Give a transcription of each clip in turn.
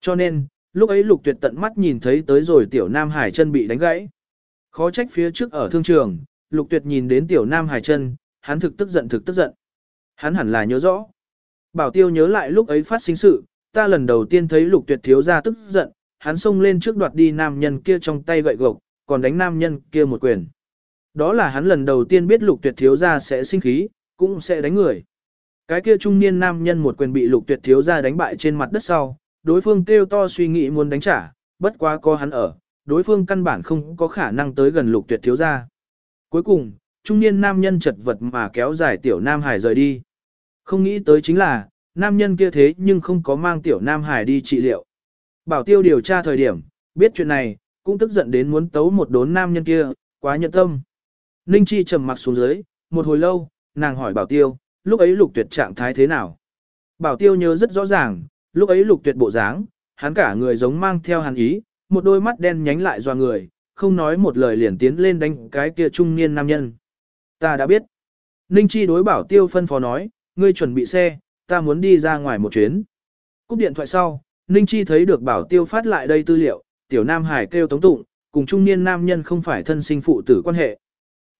Cho nên, lúc ấy lục tuyệt tận mắt nhìn thấy tới rồi tiểu Nam Hải chân bị đánh gãy. Khó trách phía trước ở thương trường, lục tuyệt nhìn đến tiểu Nam Hải chân, hắn thực tức giận thực tức giận. Hắn hẳn là nhớ rõ. Bảo tiêu nhớ lại lúc ấy phát sinh sự, ta lần đầu tiên thấy lục tuyệt thiếu ra tức giận, hắn xông lên trước đoạt đi nam nhân kia trong tay gậy gộc, còn đánh nam nhân kia một quyền. Đó là hắn lần đầu tiên biết lục tuyệt thiếu ra sẽ sinh khí, cũng sẽ đánh người. Cái kia trung niên nam nhân một quyền bị lục tuyệt thiếu ra đánh bại trên mặt đất sau, đối phương kêu to suy nghĩ muốn đánh trả, bất quá có hắn ở, đối phương căn bản không có khả năng tới gần lục tuyệt thiếu gia. Cuối cùng, trung niên nam nhân chật vật mà kéo dài tiểu nam hải rời đi. Không nghĩ tới chính là, nam nhân kia thế nhưng không có mang tiểu nam hải đi trị liệu. Bảo tiêu điều tra thời điểm, biết chuyện này, cũng tức giận đến muốn tấu một đốn nam nhân kia, quá nhận tâm. Ninh Chi trầm mặc xuống dưới, một hồi lâu, nàng hỏi bảo tiêu, lúc ấy lục tuyệt trạng thái thế nào? Bảo tiêu nhớ rất rõ ràng, lúc ấy lục tuyệt bộ dáng, hắn cả người giống mang theo hàn ý, một đôi mắt đen nhánh lại doa người, không nói một lời liền tiến lên đánh cái kia trung niên nam nhân. Ta đã biết. Ninh Chi đối bảo tiêu phân phó nói, ngươi chuẩn bị xe, ta muốn đi ra ngoài một chuyến. Cúp điện thoại sau, Ninh Chi thấy được bảo tiêu phát lại đây tư liệu, tiểu nam hải kêu tống tụng, cùng trung niên nam nhân không phải thân sinh phụ tử quan hệ.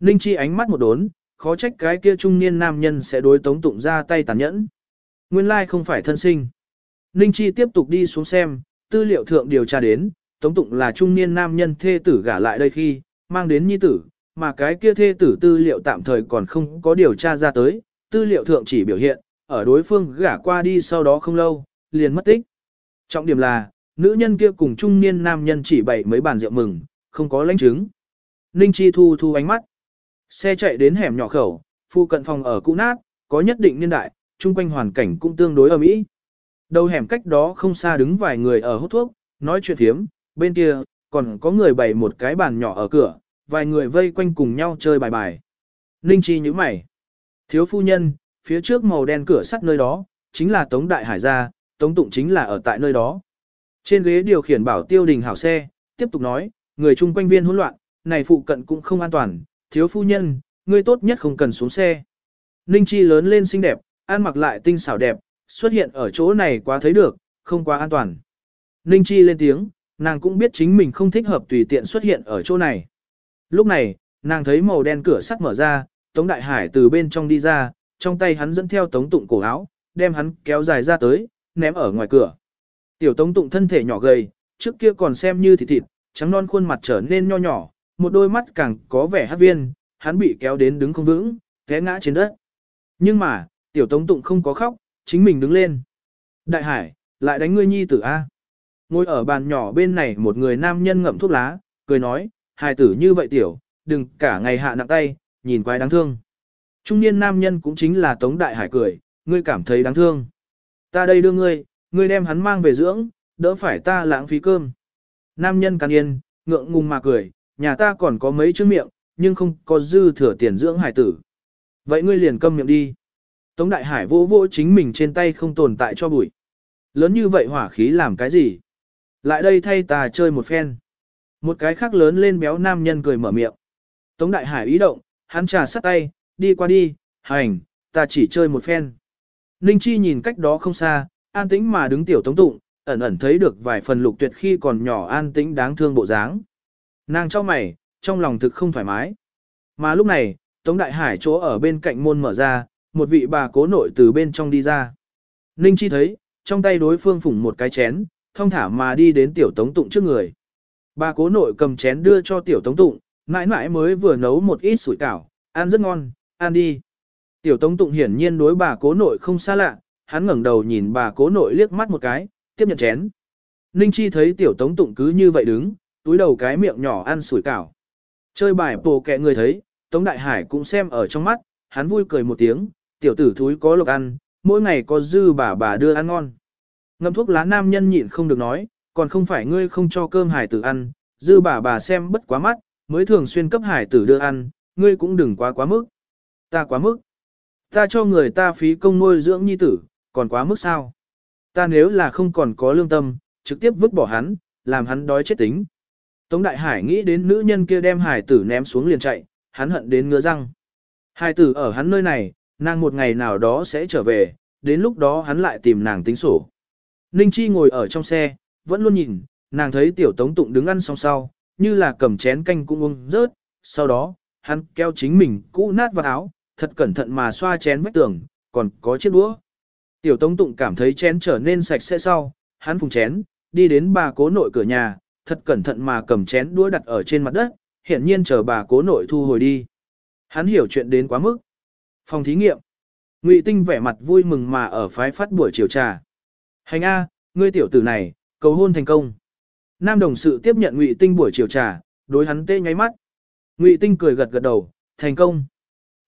Ninh Chi ánh mắt một đốn, khó trách cái kia trung niên nam nhân sẽ đối tống tụng ra tay tàn nhẫn. Nguyên lai không phải thân sinh. Ninh Chi tiếp tục đi xuống xem, tư liệu thượng điều tra đến, tống tụng là trung niên nam nhân thê tử gả lại đây khi, mang đến nhi tử, mà cái kia thê tử tư liệu tạm thời còn không có điều tra ra tới, tư liệu thượng chỉ biểu hiện, ở đối phương gả qua đi sau đó không lâu, liền mất tích. Trọng điểm là, nữ nhân kia cùng trung niên nam nhân chỉ bày mấy bàn rượu mừng, không có lãnh chứng. Ninh Chi thu thu ánh mắt. Xe chạy đến hẻm nhỏ khẩu, phu cận phòng ở cũ nát, có nhất định niên đại, chung quanh hoàn cảnh cũng tương đối ở mỹ. Đầu hẻm cách đó không xa đứng vài người ở hút thuốc, nói chuyện thiếm, bên kia, còn có người bày một cái bàn nhỏ ở cửa, vài người vây quanh cùng nhau chơi bài bài. Ninh Chi nhíu mày. Thiếu phu nhân, phía trước màu đen cửa sắt nơi đó, chính là Tống Đại Hải gia, Tống Tụng chính là ở tại nơi đó. Trên ghế điều khiển bảo tiêu đình hảo xe, tiếp tục nói, người chung quanh viên hỗn loạn, này phụ cận cũng không an toàn, thiếu phu nhân, ngươi tốt nhất không cần xuống xe. Ninh Chi lớn lên xinh đẹp, ăn mặc lại tinh xảo đẹp, xuất hiện ở chỗ này quá thấy được, không quá an toàn. Ninh Chi lên tiếng, nàng cũng biết chính mình không thích hợp tùy tiện xuất hiện ở chỗ này. Lúc này, nàng thấy màu đen cửa sắt mở ra, Tống Đại Hải từ bên trong đi ra, trong tay hắn dẫn theo Tống Tụng cổ áo, đem hắn kéo dài ra tới, ném ở ngoài cửa. Tiểu Tống Tụng thân thể nhỏ gầy, trước kia còn xem như thịt thịt, trắng non khuôn mặt trở nên nho nhỏ, một đôi mắt càng có vẻ hát viên, hắn bị kéo đến đứng không vững, té ngã trên đất. Nhưng mà, Tiểu Tống Tụng không có khóc, chính mình đứng lên. Đại Hải, lại đánh ngươi nhi tử A. Ngồi ở bàn nhỏ bên này một người nam nhân ngậm thuốc lá, cười nói, hài tử như vậy tiểu, đừng cả ngày hạ nặng tay, nhìn quái đáng thương. Trung niên nam nhân cũng chính là Tống Đại Hải cười, ngươi cảm thấy đáng thương. Ta đây đưa ngươi, ngươi đem hắn mang về dưỡng, đỡ phải ta lãng phí cơm. Nam nhân càng yên, ngượng ngùng mà cười, nhà ta còn có mấy chữ miệng, nhưng không có dư thừa tiền dưỡng hải tử. Vậy ngươi liền câm miệng đi. Tống Đại Hải vỗ vỗ chính mình trên tay không tồn tại cho bụi. Lớn như vậy hỏa khí làm cái gì? Lại đây thay ta chơi một phen. Một cái khác lớn lên béo nam nhân cười mở miệng. Tống Đại Hải ý động, hắn trà sắt tay, đi qua đi, hành, ta chỉ chơi một phen. Ninh Chi nhìn cách đó không xa, an tĩnh mà đứng tiểu tống tụng, ẩn ẩn thấy được vài phần lục tuyệt khi còn nhỏ an tĩnh đáng thương bộ dáng. Nàng cho mày, trong lòng thực không thoải mái. Mà lúc này, Tống Đại Hải chỗ ở bên cạnh môn mở ra, một vị bà cố nội từ bên trong đi ra. Ninh Chi thấy, trong tay đối phương phủng một cái chén, thông thả mà đi đến tiểu tống tụng trước người. Bà cố nội cầm chén đưa cho tiểu tống tụng, mãi mãi mới vừa nấu một ít sủi cảo, ăn rất ngon, ăn đi. Tiểu tống tụng hiển nhiên đối bà cố nội không xa lạ, hắn ngẩng đầu nhìn bà cố nội liếc mắt một cái, tiếp nhận chén. Ninh Chi thấy tiểu tống tụng cứ như vậy đứng, túi đầu cái miệng nhỏ ăn sủi cảo. Chơi bài bồ kẹ người thấy, Tống Đại Hải cũng xem ở trong mắt, hắn vui cười một tiếng, tiểu tử thúi có lộc ăn, mỗi ngày có dư bà bà đưa ăn ngon. Ngâm thuốc lá nam nhân nhịn không được nói, còn không phải ngươi không cho cơm hải tử ăn, dư bà bà xem bất quá mắt, mới thường xuyên cấp hải tử đưa ăn, ngươi cũng đừng quá quá mức. Ta quá mức. Ta cho người ta phí công nuôi dưỡng nhi tử, còn quá mức sao? Ta nếu là không còn có lương tâm, trực tiếp vứt bỏ hắn, làm hắn đói chết tính. Tống Đại Hải nghĩ đến nữ nhân kia đem hải tử ném xuống liền chạy, hắn hận đến ngứa răng. Hải tử ở hắn nơi này, nàng một ngày nào đó sẽ trở về, đến lúc đó hắn lại tìm nàng tính sổ. Ninh Chi ngồi ở trong xe, vẫn luôn nhìn, nàng thấy tiểu tống tụng đứng ăn song sau, như là cầm chén canh cũng uống rớt, sau đó, hắn keo chính mình cũ nát vào áo, thật cẩn thận mà xoa chén vách tường, còn có chiếc đũa. Tiểu tống tụng cảm thấy chén trở nên sạch sẽ sau, hắn phùng chén, đi đến bà cố nội cửa nhà, thật cẩn thận mà cầm chén đũa đặt ở trên mặt đất, hiển nhiên chờ bà cố nội thu hồi đi. Hắn hiểu chuyện đến quá mức. Phòng thí nghiệm. Ngụy Tinh vẻ mặt vui mừng mà ở phái phát buổi chiều trà. Hành A, ngươi tiểu tử này, cầu hôn thành công. Nam đồng sự tiếp nhận Ngụy Tinh buổi chiều trà, đối hắn tê nháy mắt. Ngụy Tinh cười gật gật đầu, thành công.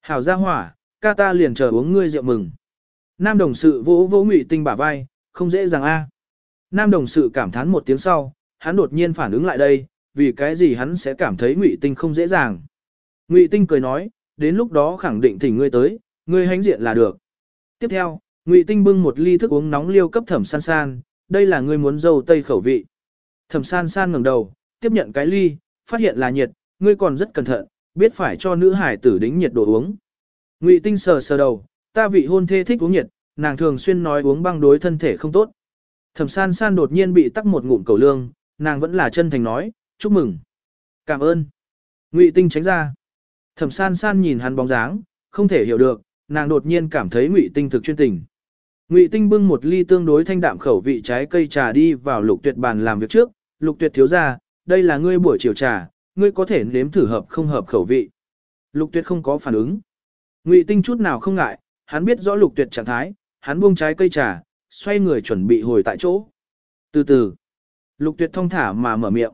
Hảo gia hỏa, ca ta liền chờ uống ngươi rượu mừng. Nam đồng sự vỗ vỗ Ngụy Tinh bả vai, không dễ dàng a. Nam đồng sự cảm thán một tiếng sau, hắn đột nhiên phản ứng lại đây, vì cái gì hắn sẽ cảm thấy Ngụy Tinh không dễ dàng. Ngụy Tinh cười nói, đến lúc đó khẳng định thỉnh ngươi tới, ngươi hãnh diện là được. Tiếp theo, Ngụy Tinh bưng một ly thức uống nóng liêu cấp Thẩm San San, đây là ngươi muốn dâu tây khẩu vị. Thẩm San San ngẩng đầu, tiếp nhận cái ly, phát hiện là nhiệt, ngươi còn rất cẩn thận, biết phải cho nữ hải tử đính nhiệt đồ uống. Ngụy Tinh sờ sờ đầu, ta vị hôn thê thích uống nhiệt, nàng thường xuyên nói uống băng đối thân thể không tốt. Thẩm San San đột nhiên bị tắc một ngụm cầu lương, nàng vẫn là chân thành nói, chúc mừng. Cảm ơn. Ngụy Tinh tránh ra. Thẩm San San nhìn hắn bóng dáng, không thể hiểu được, nàng đột nhiên cảm thấy Ngụy Tinh thực chuyên tình. Ngụy Tinh bưng một ly tương đối thanh đạm khẩu vị trái cây trà đi vào Lục Tuyệt bàn làm việc trước, Lục Tuyệt thiếu gia, đây là ngươi buổi chiều trà, ngươi có thể nếm thử hợp không hợp khẩu vị. Lục Tuyệt không có phản ứng. Ngụy Tinh chút nào không ngại, hắn biết rõ Lục Tuyệt trạng thái, hắn buông trái cây trà, xoay người chuẩn bị hồi tại chỗ. Từ từ, Lục Tuyệt thông thả mà mở miệng.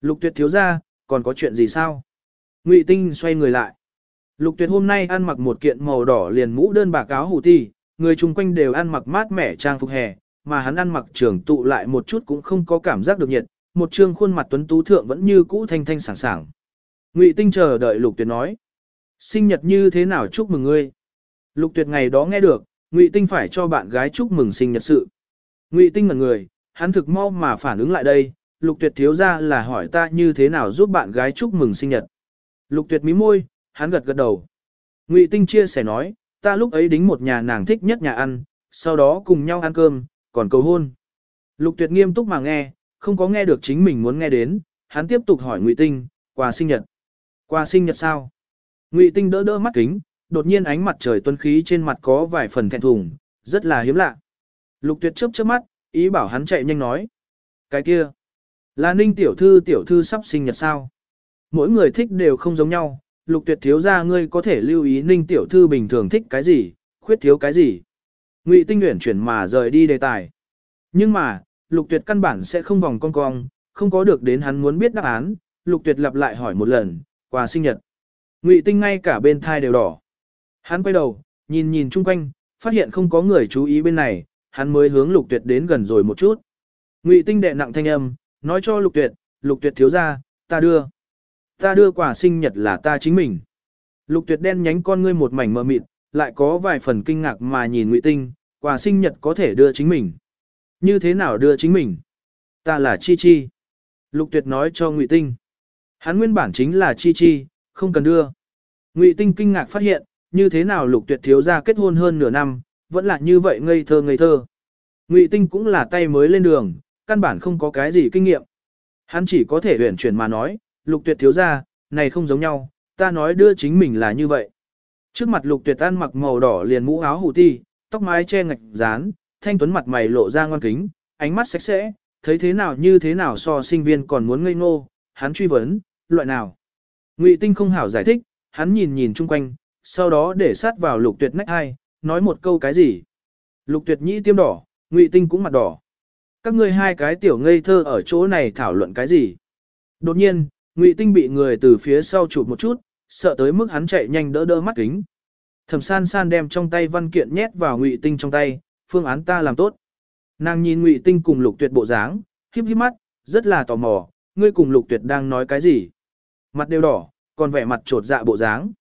Lục Tuyệt thiếu gia, còn có chuyện gì sao? Ngụy Tinh xoay người lại. Lục Tuyệt hôm nay ăn mặc một kiện màu đỏ liền mũ đơn bạc áo hủ ti, người chung quanh đều ăn mặc mát mẻ trang phục hè, mà hắn ăn mặc trường tụ lại một chút cũng không có cảm giác được nhiệt, một trương khuôn mặt tuấn tú thượng vẫn như cũ thanh thanh sảng sảng. Ngụy Tinh chờ đợi Lục Tuyệt nói, sinh nhật như thế nào chúc mừng ngươi. Lục Tuyệt ngày đó nghe được, Ngụy Tinh phải cho bạn gái chúc mừng sinh nhật sự. Ngụy Tinh ngẩn người, hắn thực mau mà phản ứng lại đây, Lục Tuyệt thiếu ra là hỏi ta như thế nào giúp bạn gái chúc mừng sinh nhật. Lục Tuyệt mí môi, hắn gật gật đầu. Ngụy Tinh chia sẻ nói, ta lúc ấy đính một nhà nàng thích nhất nhà ăn, sau đó cùng nhau ăn cơm, còn cầu hôn. Lục Tuyệt nghiêm túc mà nghe, không có nghe được chính mình muốn nghe đến, hắn tiếp tục hỏi Ngụy Tinh, quà sinh nhật. Quà sinh nhật sao? Ngụy Tinh đỡ đỡ mắt kính, đột nhiên ánh mặt trời tuân khí trên mặt có vài phần thẹn thùng, rất là hiếm lạ. Lục Tuyệt chớp chớp mắt, ý bảo hắn chạy nhanh nói. Cái kia, là Ninh tiểu thư tiểu thư sắp sinh nhật sao? Mỗi người thích đều không giống nhau, Lục Tuyệt thiếu gia ngươi có thể lưu ý Ninh tiểu thư bình thường thích cái gì, khuyết thiếu cái gì. Ngụy Tinh nguyện chuyển mà rời đi đề tài. Nhưng mà, Lục Tuyệt căn bản sẽ không vòng con cong, không có được đến hắn muốn biết đáp án, Lục Tuyệt lặp lại hỏi một lần, quà sinh nhật. Ngụy Tinh ngay cả bên thai đều đỏ. Hắn quay đầu, nhìn nhìn chung quanh, phát hiện không có người chú ý bên này, hắn mới hướng Lục Tuyệt đến gần rồi một chút. Ngụy Tinh đệ nặng thanh âm, nói cho Lục Tuyệt, Lục Tuyệt thiếu gia, ta đưa. Ta đưa quà sinh nhật là ta chính mình. Lục Tuyệt đen nhánh con ngươi một mảnh mờ mịt, lại có vài phần kinh ngạc mà nhìn Ngụy Tinh, quà sinh nhật có thể đưa chính mình. Như thế nào đưa chính mình? Ta là Chi Chi. Lục Tuyệt nói cho Ngụy Tinh. Hắn nguyên bản chính là Chi Chi, không cần đưa. Ngụy Tinh kinh ngạc phát hiện, như thế nào Lục Tuyệt thiếu gia kết hôn hơn nửa năm, vẫn là như vậy ngây thơ ngây thơ. Ngụy Tinh cũng là tay mới lên đường, căn bản không có cái gì kinh nghiệm. Hắn chỉ có thể huyển chuyển mà nói, Lục Tuyệt thiếu gia, này không giống nhau, ta nói đưa chính mình là như vậy. Trước mặt Lục Tuyệt ăn mặc màu đỏ liền mũ áo hủ ti, tóc mái che ngạch dán, thanh tuấn mặt mày lộ ra ngoan kính, ánh mắt sạch sẽ, thấy thế nào như thế nào so sinh viên còn muốn ngây ngô, hắn truy vấn, loại nào. Ngụy Tinh không hảo giải thích, hắn nhìn nhìn chung quanh, sau đó để sát vào Lục Tuyệt nách hai, nói một câu cái gì. Lục Tuyệt nhĩ tiêm đỏ, Ngụy Tinh cũng mặt đỏ. Các ngươi hai cái tiểu ngây thơ ở chỗ này thảo luận cái gì? Đột nhiên, Ngụy Tinh bị người từ phía sau chụp một chút, sợ tới mức hắn chạy nhanh đỡ đỡ mắt kính. Thẩm San San đem trong tay văn kiện nhét vào Ngụy Tinh trong tay, phương án ta làm tốt. Nàng nhìn Ngụy Tinh cùng Lục Tuyệt bộ dáng, híp híp mắt, rất là tò mò, ngươi cùng Lục Tuyệt đang nói cái gì? Mặt đều đỏ, còn vẻ mặt trột dạ bộ dáng.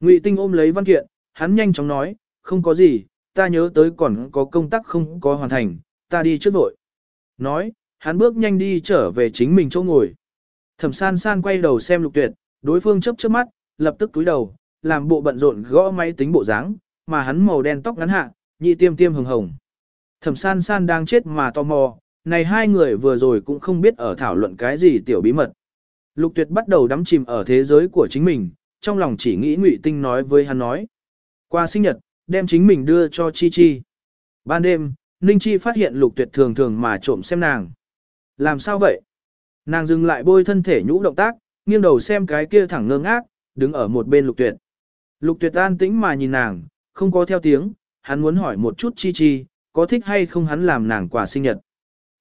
Ngụy Tinh ôm lấy văn kiện, hắn nhanh chóng nói, không có gì, ta nhớ tới còn có công tác không có hoàn thành, ta đi trước vội. Nói, hắn bước nhanh đi trở về chính mình chỗ ngồi. Thẩm san san quay đầu xem lục tuyệt, đối phương chấp chớp mắt, lập tức túi đầu, làm bộ bận rộn gõ máy tính bộ dáng, mà hắn màu đen tóc ngắn hạ, nhị tiêm tiêm hồng hồng. Thẩm san san đang chết mà tò mò, này hai người vừa rồi cũng không biết ở thảo luận cái gì tiểu bí mật. Lục tuyệt bắt đầu đắm chìm ở thế giới của chính mình, trong lòng chỉ nghĩ ngụy tinh nói với hắn nói. Qua sinh nhật, đem chính mình đưa cho Chi Chi. Ban đêm, Ninh Chi phát hiện lục tuyệt thường thường mà trộm xem nàng. Làm sao vậy? Nàng dừng lại bôi thân thể nhũ động tác, nghiêng đầu xem cái kia thẳng ngơ ngác, đứng ở một bên lục tuyệt. Lục tuyệt an tĩnh mà nhìn nàng, không có theo tiếng, hắn muốn hỏi một chút Chi Chi, có thích hay không hắn làm nàng quà sinh nhật.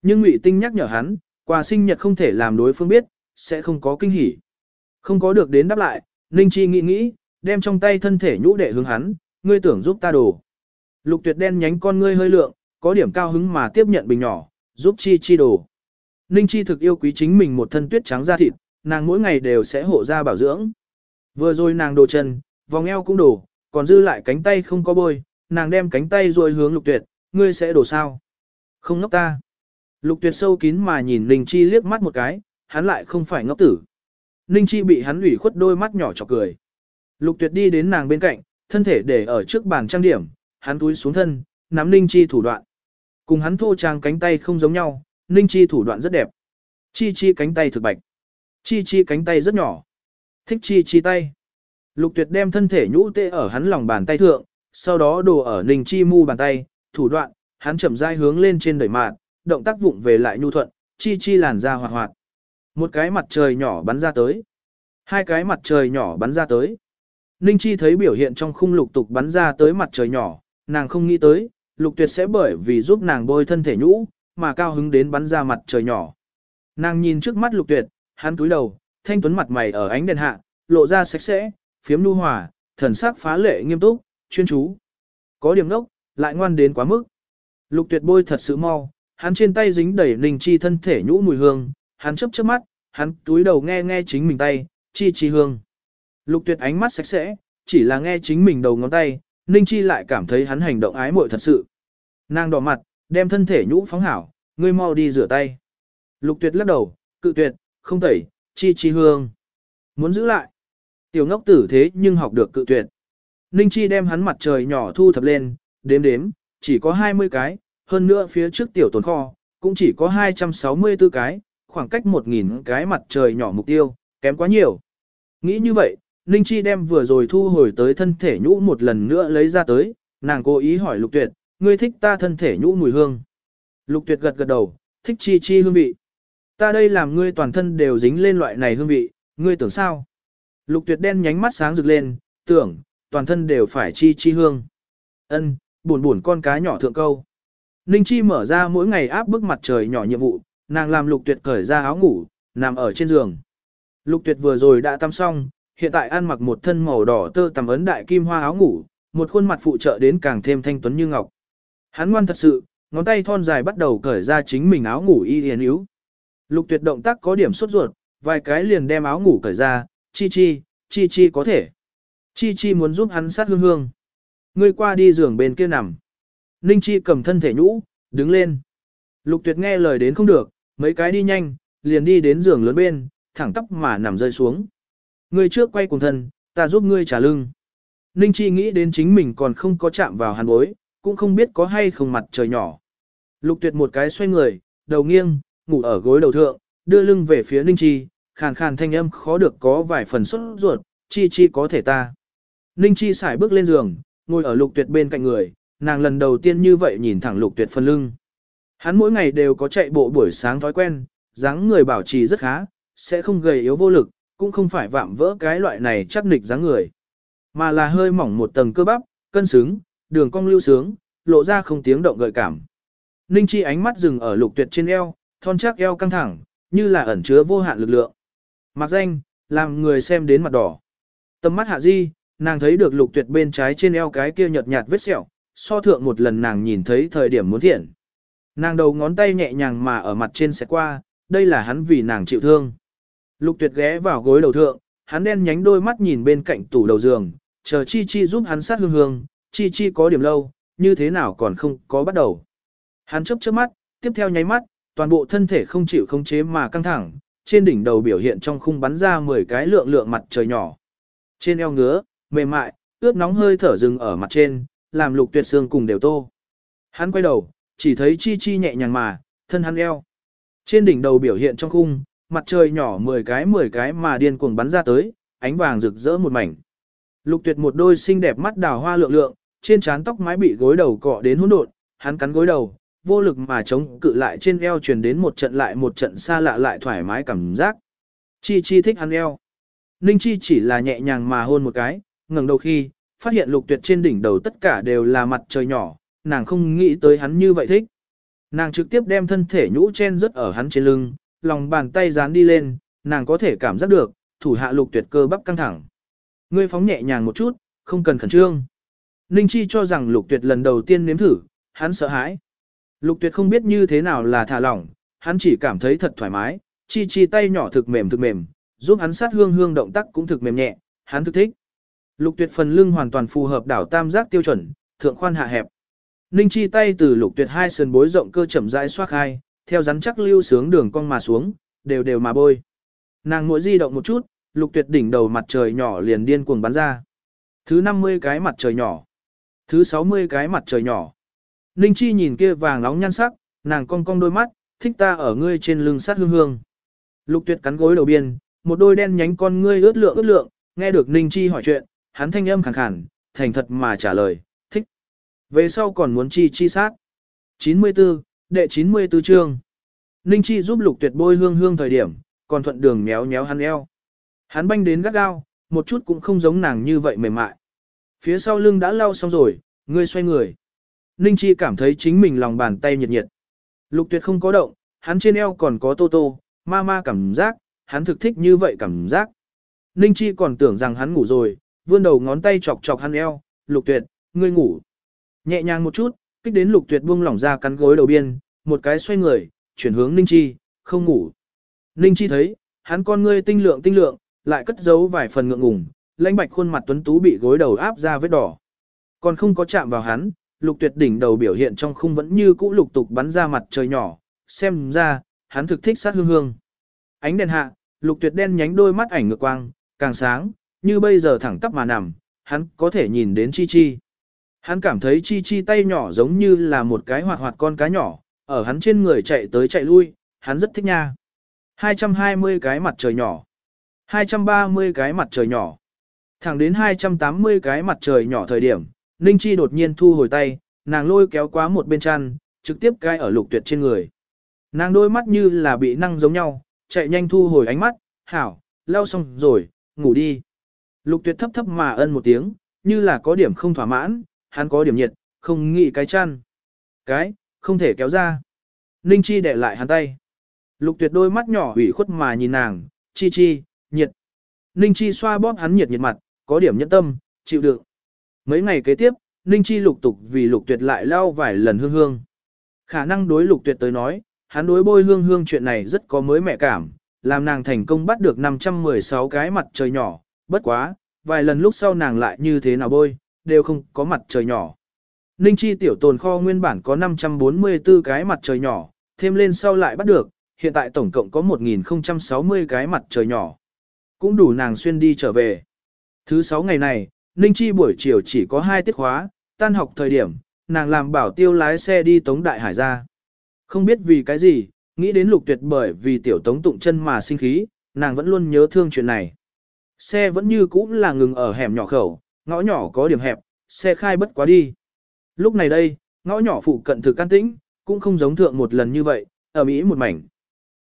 Nhưng Ngụy Tinh nhắc nhở hắn, quà sinh nhật không thể làm đối phương biết, sẽ không có kinh hỉ. Không có được đến đáp lại, Ninh Chi nghĩ nghĩ, đem trong tay thân thể nhũ đệ hướng hắn, ngươi tưởng giúp ta đổ. Lục tuyệt đen nhánh con ngươi hơi lượng, có điểm cao hứng mà tiếp nhận bình nhỏ, giúp Chi Chi đổ. Ninh Chi thực yêu quý chính mình một thân tuyết trắng da thịt, nàng mỗi ngày đều sẽ hộ ra bảo dưỡng. Vừa rồi nàng đồ chân, vòng eo cũng đổ, còn dư lại cánh tay không có bôi, nàng đem cánh tay rồi hướng lục tuyệt, ngươi sẽ đổ sao? Không ngốc ta. Lục tuyệt sâu kín mà nhìn Ninh Chi liếc mắt một cái, hắn lại không phải ngốc tử. Ninh Chi bị hắn ủy khuất đôi mắt nhỏ chọc cười. Lục tuyệt đi đến nàng bên cạnh, thân thể để ở trước bàn trang điểm, hắn túi xuống thân, nắm Ninh Chi thủ đoạn. Cùng hắn thô trang cánh tay không giống nhau, Ninh Chi thủ đoạn rất đẹp. Chi Chi cánh tay thực bạch. Chi Chi cánh tay rất nhỏ. Thích Chi Chi tay. Lục tuyệt đem thân thể nhũ tê ở hắn lòng bàn tay thượng, sau đó đồ ở Ninh Chi mu bàn tay, thủ đoạn, hắn chậm rãi hướng lên trên đẩy mạn, động tác vụng về lại nhu thuận, Chi Chi làn ra hoạt hoạt. Một cái mặt trời nhỏ bắn ra tới. Hai cái mặt trời nhỏ bắn ra tới. Ninh Chi thấy biểu hiện trong khung lục tục bắn ra tới mặt trời nhỏ, nàng không nghĩ tới, lục tuyệt sẽ bởi vì giúp nàng bôi thân thể nhũ, mà cao hứng đến bắn ra mặt trời nhỏ. Nàng nhìn trước mắt lục tuyệt, hắn túi đầu, thanh tuấn mặt mày ở ánh đèn hạ, lộ ra sạch sẽ, phiếm nu hòa, thần sắc phá lệ nghiêm túc, chuyên chú. Có điểm nốc, lại ngoan đến quá mức. Lục tuyệt bôi thật sự mau, hắn trên tay dính đầy Ninh Chi thân thể nhũ mùi hương, hắn chớp chớp mắt, hắn túi đầu nghe nghe chính mình tay, chi chi hương. Lục tuyệt ánh mắt sạch sẽ, chỉ là nghe chính mình đầu ngón tay, Ninh Chi lại cảm thấy hắn hành động ái muội thật sự. Nàng đỏ mặt, đem thân thể nhũ phóng hảo, ngươi mau đi rửa tay. Lục tuyệt lắc đầu, cự tuyệt, không tẩy, chi chi hương. Muốn giữ lại. Tiểu ngốc tử thế nhưng học được cự tuyệt. Ninh Chi đem hắn mặt trời nhỏ thu thập lên, đếm đếm, chỉ có 20 cái, hơn nữa phía trước tiểu tồn kho, cũng chỉ có 264 cái, khoảng cách 1.000 cái mặt trời nhỏ mục tiêu, kém quá nhiều. Nghĩ như vậy, Ninh Chi đem vừa rồi thu hồi tới thân thể nhũ một lần nữa lấy ra tới, nàng cố ý hỏi Lục Tuyệt, ngươi thích ta thân thể nhũ mùi hương. Lục Tuyệt gật gật đầu, thích chi chi hương vị. Ta đây làm ngươi toàn thân đều dính lên loại này hương vị, ngươi tưởng sao? Lục Tuyệt đen nhánh mắt sáng rực lên, tưởng, toàn thân đều phải chi chi hương. Ân, buồn buồn con cá nhỏ thượng câu. Ninh Chi mở ra mỗi ngày áp bức mặt trời nhỏ nhiệm vụ, nàng làm Lục Tuyệt cởi ra áo ngủ, nằm ở trên giường. Lục Tuyệt vừa rồi đã tắm xong, hiện tại ăn mặc một thân màu đỏ tơ tầm ấn đại kim hoa áo ngủ, một khuôn mặt phụ trợ đến càng thêm thanh tuấn như ngọc. Hắn ngoan thật sự, ngón tay thon dài bắt đầu cởi ra chính mình áo ngủ y yến yếu. Lục tuyệt động tác có điểm sốt ruột, vài cái liền đem áo ngủ cởi ra, chi chi, chi chi có thể. Chi chi muốn giúp hắn sát hương hương. Ngươi qua đi giường bên kia nằm. Ninh chi cầm thân thể nhũ, đứng lên. Lục tuyệt nghe lời đến không được, mấy cái đi nhanh, liền đi đến giường lớn bên, thẳng tóc mà nằm rơi xuống. Ngươi trước quay cùng thân, ta giúp ngươi trả lưng. Ninh Chi nghĩ đến chính mình còn không có chạm vào hàn bối, cũng không biết có hay không mặt trời nhỏ. Lục tuyệt một cái xoay người, đầu nghiêng, ngủ ở gối đầu thượng, đưa lưng về phía Ninh Chi, khàn khàn thanh âm khó được có vài phần xuất ruột, Chi Chi có thể ta. Ninh Chi xài bước lên giường, ngồi ở lục tuyệt bên cạnh người, nàng lần đầu tiên như vậy nhìn thẳng lục tuyệt phần lưng. Hắn mỗi ngày đều có chạy bộ buổi sáng thói quen, dáng người bảo trì rất khá, sẽ không gầy yếu vô lực, cũng không phải vạm vỡ cái loại này chắc nịch dáng người, mà là hơi mỏng một tầng cơ bắp, cân xứng, đường cong lưu sướng, lộ ra không tiếng động gợi cảm. Ninh Chi ánh mắt dừng ở lục tuyệt trên eo, thon chắc eo căng thẳng, như là ẩn chứa vô hạn lực lượng. Mặc danh, làm người xem đến mặt đỏ. Tầm mắt hạ di, nàng thấy được lục tuyệt bên trái trên eo cái kia nhợt nhạt vết sẹo, so thượng một lần nàng nhìn thấy thời điểm muốn thiện. Nàng đầu ngón tay nhẹ nhàng mà ở mặt trên sẽ qua, đây là hắn vì nàng chịu thương. Lục tuyệt ghé vào gối đầu thượng, hắn đen nhánh đôi mắt nhìn bên cạnh tủ đầu giường, chờ Chi Chi giúp hắn sát hương hương, Chi Chi có điểm lâu, như thế nào còn không có bắt đầu. Hắn chớp chớp mắt, tiếp theo nháy mắt, toàn bộ thân thể không chịu khống chế mà căng thẳng, trên đỉnh đầu biểu hiện trong khung bắn ra 10 cái lượng lượng mặt trời nhỏ. Trên eo ngứa, mềm mại, ướt nóng hơi thở dừng ở mặt trên, làm lục tuyệt xương cùng đều tô. Hắn quay đầu, chỉ thấy Chi Chi nhẹ nhàng mà, Thân hắn eo. Trên đỉnh đầu biểu hiện trong khung, mặt trời nhỏ 10 cái 10 cái mà điên cuồng bắn ra tới, ánh vàng rực rỡ một mảnh. Lục tuyệt một đôi xinh đẹp mắt đào hoa lượng lượng, trên trán tóc mái bị gối đầu cọ đến hỗn độn, hắn cắn gối đầu, vô lực mà chống cự lại trên eo truyền đến một trận lại một trận xa lạ lại thoải mái cảm giác. Chi chi thích hắn eo. Ninh chi chỉ là nhẹ nhàng mà hôn một cái, ngẩng đầu khi, phát hiện lục tuyệt trên đỉnh đầu tất cả đều là mặt trời nhỏ, nàng không nghĩ tới hắn như vậy thích. Nàng trực tiếp đem thân thể nhũ chen rất ở hắn trên lưng, lòng bàn tay dán đi lên, nàng có thể cảm giác được, thủ hạ lục tuyệt cơ bắp căng thẳng. Ngươi phóng nhẹ nhàng một chút, không cần khẩn trương. Ninh Chi cho rằng lục tuyệt lần đầu tiên nếm thử, hắn sợ hãi. Lục tuyệt không biết như thế nào là thả lỏng, hắn chỉ cảm thấy thật thoải mái, chi chi tay nhỏ thực mềm thực mềm, giúp hắn sát hương hương động tác cũng thực mềm nhẹ, hắn thực thích. Lục tuyệt phần lưng hoàn toàn phù hợp đảo tam giác tiêu chuẩn, thượng khoan hạ hẹp. Ninh chi tay từ lục tuyệt hai sườn bối rộng cơ chậm rãi xoát hai, theo rắn chắc lưu sướng đường cong mà xuống, đều đều mà bôi. Nàng mỗi di động một chút, lục tuyệt đỉnh đầu mặt trời nhỏ liền điên cuồng bắn ra. Thứ 50 cái mặt trời nhỏ. Thứ 60 cái mặt trời nhỏ. Ninh chi nhìn kia vàng nóng nhan sắc, nàng cong cong đôi mắt, thích ta ở ngươi trên lưng sát hương hương. Lục tuyệt cắn gối đầu biên, một đôi đen nhánh con ngươi ướt lượng ướt lượng, nghe được Ninh chi hỏi chuyện, hắn thanh âm khàn khàn, thành thật mà trả lời, thích. Về sau còn muốn chi chi sát. 94, đệ 94 chương. Ninh chi giúp lục tuyệt bôi hương hương thời điểm, còn thuận đường méo méo hắn eo. Hắn banh đến gắt gao, một chút cũng không giống nàng như vậy mềm mại. Phía sau lưng đã lau xong rồi, ngươi xoay người. Ninh Chi cảm thấy chính mình lòng bàn tay nhiệt nhiệt. Lục tuyệt không có động, hắn trên eo còn có tô tô, ma ma cảm giác, hắn thực thích như vậy cảm giác. Ninh Chi còn tưởng rằng hắn ngủ rồi, vươn đầu ngón tay chọc chọc hắn eo, lục tuyệt, ngươi ngủ. Nhẹ nhàng một chút, kích đến lục tuyệt buông lỏng ra cắn gối đầu biên, một cái xoay người, chuyển hướng Ninh Chi, không ngủ. Ninh Chi thấy, hắn con ngươi tinh lượng tinh lượng, lại cất giấu vài phần ngượng ngùng, lãnh bạch khuôn mặt tuấn tú bị gối đầu áp ra vết đỏ. Còn không có chạm vào hắn, lục tuyệt đỉnh đầu biểu hiện trong khung vẫn như cũ lục tục bắn ra mặt trời nhỏ, xem ra, hắn thực thích sát hương hương. Ánh đèn hạ, lục tuyệt đen nhánh đôi mắt ảnh ngược quang, càng sáng, như bây giờ thẳng tắp mà nằm, hắn có thể nhìn đến chi chi. Hắn cảm thấy chi chi tay nhỏ giống như là một cái hoạt hoạt con cá nhỏ, ở hắn trên người chạy tới chạy lui, hắn rất thích nha. 220 cái mặt trời nhỏ. 230 cái mặt trời nhỏ. Thẳng đến 280 cái mặt trời nhỏ thời điểm, Ninh Chi đột nhiên thu hồi tay, nàng lôi kéo quá một bên chăn, trực tiếp cai ở lục tuyệt trên người. Nàng đôi mắt như là bị năng giống nhau, chạy nhanh thu hồi ánh mắt, hảo, lau xong rồi, ngủ đi. Lục tuyệt thấp thấp mà ân một tiếng, như là có điểm không thỏa mãn, hắn có điểm nhiệt, không nghĩ cái chăn. Cái, không thể kéo ra. Ninh Chi để lại hắn tay. Lục tuyệt đôi mắt nhỏ ủy khuất mà nhìn nàng, chi chi, nhiệt. Ninh Chi xoa bóp hắn nhiệt nhiệt mặt, có điểm nhẫn tâm, chịu đựng. Mấy ngày kế tiếp, Ninh Chi lục tục vì lục tuyệt lại lao vài lần hương hương. Khả năng đối lục tuyệt tới nói, hắn đối bôi hương hương chuyện này rất có mới mẹ cảm, làm nàng thành công bắt được 516 cái mặt trời nhỏ, bất quá, vài lần lúc sau nàng lại như thế nào bôi, đều không có mặt trời nhỏ. Ninh Chi tiểu tồn kho nguyên bản có 544 cái mặt trời nhỏ, thêm lên sau lại bắt được, hiện tại tổng cộng có 1060 cái mặt trời nhỏ. Cũng đủ nàng xuyên đi trở về. Thứ sáu ngày này, Ninh Chi buổi chiều chỉ có hai tiết khóa, tan học thời điểm, nàng làm bảo tiêu lái xe đi Tống Đại Hải ra. Không biết vì cái gì, nghĩ đến lục tuyệt bởi vì tiểu Tống tụng chân mà sinh khí, nàng vẫn luôn nhớ thương chuyện này. Xe vẫn như cũ là ngừng ở hẻm nhỏ khẩu, ngõ nhỏ có điểm hẹp, xe khai bất quá đi. Lúc này đây, ngõ nhỏ phụ cận thực can tĩnh, cũng không giống thượng một lần như vậy, ở Mỹ một mảnh.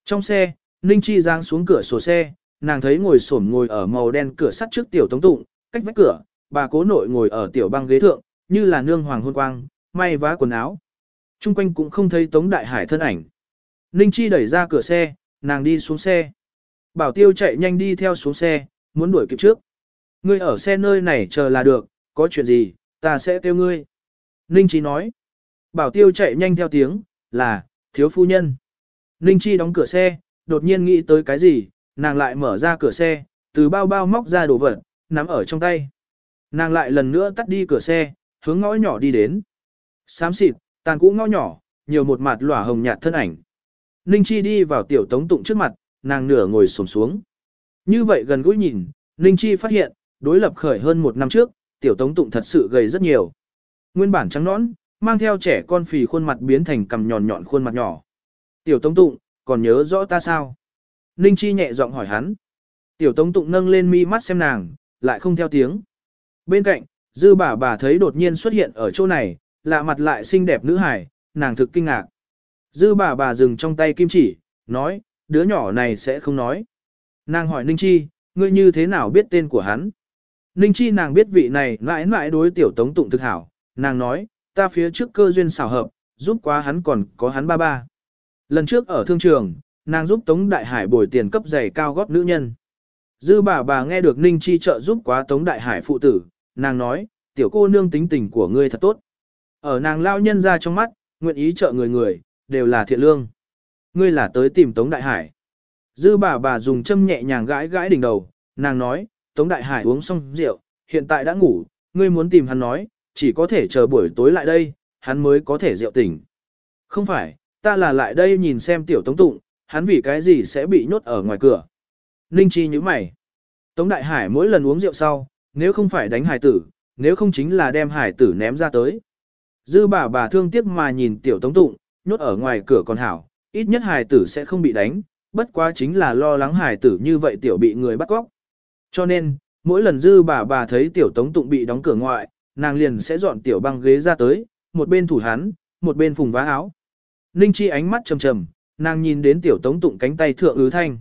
Trong xe, Ninh Chi giang xuống cửa sổ xe, nàng thấy ngồi xổm ngồi ở màu đen cửa sắt trước tiểu Tống tụng, cách vách cửa, bà cố nội ngồi ở tiểu băng ghế thượng, như là nương hoàng hôn quang, may vá quần áo. Trung quanh cũng không thấy Tống Đại Hải thân ảnh. Ninh Chi đẩy ra cửa xe, nàng đi xuống xe. Bảo tiêu chạy nhanh đi theo xuống xe, muốn đuổi kịp trước. Ngươi ở xe nơi này chờ là được, có chuyện gì, ta sẽ kêu ngươi. Ninh Chi nói. Bảo tiêu chạy nhanh theo tiếng, là, thiếu phu nhân. Ninh Chi đóng cửa xe, đột nhiên nghĩ tới cái gì, nàng lại mở ra cửa xe, từ bao bao móc ra đồ vật, nắm ở trong tay. Nàng lại lần nữa tắt đi cửa xe, hướng ngõ nhỏ đi đến. Xám xịt, tàn cũ ngõ nhỏ, nhiều một mặt lỏa hồng nhạt thân ảnh. Ninh Chi đi vào tiểu tống tụng trước mặt, nàng nửa ngồi xổm xuống. Như vậy gần gũi nhìn, Ninh Chi phát hiện, đối lập khởi hơn một năm trước, tiểu tống tụng thật sự gầy rất nhiều. Nguyên bản trắng nõn, mang theo trẻ con phì khuôn mặt biến thành cằm nhọn nhọn khuôn mặt nhỏ. Tiểu Tống Tụng, còn nhớ rõ ta sao? Ninh Chi nhẹ giọng hỏi hắn. Tiểu Tống Tụng nâng lên mi mắt xem nàng, lại không theo tiếng. Bên cạnh, dư bà bà thấy đột nhiên xuất hiện ở chỗ này, lạ mặt lại xinh đẹp nữ hải, nàng thực kinh ngạc. Dư bà bà dừng trong tay kim chỉ, nói, đứa nhỏ này sẽ không nói. Nàng hỏi Ninh Chi, ngươi như thế nào biết tên của hắn? Ninh Chi nàng biết vị này mãi mãi đối tiểu tống tụng thực hảo, nàng nói, ta phía trước cơ duyên xảo hợp, giúp quá hắn còn có hắn ba ba. Lần trước ở thương trường, nàng giúp Tống Đại Hải bồi tiền cấp giày cao gót nữ nhân. Dư bà bà nghe được Ninh Chi trợ giúp quá Tống Đại Hải phụ tử, nàng nói, tiểu cô nương tính tình của ngươi thật tốt. Ở nàng lao nhân ra trong mắt, nguyện ý trợ người người, đều là thiện lương. Ngươi là tới tìm Tống Đại Hải. Dư bà bà dùng châm nhẹ nhàng gãi gãi đỉnh đầu, nàng nói, Tống Đại Hải uống xong rượu, hiện tại đã ngủ, ngươi muốn tìm hắn nói, chỉ có thể chờ buổi tối lại đây, hắn mới có thể rượu tỉnh. Không phải, ta là lại đây nhìn xem tiểu Tống Tụng, hắn vì cái gì sẽ bị nhốt ở ngoài cửa. Ninh Chi như mày. Tống Đại Hải mỗi lần uống rượu sau, nếu không phải đánh hải tử, nếu không chính là đem hải tử ném ra tới. Dư bà bà thương tiếc mà nhìn tiểu Tống Tụng, nhốt ở ngoài cửa còn hảo, ít nhất hải tử sẽ không bị đánh, bất quá chính là lo lắng hải tử như vậy tiểu bị người bắt cóc. Cho nên, mỗi lần dư bà bà thấy tiểu Tống Tụng bị đóng cửa ngoại, nàng liền sẽ dọn tiểu băng ghế ra tới, một bên thủ hắn, một bên phùng vá áo. Ninh Chi ánh mắt trầm trầm, nàng nhìn đến tiểu tống tụng cánh tay thượng ứ thanh.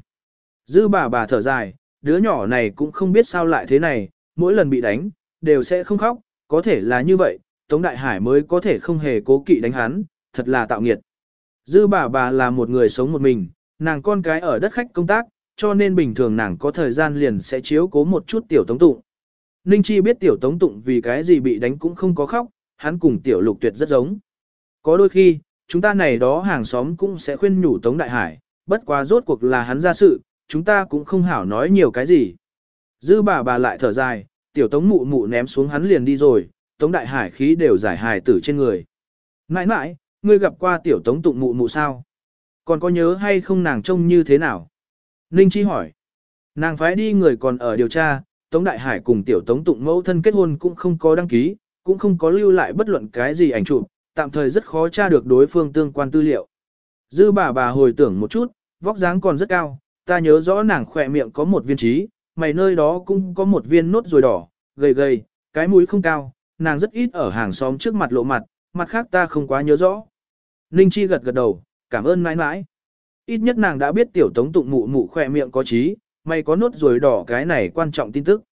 Dư bà bà thở dài, đứa nhỏ này cũng không biết sao lại thế này, mỗi lần bị đánh, đều sẽ không khóc, có thể là như vậy, Tống Đại Hải mới có thể không hề cố kỵ đánh hắn, thật là tạo nghiệt. Dư bà bà là một người sống một mình, nàng con cái ở đất khách công tác, cho nên bình thường nàng có thời gian liền sẽ chiếu cố một chút tiểu tống tụng. Ninh Chi biết tiểu tống tụng vì cái gì bị đánh cũng không có khóc, hắn cùng tiểu lục tuyệt rất giống. Có đôi khi, chúng ta này đó hàng xóm cũng sẽ khuyên nhủ Tống Đại Hải, bất quá rốt cuộc là hắn ra sự, chúng ta cũng không hảo nói nhiều cái gì. Dư bà bà lại thở dài, tiểu Tống mụ mụ ném xuống hắn liền đi rồi, Tống Đại Hải khí đều giải hài tử trên người. Mãi mãi, ngươi gặp qua tiểu Tống tụng mụ mụ sao? Còn có nhớ hay không nàng trông như thế nào? Ninh Chi hỏi. Nàng phái đi người còn ở điều tra, Tống Đại Hải cùng tiểu Tống tụng mẫu thân kết hôn cũng không có đăng ký, cũng không có lưu lại bất luận cái gì ảnh chụp, tạm thời rất khó tra được đối phương tương quan tư liệu. Dư bà bà hồi tưởng một chút, vóc dáng còn rất cao, ta nhớ rõ nàng khỏe miệng có một viên trí, mày nơi đó cũng có một viên nốt ruồi đỏ, gầy gầy, cái mũi không cao, nàng rất ít ở hàng xóm trước mặt lộ mặt, mặt khác ta không quá nhớ rõ. Ninh Chi gật gật đầu, cảm ơn mãi mãi. Ít nhất nàng đã biết tiểu tống tụng mụ mụ khỏe miệng có trí, mày có nốt ruồi đỏ cái này quan trọng tin tức.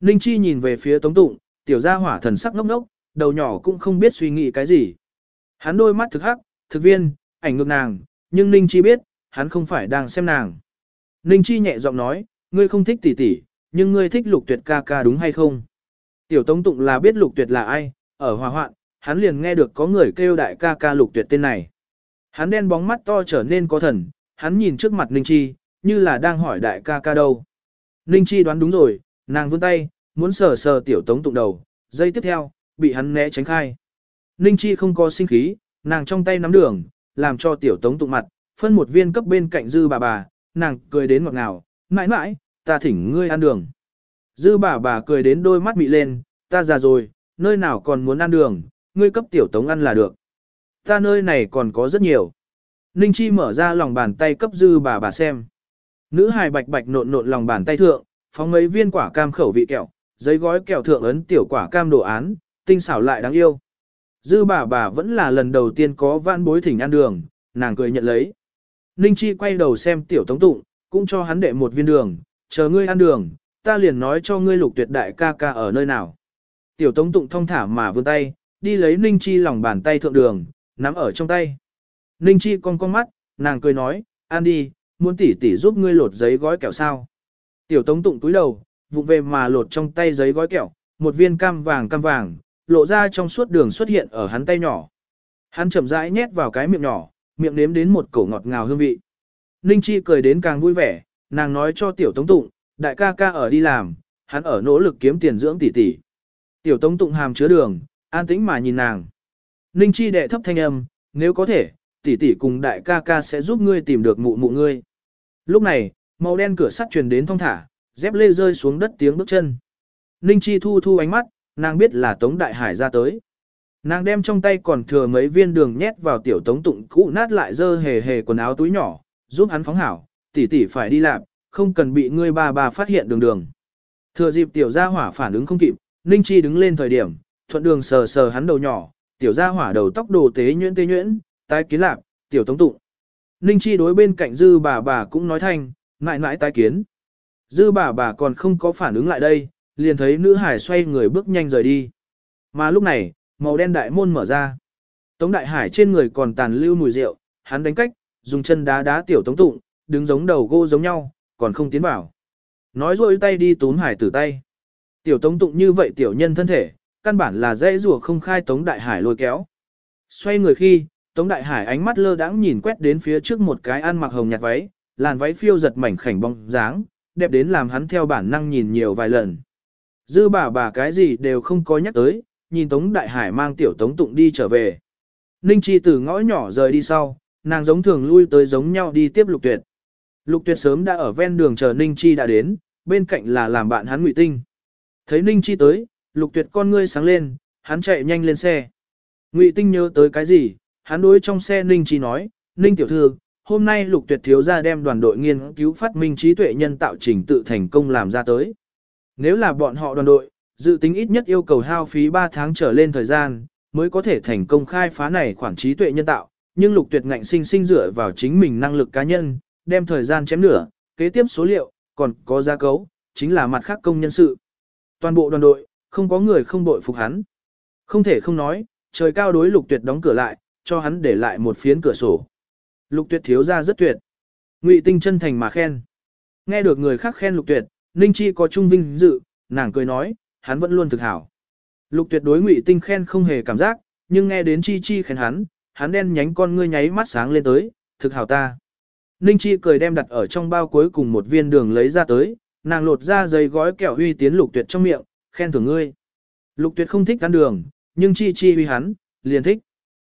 Ninh Chi nhìn về phía tống tụng, tiểu gia hỏa thần sắc ngốc ngốc, đầu nhỏ cũng không biết suy nghĩ cái gì. Hắn đôi mắt thực hắc, thực viên, ảnh ngược nàng, nhưng Ninh Chi biết, hắn không phải đang xem nàng. Ninh Chi nhẹ giọng nói, ngươi không thích tỷ tỷ, nhưng ngươi thích lục tuyệt ca ca đúng hay không? Tiểu Tống Tụng là biết lục tuyệt là ai, ở hòa hoạn, hắn liền nghe được có người kêu đại ca ca lục tuyệt tên này. Hắn đen bóng mắt to trở nên có thần, hắn nhìn trước mặt Ninh Chi, như là đang hỏi đại ca ca đâu. Ninh Chi đoán đúng rồi, nàng vươn tay, muốn sờ sờ tiểu Tống Tụng đầu, giây tiếp theo, bị hắn né tránh khai. Ninh Chi không có sinh khí, nàng trong tay nắm đường, làm cho tiểu tống tụng mặt, phân một viên cấp bên cạnh dư bà bà, nàng cười đến ngọt ngào, mãi mãi, ta thỉnh ngươi ăn đường. Dư bà bà cười đến đôi mắt mị lên, ta già rồi, nơi nào còn muốn ăn đường, ngươi cấp tiểu tống ăn là được. Ta nơi này còn có rất nhiều. Ninh Chi mở ra lòng bàn tay cấp dư bà bà xem. Nữ hài bạch bạch nộn nộn lòng bàn tay thượng, phóng mấy viên quả cam khẩu vị kẹo, giấy gói kẹo thượng ấn tiểu quả cam đồ án, tinh xảo lại đáng yêu. Dư bà bà vẫn là lần đầu tiên có vãn bối thỉnh ăn đường, nàng cười nhận lấy. Ninh Chi quay đầu xem tiểu tống tụng, cũng cho hắn đệ một viên đường, chờ ngươi ăn đường, ta liền nói cho ngươi lục tuyệt đại ca ca ở nơi nào. Tiểu tống tụng thong thả mà vươn tay, đi lấy Ninh Chi lòng bàn tay thượng đường, nắm ở trong tay. Ninh Chi con con mắt, nàng cười nói, ăn đi, muốn tỉ tỉ giúp ngươi lột giấy gói kẹo sao. Tiểu tống tụng túi đầu, vụng về mà lột trong tay giấy gói kẹo, một viên cam vàng cam vàng, lộ ra trong suốt đường xuất hiện ở hắn tay nhỏ. Hắn chậm rãi nhét vào cái miệng nhỏ, miệng nếm đến một cổ ngọt ngào hương vị. Ninh Chi cười đến càng vui vẻ, nàng nói cho tiểu tống tụng, đại ca ca ở đi làm, hắn ở nỗ lực kiếm tiền dưỡng tỷ tỷ. Tiểu tống tụng hàm chứa đường, an tĩnh mà nhìn nàng. Ninh Chi đệ thấp thanh âm, nếu có thể, tỷ tỷ cùng đại ca ca sẽ giúp ngươi tìm được mụ mụ ngươi. Lúc này, màu đen cửa sắt truyền đến thong thả, dép lê rơi xuống đất tiếng bước chân. Ninh Chi thu thu ánh mắt, nàng biết là Tống Đại Hải ra tới. Nàng đem trong tay còn thừa mấy viên đường nhét vào tiểu tống tụng cũ nát lại dơ hề hề quần áo túi nhỏ, giúp hắn phóng hảo, tỷ tỷ phải đi làm, không cần bị ngươi bà bà phát hiện đường đường. Thừa dịp tiểu gia hỏa phản ứng không kịp, Ninh Chi đứng lên thời điểm, thuận đường sờ sờ hắn đầu nhỏ, tiểu gia hỏa đầu tóc đồ tế nhuyễn tế nhuyễn, tái kiến lạc, tiểu tống tụng. Ninh Chi đối bên cạnh dư bà bà cũng nói thanh, ngại ngại tái kiến. Dư bà bà còn không có phản ứng lại đây, liền thấy nữ hải xoay người bước nhanh rời đi. Mà lúc này, màu đen đại môn mở ra. Tống đại hải trên người còn tàn lưu mùi rượu, hắn đánh cách, dùng chân đá đá tiểu tống tụng, đứng giống đầu gô giống nhau, còn không tiến vào. Nói rồi tay đi tốn hải tử tay. Tiểu tống tụng như vậy tiểu nhân thân thể, căn bản là dễ rùa không khai tống đại hải lôi kéo. Xoay người khi, tống đại hải ánh mắt lơ đãng nhìn quét đến phía trước một cái ăn mặc hồng nhạt váy, làn váy phiêu giật mảnh khảnh bóng dáng, đẹp đến làm hắn theo bản năng nhìn nhiều vài lần. Dư bà bà cái gì đều không có nhắc tới, nhìn Tống Đại Hải mang tiểu Tống Tụng đi trở về. Ninh Chi từ ngõ nhỏ rời đi sau, nàng giống thường lui tới giống nhau đi tiếp Lục Tuyệt. Lục Tuyệt sớm đã ở ven đường chờ Ninh Chi đã đến, bên cạnh là làm bạn hắn Ngụy Tinh. Thấy Ninh Chi tới, Lục Tuyệt con ngươi sáng lên, hắn chạy nhanh lên xe. Ngụy Tinh nhớ tới cái gì, hắn đối trong xe Ninh Chi nói, Ninh tiểu thư, hôm nay Lục Tuyệt thiếu gia đem đoàn đội nghiên cứu phát minh trí tuệ nhân tạo trình tự thành công làm ra tới. Nếu là bọn họ đoàn đội, dự tính ít nhất yêu cầu hao phí 3 tháng trở lên thời gian, mới có thể thành công khai phá này khoản trí tuệ nhân tạo, nhưng lục tuyệt ngạnh sinh sinh dựa vào chính mình năng lực cá nhân, đem thời gian chém nửa, kế tiếp số liệu, còn có gia cấu, chính là mặt khác công nhân sự. Toàn bộ đoàn đội, không có người không đội phục hắn. Không thể không nói, trời cao đối lục tuyệt đóng cửa lại, cho hắn để lại một phiến cửa sổ. Lục tuyệt thiếu ra rất tuyệt. Ngụy tinh chân thành mà khen. Nghe được người khác khen lục tuyệt, Ninh Chi có trung vinh dự, nàng cười nói, hắn vẫn luôn thực hảo. Lục tuyệt đối ngụy tinh khen không hề cảm giác, nhưng nghe đến Chi Chi khen hắn, hắn đen nhánh con ngươi nháy mắt sáng lên tới, thực hảo ta. Ninh Chi cười đem đặt ở trong bao cuối cùng một viên đường lấy ra tới, nàng lột ra giấy gói kẹo huy tiến lục tuyệt trong miệng, khen thưởng ngươi. Lục tuyệt không thích ăn đường, nhưng Chi Chi huy hắn, liền thích.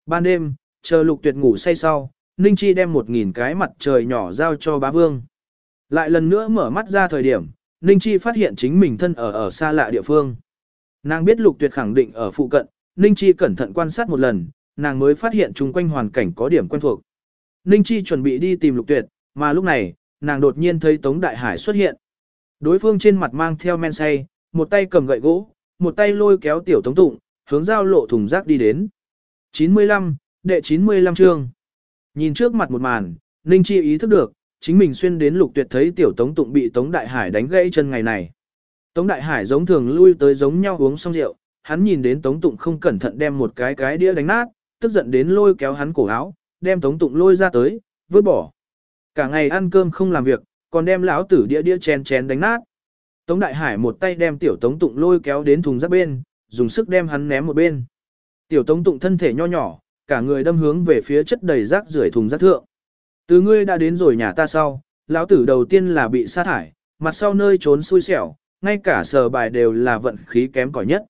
Ban đêm, chờ lục tuyệt ngủ say sau, Ninh Chi đem một nghìn cái mặt trời nhỏ giao cho bá vương. Lại lần nữa mở mắt ra thời điểm, Ninh Chi phát hiện chính mình thân ở ở xa lạ địa phương. Nàng biết lục tuyệt khẳng định ở phụ cận, Ninh Chi cẩn thận quan sát một lần, nàng mới phát hiện chung quanh hoàn cảnh có điểm quen thuộc. Ninh Chi chuẩn bị đi tìm lục tuyệt, mà lúc này, nàng đột nhiên thấy Tống Đại Hải xuất hiện. Đối phương trên mặt mang theo men say, một tay cầm gậy gỗ, một tay lôi kéo tiểu tống tụng, hướng giao lộ thùng rác đi đến. 95, đệ 95 chương. Nhìn trước mặt một màn, Ninh Chi ý thức được, chính mình xuyên đến lục tuyệt thấy tiểu tống tụng bị Tống Đại Hải đánh gãy chân ngày này. Tống Đại Hải giống thường lui tới giống nhau uống xong rượu, hắn nhìn đến Tống Tụng không cẩn thận đem một cái cái đĩa đánh nát, tức giận đến lôi kéo hắn cổ áo, đem Tống Tụng lôi ra tới, vứt bỏ. Cả ngày ăn cơm không làm việc, còn đem lão tử đĩa đĩa chén chén đánh nát. Tống Đại Hải một tay đem tiểu Tống Tụng lôi kéo đến thùng rác bên, dùng sức đem hắn ném một bên. Tiểu Tống Tụng thân thể nho nhỏ, cả người đâm hướng về phía chất đầy rác rưởi thùng rác thượng. Từ ngươi đã đến rồi nhà ta sau, lão tử đầu tiên là bị sa thải, mặt sau nơi trốn xui xẻo, ngay cả sờ bài đều là vận khí kém cỏi nhất.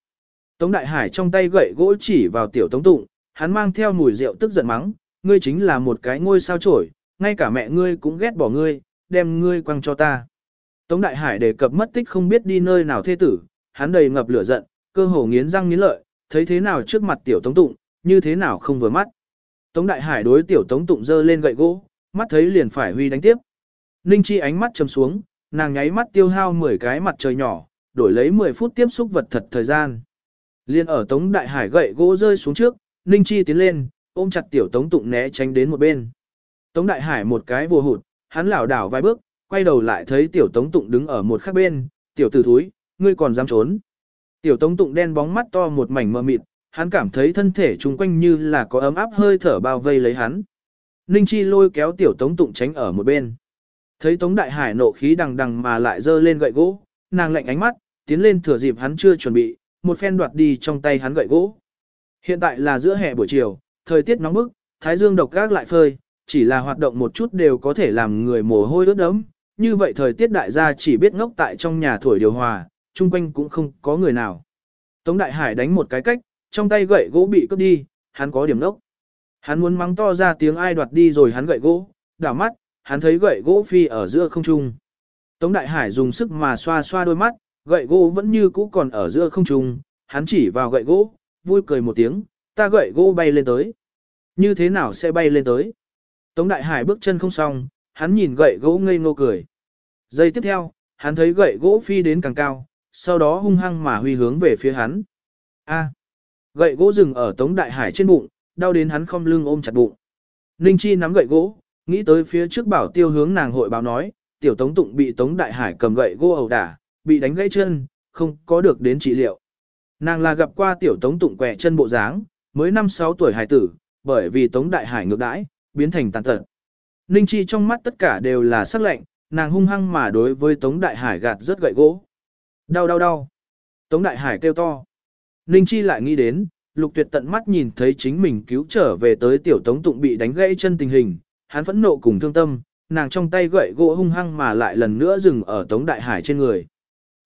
Tống Đại Hải trong tay gậy gỗ chỉ vào tiểu Tống Tụng, hắn mang theo mùi rượu tức giận mắng, ngươi chính là một cái ngôi sao chổi, ngay cả mẹ ngươi cũng ghét bỏ ngươi, đem ngươi quăng cho ta. Tống Đại Hải đề cập mất tích không biết đi nơi nào thê tử, hắn đầy ngập lửa giận, cơ hồ nghiến răng nghiến lợi, thấy thế nào trước mặt tiểu Tống Tụng, như thế nào không vừa mắt. Tống Đại Hải đối tiểu Tống Tụng giơ lên gậy gỗ, mắt thấy liền phải huy đánh tiếp. Ninh Chi ánh mắt trầm xuống, nàng nháy mắt tiêu hao 10 cái mặt trời nhỏ, đổi lấy 10 phút tiếp xúc vật thật thời gian. Liên ở Tống Đại Hải gậy gỗ rơi xuống trước, Ninh Chi tiến lên, ôm chặt tiểu Tống Tụng né tránh đến một bên. Tống Đại Hải một cái vô hụt, hắn lảo đảo vài bước, quay đầu lại thấy tiểu Tống Tụng đứng ở một khác bên, tiểu tử thúi, ngươi còn dám trốn. Tiểu Tống Tụng đen bóng mắt to một mảnh mờ mịt, hắn cảm thấy thân thể chung quanh như là có ấm áp hơi thở bao vây lấy hắn. Ninh Chi lôi kéo tiểu Tống Tụng tránh ở một bên. Thấy Tống Đại Hải nộ khí đằng đằng mà lại giơ lên gậy gỗ, nàng lạnh ánh mắt, tiến lên thừa dịp hắn chưa chuẩn bị, một phen đoạt đi trong tay hắn gậy gỗ. Hiện tại là giữa hè buổi chiều, thời tiết nóng bức, thái dương độc gác lại phơi, chỉ là hoạt động một chút đều có thể làm người mồ hôi ướt đẫm. Như vậy thời tiết đại gia chỉ biết ngốc tại trong nhà thổi điều hòa, chung quanh cũng không có người nào. Tống Đại Hải đánh một cái cách, trong tay gậy gỗ bị cướp đi, hắn có điểm nốc. Hắn muốn mắng to ra tiếng ai đoạt đi rồi hắn gậy gỗ, đảo mắt, hắn thấy gậy gỗ phi ở giữa không trung. Tống Đại Hải dùng sức mà xoa xoa đôi mắt, gậy gỗ vẫn như cũ còn ở giữa không trung, hắn chỉ vào gậy gỗ, vui cười một tiếng, ta gậy gỗ bay lên tới. Như thế nào sẽ bay lên tới? Tống Đại Hải bước chân không xong, hắn nhìn gậy gỗ ngây ngô cười. Giây tiếp theo, hắn thấy gậy gỗ phi đến càng cao, sau đó hung hăng mà huy hướng về phía hắn. A. Gậy gỗ dừng ở Tống Đại Hải trên bụng, đau đến hắn không lưng ôm chặt bụng. Ninh Chi nắm gậy gỗ, nghĩ tới phía trước bảo tiêu hướng nàng hội báo nói, tiểu Tống Tụng bị Tống Đại Hải cầm gậy gỗ ẩu đả, bị đánh gãy chân, không có được đến trị liệu. Nàng là gặp qua tiểu Tống Tụng quẹ chân bộ dáng, mới 5-6 tuổi hải tử, bởi vì Tống Đại Hải ngược đãi, biến thành tàn tật. Ninh Chi trong mắt tất cả đều là sắc lạnh, nàng hung hăng mà đối với Tống Đại Hải gạt rất gậy gỗ. Đau đau đau. Tống Đại Hải kêu to. Ninh Chi lại nghĩ đến, Lục Tuyệt tận mắt nhìn thấy chính mình cứu trở về tới tiểu Tống Tụng bị đánh gãy chân tình hình, hắn phẫn nộ cùng thương tâm, nàng trong tay gậy gỗ hung hăng mà lại lần nữa dừng ở Tống Đại Hải trên người.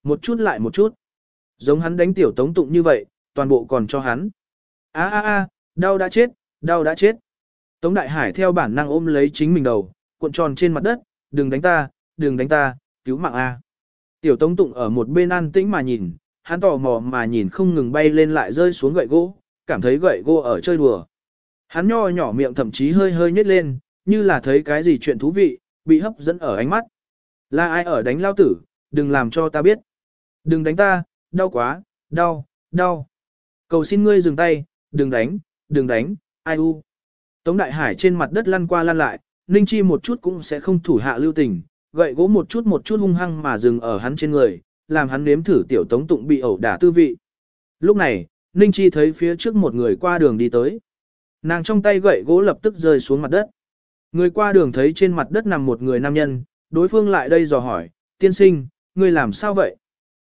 Một chút lại một chút. Giống hắn đánh tiểu Tống Tụng như vậy, toàn bộ còn cho hắn. A a a, đau đã chết, đau đã chết. Tống Đại Hải theo bản năng ôm lấy chính mình đầu, cuộn tròn trên mặt đất, đừng đánh ta, đừng đánh ta, cứu mạng A. Tiểu Tống Tụng ở một bên an tĩnh mà nhìn, hắn tò mò mà nhìn không ngừng bay lên lại rơi xuống gậy gỗ, cảm thấy gậy gỗ ở chơi đùa. Hắn nho nhỏ miệng thậm chí hơi hơi nhếch lên, như là thấy cái gì chuyện thú vị, bị hấp dẫn ở ánh mắt. Là ai ở đánh lao tử, đừng làm cho ta biết. Đừng đánh ta, đau quá, đau, đau. Cầu xin ngươi dừng tay, đừng đánh, đừng đánh, ai u. Tống Đại Hải trên mặt đất lăn qua lăn lại, Ninh Chi một chút cũng sẽ không thủ hạ lưu tình, gậy gỗ một chút một chút hung hăng mà dừng ở hắn trên người, làm hắn nếm thử tiểu Tống Tụng bị ẩu đả tư vị. Lúc này, Ninh Chi thấy phía trước một người qua đường đi tới. Nàng trong tay gậy gỗ lập tức rơi xuống mặt đất. Người qua đường thấy trên mặt đất nằm một người nam nhân, đối phương lại đây dò hỏi, tiên sinh, ngươi làm sao vậy?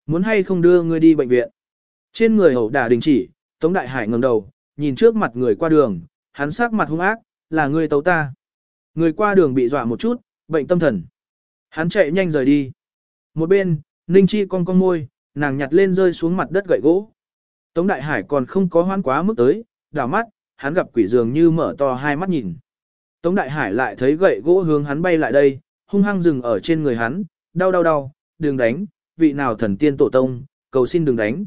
Muốn hay không đưa ngươi đi bệnh viện? Trên người ẩu đả đình chỉ, Tống Đại Hải ngẩng đầu, nhìn trước mặt người qua đường, hắn sắc mặt hung ác, là ngươi tấu ta. Người qua đường bị dọa một chút, bệnh tâm thần. Hắn chạy nhanh rời đi. Một bên, Ninh Chi cong cong môi, nàng nhặt lên rơi xuống mặt đất gậy gỗ. Tống Đại Hải còn không có hoan quá mức tới, đảo mắt, hắn gặp quỷ dường như mở to hai mắt nhìn. Tống Đại Hải lại thấy gậy gỗ hướng hắn bay lại đây, hung hăng dừng ở trên người hắn, đau đau đau, đừng đánh, vị nào thần tiên tổ tông, cầu xin đừng đánh.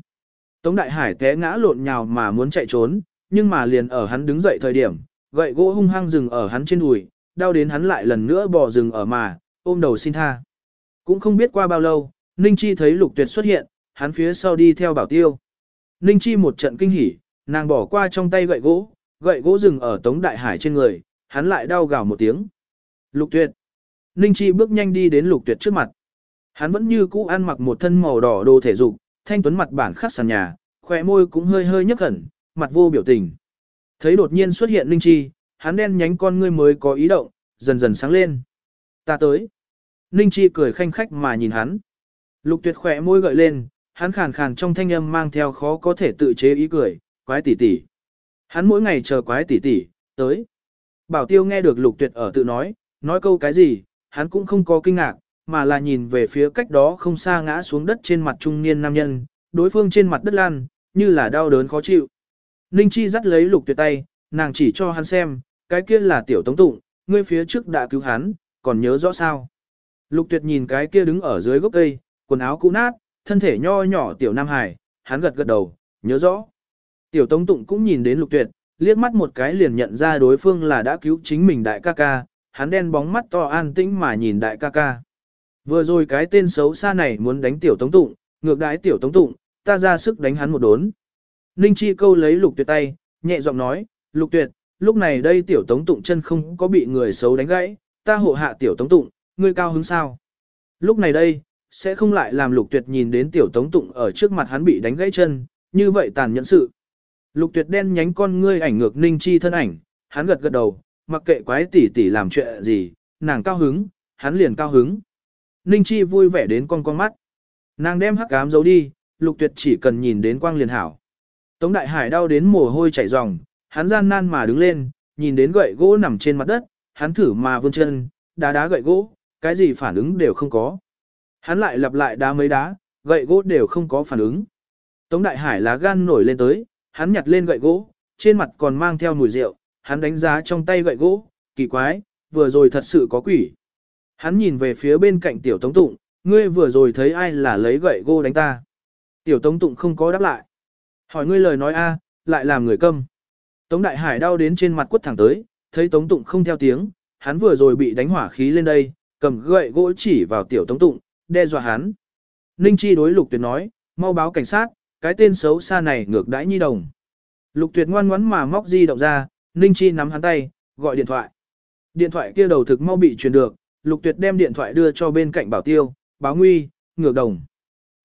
Tống Đại Hải té ngã lộn nhào mà muốn chạy trốn, nhưng mà liền ở hắn đứng dậy thời điểm, gậy gỗ hung hăng dừng ở hắn trên đùi, đau đến hắn lại lần nữa bò dừng ở mà, ôm đầu xin tha. Cũng không biết qua bao lâu, Ninh Chi thấy Lục Tuyệt xuất hiện, hắn phía sau đi theo bảo tiêu. Ninh Chi một trận kinh hỉ, nàng bỏ qua trong tay gậy gỗ, gậy gỗ dừng ở Tống Đại Hải trên người, hắn lại đau gào một tiếng. Lục Tuyệt. Ninh Chi bước nhanh đi đến Lục Tuyệt trước mặt. Hắn vẫn như cũ ăn mặc một thân màu đỏ đồ thể dục, thanh tuấn mặt bản khắc sàn nhà, khỏe môi cũng hơi hơi nhấc khẩn, mặt vô biểu tình. Thấy đột nhiên xuất hiện Ninh Chi, hắn đen nhánh con ngươi mới có ý động, dần dần sáng lên. Ta tới. Ninh Chi cười khanh khách mà nhìn hắn. Lục tuyệt khỏe môi gợi lên, hắn khàn khàn trong thanh âm mang theo khó có thể tự chế ý cười, quái tỷ tỷ. Hắn mỗi ngày chờ quái tỷ tỷ, tới. Bảo tiêu nghe được lục tuyệt ở tự nói, nói câu cái gì, hắn cũng không có kinh ngạc, mà là nhìn về phía cách đó không xa ngã xuống đất trên mặt trung niên nam nhân, đối phương trên mặt đất lan, như là đau đớn khó chịu. Ninh Chi dắt lấy lục tuyệt tay, nàng chỉ cho hắn xem, cái kia là tiểu tống tụng, ngươi phía trước đã cứu hắn, còn nhớ rõ sao. Lục tuyệt nhìn cái kia đứng ở dưới gốc cây, quần áo cũ nát, thân thể nho nhỏ tiểu nam hải, hắn gật gật đầu, nhớ rõ. Tiểu tống tụng cũng nhìn đến lục tuyệt, liếc mắt một cái liền nhận ra đối phương là đã cứu chính mình đại ca ca, hắn đen bóng mắt to an tĩnh mà nhìn đại ca ca. Vừa rồi cái tên xấu xa này muốn đánh tiểu tống tụng, ngược đãi tiểu tống tụng, ta ra sức đánh hắn một đốn. Ninh Chi câu lấy lục tuyệt tay, nhẹ giọng nói, lục tuyệt, lúc này đây tiểu tống tụng chân không có bị người xấu đánh gãy, ta hộ hạ tiểu tống tụng, ngươi cao hứng sao? Lúc này đây, sẽ không lại làm lục tuyệt nhìn đến tiểu tống tụng ở trước mặt hắn bị đánh gãy chân, như vậy tàn nhẫn sự. Lục tuyệt đen nhánh con ngươi ảnh ngược Ninh Chi thân ảnh, hắn gật gật đầu, mặc kệ quái tỷ tỷ làm chuyện gì, nàng cao hứng, hắn liền cao hứng. Ninh Chi vui vẻ đến con con mắt. Nàng đem hắc ám giấu đi, lục tuyệt chỉ cần nhìn đến quang liền hảo. Tống Đại Hải đau đến mồ hôi chảy ròng, hắn gian nan mà đứng lên, nhìn đến gậy gỗ nằm trên mặt đất, hắn thử mà vươn chân, đá đá gậy gỗ, cái gì phản ứng đều không có. Hắn lại lặp lại đá mấy đá, gậy gỗ đều không có phản ứng. Tống Đại Hải lá gan nổi lên tới, hắn nhặt lên gậy gỗ, trên mặt còn mang theo mùi rượu, hắn đánh giá trong tay gậy gỗ, kỳ quái, vừa rồi thật sự có quỷ. Hắn nhìn về phía bên cạnh tiểu tống tụng, ngươi vừa rồi thấy ai là lấy gậy gỗ đánh ta. Tiểu tống tụng không có đáp lại. Hỏi ngươi lời nói a, lại làm người câm. Tống Đại Hải đau đến trên mặt quất thẳng tới, thấy Tống Tụng không theo tiếng, hắn vừa rồi bị đánh hỏa khí lên đây, cầm gậy gỗ chỉ vào tiểu Tống Tụng, đe dọa hắn. Ninh Chi đối Lục Tuyệt nói, mau báo cảnh sát, cái tên xấu xa này ngược đãi nhi đồng. Lục Tuyệt ngoan ngoãn mà móc di động ra, Ninh Chi nắm hắn tay, gọi điện thoại. Điện thoại kia đầu thực mau bị truyền được, Lục Tuyệt đem điện thoại đưa cho bên cạnh Bảo Tiêu, báo nguy, ngược đồng.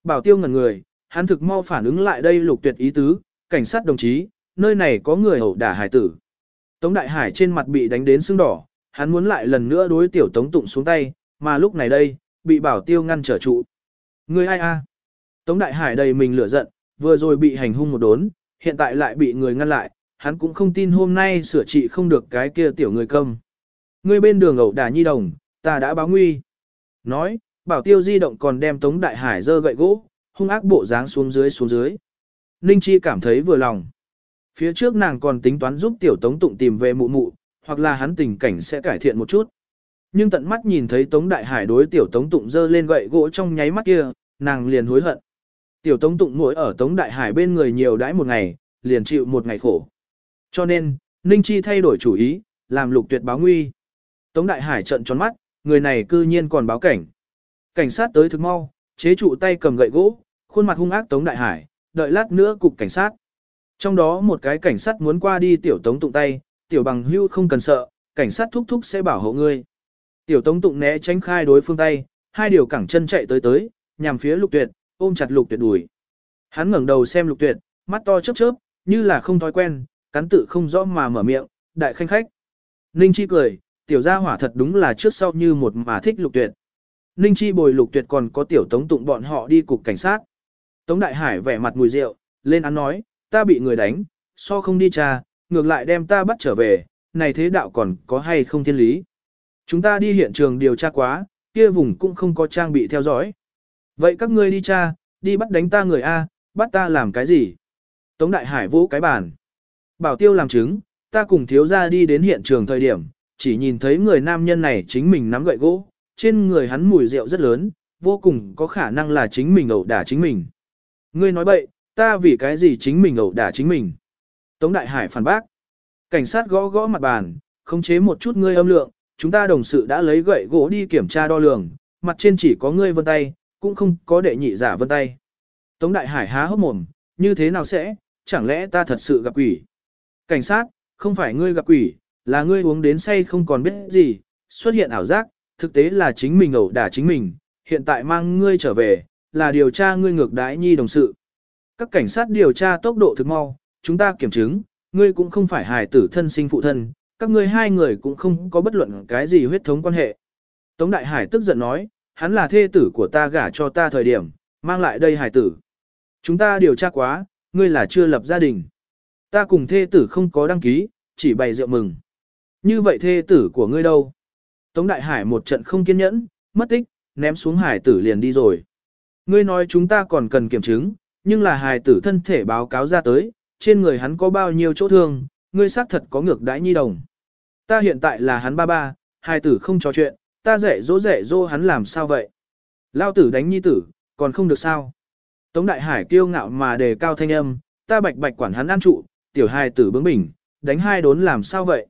Bảo Tiêu ngẩn người, hắn thực mau phản ứng lại đây Lục Tuyệt ý tứ, cảnh sát đồng chí, nơi này có người ẩu đả hải tử. Tống Đại Hải trên mặt bị đánh đến sưng đỏ, hắn muốn lại lần nữa đối tiểu Tống Tụng xuống tay, mà lúc này đây, bị Bảo Tiêu ngăn trở trụ. Người ai a? Tống Đại Hải đầy mình lửa giận, vừa rồi bị hành hung một đốn, hiện tại lại bị người ngăn lại, hắn cũng không tin hôm nay sửa trị không được cái kia tiểu người công. Người bên đường ẩu đả nhi đồng, ta đã báo nguy. Nói, bảo tiêu di động còn đem Tống Đại Hải dơ gậy gỗ, hung ác bộ dáng xuống dưới xuống dưới. Ninh Chi cảm thấy vừa lòng. Phía trước nàng còn tính toán giúp tiểu Tống Tụng tìm về mụ mụ, hoặc là hắn tình cảnh sẽ cải thiện một chút. Nhưng tận mắt nhìn thấy Tống Đại Hải đối tiểu Tống Tụng dơ lên gậy gỗ trong nháy mắt kia, nàng liền hối hận. Tiểu Tống Tụng ngồi ở Tống Đại Hải bên người nhiều đãi một ngày, liền chịu một ngày khổ. Cho nên, Ninh Chi thay đổi chủ ý, làm lục tuyệt báo nguy. Tống Đại Hải trợn tròn mắt, người này cư nhiên còn báo cảnh. Cảnh sát tới thực mau, chế trụ tay cầm gậy gỗ, khuôn mặt hung ác Tống Đại Hải, đợi lát nữa cục cảnh sát. Trong đó một cái cảnh sát muốn qua đi tiểu Tống Tụng tay, tiểu bằng hưu không cần sợ, cảnh sát thúc thúc sẽ bảo hộ ngươi. Tiểu Tống Tụng né tránh khai đối phương tay, hai điều cẳng chân chạy tới tới, nhằm phía lục tuyệt, ôm chặt lục tuyệt đùi. Hắn ngẩng đầu xem lục tuyệt, mắt to chớp chớp, như là không thói quen, cắn tự không rõ mà mở miệng, đại khanh khách. Ninh Chi cười, tiểu gia hỏa thật đúng là trước sau như một mà thích lục tuyệt. Ninh Chi bồi lục tuyệt còn có tiểu tống tụng bọn họ đi cục cảnh sát. Tống Đại Hải vẻ mặt mùi rượu, lên án nói, ta bị người đánh, so không đi trà, ngược lại đem ta bắt trở về, này thế đạo còn có hay không thiên lý. Chúng ta đi hiện trường điều tra quá, kia vùng cũng không có trang bị theo dõi. Vậy các ngươi đi tra, đi bắt đánh ta người A, bắt ta làm cái gì? Tống Đại Hải vỗ cái bàn. Bảo tiêu làm chứng, ta cùng thiếu gia đi đến hiện trường thời điểm, chỉ nhìn thấy người nam nhân này chính mình nắm gậy gỗ, trên người hắn mùi rượu rất lớn, vô cùng có khả năng là chính mình ẩu đả chính mình. Ngươi nói bậy, ta vì cái gì chính mình ẩu đả chính mình? Tống Đại Hải phản bác. Cảnh sát gõ gõ mặt bàn, khống chế một chút ngươi âm lượng, chúng ta đồng sự đã lấy gậy gỗ đi kiểm tra đo lường, mặt trên chỉ có ngươi vân tay, cũng không có đệ nhị giả vân tay. Tống Đại Hải há hốc mồm, như thế nào sẽ, chẳng lẽ ta thật sự gặp quỷ? Cảnh sát, không phải ngươi gặp quỷ, là ngươi uống đến say không còn biết gì, xuất hiện ảo giác, thực tế là chính mình ẩu đả chính mình, hiện tại mang ngươi trở về, là điều tra ngươi ngược đái nhi đồng sự. Các cảnh sát điều tra tốc độ thực mau, chúng ta kiểm chứng, ngươi cũng không phải hài tử thân sinh phụ thân, các ngươi hai người cũng không có bất luận cái gì huyết thống quan hệ. Tống Đại Hải tức giận nói, hắn là thê tử của ta gả cho ta thời điểm, mang lại đây hải tử. Chúng ta điều tra quá, ngươi là chưa lập gia đình. Ta cùng thê tử không có đăng ký, chỉ bày rượu mừng. Như vậy thê tử của ngươi đâu? Tống Đại Hải một trận không kiên nhẫn, mất tích, ném xuống hải tử liền đi rồi. Ngươi nói chúng ta còn cần kiểm chứng, nhưng là hải tử thân thể báo cáo ra tới, trên người hắn có bao nhiêu chỗ thương, ngươi xác thật có ngược đãi nhi đồng. Ta hiện tại là hắn ba ba, hai tử không trò chuyện, ta dạy dỗ dạy dỗ hắn làm sao vậy? Lao tử đánh nhi tử, còn không được sao? Tống Đại Hải kiêu ngạo mà đề cao thanh âm, ta bạch bạch quản hắn ăn trụ, tiểu hài tử bướng bỉnh, đánh hai đốn làm sao vậy?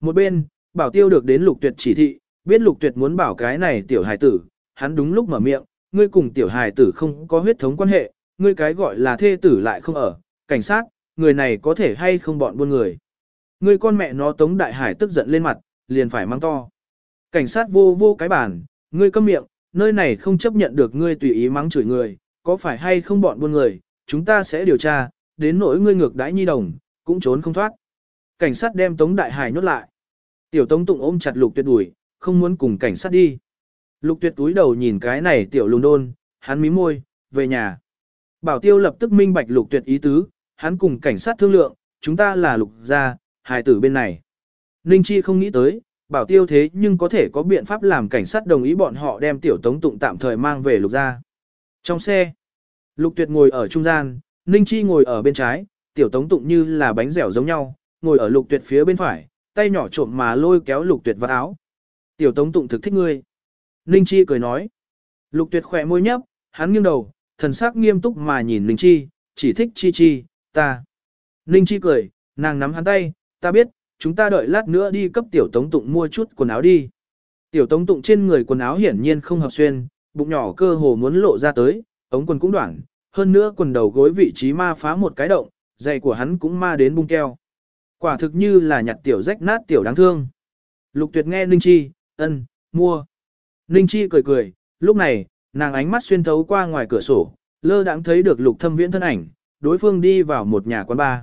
Một bên, bảo tiêu được đến lục tuyệt chỉ thị, biết lục tuyệt muốn bảo cái này tiểu hài tử, hắn đúng lúc mở miệng, ngươi cùng tiểu hài tử không có huyết thống quan hệ, ngươi cái gọi là thê tử lại không ở, cảnh sát, người này có thể hay không bọn buôn người. Ngươi con mẹ nó tống đại hải tức giận lên mặt, liền phải mang to. Cảnh sát vô vô cái bản, ngươi câm miệng, nơi này không chấp nhận được ngươi tùy ý mắng chửi người, có phải hay không bọn buôn người, chúng ta sẽ điều tra, đến nỗi ngươi ngược đãi nhi đồng, cũng trốn không thoát. Cảnh sát đem Tống Đại Hải nhốt lại. Tiểu Tống Tụng ôm chặt Lục Tuyệt đuổi, không muốn cùng cảnh sát đi. Lục Tuyệt túi đầu nhìn cái này tiểu lùng đôn, hắn mím môi, về nhà. Bảo Tiêu lập tức minh bạch Lục Tuyệt ý tứ, hắn cùng cảnh sát thương lượng, chúng ta là Lục gia, hài tử bên này. Ninh Chi không nghĩ tới, Bảo Tiêu thế nhưng có thể có biện pháp làm cảnh sát đồng ý bọn họ đem tiểu Tống Tụng tạm thời mang về Lục gia. Trong xe, Lục Tuyệt ngồi ở trung gian, Ninh Chi ngồi ở bên trái, tiểu Tống Tụng như là bánh dẻo giống nhau, ngồi ở Lục Tuyệt phía bên phải, tay nhỏ trộm mà lôi kéo Lục Tuyệt vào áo. Tiểu Tống Tụng thực thích ngươi. Ninh Chi cười nói. Lục Tuyệt khỏe môi nhấp, hắn nghiêng đầu, thần sắc nghiêm túc mà nhìn Ninh Chi, chỉ thích Chi Chi, ta. Ninh Chi cười, nàng nắm hắn tay, ta biết, chúng ta đợi lát nữa đi cấp tiểu tống tụng mua chút quần áo đi. Tiểu tống tụng trên người quần áo hiển nhiên không hợp xuyên, bụng nhỏ cơ hồ muốn lộ ra tới, ống quần cũng đoạn, hơn nữa quần đầu gối vị trí ma phá một cái động, giày của hắn cũng ma đến bung keo. Quả thực như là nhặt tiểu rách nát tiểu đáng thương. Lục tuyệt nghe Ninh Chi, ân, mua. Ninh Chi cười cười, lúc này, nàng ánh mắt xuyên thấu qua ngoài cửa sổ, lơ đãng thấy được lục thâm viễn thân ảnh, đối phương đi vào một nhà quán bar.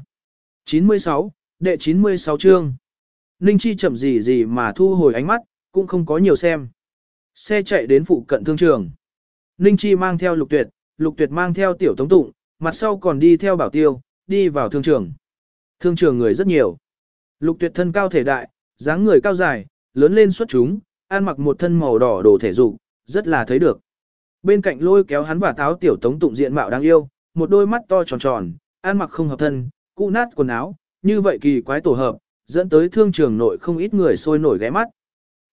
96, đệ 96 chương. Ninh Chi chậm gì gì mà thu hồi ánh mắt, cũng không có nhiều xem. Xe chạy đến phụ cận thương trường. Ninh Chi mang theo lục tuyệt, lục tuyệt mang theo tiểu tống tụng, mặt sau còn đi theo bảo tiêu, đi vào thương trường. Thương trường người rất nhiều. Lục tuyệt thân cao thể đại, dáng người cao dài, lớn lên xuất chúng, ăn mặc một thân màu đỏ đồ thể dục, rất là thấy được. Bên cạnh lôi kéo hắn và táo tiểu tống tụng diện mạo đáng yêu, một đôi mắt to tròn tròn, ăn mặc không hợp thân, cũ nát quần áo, như vậy kỳ quái tổ hợp, dẫn tới thương trường nội không ít người sôi nổi ghé mắt.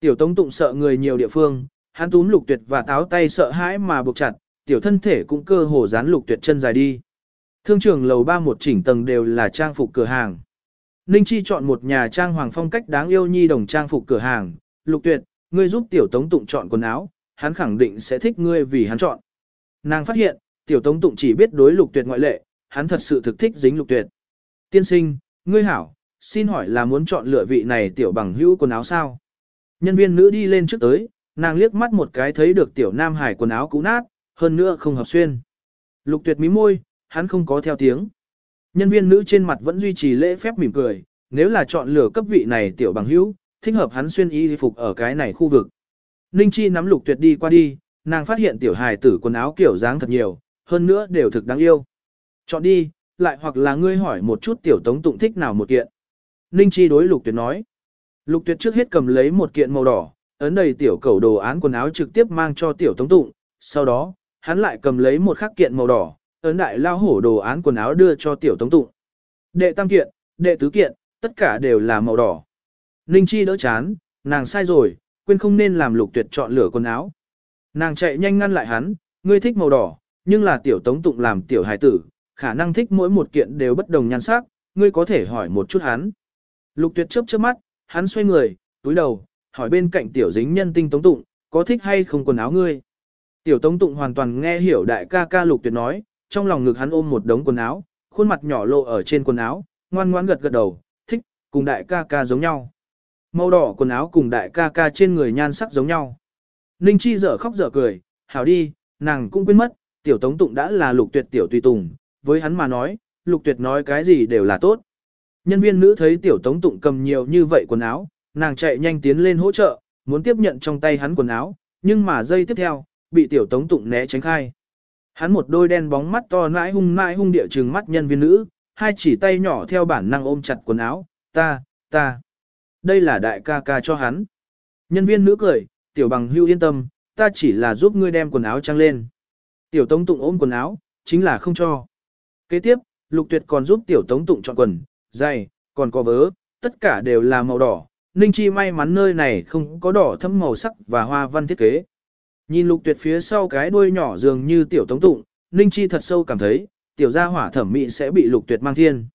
Tiểu tống tụng sợ người nhiều địa phương, hắn túm lục tuyệt và táo tay sợ hãi mà buộc chặt, tiểu thân thể cũng cơ hồ dán lục tuyệt chân dài đi. Thương trường lầu ba một chỉnh tầng đều là trang phục cửa hàng. Ninh Chi chọn một nhà trang hoàng phong cách đáng yêu nhi đồng trang phục cửa hàng, lục tuyệt, ngươi giúp tiểu tống tụng chọn quần áo, hắn khẳng định sẽ thích ngươi vì hắn chọn. Nàng phát hiện, tiểu tống tụng chỉ biết đối lục tuyệt ngoại lệ, hắn thật sự thực thích dính lục tuyệt. Tiên sinh, ngươi hảo, xin hỏi là muốn chọn lựa vị này tiểu bằng hữu quần áo sao? Nhân viên nữ đi lên trước tới, nàng liếc mắt một cái thấy được tiểu nam hải quần áo cũ nát, hơn nữa không hợp xuyên. Lục tuyệt mí môi, hắn không có theo tiếng. Nhân viên nữ trên mặt vẫn duy trì lễ phép mỉm cười, nếu là chọn lựa cấp vị này tiểu bằng hữu, thích hợp hắn xuyên y phục ở cái này khu vực. Ninh Chi nắm lục tuyệt đi qua đi, nàng phát hiện tiểu hài tử quần áo kiểu dáng thật nhiều, hơn nữa đều thực đáng yêu. Chọn đi, lại hoặc là ngươi hỏi một chút tiểu tống tụng thích nào một kiện. Ninh Chi đối lục tuyệt nói. Lục tuyệt trước hết cầm lấy một kiện màu đỏ, ấn đầy tiểu cầu đồ án quần áo trực tiếp mang cho tiểu tống tụng, sau đó, hắn lại cầm lấy một khắc kiện màu đỏ, ấn đại lao hổ đồ án quần áo đưa cho tiểu tống tụng. Đệ tam kiện, đệ tứ kiện, tất cả đều là màu đỏ. Ninh Chi đỡ chán, nàng sai rồi, quên không nên làm lục tuyệt chọn lửa quần áo. Nàng chạy nhanh ngăn lại hắn, ngươi thích màu đỏ, nhưng là tiểu tống tụng làm tiểu hài tử, khả năng thích mỗi một kiện đều bất đồng nhan sắc, ngươi có thể hỏi một chút hắn. Lục tuyệt chớp chớp mắt, hắn xoay người, túi đầu, hỏi bên cạnh tiểu dính nhân tinh tống tụng, có thích hay không quần áo ngươi. Tiểu tống tụng hoàn toàn nghe hiểu đại ca ca lục tuyệt nói, trong lòng ngực hắn ôm một đống quần áo, khuôn mặt nhỏ lộ ở trên quần áo, ngoan ngoãn gật gật đầu, thích, cùng đại ca ca giống nhau. Màu đỏ quần áo cùng đại ca ca trên người nhan sắc giống nhau. Ninh Chi dở khóc dở cười, hảo đi, nàng cũng quên mất, tiểu tống tụng đã là lục tuyệt tiểu tùy tùng, với hắn mà nói, lục tuyệt nói cái gì đều là tốt. Nhân viên nữ thấy tiểu tống tụng cầm nhiều như vậy quần áo, nàng chạy nhanh tiến lên hỗ trợ, muốn tiếp nhận trong tay hắn quần áo, nhưng mà giây tiếp theo, bị tiểu tống tụng né tránh khai. Hắn một đôi đen bóng mắt to nãi hung nãi hung địa trừng mắt nhân viên nữ, hai chỉ tay nhỏ theo bản năng ôm chặt quần áo, ta, ta. Đây là đại ca ca cho hắn. Nhân viên nữ cười, tiểu bằng hưu yên tâm, ta chỉ là giúp ngươi đem quần áo trăng lên. Tiểu tống tụng ôm quần áo, chính là không cho. Kế tiếp, lục tuyệt còn giúp tiểu tống tụng chọn quần, giày, còn có vớ, tất cả đều là màu đỏ. Ninh Chi may mắn nơi này không có đỏ thâm màu sắc và hoa văn thiết kế. Nhìn lục tuyệt phía sau cái đuôi nhỏ dường như tiểu tống tụng, Ninh Chi thật sâu cảm thấy, tiểu gia hỏa thẩm mỹ sẽ bị lục tuyệt mang thiên.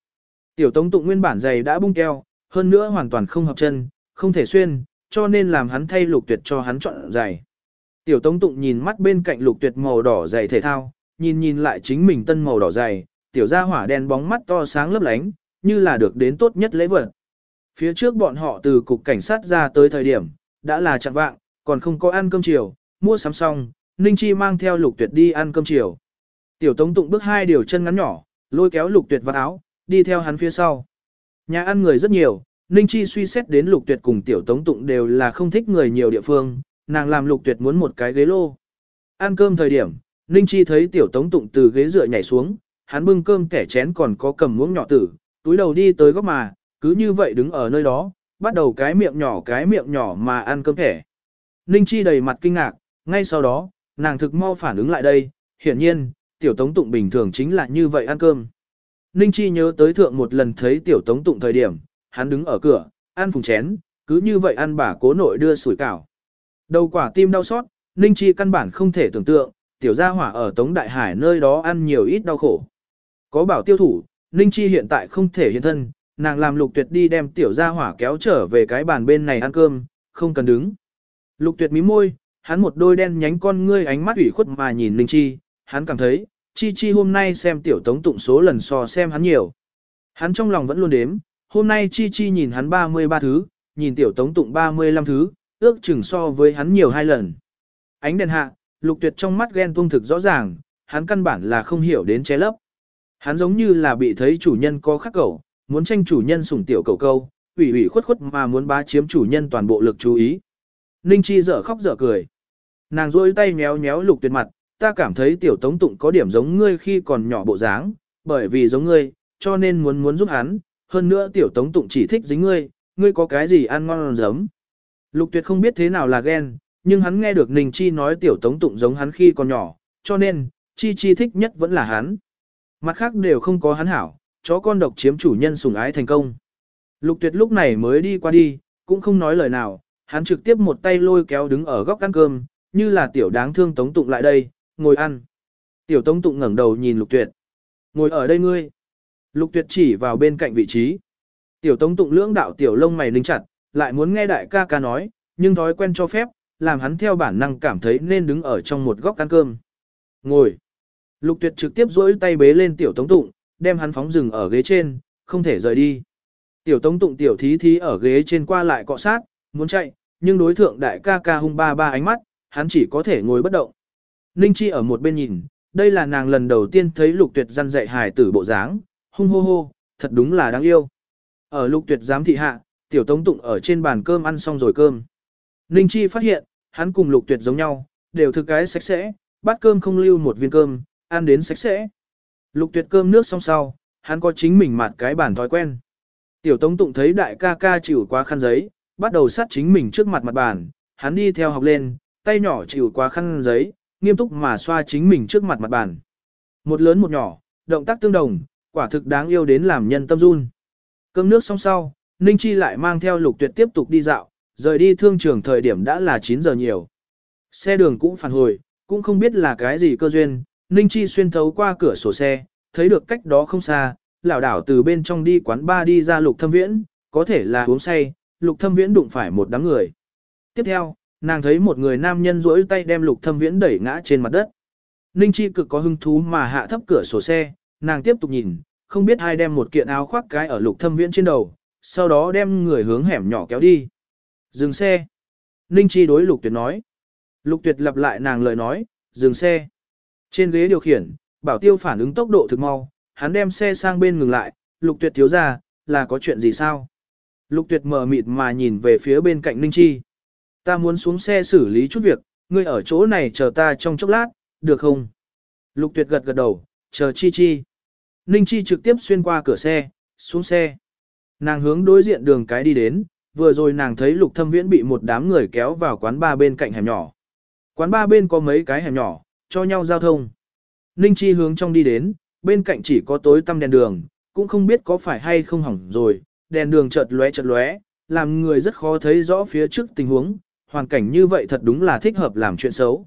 Tiểu tống tụng nguyên bản giày đã bung keo, hơn nữa hoàn toàn không hợp chân, không thể xuyên, cho nên làm hắn thay lục tuyệt cho hắn chọn giày. Tiểu tống tụng nhìn mắt bên cạnh lục tuyệt màu đỏ dày thể thao, nhìn nhìn lại chính mình tân màu đỏ dày, tiểu gia hỏa đen bóng mắt to sáng lấp lánh, như là được đến tốt nhất lễ vật. Phía trước bọn họ từ cục cảnh sát ra tới thời điểm, đã là chặng vạng, còn không có ăn cơm chiều, mua sắm xong, Ninh Chi mang theo lục tuyệt đi ăn cơm chiều. Tiểu Tống Tụng bước hai điều chân ngắn nhỏ, lôi kéo lục tuyệt vào áo, đi theo hắn phía sau. Nhà ăn người rất nhiều, Ninh Chi suy xét đến lục tuyệt cùng Tiểu Tống Tụng đều là không thích người nhiều địa phương, nàng làm lục tuyệt muốn một cái ghế lô. Ăn cơm thời điểm, Ninh Chi thấy Tiểu Tống Tụng từ ghế dựa nhảy xuống, hắn bưng cơm kẻ chén còn có cầm muỗng nhỏ tử, túi đầu đi tới góc mà, cứ như vậy đứng ở nơi đó, bắt đầu cái miệng nhỏ cái miệng nhỏ mà ăn cơm kẻ. Ninh Chi đầy mặt kinh ngạc, ngay sau đó, nàng thực mau phản ứng lại đây, hiển nhiên, tiểu tống tụng bình thường chính là như vậy ăn cơm. Ninh Chi nhớ tới thượng một lần thấy tiểu tống tụng thời điểm, hắn đứng ở cửa, ăn phùng chén, cứ như vậy ăn bà cố nội đưa sủi cảo. Đầu quả tim đau xót, Ninh Chi căn bản không thể tưởng tượng, tiểu gia hỏa ở Tống Đại Hải nơi đó ăn nhiều ít đau khổ. Có bảo tiêu thủ, Ninh Chi hiện tại không thể hiện thân, nàng làm lục tuyệt đi đem tiểu gia hỏa kéo trở về cái bàn bên này ăn cơm, không cần đứng. Lục tuyệt mí môi, hắn một đôi đen nhánh con ngươi ánh mắt ủy khuất mà nhìn Ninh Chi, hắn cảm thấy, Chi Chi hôm nay xem tiểu tống tụng số lần so xem hắn nhiều. Hắn trong lòng vẫn luôn đếm, hôm nay Chi Chi nhìn hắn 33 thứ, nhìn tiểu tống tụng 35 thứ, ước chừng so với hắn nhiều hai lần. Ánh đèn hạ, lục tuyệt trong mắt ghen tuông thực rõ ràng, hắn căn bản là không hiểu đến che lấp. Hắn giống như là bị thấy chủ nhân có khắc cầu, muốn tranh chủ nhân sủng tiểu cầu câu, ủy ủy khuất khuất mà muốn bá chiếm chủ nhân toàn bộ lực chú ý. Ninh Chi dở khóc dở cười. Nàng rôi tay méo méo lục tuyệt mặt, ta cảm thấy tiểu tống tụng có điểm giống ngươi khi còn nhỏ bộ dáng, bởi vì giống ngươi, cho nên muốn muốn giúp hắn, hơn nữa tiểu tống tụng chỉ thích dính ngươi, ngươi có cái gì ăn ngon giấm. Lục tuyệt không biết thế nào là ghen, nhưng hắn nghe được Ninh Chi nói tiểu tống tụng giống hắn khi còn nhỏ, cho nên, Chi Chi thích nhất vẫn là hắn. Mặt khác đều không có hắn hảo, chó con độc chiếm chủ nhân sủng ái thành công. Lục tuyệt lúc này mới đi qua đi, cũng không nói lời nào, hắn trực tiếp một tay lôi kéo đứng ở góc ăn cơm, như là tiểu đáng thương tống tụng lại đây, ngồi ăn. Tiểu tống tụng ngẩng đầu nhìn lục tuyệt. Ngồi ở đây ngươi. Lục tuyệt chỉ vào bên cạnh vị trí. Tiểu tống tụng lưỡng đạo tiểu lông mày ninh chặt, lại muốn nghe đại ca ca nói, nhưng thói quen cho phép, làm hắn theo bản năng cảm thấy nên đứng ở trong một góc ăn cơm. Ngồi. Lục tuyệt trực tiếp duỗi tay bế lên tiểu tống tụng, đem hắn phóng rừng ở ghế trên, không thể rời đi. Tiểu tống tụng tiểu thí thí ở ghế trên qua lại cọ sát, muốn chạy, nhưng đối thượng đại ca ca hung ba ba ánh mắt, hắn chỉ có thể ngồi bất động. Ninh Chi ở một bên nhìn, đây là nàng lần đầu tiên thấy lục tuyệt răn dạy hài tử bộ dáng, hung hô hô, thật đúng là đáng yêu. Ở lục tuyệt giám thị hạ, tiểu tống tụng ở trên bàn cơm ăn xong rồi cơm. Ninh Chi phát hiện, hắn cùng lục tuyệt giống nhau, đều thực cái sạch sẽ, bát cơm không lưu một viên cơm, ăn đến sạch sẽ. Lục tuyệt cơm nước xong sau, hắn có chính mình mặt cái bản thói quen. Tiểu tống tụng thấy đại ca ca chịu quá khăn giấy, bắt đầu sát chính mình trước mặt mặt bàn, hắn đi theo học lên, tay nhỏ chịu quá khăn giấy, nghiêm túc mà xoa chính mình trước mặt mặt bàn. Một lớn một nhỏ, động tác tương đồng, quả thực đáng yêu đến làm nhân tâm run. Cơm nước xong sau, Ninh Chi lại mang theo lục tuyệt tiếp tục đi dạo, rời đi thương trường thời điểm đã là 9 giờ nhiều. Xe đường cũng phản hồi, cũng không biết là cái gì cơ duyên, Ninh Chi xuyên thấu qua cửa sổ xe, thấy được cách đó không xa, lảo đảo từ bên trong đi quán ba đi ra lục thâm viễn, có thể là uống say, lục thâm viễn đụng phải một đám người. Tiếp theo, nàng thấy một người nam nhân rỗi tay đem lục thâm viễn đẩy ngã trên mặt đất. Ninh Chi cực có hứng thú mà hạ thấp cửa sổ xe, nàng tiếp tục nhìn, không biết ai đem một kiện áo khoác cái ở lục thâm viễn trên đầu, sau đó đem người hướng hẻm nhỏ kéo đi. Dừng xe. Ninh Chi đối lục tuyệt nói. Lục tuyệt lặp lại nàng lời nói, dừng xe. Trên ghế điều khiển, bảo tiêu phản ứng tốc độ thực mau, hắn đem xe sang bên ngừng lại, lục tuyệt thiếu ra, là có chuyện gì sao? Lục tuyệt mở mịt mà nhìn về phía bên cạnh Ninh Chi. Ta muốn xuống xe xử lý chút việc, ngươi ở chỗ này chờ ta trong chốc lát, được không? Lục tuyệt gật gật đầu, chờ Chi Chi. Ninh Chi trực tiếp xuyên qua cửa xe, xuống xe. Nàng hướng đối diện đường cái đi đến, vừa rồi nàng thấy lục thâm viễn bị một đám người kéo vào quán ba bên cạnh hẻm nhỏ. Quán ba bên có mấy cái hẻm nhỏ, cho nhau giao thông. Ninh Chi hướng trong đi đến, bên cạnh chỉ có tối tăm đèn đường, cũng không biết có phải hay không hỏng rồi, đèn đường chợt lóe chợt lóe, làm người rất khó thấy rõ phía trước tình huống, hoàn cảnh như vậy thật đúng là thích hợp làm chuyện xấu.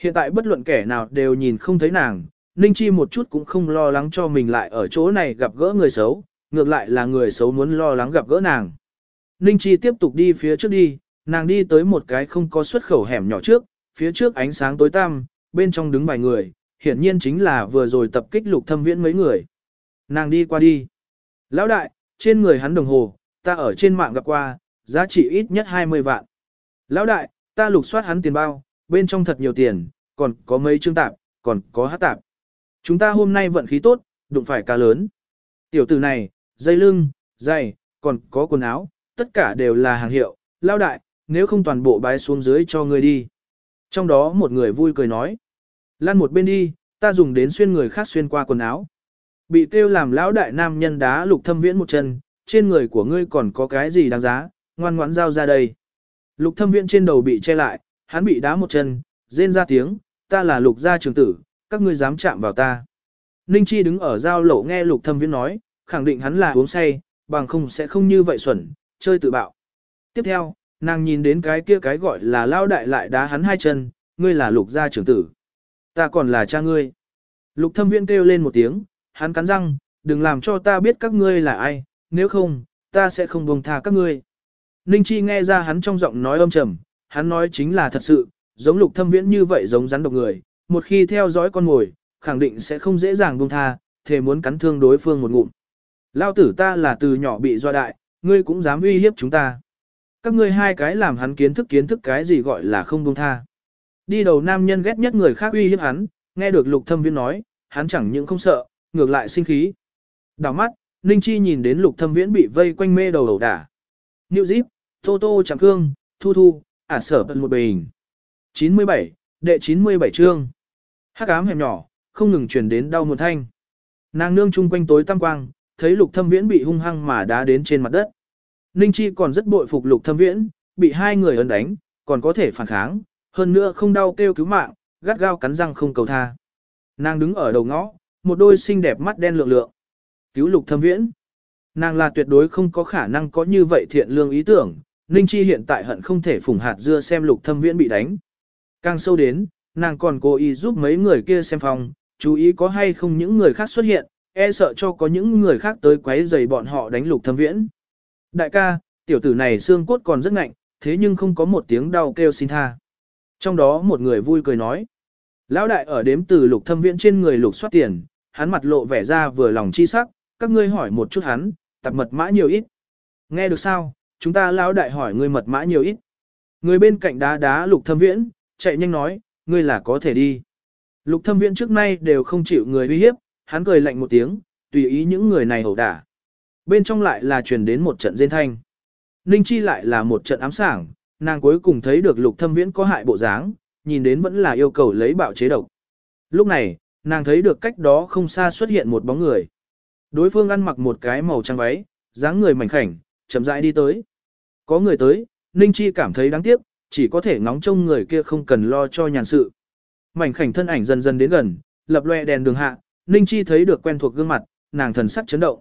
Hiện tại bất luận kẻ nào đều nhìn không thấy nàng, Ninh Chi một chút cũng không lo lắng cho mình lại ở chỗ này gặp gỡ người xấu, ngược lại là người xấu muốn lo lắng gặp gỡ nàng. Ninh Chi tiếp tục đi phía trước đi, nàng đi tới một cái không có xuất khẩu hẻm nhỏ trước, phía trước ánh sáng tối tăm, bên trong đứng vài người, hiển nhiên chính là vừa rồi tập kích lục thâm viễn mấy người. Nàng đi qua đi. Lão đại, trên người hắn đồng hồ, ta ở trên mạng gặp qua, giá trị ít nhất 20 vạn. Lão đại, ta lục soát hắn tiền bao, bên trong thật nhiều tiền, còn có mấy chương tạp, còn có hát tạp. Chúng ta hôm nay vận khí tốt, đụng phải cá lớn. Tiểu tử này, dây lưng, giày, còn có quần áo, tất cả đều là hàng hiệu. Lão đại, nếu không toàn bộ bái xuống dưới cho ngươi đi. Trong đó một người vui cười nói. Lan một bên đi, ta dùng đến xuyên người khác xuyên qua quần áo. Bị kêu làm lão đại nam nhân đá lục thâm viễn một chân, trên người của ngươi còn có cái gì đáng giá, ngoan ngoãn giao ra đây. Lục thâm viễn trên đầu bị che lại, hắn bị đá một chân, rên ra tiếng, ta là lục gia trường tử, các ngươi dám chạm vào ta. Ninh Chi đứng ở giao lộ nghe lục thâm viễn nói, khẳng định hắn là uống say, bằng không sẽ không như vậy xuẩn, chơi tự bạo. Tiếp theo, nàng nhìn đến cái kia cái gọi là lao đại lại đá hắn hai chân, ngươi là lục gia trưởng tử. Ta còn là cha ngươi. Lục thâm viễn kêu lên một tiếng, hắn cắn răng, đừng làm cho ta biết các ngươi là ai, nếu không, ta sẽ không buông tha các ngươi. Ninh Chi nghe ra hắn trong giọng nói âm trầm, hắn nói chính là thật sự, giống lục thâm viễn như vậy giống rắn độc người, một khi theo dõi con mồi, khẳng định sẽ không dễ dàng buông tha, thề muốn cắn thương đối phương một ngụm. Lao tử ta là từ nhỏ bị doa đại, ngươi cũng dám uy hiếp chúng ta. Các ngươi hai cái làm hắn kiến thức kiến thức cái gì gọi là không buông tha. Đi đầu nam nhân ghét nhất người khác uy hiếp hắn, nghe được lục thâm viễn nói, hắn chẳng những không sợ, ngược lại sinh khí. Đảo mắt, Ninh Chi nhìn đến lục thâm viễn bị vây quanh mê đầu đầu đả. Niệu Diếp, Tô Tô Chẳng Cương, Thu Thu, ả sở bận một bình. 97, đệ 97 chương. Hắc ám hẻm nhỏ, không ngừng truyền đến đau một thanh. Nàng nương chung quanh tối tăm quang, thấy lục thâm viễn bị hung hăng mà đá đến trên mặt đất. Ninh Chi còn rất bội phục lục thâm viễn, bị hai người ấn đánh, còn có thể phản kháng, hơn nữa không đau kêu cứu mạng, gắt gao cắn răng không cầu tha. Nàng đứng ở đầu ngõ, một đôi xinh đẹp mắt đen lượng lượng. Cứu lục thâm viễn. Nàng là tuyệt đối không có khả năng có như vậy thiện lương ý tưởng, Ninh Chi hiện tại hận không thể phủng hạt dưa xem lục thâm viễn bị đánh. Càng sâu đến, nàng còn cố ý giúp mấy người kia xem phòng, chú ý có hay không những người khác xuất hiện, e sợ cho có những người khác tới quấy rầy bọn họ đánh lục thâm viễn. Đại ca, tiểu tử này xương cốt còn rất ngạnh, thế nhưng không có một tiếng đau kêu xin tha. Trong đó một người vui cười nói. Lão đại ở đếm từ lục thâm viễn trên người lục soát tiền, hắn mặt lộ vẻ ra vừa lòng chi sắc, các ngươi hỏi một chút hắn, tập mật mã nhiều ít. Nghe được sao, chúng ta lão đại hỏi ngươi mật mã nhiều ít. Người bên cạnh đá đá lục thâm viễn, chạy nhanh nói, ngươi là có thể đi. Lục thâm viễn trước nay đều không chịu người uy hiếp, hắn cười lạnh một tiếng, tùy ý những người này hầu đả. Bên trong lại là truyền đến một trận rên thanh. Ninh Chi lại là một trận ám sảng, nàng cuối cùng thấy được lục thâm viễn có hại bộ dáng, nhìn đến vẫn là yêu cầu lấy bạo chế độc. Lúc này, nàng thấy được cách đó không xa xuất hiện một bóng người. Đối phương ăn mặc một cái màu trắng váy, dáng người mảnh khảnh, chậm rãi đi tới. Có người tới, Ninh Chi cảm thấy đáng tiếc, chỉ có thể ngóng trông người kia không cần lo cho nhàn sự. Mảnh khảnh thân ảnh dần dần đến gần, lập loe đèn đường hạ, Ninh Chi thấy được quen thuộc gương mặt, nàng thần sắc chấn động.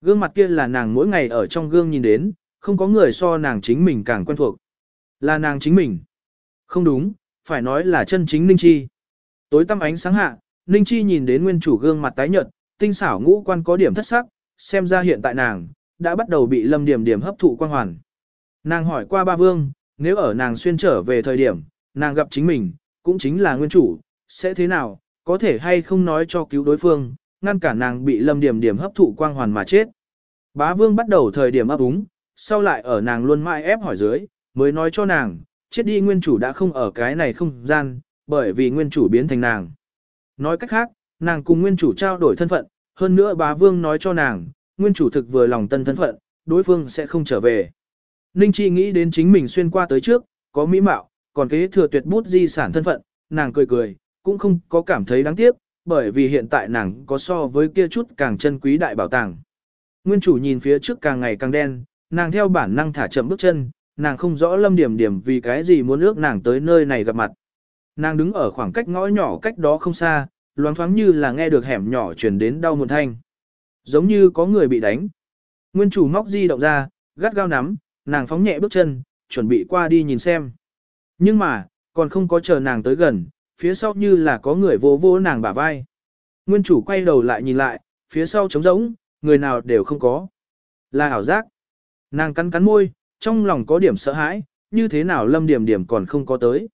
Gương mặt kia là nàng mỗi ngày ở trong gương nhìn đến, không có người so nàng chính mình càng quen thuộc. Là nàng chính mình. Không đúng, phải nói là chân chính Ninh Chi. Tối tăm ánh sáng hạ, Ninh Chi nhìn đến nguyên chủ gương mặt tái nhợt, tinh xảo ngũ quan có điểm thất sắc, xem ra hiện tại nàng, đã bắt đầu bị lâm điểm điểm hấp thụ quan hoàn. Nàng hỏi qua ba vương, nếu ở nàng xuyên trở về thời điểm, nàng gặp chính mình, cũng chính là nguyên chủ, sẽ thế nào, có thể hay không nói cho cứu đối phương, ngăn cả nàng bị lâm điểm điểm hấp thụ quang hoàn mà chết. Bá vương bắt đầu thời điểm ấp úng, sau lại ở nàng luôn mãi ép hỏi dưới, mới nói cho nàng, chết đi nguyên chủ đã không ở cái này không gian, bởi vì nguyên chủ biến thành nàng. Nói cách khác, nàng cùng nguyên chủ trao đổi thân phận, hơn nữa bá vương nói cho nàng, nguyên chủ thực vừa lòng tân thân phận, đối phương sẽ không trở về. Ninh Chi nghĩ đến chính mình xuyên qua tới trước, có mỹ mạo, còn kế thừa tuyệt bút di sản thân phận, nàng cười cười, cũng không có cảm thấy đáng tiếc, bởi vì hiện tại nàng có so với kia chút càng chân quý đại bảo tàng. Nguyên chủ nhìn phía trước càng ngày càng đen, nàng theo bản năng thả chậm bước chân, nàng không rõ lâm điểm điểm vì cái gì muốn ước nàng tới nơi này gặp mặt. Nàng đứng ở khoảng cách ngõ nhỏ cách đó không xa, loáng thoáng như là nghe được hẻm nhỏ truyền đến đau một thanh. Giống như có người bị đánh. Nguyên chủ móc di động ra, gắt gao nắm, nàng phóng nhẹ bước chân, chuẩn bị qua đi nhìn xem. Nhưng mà, còn không có chờ nàng tới gần, phía sau như là có người vô vô nàng bả vai. Nguyên chủ quay đầu lại nhìn lại, phía sau trống rỗng, người nào đều không có. Là ảo giác. Nàng cắn cắn môi, trong lòng có điểm sợ hãi, như thế nào lâm điểm điểm còn không có tới.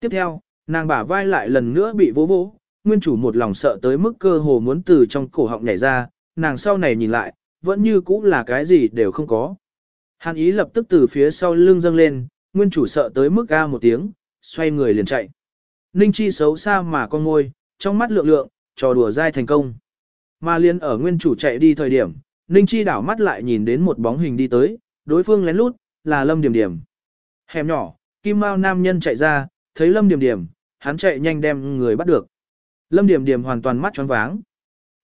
Tiếp theo, nàng bả vai lại lần nữa bị vỗ vỗ, nguyên chủ một lòng sợ tới mức cơ hồ muốn từ trong cổ họng nhảy ra, nàng sau này nhìn lại, vẫn như cũ là cái gì đều không có. Hàn ý lập tức từ phía sau lưng dâng lên, nguyên chủ sợ tới mức ga một tiếng, xoay người liền chạy. Ninh Chi xấu xa mà con ngôi, trong mắt lượng lượng, trò đùa dai thành công. Mà liên ở nguyên chủ chạy đi thời điểm, Ninh Chi đảo mắt lại nhìn đến một bóng hình đi tới, đối phương lén lút, là Lâm Điểm Điểm. Hẻm nhỏ, Kim Mao nam nhân chạy ra, thấy Lâm Điểm Điểm, hắn chạy nhanh đem người bắt được. Lâm Điểm Điểm hoàn toàn mắt tròn váng.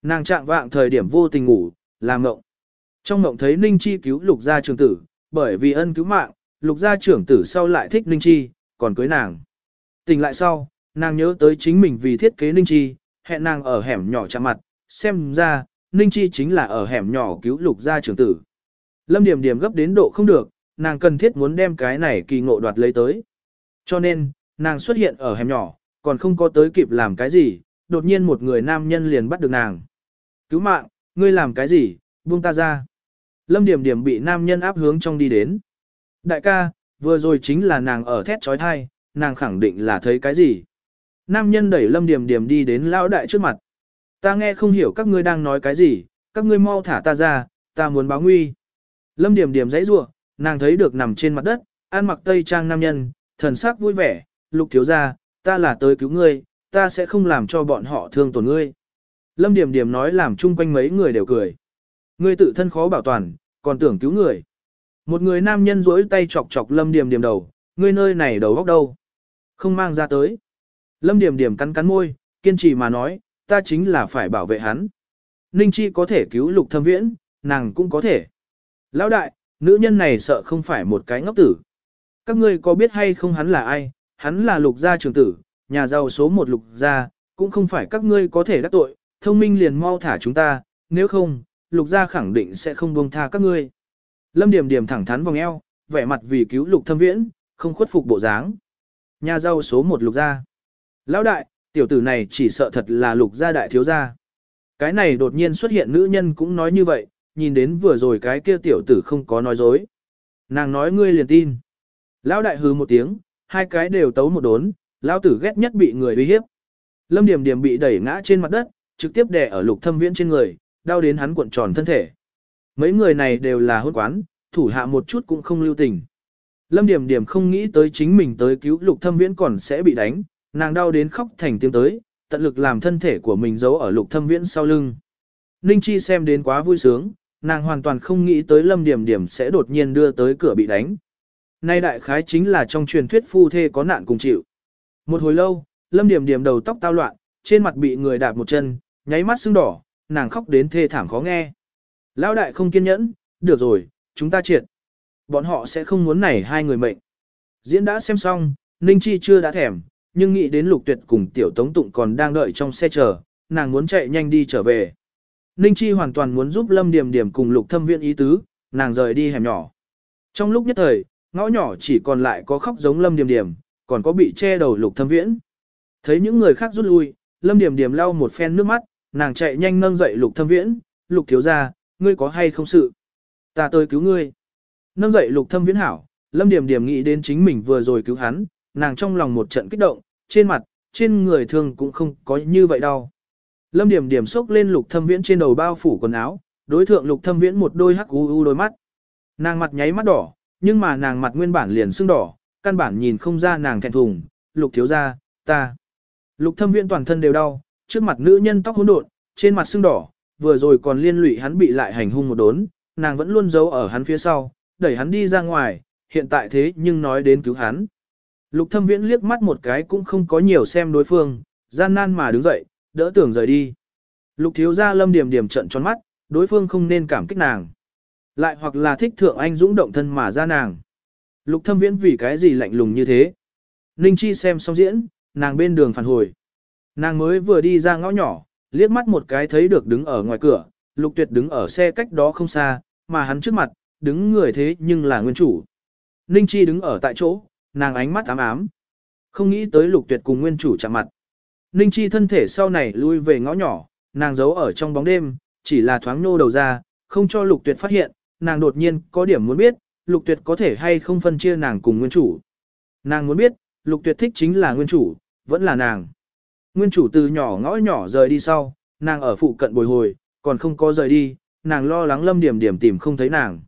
Nàng trạng vạng thời điểm vô tình ngủ, làm ngộng. Trong ngộng thấy Ninh Chi cứu lục gia trưởng tử, bởi vì ân cứu mạng, lục gia trưởng tử sau lại thích Ninh Chi, còn cưới nàng. Tỉnh lại sau, nàng nhớ tới chính mình vì thiết kế Ninh Chi, hẹn nàng ở hẻm nhỏ chạm mặt, xem ra, Ninh Chi chính là ở hẻm nhỏ cứu lục gia trưởng tử. Lâm Điểm Điểm gấp đến độ không được, nàng cần thiết muốn đem cái này kỳ ngộ đoạt lấy tới. Cho nên, nàng xuất hiện ở hẻm nhỏ, còn không có tới kịp làm cái gì, đột nhiên một người nam nhân liền bắt được nàng. Cứu mạng, ngươi làm cái gì, buông ta ra. Lâm Điểm Điểm bị nam nhân áp hướng trong đi đến. Đại ca, vừa rồi chính là nàng ở thét trói thai, nàng khẳng định là thấy cái gì. Nam nhân đẩy Lâm Điểm Điểm đi đến lão đại trước mặt. Ta nghe không hiểu các ngươi đang nói cái gì, các ngươi mau thả ta ra, ta muốn báo nguy. Lâm Điểm Điểm dãy rủa, nàng thấy được nằm trên mặt đất, ăn mặc tây trang nam nhân, thần sắc vui vẻ, lục thiếu gia, ta là tới cứu ngươi, ta sẽ không làm cho bọn họ thương tổn ngươi. Lâm Điểm Điểm nói làm chung quanh mấy người đều cười. Ngươi tự thân khó bảo toàn, còn tưởng cứu người. Một người nam nhân duỗi tay chọc chọc Lâm Điểm Điểm đầu, ngươi nơi này đầu góc đâu? Không mang ra tới. Lâm Điểm Điểm cắn cắn môi, kiên trì mà nói, ta chính là phải bảo vệ hắn. Ninh Chi có thể cứu lục thâm viễn, nàng cũng có thể. Lão đại, nữ nhân này sợ không phải một cái ngốc tử. Các ngươi có biết hay không hắn là ai? Hắn là lục gia trưởng tử, nhà giàu số một lục gia, cũng không phải các ngươi có thể đắc tội, thông minh liền mau thả chúng ta, nếu không, lục gia khẳng định sẽ không buông tha các ngươi. Lâm Điểm Điểm thẳng thắn vòng eo, vẻ mặt vì cứu lục thâm viễn, không khuất phục bộ dáng. Nhà giàu số một lục gia. Lão đại, tiểu tử này chỉ sợ thật là lục gia đại thiếu gia. Cái này đột nhiên xuất hiện nữ nhân cũng nói như vậy, nhìn đến vừa rồi cái kia tiểu tử không có nói dối. Nàng nói ngươi liền tin. Lão đại hừ một tiếng, hai cái đều tấu một đốn, lão tử ghét nhất bị người uy hiếp. Lâm Điểm Điểm bị đẩy ngã trên mặt đất, trực tiếp đè ở lục thâm viễn trên người, đau đến hắn cuộn tròn thân thể. Mấy người này đều là hôn quán, thủ hạ một chút cũng không lưu tình. Lâm Điểm Điểm không nghĩ tới chính mình tới cứu lục thâm viễn còn sẽ bị đánh, nàng đau đến khóc thành tiếng tới, tận lực làm thân thể của mình giấu ở lục thâm viễn sau lưng. Ninh Chi xem đến quá vui sướng, nàng hoàn toàn không nghĩ tới Lâm Điểm Điểm sẽ đột nhiên đưa tới cửa bị đánh. Nay đại khái chính là trong truyền thuyết phu thê có nạn cùng chịu. Một hồi lâu, Lâm Điểm Điểm đầu tóc tao loạn, trên mặt bị người đạp một chân, nháy mắt sưng đỏ, nàng khóc đến thê thảm khó nghe. Lão đại không kiên nhẫn, được rồi, chúng ta triệt. Bọn họ sẽ không muốn nảy hai người mệnh. Diễn đã xem xong, Ninh Chi chưa đã thèm, nhưng nghĩ đến lục tuyệt cùng tiểu tống tụng còn đang đợi trong xe chờ, nàng muốn chạy nhanh đi trở về. Ninh Chi hoàn toàn muốn giúp Lâm điềm điềm cùng lục thâm viện ý tứ, nàng rời đi hẻm nhỏ. Trong lúc nhất thời, ngõ nhỏ chỉ còn lại có khóc giống Lâm điềm điềm còn có bị che đầu lục thâm viễn. Thấy những người khác rút lui, Lâm điềm điềm lau một phen nước mắt, nàng chạy nhanh nâng dậy lục thâm viễn, lục thiếu gia, ngươi có hay không sự? Ta tới cứu ngươi. Nâng dậy lục thâm viễn hảo, Lâm điềm điềm nghĩ đến chính mình vừa rồi cứu hắn, nàng trong lòng một trận kích động, trên mặt, trên người thường cũng không có như vậy đâu. Lâm Điểm Điểm sốc lên lục thâm viễn trên đầu bao phủ quần áo, đối thượng lục thâm viễn một đôi hắc u u đôi mắt. Nàng mặt nháy mắt đỏ, nhưng mà nàng mặt nguyên bản liền sưng đỏ, căn bản nhìn không ra nàng thẹn thùng, lục thiếu gia, ta. Lục thâm viễn toàn thân đều đau, trước mặt nữ nhân tóc hỗn độn, trên mặt sưng đỏ, vừa rồi còn liên lụy hắn bị lại hành hung một đốn, nàng vẫn luôn giấu ở hắn phía sau, đẩy hắn đi ra ngoài, hiện tại thế nhưng nói đến cứu hắn. Lục thâm viễn liếc mắt một cái cũng không có nhiều xem đối phương, gian nan mà đứng dậy, đỡ tưởng rời đi. Lục thiếu gia lâm điểm điểm trận tròn mắt, đối phương không nên cảm kích nàng. Lại hoặc là thích thượng anh dũng động thân mà ra nàng. Lục thâm viễn vì cái gì lạnh lùng như thế. Ninh Chi xem xong diễn, nàng bên đường phản hồi. Nàng mới vừa đi ra ngõ nhỏ, liếc mắt một cái thấy được đứng ở ngoài cửa, lục tuyệt đứng ở xe cách đó không xa, mà hắn trước mặt, đứng người thế nhưng là nguyên chủ. Ninh Chi đứng ở tại chỗ, nàng ánh mắt ám ám. Không nghĩ tới lục tuyệt cùng nguyên chủ chạm mặt. Ninh Chi thân thể sau này lui về ngõ nhỏ, nàng giấu ở trong bóng đêm, chỉ là thoáng nô đầu ra, không cho lục tuyệt phát hiện, nàng đột nhiên có điểm muốn biết, lục tuyệt có thể hay không phân chia nàng cùng nguyên chủ. Nàng muốn biết, lục tuyệt thích chính là nguyên chủ, vẫn là nàng. Nguyên chủ từ nhỏ ngõ nhỏ rời đi sau, nàng ở phụ cận bồi hồi, còn không có rời đi, nàng lo lắng lâm điểm điểm tìm không thấy nàng.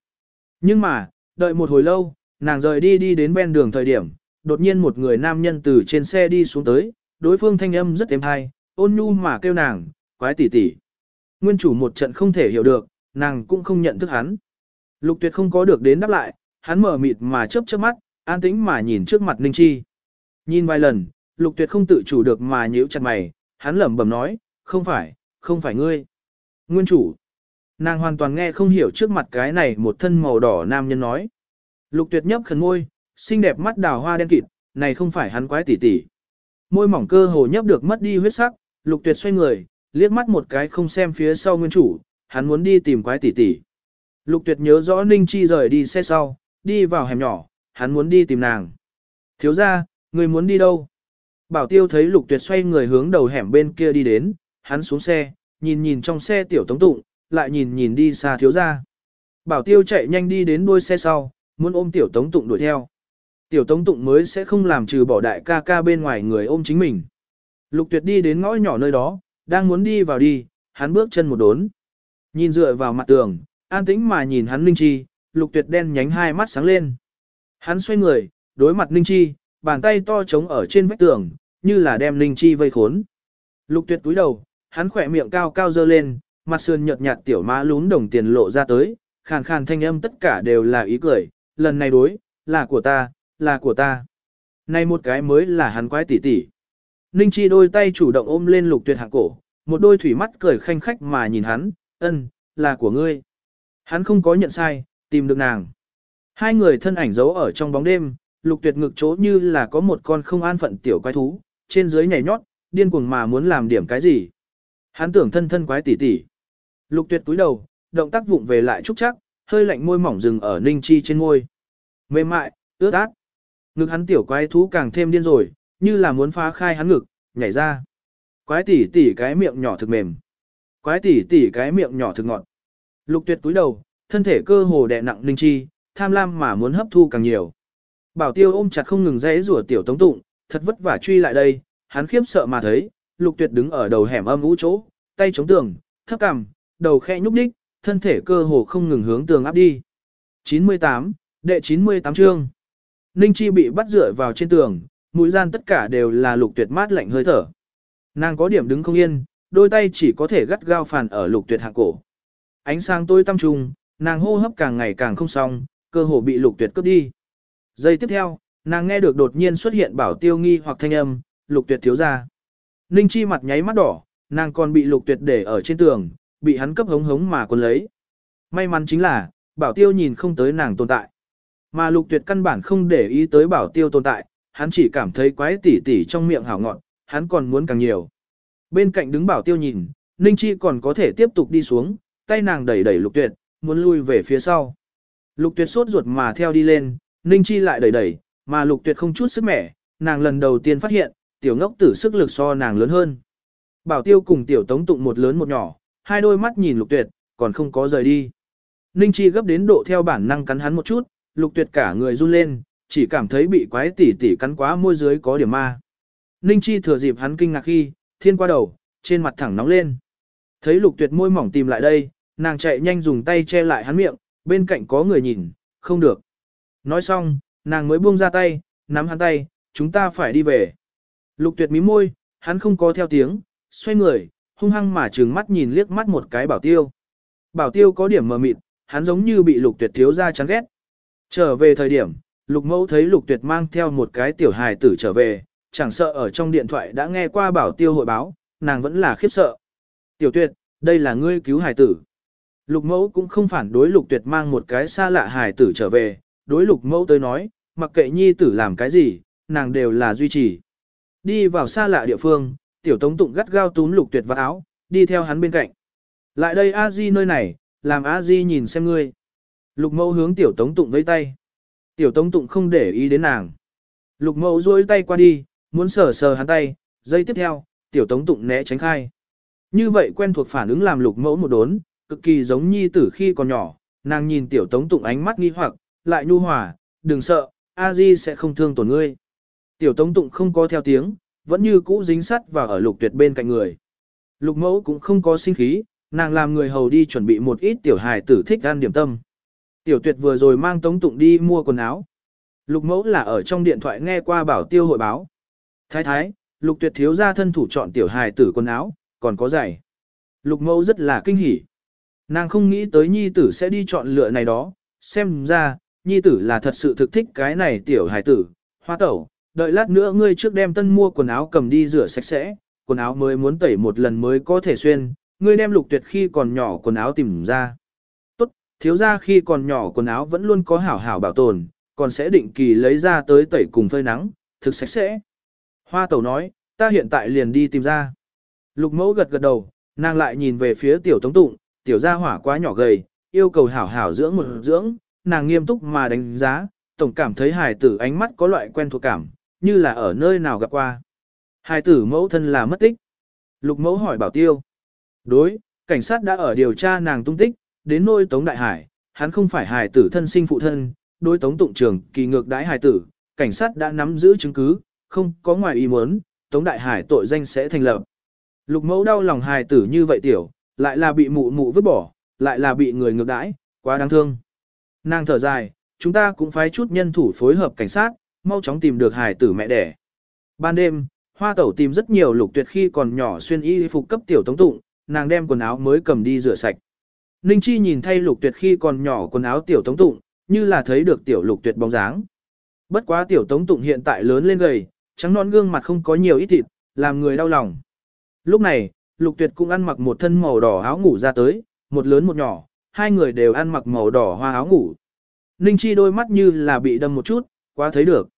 Nhưng mà, đợi một hồi lâu, nàng rời đi đi đến ven đường thời điểm, đột nhiên một người nam nhân từ trên xe đi xuống tới, đối phương thanh âm rất êm hay, ôn nhu mà kêu nàng, quái tỷ tỷ. Nguyên chủ một trận không thể hiểu được, nàng cũng không nhận thức hắn. Lục tuyệt không có được đến đáp lại, hắn mở mịt mà chớp chớp mắt, an tĩnh mà nhìn trước mặt Ninh Chi. Nhìn vài lần, lục tuyệt không tự chủ được mà nhíu chặt mày, hắn lẩm bẩm nói, không phải, không phải ngươi. Nguyên chủ. Nàng hoàn toàn nghe không hiểu trước mặt cái này một thân màu đỏ nam nhân nói. Lục tuyệt nhấp khẩn môi, xinh đẹp mắt đào hoa đen kịt, này không phải hắn quái tỉ tỉ. Môi mỏng cơ hồ nhấp được mất đi huyết sắc, lục tuyệt xoay người, liếc mắt một cái không xem phía sau nguyên chủ, hắn muốn đi tìm quái tỉ tỉ. Lục tuyệt nhớ rõ Ninh Chi rời đi xe sau, đi vào hẻm nhỏ, hắn muốn đi tìm nàng. Thiếu ra, người muốn đi đâu? Bảo tiêu thấy lục tuyệt xoay người hướng đầu hẻm bên kia đi đến, hắn xuống xe, nhìn nhìn trong xe tiểu tống tụng, lại nhìn nhìn đi xa thiếu ra. Bảo tiêu chạy nhanh đi đến đuôi xe sau, muốn ôm tiểu tống tụng đuổi theo. Tiểu tống tụng mới sẽ không làm trừ bỏ đại ca ca bên ngoài người ôm chính mình. Lục tuyệt đi đến ngõ nhỏ nơi đó, đang muốn đi vào đi, hắn bước chân một đốn. Nhìn dựa vào mặt tường, an tĩnh mà nhìn hắn Ninh Chi, lục tuyệt đen nhánh hai mắt sáng lên. Hắn xoay người, đối mặt Ninh Chi, bàn tay to trống ở trên vách tường, như là đem Ninh Chi vây khốn. Lục tuyệt túi đầu, hắn khỏe miệng cao cao dơ lên, mặt sườn nhợt nhạt tiểu má lún đồng tiền lộ ra tới, khàn khàn thanh âm tất cả đều là ý cười, lần này đối, là của ta, là của ta. Này một cái mới là hắn quái tỉ tỉ. Ninh Chi đôi tay chủ động ôm lên lục tuyệt hạ cổ, một đôi thủy mắt cười khanh khách mà nhìn hắn, ân, là của ngươi. Hắn không có nhận sai, tìm được nàng. Hai người thân ảnh giấu ở trong bóng đêm, lục tuyệt ngực chỗ như là có một con không an phận tiểu quái thú, trên dưới nhảy nhót, điên cuồng mà muốn làm điểm cái gì. Hắn tưởng thân thân quái tỉ tỉ. Lục tuyệt túi đầu, động tác vụng về lại trúc chắc, hơi lạnh môi mỏng dừng ở ninh chi trên môi. Mềm mại, ướt át. Ngực hắn tiểu quái thú càng thêm điên rồi, như là muốn phá khai hắn ngực, nhảy ra. Quái tỷ tỷ cái miệng nhỏ thực mềm. Quái tỷ tỷ cái miệng nhỏ thực ngọt. Lục tuyệt túi đầu, thân thể cơ hồ đè nặng Linh chi, tham lam mà muốn hấp thu càng nhiều. Bảo tiêu ôm chặt không ngừng dãy rủa tiểu tống tụng, thật vất vả truy lại đây, hắn khiếp sợ mà thấy, lục tuyệt đứng ở đầu hẻm âm ú chỗ, tay chống tường, thấp cằm, đầu khẽ nhúc nhích, thân thể cơ hồ không ngừng hướng tường áp đi. 98, đệ 98 chương. Ninh Chi bị bắt dựa vào trên tường, mũi gian tất cả đều là lục tuyệt mát lạnh hơi thở. Nàng có điểm đứng không yên, đôi tay chỉ có thể gắt gao phản ở lục tuyệt hạ cổ. Ánh sáng tối tăm trùng, nàng hô hấp càng ngày càng không xong, cơ hồ bị lục tuyệt cướp đi. Giây tiếp theo, nàng nghe được đột nhiên xuất hiện bảo tiêu nghi hoặc thanh âm, lục tuyệt thiếu ra. Ninh Chi mặt nháy mắt đỏ, nàng còn bị lục tuyệt để ở trên tường, bị hắn cấp hống hống mà còn lấy. May mắn chính là, bảo tiêu nhìn không tới nàng tồn tại. Mà lục tuyệt căn bản không để ý tới bảo tiêu tồn tại, hắn chỉ cảm thấy quái tỉ tỉ trong miệng hảo ngọn, hắn còn muốn càng nhiều. Bên cạnh đứng bảo tiêu nhìn, Ninh Chi còn có thể tiếp tục đi xuống, tay nàng đẩy đẩy lục tuyệt, muốn lui về phía sau. Lục tuyệt sốt ruột mà theo đi lên, Ninh Chi lại đẩy đẩy, mà lục tuyệt không chút sức mẻ, nàng lần đầu tiên phát hiện, tiểu ngốc tử sức lực so nàng lớn hơn. Bảo tiêu cùng tiểu tống tụng một lớn một nhỏ, hai đôi mắt nhìn lục tuyệt, còn không có rời đi. Ninh Chi gấp đến độ theo bản năng cắn hắn một chút, lục tuyệt cả người run lên, chỉ cảm thấy bị quái tỉ tỉ cắn quá môi dưới có điểm ma. Ninh Chi thừa dịp hắn kinh ngạc khi, thiên qua đầu, trên mặt thẳng nóng lên. Thấy lục tuyệt môi mỏng tìm lại đây, nàng chạy nhanh dùng tay che lại hắn miệng, bên cạnh có người nhìn, không được. Nói xong, nàng mới buông ra tay, nắm hắn tay, chúng ta phải đi về. Lục tuyệt mí môi, hắn không có theo tiếng, xoay người, hung hăng mà trừng mắt nhìn liếc mắt một cái bảo tiêu. Bảo tiêu có điểm mờ mịt, hắn giống như bị lục tuyệt thiếu ra chán ghét. Trở về thời điểm, lục mẫu thấy lục tuyệt mang theo một cái tiểu hài tử trở về, chẳng sợ ở trong điện thoại đã nghe qua bảo tiêu hội báo, nàng vẫn là khiếp sợ. Tiểu tuyệt, đây là ngươi cứu hài tử. Lục mẫu cũng không phản đối lục tuyệt mang một cái xa lạ hài tử trở về, đối lục mẫu tới nói, mặc kệ nhi tử làm cái gì, nàng đều là duy trì. Đi vào xa lạ địa phương, tiểu tống tụng gắt gao túm lục tuyệt vào áo, đi theo hắn bên cạnh. Lại đây a di nơi này, làm a di nhìn xem ngươi. Lục mẫu hướng tiểu tống tụng với tay. Tiểu tống tụng không để ý đến nàng. Lục mẫu duỗi tay qua đi, muốn sờ sờ hắn tay, giây tiếp theo, tiểu tống tụng né tránh khai. Như vậy quen thuộc phản ứng làm lục mẫu một đốn, cực kỳ giống nhi tử khi còn nhỏ, nàng nhìn tiểu tống tụng ánh mắt nghi hoặc, lại nhu hòa, đừng sợ, a di sẽ không thương tổn ngươi. Tiểu tống tụng không có theo tiếng, vẫn như cũ dính sắt và ở lục tuyệt bên cạnh người. Lục mẫu cũng không có sinh khí, nàng làm người hầu đi chuẩn bị một ít tiểu hài tử thích ăn điểm tâm. Tiểu tuyệt vừa rồi mang tống tụng đi mua quần áo. Lục mẫu là ở trong điện thoại nghe qua bảo tiêu hội báo. Thái thái, lục tuyệt thiếu ra thân thủ chọn tiểu hài tử quần áo, còn có giày. Lục mẫu rất là kinh hỉ. Nàng không nghĩ tới nhi tử sẽ đi chọn lựa này đó, xem ra, nhi tử là thật sự thực thích cái này tiểu hài tử, hoa tẩu, đợi lát nữa ngươi trước đem tân mua quần áo cầm đi rửa sạch sẽ, quần áo mới muốn tẩy một lần mới có thể xuyên, ngươi đem lục tuyệt khi còn nhỏ quần áo tìm ra. Thiếu ra khi còn nhỏ quần áo vẫn luôn có hảo hảo bảo tồn, còn sẽ định kỳ lấy ra tới tẩy cùng phơi nắng, thực sạch sẽ. Hoa tẩu nói, ta hiện tại liền đi tìm ra. Lục mẫu gật gật đầu, nàng lại nhìn về phía tiểu tống tụng, tiểu gia hỏa quá nhỏ gầy, yêu cầu hảo hảo dưỡng một dưỡng, nàng nghiêm túc mà đánh giá, tổng cảm thấy hài tử ánh mắt có loại quen thuộc cảm, như là ở nơi nào gặp qua. Hài tử mẫu thân là mất tích. Lục mẫu hỏi bảo tiêu. Đối, cảnh sát đã ở điều tra nàng tung tích, đến nôi Tống Đại Hải, hắn không phải hài tử thân sinh phụ thân, đối tống tụng trường kỳ ngược đãi hài tử, cảnh sát đã nắm giữ chứng cứ, không có ngoài ý muốn, tống đại hải tội danh sẽ thành lập. Lục mẫu đau lòng hài tử như vậy tiểu, lại là bị mụ mụ vứt bỏ, lại là bị người ngược đãi, quá đáng thương. Nàng thở dài, chúng ta cũng phải chút nhân thủ phối hợp cảnh sát, mau chóng tìm được hài tử mẹ đẻ. Ban đêm, hoa tẩu tìm rất nhiều lục tuyệt khi còn nhỏ xuyên y phục cấp tiểu tống tụng, nàng đem quần áo mới cầm đi rửa sạch. Ninh Chi nhìn thay lục tuyệt khi còn nhỏ quần áo tiểu tống tụng, như là thấy được tiểu lục tuyệt bóng dáng. Bất quá tiểu tống tụng hiện tại lớn lên gầy, trắng non gương mặt không có nhiều ít thịt, làm người đau lòng. Lúc này, lục tuyệt cũng ăn mặc một thân màu đỏ áo ngủ ra tới, một lớn một nhỏ, hai người đều ăn mặc màu đỏ hoa áo ngủ. Ninh Chi đôi mắt như là bị đâm một chút, quá thấy được.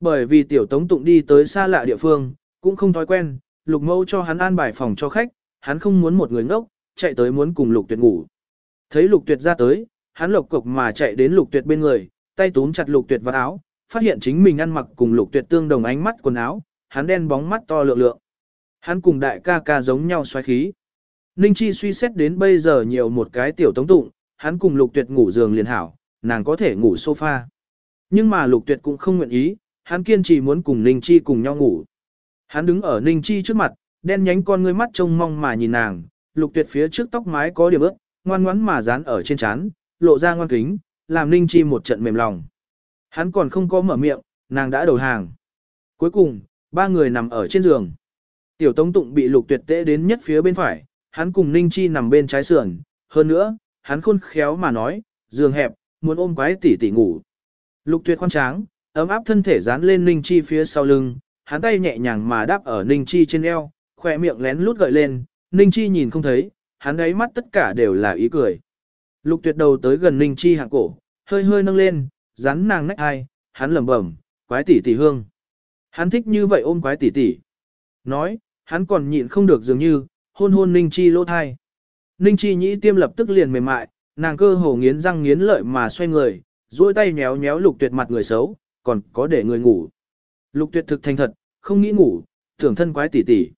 Bởi vì tiểu tống tụng đi tới xa lạ địa phương, cũng không thói quen, lục mẫu cho hắn an bài phòng cho khách, hắn không muốn một người ngốc, chạy tới muốn cùng lục tuyệt ngủ. Thấy lục tuyệt ra tới, hắn lộc cục mà chạy đến lục tuyệt bên người, tay túm chặt lục tuyệt vào áo, phát hiện chính mình ăn mặc cùng lục tuyệt tương đồng ánh mắt quần áo, hắn đen bóng mắt to lượng lượng. Hắn cùng đại ca ca giống nhau xoáy khí. Ninh Chi suy xét đến bây giờ nhiều một cái tiểu tống tụng, hắn cùng lục tuyệt ngủ giường liền hảo, nàng có thể ngủ sofa. Nhưng mà lục tuyệt cũng không nguyện ý, hắn kiên trì muốn cùng Ninh Chi cùng nhau ngủ. Hắn đứng ở Ninh Chi trước mặt, đen nhánh con ngươi mắt trông mong mà nhìn nàng, lục tuyệt phía trước tóc mái có điểm ướt, ngoan ngoãn mà dán ở trên trán, lộ ra ngoan kính, làm Ninh Chi một trận mềm lòng. Hắn còn không có mở miệng, nàng đã đầu hàng. Cuối cùng, ba người nằm ở trên giường. Tiểu Tống Tụng bị lục tuyệt tễ đến nhất phía bên phải, hắn cùng Ninh Chi nằm bên trái sườn. Hơn nữa, hắn khôn khéo mà nói, giường hẹp, muốn ôm quái tỷ tỷ ngủ. Lục tuyệt khoan tráng, ấm áp thân thể dán lên Ninh Chi phía sau lưng, hắn tay nhẹ nhàng mà đáp ở Ninh Chi trên eo, khỏe miệng lén lút gợi lên, Ninh Chi nhìn không thấy, hắn ấy mắt tất cả đều là ý cười. Lục tuyệt đầu tới gần Ninh Chi hạng cổ, hơi hơi nâng lên, rắn nàng nách hai, hắn lẩm bẩm, quái tỷ tỷ hương. Hắn thích như vậy ôm quái tỷ tỷ. Nói, hắn còn nhịn không được dường như, hôn hôn Ninh Chi lỗ thai. Ninh Chi nhĩ tiêm lập tức liền mềm mại, nàng cơ hồ nghiến răng nghiến lợi mà xoay người, duỗi tay nhéo nhéo lục tuyệt mặt người xấu, còn có để người ngủ. Lục tuyệt thực thành thật, không nghĩ ngủ, tưởng thân quái tỷ tỷ.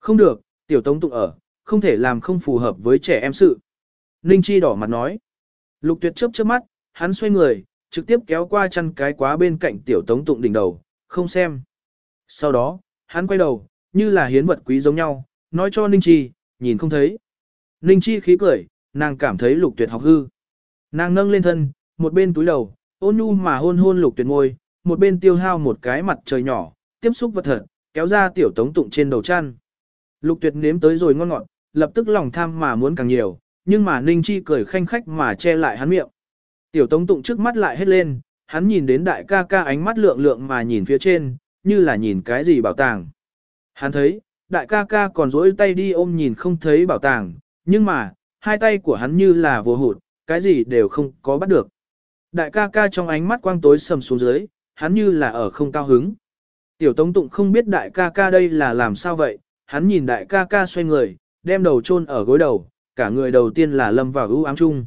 Không được, tiểu tống tụng ở, không thể làm không phù hợp với trẻ em sự. Ninh Chi đỏ mặt nói. Lục tuyệt chớp chớp mắt, hắn xoay người, trực tiếp kéo qua chăn cái quá bên cạnh tiểu tống tụng đỉnh đầu, không xem. Sau đó, hắn quay đầu, như là hiến vật quý giống nhau, nói cho Ninh Chi, nhìn không thấy. Ninh Chi khí cười, nàng cảm thấy lục tuyệt học hư. Nàng nâng lên thân, một bên túi đầu, ôn nhu mà hôn hôn lục tuyệt ngôi, một bên tiêu hao một cái mặt trời nhỏ, tiếp xúc vật thật, kéo ra tiểu tống tụng trên đầu chăn. Lục tuyệt nếm tới rồi ngon ngọt, lập tức lòng tham mà muốn càng nhiều, nhưng mà Ninh Chi cười khanh khách mà che lại hắn miệng. Tiểu tống tụng trước mắt lại hết lên, hắn nhìn đến đại ca ca ánh mắt lượng lượng mà nhìn phía trên, như là nhìn cái gì bảo tàng. Hắn thấy, đại ca ca còn dỗi tay đi ôm nhìn không thấy bảo tàng, nhưng mà, hai tay của hắn như là vô hụt, cái gì đều không có bắt được. Đại ca ca trong ánh mắt quang tối sầm xuống dưới, hắn như là ở không cao hứng. Tiểu Tống Tụng không biết đại ca ca đây là làm sao vậy, hắn nhìn đại ca ca xoay người, đem đầu chôn ở gối đầu, cả người đầu tiên là lâm vào ưu ám chung.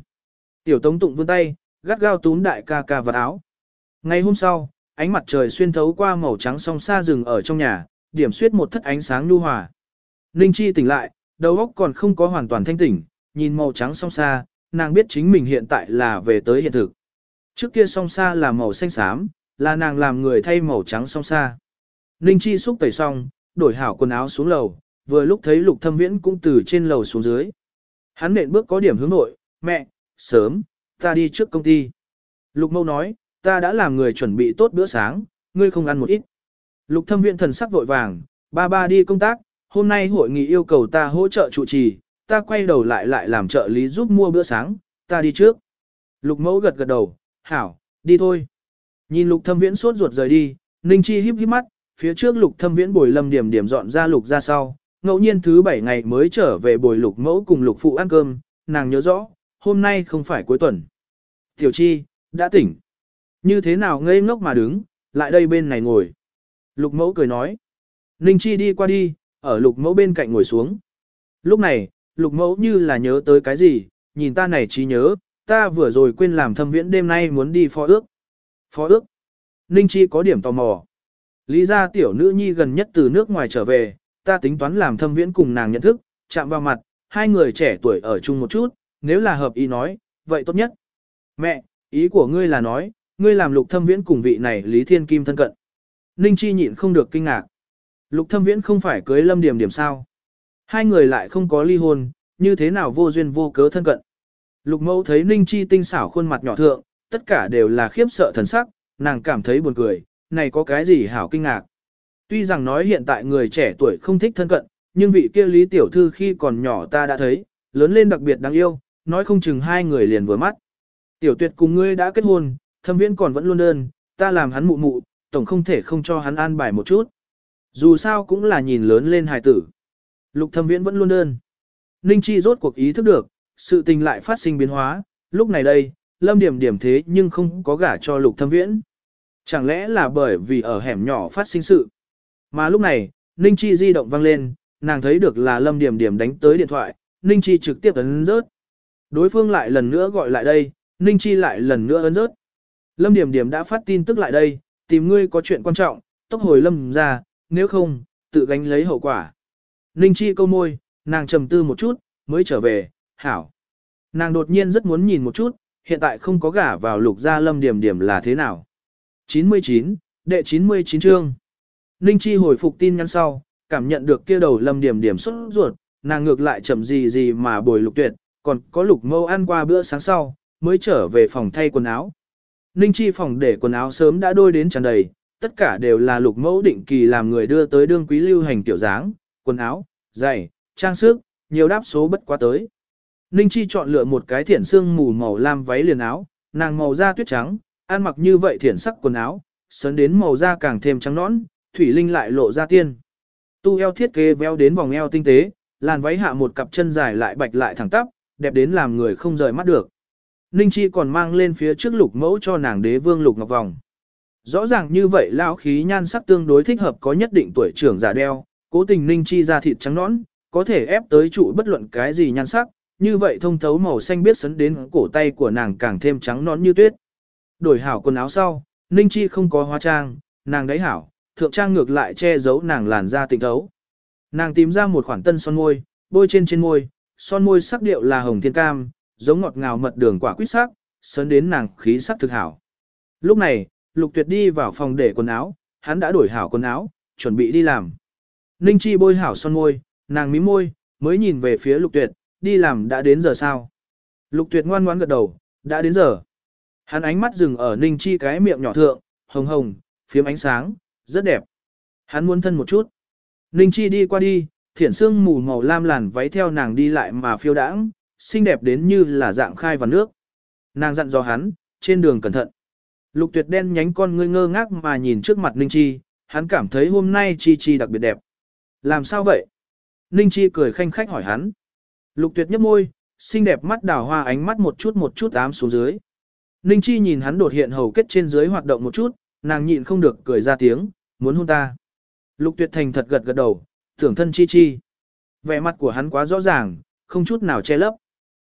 Tiểu Tống Tụng vươn tay, gắt gao túm đại ca ca vào áo. Ngày hôm sau, ánh mặt trời xuyên thấu qua màu trắng song xa rừng ở trong nhà, điểm suyết một thất ánh sáng nhu hòa. Ninh Chi tỉnh lại, đầu óc còn không có hoàn toàn thanh tỉnh, nhìn màu trắng song xa, nàng biết chính mình hiện tại là về tới hiện thực. Trước kia song xa là màu xanh xám, là nàng làm người thay màu trắng song xa. Ninh Chi xúc tẩy xong, đổi hảo quần áo xuống lầu, vừa lúc thấy Lục Thâm Viễn cũng từ trên lầu xuống dưới. Hắn nện bước có điểm hướng nội, mẹ, sớm, ta đi trước công ty. Lục Mâu nói, ta đã làm người chuẩn bị tốt bữa sáng, ngươi không ăn một ít. Lục Thâm Viễn thần sắc vội vàng, ba ba đi công tác, hôm nay hội nghị yêu cầu ta hỗ trợ trụ trì, ta quay đầu lại lại làm trợ lý giúp mua bữa sáng, ta đi trước. Lục Mẫu gật gật đầu, hảo, đi thôi. Nhìn Lục Thâm Viễn sốt ruột rời đi, Ninh Chi híp híp mắt, phía trước lục thâm viễn bồi lâm điểm điểm dọn ra lục ra sau, ngẫu nhiên thứ bảy ngày mới trở về bồi lục mẫu cùng lục phụ ăn cơm, nàng nhớ rõ, hôm nay không phải cuối tuần. Tiểu chi, đã tỉnh. Như thế nào ngây ngốc mà đứng, lại đây bên này ngồi. Lục mẫu cười nói. Ninh chi đi qua đi, ở lục mẫu bên cạnh ngồi xuống. Lúc này, lục mẫu như là nhớ tới cái gì, nhìn ta này trí nhớ, ta vừa rồi quên làm thâm viễn đêm nay muốn đi phó ước. Phó ước. Ninh chi có điểm tò mò. Lý gia tiểu nữ nhi gần nhất từ nước ngoài trở về, ta tính toán làm thâm viễn cùng nàng nhận thức, chạm vào mặt, hai người trẻ tuổi ở chung một chút, nếu là hợp ý nói, vậy tốt nhất. Mẹ, ý của ngươi là nói, ngươi làm lục thâm viễn cùng vị này Lý Thiên Kim thân cận. Ninh Chi nhịn không được kinh ngạc. Lục thâm viễn không phải cưới lâm điểm điểm sao. Hai người lại không có ly hôn, như thế nào vô duyên vô cớ thân cận. Lục mẫu thấy Ninh Chi tinh xảo khuôn mặt nhỏ thượng, tất cả đều là khiếp sợ thần sắc, nàng cảm thấy buồn cười, này có cái gì hảo kinh ngạc. Tuy rằng nói hiện tại người trẻ tuổi không thích thân cận, nhưng vị kia Lý Tiểu Thư khi còn nhỏ ta đã thấy, lớn lên đặc biệt đáng yêu, nói không chừng hai người liền vừa mắt. Tiểu tuyệt cùng ngươi đã kết hôn, thâm viễn còn vẫn luôn đơn, ta làm hắn mụ mụ, tổng không thể không cho hắn an bài một chút. Dù sao cũng là nhìn lớn lên hài tử. Lục thâm viễn vẫn luôn đơn. Ninh Chi rốt cuộc ý thức được, sự tình lại phát sinh biến hóa, lúc này đây, lâm điểm điểm thế nhưng không có gả cho lục thâm viễn. Chẳng lẽ là bởi vì ở hẻm nhỏ phát sinh sự. Mà lúc này, Ninh Chi di động vang lên, nàng thấy được là lâm điểm điểm đánh tới điện thoại, Ninh Chi trực tiếp ấn rớt. Đối phương lại lần nữa gọi lại đây, Ninh Chi lại lần nữa ấn rớt. Lâm điểm điểm đã phát tin tức lại đây, tìm ngươi có chuyện quan trọng, tốc hồi lâm ra, nếu không, tự gánh lấy hậu quả. Ninh Chi câu môi, nàng trầm tư một chút, mới trở về, hảo. Nàng đột nhiên rất muốn nhìn một chút, hiện tại không có gả vào lục gia lâm điểm điểm là thế nào. 99, đệ 99 chương. Ninh Chi hồi phục tin nhắn sau, cảm nhận được kia đầu lâm điểm điểm xuất ruột, nàng ngược lại chậm gì gì mà bồi lục tuyệt, còn có lục mâu ăn qua bữa sáng sau, mới trở về phòng thay quần áo. Ninh Chi phòng để quần áo sớm đã đôi đến tràn đầy, tất cả đều là lục mẫu định kỳ làm người đưa tới đương quý lưu hành tiểu dáng, quần áo, giày, trang sức, nhiều đáp số bất quá tới. Ninh Chi chọn lựa một cái thiển xương mù màu lam váy liền áo, nàng màu da tuyết trắng, ăn mặc như vậy thiển sắc quần áo, sấn đến màu da càng thêm trắng nõn, thủy linh lại lộ ra tiên. Tu eo thiết kế véo đến vòng eo tinh tế, làn váy hạ một cặp chân dài lại bạch lại thẳng tắp, đẹp đến làm người không rời mắt được. Ninh Chi còn mang lên phía trước lục mẫu cho nàng đế vương lục ngọc vòng. Rõ ràng như vậy lão khí nhan sắc tương đối thích hợp có nhất định tuổi trưởng giả đeo, cố tình Ninh Chi ra thịt trắng nõn, có thể ép tới trụ bất luận cái gì nhan sắc, như vậy thông thấu màu xanh biết sấn đến cổ tay của nàng càng thêm trắng nõn như tuyết. Đổi hảo quần áo sau, Ninh Chi không có hóa trang, nàng đáy hảo, thượng trang ngược lại che giấu nàng làn da tinh thấu. Nàng tìm ra một khoản tân son môi, bôi trên trên môi, son môi sắc điệu là hồng thiên cam, giống ngọt ngào mật đường quả quýt sắc, sớn đến nàng khí sắc thực hảo. Lúc này, Lục Tuyệt đi vào phòng để quần áo, hắn đã đổi hảo quần áo, chuẩn bị đi làm. Ninh Chi bôi hảo son môi, nàng mím môi, mới nhìn về phía Lục Tuyệt, đi làm đã đến giờ sao. Lục Tuyệt ngoan ngoãn gật đầu, đã đến giờ. Hắn ánh mắt dừng ở Ninh Chi cái miệng nhỏ thượng, hồng hồng, phiếm ánh sáng, rất đẹp. Hắn muốn thân một chút. Ninh Chi đi qua đi, thiển sương mù màu lam làn váy theo nàng đi lại mà phiêu đãng, xinh đẹp đến như là dạng khai vào nước. Nàng dặn dò hắn, trên đường cẩn thận. Lục tuyệt đen nhánh con ngươi ngơ ngác mà nhìn trước mặt Ninh Chi, hắn cảm thấy hôm nay Chi Chi đặc biệt đẹp. Làm sao vậy? Ninh Chi cười khanh khách hỏi hắn. Lục tuyệt nhấp môi, xinh đẹp mắt đào hoa ánh mắt một chút một chút ám xuống dưới. Ninh Chi nhìn hắn đột hiện hầu kết trên dưới hoạt động một chút, nàng nhịn không được cười ra tiếng, muốn hôn ta. Lục tuyệt thành thật gật gật đầu, tưởng thân Chi Chi. Vẻ mặt của hắn quá rõ ràng, không chút nào che lấp.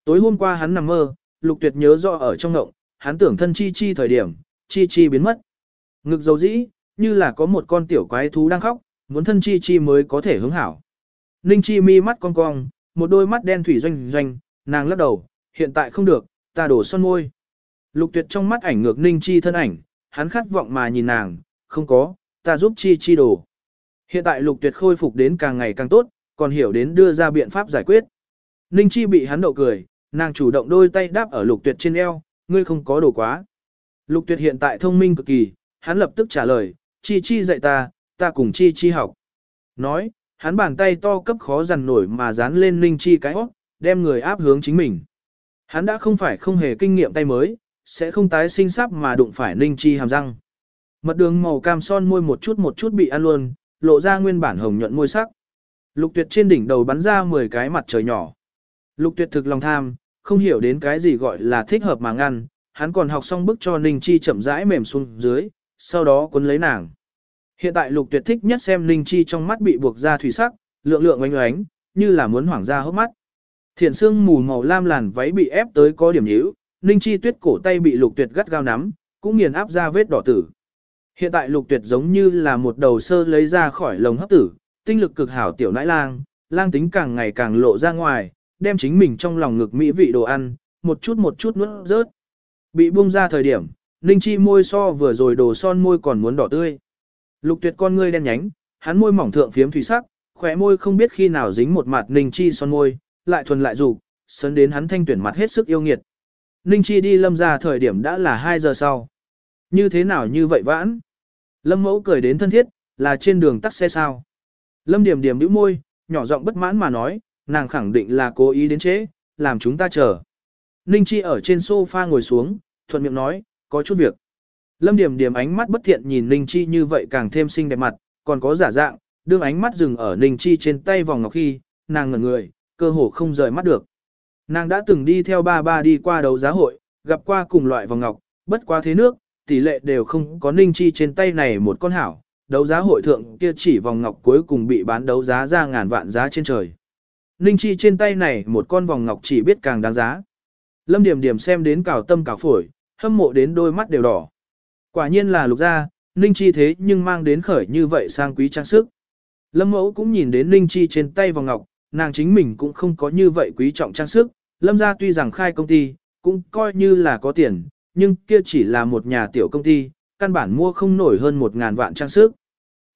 Tối hôm qua hắn nằm mơ, lục tuyệt nhớ rõ ở trong ngộng, hắn tưởng thân chi chi thời điểm, chi chi biến mất. Ngực dầu dĩ, như là có một con tiểu quái thú đang khóc, muốn thân chi chi mới có thể hướng hảo. Ninh chi mi mắt cong cong, một đôi mắt đen thủy doanh doanh, nàng lắc đầu, hiện tại không được, ta đổ son môi. Lục tuyệt trong mắt ảnh ngược ninh chi thân ảnh, hắn khát vọng mà nhìn nàng, không có, ta giúp chi chi đồ. Hiện tại lục tuyệt khôi phục đến càng ngày càng tốt, còn hiểu đến đưa ra biện pháp giải quyết. Ninh chi bị hắn đậu cười, Nàng chủ động đôi tay đáp ở lục tuyệt trên eo, ngươi không có đồ quá. Lục tuyệt hiện tại thông minh cực kỳ, hắn lập tức trả lời, chi chi dạy ta, ta cùng chi chi học. Nói, hắn bàn tay to cấp khó dằn nổi mà dán lên ninh chi cái hót, đem người áp hướng chính mình. Hắn đã không phải không hề kinh nghiệm tay mới, sẽ không tái sinh sắp mà đụng phải ninh chi hàm răng. Mật đường màu cam son môi một chút một chút bị ăn luôn, lộ ra nguyên bản hồng nhuận môi sắc. Lục tuyệt trên đỉnh đầu bắn ra 10 cái mặt trời nhỏ. Lục tuyệt thực lòng tham, không hiểu đến cái gì gọi là thích hợp mà ngăn, hắn còn học xong bức cho Ninh Chi chậm rãi mềm xuống dưới, sau đó cuốn lấy nàng. Hiện tại lục tuyệt thích nhất xem Ninh Chi trong mắt bị buộc ra thủy sắc, lượng lượng oánh oánh, như là muốn hoảng ra hốc mắt. Thiện xương mù màu lam làn váy bị ép tới có điểm nhíu, Ninh Chi tuyết cổ tay bị lục tuyệt gắt gao nắm, cũng nghiền áp ra vết đỏ tử. Hiện tại lục tuyệt giống như là một đầu sơ lấy ra khỏi lồng hấp tử, tinh lực cực hảo tiểu nãi lang, lang tính càng ngày càng lộ ra ngoài, đem chính mình trong lòng ngực mỹ vị đồ ăn, một chút một chút nuốt rớt. Bị buông ra thời điểm, Ninh Chi môi so vừa rồi đồ son môi còn muốn đỏ tươi. Lục tuyệt con ngươi đen nhánh, hắn môi mỏng thượng phiếm thủy sắc, khỏe môi không biết khi nào dính một mặt Ninh Chi son môi, lại thuần lại rủ sớn đến hắn thanh tuyển mặt hết sức yêu nghiệt. Ninh Chi đi lâm ra thời điểm đã là 2 giờ sau. Như thế nào như vậy vãn? Lâm mẫu cười đến thân thiết, là trên đường tắt xe sao. Lâm điểm điểm bĩu môi, nhỏ giọng bất mãn mà nói, nàng khẳng định là cố ý đến trễ, làm chúng ta chờ. Ninh Chi ở trên sofa ngồi xuống, thuận miệng nói, có chút việc. Lâm điểm điểm ánh mắt bất thiện nhìn Ninh Chi như vậy càng thêm xinh đẹp mặt, còn có giả dạng, đương ánh mắt dừng ở Ninh Chi trên tay vòng ngọc khi, nàng ngẩn người, cơ hồ không rời mắt được. Nàng đã từng đi theo ba ba đi qua đấu giá hội, gặp qua cùng loại vòng ngọc, bất quá thế nước, tỷ lệ đều không có Ninh Chi trên tay này một con hảo, đấu giá hội thượng kia chỉ vòng ngọc cuối cùng bị bán đấu giá ra ngàn vạn giá trên trời. Ninh Chi trên tay này một con vòng ngọc chỉ biết càng đáng giá. Lâm Điểm Điểm xem đến cào tâm cào phổi, hâm mộ đến đôi mắt đều đỏ. Quả nhiên là lục gia, Ninh Chi thế nhưng mang đến khởi như vậy sang quý trang sức. Lâm Mẫu cũng nhìn đến Ninh Chi trên tay vòng ngọc, nàng chính mình cũng không có như vậy quý trọng trang sức. Lâm gia tuy rằng khai công ty, cũng coi như là có tiền, nhưng kia chỉ là một nhà tiểu công ty, căn bản mua không nổi hơn một ngàn vạn trang sức.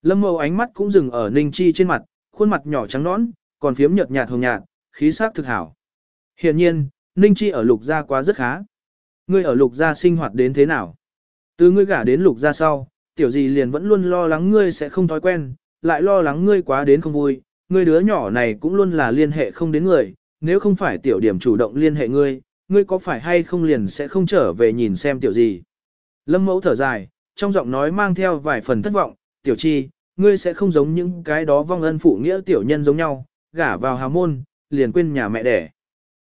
Lâm Mâu ánh mắt cũng dừng ở Ninh Chi trên mặt, khuôn mặt nhỏ trắng nõn, còn phiếm nhợt nhạt hồng nhạt, khí sắc thực hảo. Hiện nhiên, Ninh Chi ở lục gia quá rất khá. Ngươi ở lục gia sinh hoạt đến thế nào? Từ ngươi gả đến lục gia sau, tiểu gì liền vẫn luôn lo lắng ngươi sẽ không thói quen, lại lo lắng ngươi quá đến không vui. Ngươi đứa nhỏ này cũng luôn là liên hệ không đến người, nếu không phải tiểu điểm chủ động liên hệ ngươi, ngươi có phải hay không liền sẽ không trở về nhìn xem tiểu gì. Lâm mẫu thở dài, trong giọng nói mang theo vài phần thất vọng, tiểu chi, ngươi sẽ không giống những cái đó vong ân phụ nghĩa tiểu nhân giống nhau, gả vào hào môn, liền quên nhà mẹ đẻ.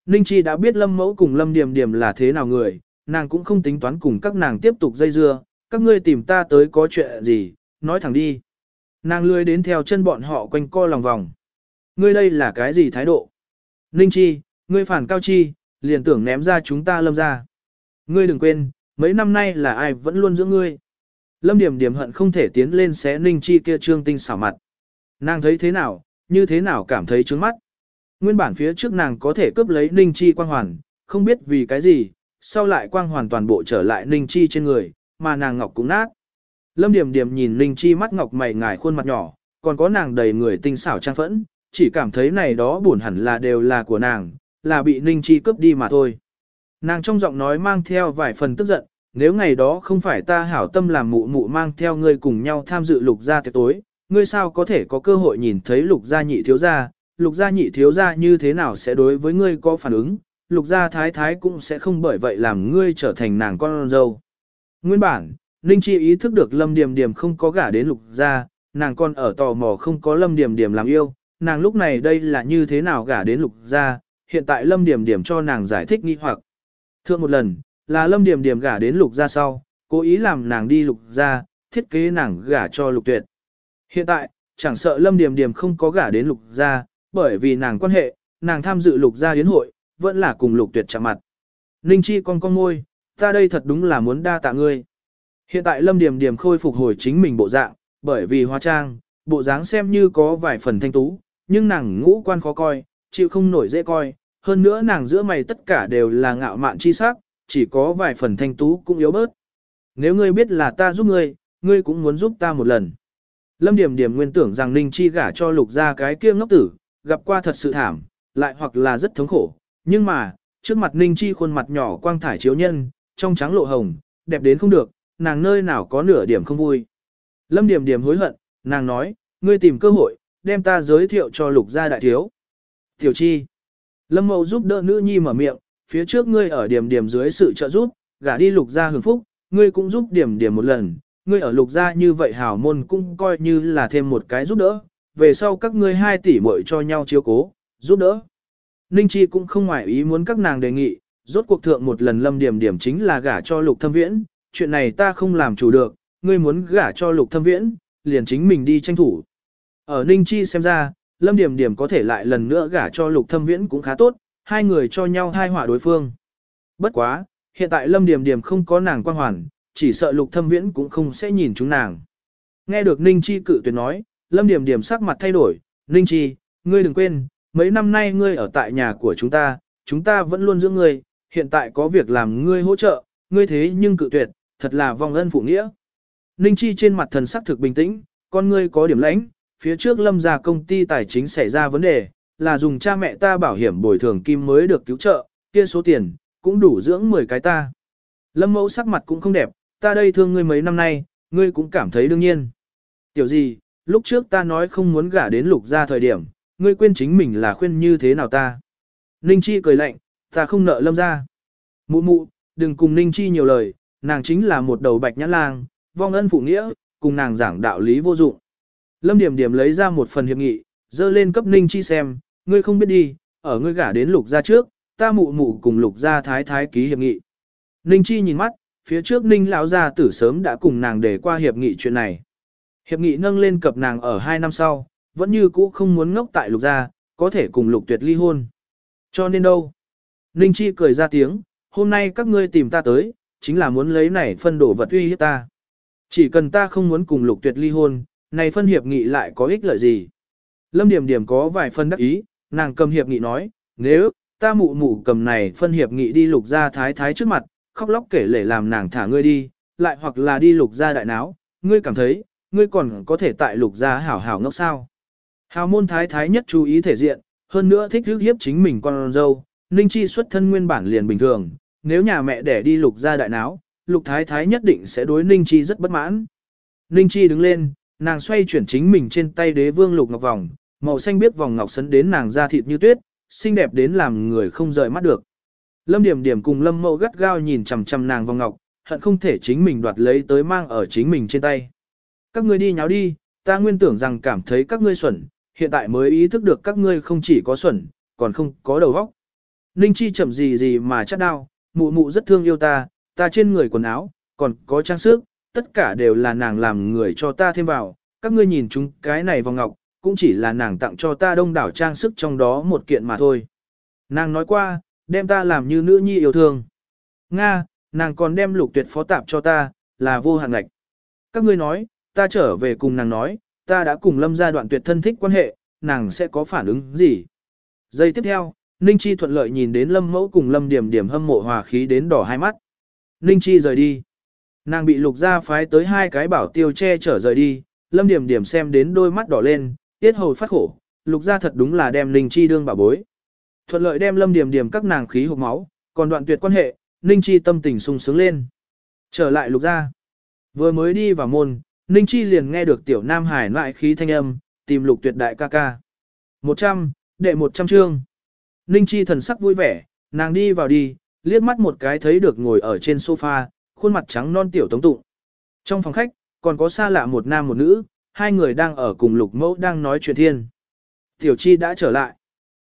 Ninh Chi đã biết Lâm Mẫu cùng Lâm Điềm Điềm là thế nào người, nàng cũng không tính toán cùng các nàng tiếp tục dây dưa, các ngươi tìm ta tới có chuyện gì, nói thẳng đi. Nàng lươi đến theo chân bọn họ quanh co lòng vòng. Ngươi đây là cái gì thái độ? Ninh Chi, ngươi phản cao chi, liền tưởng ném ra chúng ta lâm ra. Ngươi đừng quên, mấy năm nay là ai vẫn luôn giữ ngươi. Lâm Điểm Điểm hận không thể tiến lên xé Ninh Chi kia trương tinh xảo mặt. Nàng thấy thế nào, như thế nào cảm thấy trướng mắt. Nguyên bản phía trước nàng có thể cướp lấy Ninh Chi quang hoàn, không biết vì cái gì, sau lại quang hoàn toàn bộ trở lại Ninh Chi trên người, mà nàng ngọc cũng nát. Lâm Điểm Điểm nhìn Ninh Chi mắt ngọc mày ngài khuôn mặt nhỏ, còn có nàng đầy người tinh xảo trang phẫn, chỉ cảm thấy này đó buồn hẳn là đều là của nàng, là bị Ninh Chi cướp đi mà thôi. Nàng trong giọng nói mang theo vài phần tức giận, nếu ngày đó không phải ta hảo tâm làm mụ mụ mang theo ngươi cùng nhau tham dự lục gia tiệc tối, ngươi sao có thể có cơ hội nhìn thấy lục gia nhị thiếu gia, lục gia nhị thiếu gia như thế nào sẽ đối với ngươi có phản ứng, lục gia thái thái cũng sẽ không bởi vậy làm ngươi trở thành nàng con dâu. Nguyên bản, Ninh Chi ý thức được Lâm Điềm Điềm không có gả đến lục gia, nàng còn ở tò mò không có Lâm Điềm Điềm làm yêu, nàng lúc này đây là như thế nào gả đến lục gia, hiện tại Lâm điểm điểm cho nàng giải thích nghi hoặc. Thượng một lần, là Lâm điểm điểm gả đến lục gia sau, cố ý làm nàng đi lục gia, thiết kế nàng gả cho lục tuyệt. Hiện tại, chẳng sợ Lâm điểm điểm không có gả đến lục gia, bởi vì nàng quan hệ, nàng tham dự lục gia yến hội, vẫn là cùng lục tuyệt chạm mặt. Ninh Chi con con môi, ta đây thật đúng là muốn đa tạ ngươi. Hiện tại Lâm điểm điểm khôi phục hồi chính mình bộ dạng, bởi vì hóa trang, bộ dáng xem như có vài phần thanh tú, nhưng nàng ngũ quan khó coi, chịu không nổi dễ coi, hơn nữa nàng giữa mày tất cả đều là ngạo mạn chi sắc, chỉ có vài phần thanh tú cũng yếu bớt. Nếu ngươi biết là ta giúp ngươi, ngươi cũng muốn giúp ta một lần. Lâm Điểm Điểm nguyên tưởng rằng Ninh Chi gả cho lục gia cái kia ngốc tử, gặp qua thật sự thảm, lại hoặc là rất thống khổ, nhưng mà, trước mặt Ninh Chi khuôn mặt nhỏ quang thải chiếu nhân, trong trắng lộ hồng, đẹp đến không được, nàng nơi nào có nửa điểm không vui. Lâm Điểm Điểm hối hận, nàng nói, ngươi tìm cơ hội, đem ta giới thiệu cho lục gia đại thiếu. Tiểu Chi. Lâm Mậu giúp đỡ nữ nhi mở miệng, phía trước ngươi ở điểm điểm dưới sự trợ giúp, gả đi lục gia hưởng phúc, ngươi cũng giúp điểm điểm một lần, ngươi ở lục gia như vậy hảo môn cũng coi như là thêm một cái giúp đỡ, về sau các ngươi hai tỷ muội cho nhau chiếu cố, giúp đỡ. Ninh Chi cũng không ngoại ý muốn các nàng đề nghị, rốt cuộc thượng một lần lâm điểm điểm chính là gả cho lục thâm viễn, chuyện này ta không làm chủ được, ngươi muốn gả cho lục thâm viễn, liền chính mình đi tranh thủ. Ở Ninh Chi xem ra, lâm điểm điểm có thể lại lần nữa gả cho lục thâm viễn cũng khá tốt, hai người cho nhau hai hỏa đối phương. Bất quá, hiện tại lâm điểm điểm không có nàng quan hoàn, chỉ sợ lục thâm viễn cũng không sẽ nhìn chúng nàng. Nghe được Ninh Chi cự tuyệt nói, lâm điểm điểm sắc mặt thay đổi, Ninh Chi, ngươi đừng quên, mấy năm nay ngươi ở tại nhà của chúng ta, chúng ta vẫn luôn giữ ngươi, hiện tại có việc làm ngươi hỗ trợ, ngươi thế nhưng cự tuyệt, thật là vong ân phụ nghĩa. Ninh Chi trên mặt thần sắc thực bình tĩnh, con ngươi có điểm lãnh, phía trước lâm gia công ty tài chính xảy ra vấn đề, là dùng cha mẹ ta bảo hiểm bồi thường kim mới được cứu trợ, kia số tiền, cũng đủ dưỡng 10 cái ta. Lâm mẫu sắc mặt cũng không đẹp, ta đây thương ngươi mấy năm nay, ngươi cũng cảm thấy đương nhiên. Tiểu gì, lúc trước ta nói không muốn gả đến lục gia thời điểm, ngươi quên chính mình là khuyên như thế nào ta. Ninh Chi cười lạnh, ta không nợ lâm gia. Mụ mụ, đừng cùng Ninh Chi nhiều lời, nàng chính là một đầu bạch nhãn lang, vong ân phụ nghĩa, cùng nàng giảng đạo lý vô dụng. Lâm Điểm Điểm lấy ra một phần hiệp nghị, dơ lên cấp Ninh Chi xem, ngươi không biết đi, ở ngươi gả đến lục gia trước, ta mụ mụ cùng lục gia thái thái ký hiệp nghị. Ninh Chi nhìn mắt, phía trước Ninh lão gia tử sớm đã cùng nàng để qua hiệp nghị chuyện này. Hiệp nghị nâng lên cập nàng ở hai năm sau, vẫn như cũ không muốn ngốc tại lục gia, có thể cùng lục tuyệt ly hôn. Cho nên đâu? Ninh Chi cười ra tiếng, hôm nay các ngươi tìm ta tới, chính là muốn lấy này phân đổ vật uy hiếp ta. Chỉ cần ta không muốn cùng lục tuyệt ly hôn, này phân hiệp nghị lại có ích lợi gì? Lâm Điểm Điểm có vài phân đắc ý, nàng cầm hiệp nghị nói, nếu, ta mụ mụ cầm này phân hiệp nghị đi lục ra thái thái trước mặt, khóc lóc kể lể làm nàng thả ngươi đi, lại hoặc là đi lục ra đại náo, ngươi cảm thấy, ngươi còn có thể tại lục ra hảo hảo ngốc sao. Hào môn thái thái nhất chú ý thể diện, hơn nữa thích rước hiếp chính mình con dâu, Ninh Chi xuất thân nguyên bản liền bình thường, nếu nhà mẹ đẻ đi lục ra đại náo, lục thái thái nhất định sẽ đối Ninh Chi rất bất mãn. Ninh Chi đứng lên, nàng xoay chuyển chính mình trên tay đế vương lục ngọc vòng, màu xanh biết vòng ngọc sấn đến nàng da thịt như tuyết, xinh đẹp đến làm người không rời mắt được. Lâm Điểm Điểm cùng Lâm Mậu gắt gao nhìn chằm chằm nàng vòng ngọc, hận không thể chính mình đoạt lấy tới mang ở chính mình trên tay. Các ngươi đi nháo đi, ta nguyên tưởng rằng cảm thấy các ngươi xuẩn, hiện tại mới ý thức được các ngươi không chỉ có xuẩn, còn không có đầu óc. Ninh Chi chậm gì gì mà chắc đau, mụ mụ rất thương yêu ta, ta trên người quần áo, còn có trang sức, tất cả đều là nàng làm người cho ta thêm vào, các ngươi nhìn chúng cái này vòng ngọc, cũng chỉ là nàng tặng cho ta đông đảo trang sức trong đó một kiện mà thôi. Nàng nói qua, đem ta làm như nữ nhi yêu thương. Nga, nàng còn đem lục tuyệt phó tạp cho ta, là vô hạn ngạch. Các ngươi nói, ta trở về cùng nàng nói, ta đã cùng lâm gia đoạn tuyệt thân thích quan hệ, nàng sẽ có phản ứng gì. Giây tiếp theo, Ninh Chi thuận lợi nhìn đến lâm mẫu cùng lâm điểm điểm hâm mộ hòa khí đến đỏ hai mắt. Ninh Chi rời đi. Nàng bị lục gia phái tới hai cái bảo tiêu che chở rời đi, lâm điểm điểm xem đến đôi mắt đỏ lên, tiết hầu phát khổ, lục gia thật đúng là đem Ninh Chi đương bảo bối. Thuận lợi đem lâm điểm điểm các nàng khí hộp máu, còn đoạn tuyệt quan hệ, Ninh Chi tâm tình sung sướng lên. Trở lại lục gia. Vừa mới đi vào môn, Ninh Chi liền nghe được tiểu nam hải lại khí thanh âm, tìm lục tuyệt đại ca ca. 100, đệ 100 chương. Ninh Chi thần sắc vui vẻ, nàng đi vào đi, liếc mắt một cái thấy được ngồi ở trên sofa, khuôn mặt trắng non tiểu tống tụng. Trong phòng khách, còn có xa lạ một nam một nữ, hai người đang ở cùng lục mẫu đang nói chuyện thiên. Tiểu Chi đã trở lại.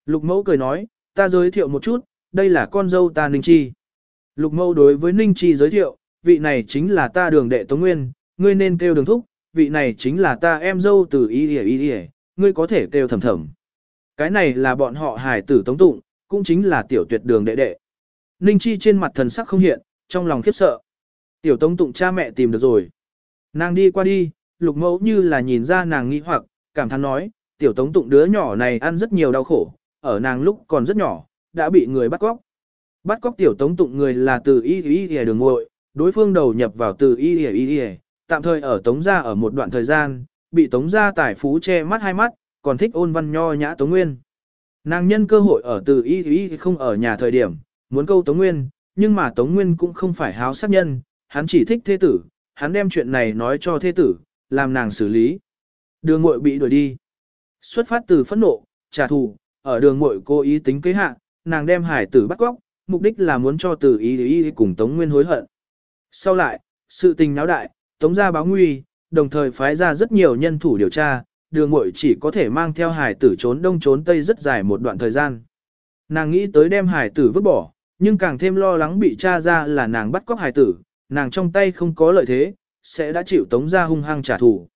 Lục mẫu cười nói, ta giới thiệu một chút, đây là con dâu ta Ninh Chi. Lục mẫu đối với Ninh Chi giới thiệu, vị này chính là ta đường đệ Tống Nguyên, ngươi nên kêu đường thúc, vị này chính là ta em dâu từ y y y y, ngươi có thể kêu thầm thầm. Cái này là bọn họ hài tử Tống Tụng, cũng chính là tiểu tuyệt đường đệ đệ. Ninh Chi trên mặt thần sắc không hiện, trong lòng khiếp sợ. Tiểu Tống Tụng cha mẹ tìm được rồi. Nàng đi qua đi, lục mẫu như là nhìn ra nàng nghi hoặc, cảm thán nói, tiểu Tống Tụng đứa nhỏ này ăn rất nhiều đau khổ, ở nàng lúc còn rất nhỏ, đã bị người bắt cóc. Bắt cóc tiểu Tống Tụng người là từ y y y đường ngội, đối phương đầu nhập vào từ y y y y, tạm thời ở Tống gia ở một đoạn thời gian, bị Tống gia tài phú che mắt hai mắt, còn thích ôn văn nho nhã Tống Nguyên. Nàng nhân cơ hội ở từ y y không ở nhà thời điểm, muốn câu Tống Nguyên, nhưng mà Tống Nguyên cũng không phải háo sát nhân, hắn chỉ thích thế tử, hắn đem chuyện này nói cho thế tử, làm nàng xử lý. Đường muội bị đuổi đi. Xuất phát từ phẫn nộ, trả thù, ở đường muội cố ý tính kế hạ, nàng đem hải tử bắt cóc, mục đích là muốn cho tử ý ý cùng Tống Nguyên hối hận. Sau lại, sự tình náo đại, Tống gia báo nguy, đồng thời phái ra rất nhiều nhân thủ điều tra, đường muội chỉ có thể mang theo hải tử trốn đông trốn tây rất dài một đoạn thời gian. Nàng nghĩ tới đem hải tử vứt bỏ, nhưng càng thêm lo lắng bị tra ra là nàng bắt cóc hải tử, nàng trong tay không có lợi thế, sẽ đã chịu Tống gia hung hăng trả thù.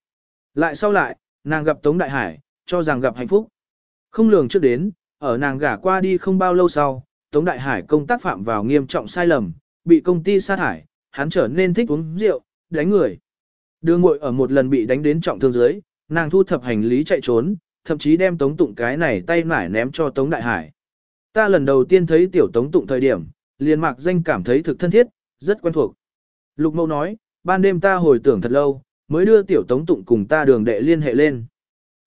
Lại sau lại, nàng gặp Tống Đại Hải, cho rằng gặp hạnh phúc. Không lường trước đến, ở nàng gả qua đi không bao lâu sau, Tống Đại Hải công tác phạm vào nghiêm trọng sai lầm, bị công ty sa thải, hắn trở nên thích uống rượu, đánh người. Đưa ngội ở một lần bị đánh đến trọng thương dưới, nàng thu thập hành lý chạy trốn, thậm chí đem Tống Tụng cái này tay nải ném cho Tống Đại Hải. Ta lần đầu tiên thấy tiểu Tống Tụng thời điểm, liền mạc danh cảm thấy thực thân thiết, Rất quen thuộc. Lục mẫu nói, ban đêm ta hồi tưởng thật lâu, mới đưa tiểu tống tụng cùng ta đường đệ liên hệ lên.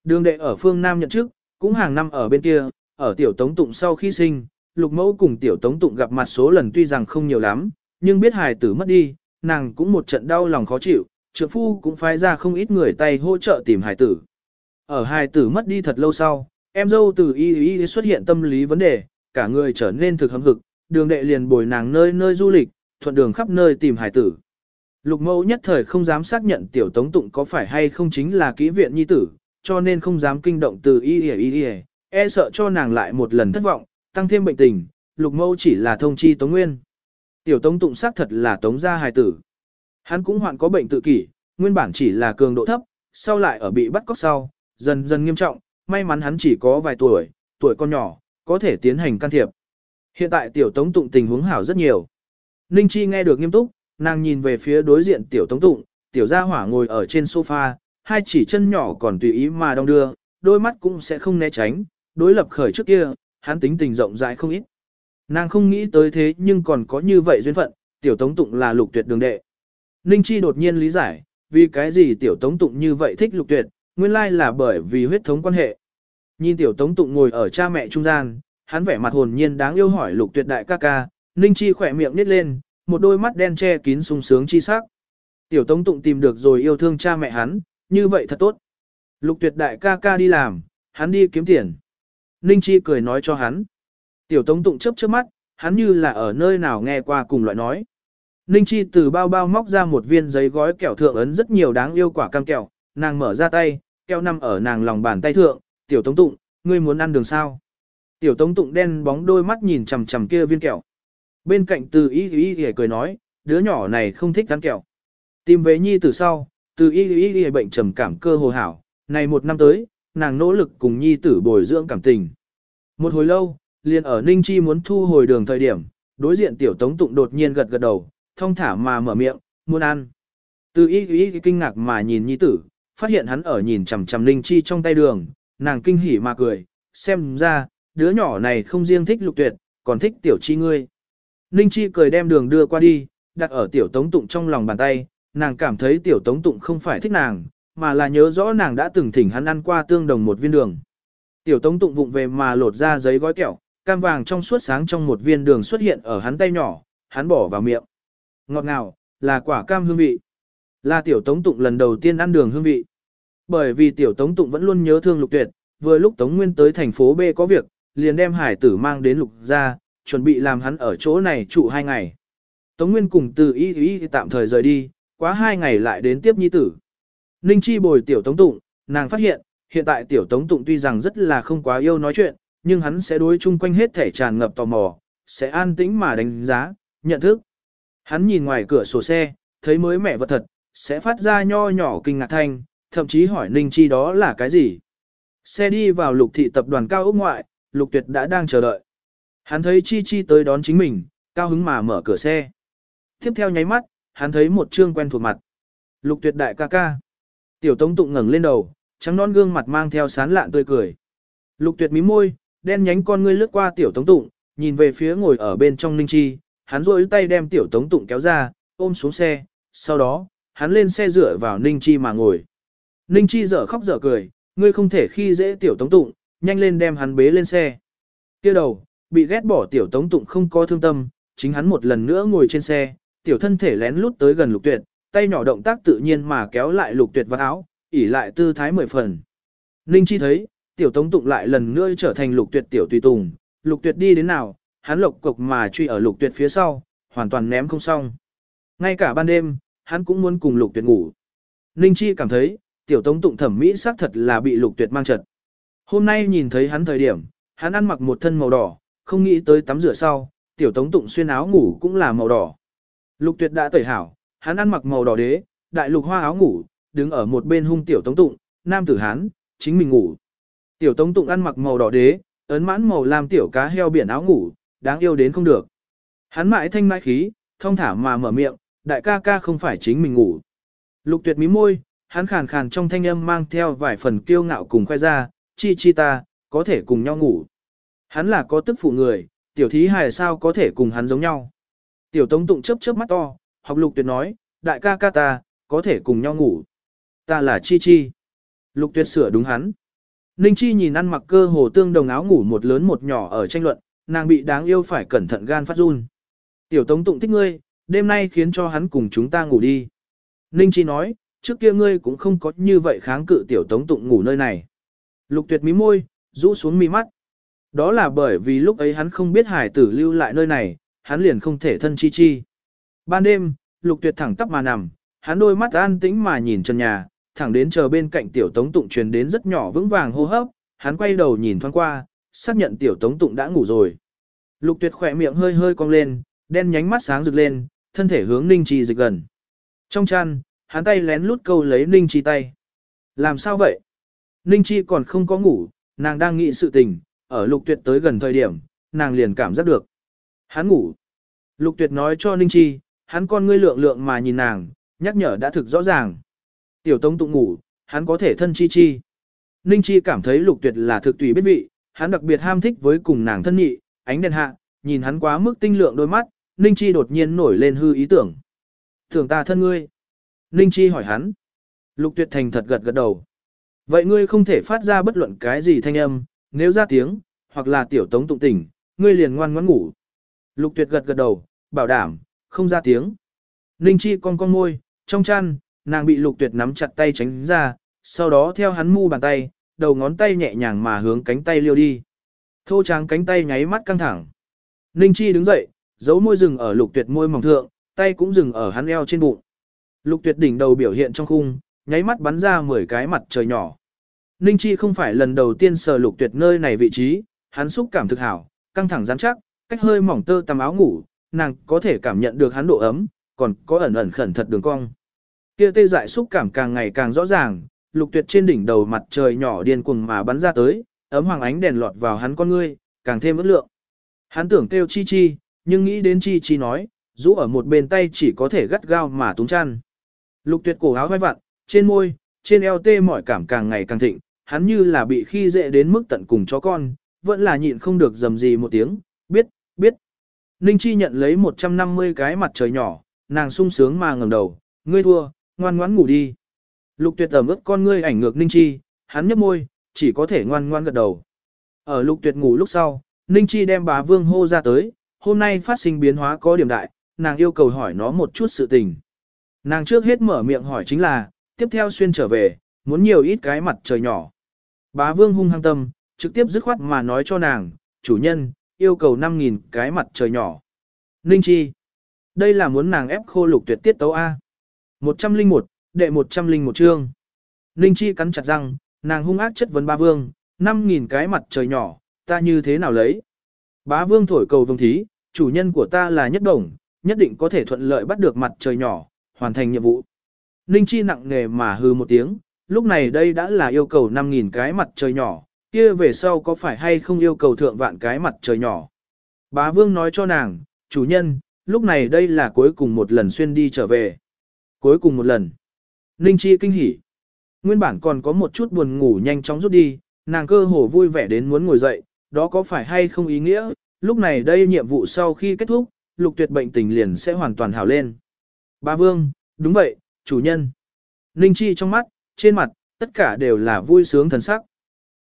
Đường đệ ở phương Nam nhận chức, cũng hàng năm ở bên kia, ở tiểu tống tụng sau khi sinh, lục mẫu cùng tiểu tống tụng gặp mặt số lần tuy rằng không nhiều lắm, nhưng biết hài tử mất đi, nàng cũng một trận đau lòng khó chịu, trượng phu cũng phái ra không ít người tay hỗ trợ tìm hài tử. Ở hài tử mất đi thật lâu sau, em dâu từ y y xuất hiện tâm lý vấn đề, cả người trở nên thực hâm hực, đường đệ liền bồi nàng nơi nơi du lịch, thuận đường khắp nơi tìm hải tử. Lục mẫu nhất thời không dám xác nhận tiểu tống tụng có phải hay không chính là kỹ viện nhi tử, cho nên không dám kinh động từ y y y y, e sợ cho nàng lại một lần thất vọng, tăng thêm bệnh tình, lục mẫu chỉ là thông chi tống nguyên. Tiểu tống tụng xác thật là tống gia hài tử. Hắn cũng hoạn có bệnh tự kỷ, nguyên bản chỉ là cường độ thấp, sau lại ở bị bắt cóc sau, dần dần nghiêm trọng, may mắn hắn chỉ có vài tuổi, tuổi con nhỏ, có thể tiến hành can thiệp. Hiện tại tiểu tống tụng tình huống hảo rất nhiều. Ninh Chi nghe được nghiêm túc, nàng nhìn về phía đối diện tiểu tống tụng, tiểu gia hỏa ngồi ở trên sofa, hai chỉ chân nhỏ còn tùy ý mà đong đưa, đôi mắt cũng sẽ không né tránh, đối lập khởi trước kia, hắn tính tình rộng rãi không ít. Nàng không nghĩ tới thế nhưng còn có như vậy duyên phận, tiểu tống tụng là lục tuyệt đường đệ. Ninh Chi đột nhiên lý giải, vì cái gì tiểu tống tụng như vậy thích lục tuyệt, nguyên lai là bởi vì huyết thống quan hệ. Nhìn tiểu tống tụng ngồi ở cha mẹ trung gian, hắn vẻ mặt hồn nhiên đáng yêu hỏi lục tuyệt đại ca ca, Ninh Chi khỏe miệng nít lên, một đôi mắt đen che kín sung sướng chi sắc. Tiểu tống tụng tìm được rồi yêu thương cha mẹ hắn, như vậy thật tốt. Lục tuyệt đại ca ca đi làm, hắn đi kiếm tiền. Ninh Chi cười nói cho hắn. Tiểu tống tụng chớp chớp mắt, hắn như là ở nơi nào nghe qua cùng loại nói. Ninh Chi từ bao bao móc ra một viên giấy gói kẹo thượng ấn rất nhiều đáng yêu quả cam kẹo, nàng mở ra tay, kẹo nằm ở nàng lòng bàn tay thượng, tiểu tống tụng, ngươi muốn ăn đường sao? Tiểu tống tụng đen bóng đôi mắt nhìn chằm chằm kia viên kẹo. Bên cạnh từ y y y cười nói, đứa nhỏ này không thích ăn kẹo. Tìm về nhi từ sau, từ y y y bệnh trầm cảm cơ hồ hảo, này một năm tới, nàng nỗ lực cùng nhi tử bồi dưỡng cảm tình. Một hồi lâu, liền ở Ninh Chi muốn thu hồi đường thời điểm, đối diện tiểu tống tụng đột nhiên gật gật đầu, thông thả mà mở miệng, muốn ăn. Từ y y kinh ngạc mà nhìn nhi tử, phát hiện hắn ở nhìn chằm chằm Ninh Chi trong tay đường, nàng kinh hỉ mà cười, xem ra, đứa nhỏ này không riêng thích lục tuyệt, còn thích tiểu chi ngươi. Ninh Chi cười đem đường đưa qua đi, đặt ở tiểu tống tụng trong lòng bàn tay, nàng cảm thấy tiểu tống tụng không phải thích nàng, mà là nhớ rõ nàng đã từng thỉnh hắn ăn qua tương đồng một viên đường. Tiểu tống tụng vụng về mà lột ra giấy gói kẹo, cam vàng trong suốt sáng trong một viên đường xuất hiện ở hắn tay nhỏ, hắn bỏ vào miệng. Ngọt ngào, là quả cam hương vị. Là tiểu tống tụng lần đầu tiên ăn đường hương vị. Bởi vì tiểu tống tụng vẫn luôn nhớ thương lục tuyệt, vừa lúc tống nguyên tới thành phố B có việc, liền đem hải tử mang đến lục ra, chuẩn bị làm hắn ở chỗ này trụ hai ngày. Tống Nguyên cùng từ y y tạm thời rời đi, quá hai ngày lại đến tiếp nhi tử. Ninh Chi bồi tiểu tống tụng, nàng phát hiện, hiện tại tiểu tống tụng tuy rằng rất là không quá yêu nói chuyện, nhưng hắn sẽ đối chung quanh hết thể tràn ngập tò mò, sẽ an tĩnh mà đánh giá, nhận thức. Hắn nhìn ngoài cửa sổ xe, thấy mới mẻ vật thật, sẽ phát ra nho nhỏ kinh ngạc thanh, thậm chí hỏi Ninh Chi đó là cái gì. Xe đi vào lục thị tập đoàn cao ốc ngoại, lục tuyệt đã đang chờ đợi. Hắn thấy Chi Chi tới đón chính mình, cao hứng mà mở cửa xe. Tiếp theo nháy mắt, hắn thấy một trương quen thuộc mặt. Lục tuyệt đại ca ca. Tiểu Tống Tụng ngẩng lên đầu, trắng non gương mặt mang theo sán lạn tươi cười. Lục tuyệt mí môi, đen nhánh con ngươi lướt qua Tiểu Tống Tụng, nhìn về phía ngồi ở bên trong Ninh Chi, hắn rôi tay đem Tiểu Tống Tụng kéo ra, ôm xuống xe, sau đó, hắn lên xe dựa vào Ninh Chi mà ngồi. Ninh Chi dở khóc dở cười, ngươi không thể khi dễ Tiểu Tống Tụng, nhanh lên đem hắn bế lên xe. Kia đầu, bị ghét bỏ Tiểu Tống Tụng không có thương tâm, chính hắn một lần nữa ngồi trên xe, Tiểu thân thể lén lút tới gần Lục Tuyệt, tay nhỏ động tác tự nhiên mà kéo lại lục tuyệt vào áo, ỉ lại tư thái mười phần. Ninh Chi thấy, tiểu tống tụng lại lần nữa trở thành lục tuyệt tiểu tùy tùng, lục tuyệt đi đến nào, hắn lộc cục mà truy ở lục tuyệt phía sau, hoàn toàn ném không xong. Ngay cả ban đêm, hắn cũng muốn cùng lục tuyệt ngủ. Ninh Chi cảm thấy, tiểu tống tụng thẩm mỹ xác thật là bị lục tuyệt mang trật. Hôm nay nhìn thấy hắn thời điểm, hắn ăn mặc một thân màu đỏ, không nghĩ tới tắm rửa sau, tiểu tống tụng xuyên áo ngủ cũng là màu đỏ. Lục tuyệt đã tẩy hảo, hắn ăn mặc màu đỏ đế, đại lục hoa áo ngủ, đứng ở một bên hung tiểu tống tụng, nam tử hán, chính mình ngủ. Tiểu tống tụng ăn mặc màu đỏ đế, ấn mãn màu làm tiểu cá heo biển áo ngủ, đáng yêu đến không được. Hắn mãi thanh mãi khí, thông thả mà mở miệng, đại ca ca không phải chính mình ngủ. Lục tuyệt mí môi, hắn khàn khàn trong thanh âm mang theo vài phần kiêu ngạo cùng khoe ra, chi chi ta, có thể cùng nhau ngủ. Hắn là có tức phụ người, tiểu thí hài sao có thể cùng hắn giống nhau. Tiểu Tống Tụng chớp chớp mắt to, học Lục Tuyệt nói, đại ca ca ta, có thể cùng nhau ngủ. Ta là Chi Chi. Lục Tuyệt sửa đúng hắn. Ninh Chi nhìn ăn mặc cơ hồ tương đồng áo ngủ một lớn một nhỏ ở tranh luận, nàng bị đáng yêu phải cẩn thận gan phát run. Tiểu Tống Tụng thích ngươi, đêm nay khiến cho hắn cùng chúng ta ngủ đi. Ninh Chi nói, trước kia ngươi cũng không có như vậy kháng cự Tiểu Tống Tụng ngủ nơi này. Lục Tuyệt mí môi, rũ xuống mi mắt. Đó là bởi vì lúc ấy hắn không biết hải tử lưu lại nơi này, hắn liền không thể thân chi chi. Ban đêm, Lục Tuyệt thẳng tắp mà nằm, hắn đôi mắt an tĩnh mà nhìn chân nhà, thẳng đến chờ bên cạnh tiểu tống tụng truyền đến rất nhỏ vững vàng hô hấp, hắn quay đầu nhìn thoáng qua, xác nhận tiểu tống tụng đã ngủ rồi. Lục tuyệt khỏe miệng hơi hơi cong lên, đen nhánh mắt sáng rực lên, thân thể hướng Ninh Chi dịch gần. Trong chăn, hắn tay lén lút câu lấy Ninh Chi tay. Làm sao vậy? Ninh Chi còn không có ngủ, nàng đang nghĩ sự tình, ở lục tuyệt tới gần thời điểm, nàng liền cảm giác được. Hắn ngủ. Lục tuyệt nói cho Ninh Chi, hắn con ngươi lượng lượng mà nhìn nàng, nhắc nhở đã thực rõ ràng. Tiểu Tống tụng ngủ, hắn có thể thân chi chi. Ninh Chi cảm thấy lục tuyệt là thực tùy biết vị, hắn đặc biệt ham thích với cùng nàng thân nhị, ánh đèn hạ, nhìn hắn quá mức tinh lượng đôi mắt, Ninh Chi đột nhiên nổi lên hư ý tưởng. Thường ta thân ngươi. Ninh Chi hỏi hắn. Lục tuyệt thành thật gật gật đầu. Vậy ngươi không thể phát ra bất luận cái gì thanh âm, nếu ra tiếng, hoặc là tiểu tống tụng tỉnh, ngươi liền ngoan ngoãn ngủ. Lục tuyệt gật gật đầu, bảo đảm, không ra tiếng. Ninh Chi con con môi, trong chăn, nàng bị lục tuyệt nắm chặt tay tránh ra, sau đó theo hắn mu bàn tay, đầu ngón tay nhẹ nhàng mà hướng cánh tay liêu đi. Thô tráng cánh tay nháy mắt căng thẳng. Ninh Chi đứng dậy, giấu môi rừng ở lục tuyệt môi mỏng thượng, tay cũng dừng ở hắn eo trên bụng. Lục tuyệt đỉnh đầu biểu hiện trong khung, nháy mắt bắn ra 10 cái mặt trời nhỏ. Ninh Chi không phải lần đầu tiên sờ lục tuyệt nơi này vị trí, hắn xúc cảm thực hảo, căng thẳng rắn chắc, cách hơi mỏng tơ tầm áo ngủ, nàng có thể cảm nhận được hắn độ ấm, còn có ẩn ẩn khẩn thật đường cong. Kia tê dại xúc cảm càng ngày càng rõ ràng, lục tuyệt trên đỉnh đầu mặt trời nhỏ điên cuồng mà bắn ra tới, ấm hoàng ánh đèn lọt vào hắn con ngươi, càng thêm ước lượng. Hắn tưởng kêu chi chi, nhưng nghĩ đến chi chi nói, rũ ở một bên tay chỉ có thể gắt gao mà túng chăn. Lục tuyệt cổ áo vai vặn, trên môi, trên eo tê mọi cảm càng ngày càng thịnh, hắn như là bị khi dễ đến mức tận cùng chó con, vẫn là nhịn không được dầm gì một tiếng, biết, biết. Ninh Chi nhận lấy 150 cái mặt trời nhỏ, nàng sung sướng mà ngẩng đầu, ngươi thua, ngoan ngoãn ngủ đi. Lục tuyệt ẩm ướt con ngươi ảnh ngược Ninh Chi, hắn nhấp môi, chỉ có thể ngoan ngoan gật đầu. Ở lục tuyệt ngủ lúc sau, Ninh Chi đem bá vương hô ra tới, hôm nay phát sinh biến hóa có điểm đại, nàng yêu cầu hỏi nó một chút sự tình. Nàng trước hết mở miệng hỏi chính là, tiếp theo xuyên trở về, muốn nhiều ít cái mặt trời nhỏ. Bá vương hung hăng tâm, trực tiếp dứt khoát mà nói cho nàng, chủ nhân, yêu cầu 5.000 cái mặt trời nhỏ. Ninh Chi. Đây là muốn nàng ép khô lục tuyệt tiết tấu A. 101, đệ 101 chương. Ninh Chi cắn chặt răng, nàng hung ác chất vấn ba vương, 5.000 cái mặt trời nhỏ, ta như thế nào lấy. Bá vương thổi cầu vương thí, chủ nhân của ta là nhất đồng, nhất định có thể thuận lợi bắt được mặt trời nhỏ, hoàn thành nhiệm vụ. Ninh Chi nặng nề mà hư một tiếng, lúc này đây đã là yêu cầu 5.000 cái mặt trời nhỏ, kia về sau có phải hay không yêu cầu thượng vạn cái mặt trời nhỏ. Bá vương nói cho nàng, chủ nhân, lúc này đây là cuối cùng một lần xuyên đi trở về. Cuối cùng một lần. Ninh Chi kinh hỉ. Nguyên bản còn có một chút buồn ngủ nhanh chóng rút đi, nàng cơ hồ vui vẻ đến muốn ngồi dậy, đó có phải hay không ý nghĩa, lúc này đây nhiệm vụ sau khi kết thúc, lục tuyệt bệnh tình liền sẽ hoàn toàn hảo lên. Ba Vương, đúng vậy, chủ nhân. Ninh Chi trong mắt, trên mặt, tất cả đều là vui sướng thần sắc.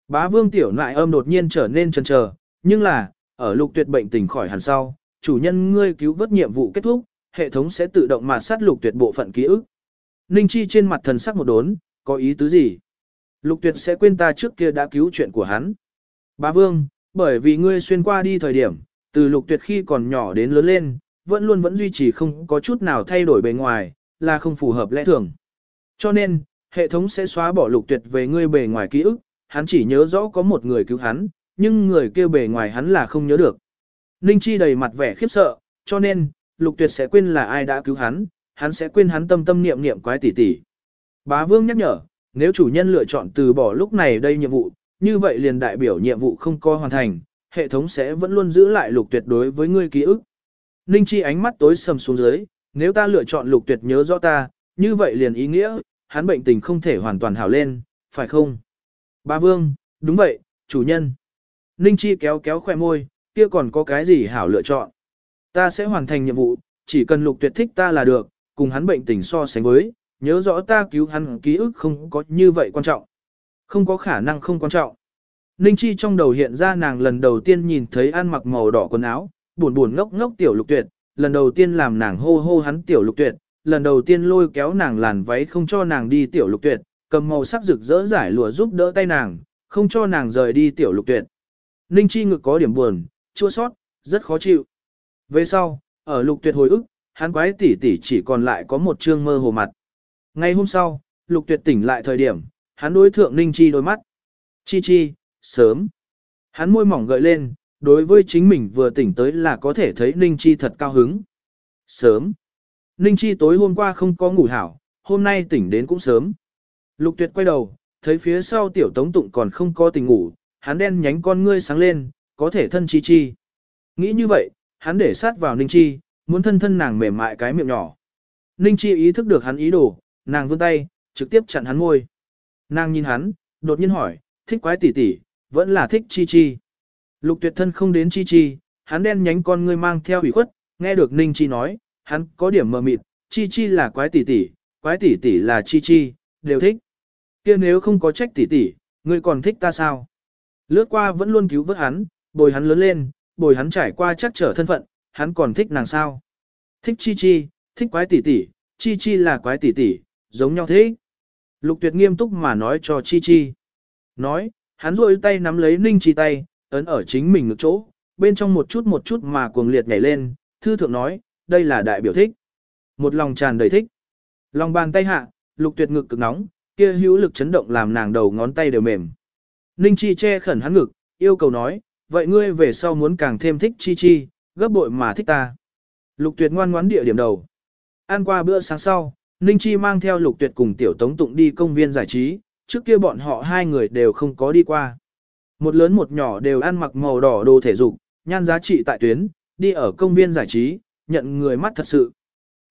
Bá Vương tiểu nại âm đột nhiên trở nên chần chờ, nhưng là, ở lục tuyệt bệnh tình khỏi hẳn sau, chủ nhân ngươi cứu vớt nhiệm vụ kết thúc, hệ thống sẽ tự động mà sát lục tuyệt bộ phận ký ức. Ninh Chi trên mặt thần sắc một đốn, có ý tứ gì? Lục tuyệt sẽ quên ta trước kia đã cứu chuyện của hắn. Bá Vương, bởi vì ngươi xuyên qua đi thời điểm, từ lục tuyệt khi còn nhỏ đến lớn lên, vẫn luôn vẫn duy trì không có chút nào thay đổi bề ngoài, là không phù hợp lẽ thường. Cho nên, hệ thống sẽ xóa bỏ lục tuyệt về ngươi bề ngoài ký ức, hắn chỉ nhớ rõ có một người cứu hắn, nhưng người kia bề ngoài hắn là không nhớ được. Ninh Chi đầy mặt vẻ khiếp sợ, cho nên, lục tuyệt sẽ quên là ai đã cứu hắn, hắn sẽ quên hắn tâm tâm niệm niệm quái tỷ tỷ. Bá Vương nhắc nhở, nếu chủ nhân lựa chọn từ bỏ lúc này đây nhiệm vụ, như vậy liền đại biểu nhiệm vụ không có hoàn thành, hệ thống sẽ vẫn luôn giữ lại lục tuyệt đối với ngươi ký ức. Ninh Chi ánh mắt tối sầm xuống dưới, nếu ta lựa chọn lục tuyệt nhớ rõ ta, như vậy liền ý nghĩa, hắn bệnh tình không thể hoàn toàn hảo lên, phải không? Ba Vương, đúng vậy, chủ nhân. Ninh Chi kéo kéo khoe môi, kia còn có cái gì hảo lựa chọn. Ta sẽ hoàn thành nhiệm vụ, chỉ cần lục tuyệt thích ta là được, cùng hắn bệnh tình so sánh với, nhớ rõ ta cứu hắn ký ức không có như vậy quan trọng. Không có khả năng không quan trọng. Ninh Chi trong đầu hiện ra nàng lần đầu tiên nhìn thấy ăn mặc màu đỏ quần áo, buồn buồn ngốc ngốc tiểu lục tuyệt, lần đầu tiên làm nàng hô hô hắn tiểu lục tuyệt, lần đầu tiên lôi kéo nàng làn váy không cho nàng đi tiểu lục tuyệt, cầm màu sắc rực rỡ giải lụa giúp đỡ tay nàng, không cho nàng rời đi tiểu lục tuyệt. Ninh Chi ngực có điểm buồn, chua sót, rất khó chịu. Về sau, ở lục tuyệt hồi ức, hắn quái tỷ tỷ chỉ còn lại có một trương mơ hồ mặt. Ngày hôm sau, lục tuyệt tỉnh lại thời điểm, hắn đối thượng Ninh Chi đôi mắt. Chi chi, sớm. Hắn môi mỏng gợi lên, đối với chính mình vừa tỉnh tới là có thể thấy Ninh Chi thật cao hứng. Sớm. Ninh Chi tối hôm qua không có ngủ hảo, hôm nay tỉnh đến cũng sớm. Lục tuyệt quay đầu, thấy phía sau tiểu tống tụng còn không có tỉnh ngủ, hắn đen nhánh con ngươi sáng lên, có thể thân Chi Chi. Nghĩ như vậy, hắn để sát vào Ninh Chi, muốn thân thân nàng mềm mại cái miệng nhỏ. Ninh Chi ý thức được hắn ý đồ, nàng vươn tay, trực tiếp chặn hắn môi. Nàng nhìn hắn, đột nhiên hỏi, thích quái tỷ tỷ, vẫn là thích Chi Chi. Lục tuyệt thân không đến Chi Chi, hắn đen nhánh con ngươi mang theo ủy khuất, nghe được Ninh Chi nói, hắn có điểm mờ mịt, Chi Chi là quái tỷ tỷ, quái tỷ tỷ là Chi Chi, đều thích. kia nếu không có trách tỷ tỷ, ngươi còn thích ta sao? Lướt qua vẫn luôn cứu vớt hắn, bồi hắn lớn lên, bồi hắn trải qua chắc trở thân phận, hắn còn thích nàng sao? Thích Chi Chi, thích quái tỷ tỷ, Chi Chi là quái tỷ tỷ, giống nhau thế. Lục tuyệt nghiêm túc mà nói cho Chi Chi. Nói, hắn rôi tay nắm lấy Ninh Chi tay, ấn ở chính mình ngực chỗ, bên trong một chút một chút mà cuồng liệt nhảy lên, thư thượng nói, đây là đại biểu thích. Một lòng tràn đầy thích. Lòng bàn tay hạ, lục tuyệt ngực cực nóng, kia hữu lực chấn động làm nàng đầu ngón tay đều mềm. Ninh Chi che khẩn hắn ngực, yêu cầu nói, vậy ngươi về sau muốn càng thêm thích Chi Chi, gấp bội mà thích ta. Lục tuyệt ngoan ngoãn địa điểm đầu. Ăn qua bữa sáng sau, Ninh Chi mang theo lục tuyệt cùng tiểu tống tụng đi công viên giải trí, trước kia bọn họ hai người đều không có đi qua. Một lớn một nhỏ đều ăn mặc màu đỏ đồ thể dục, nhan giá trị tại tuyến, đi ở công viên giải trí, nhận người mắt thật sự.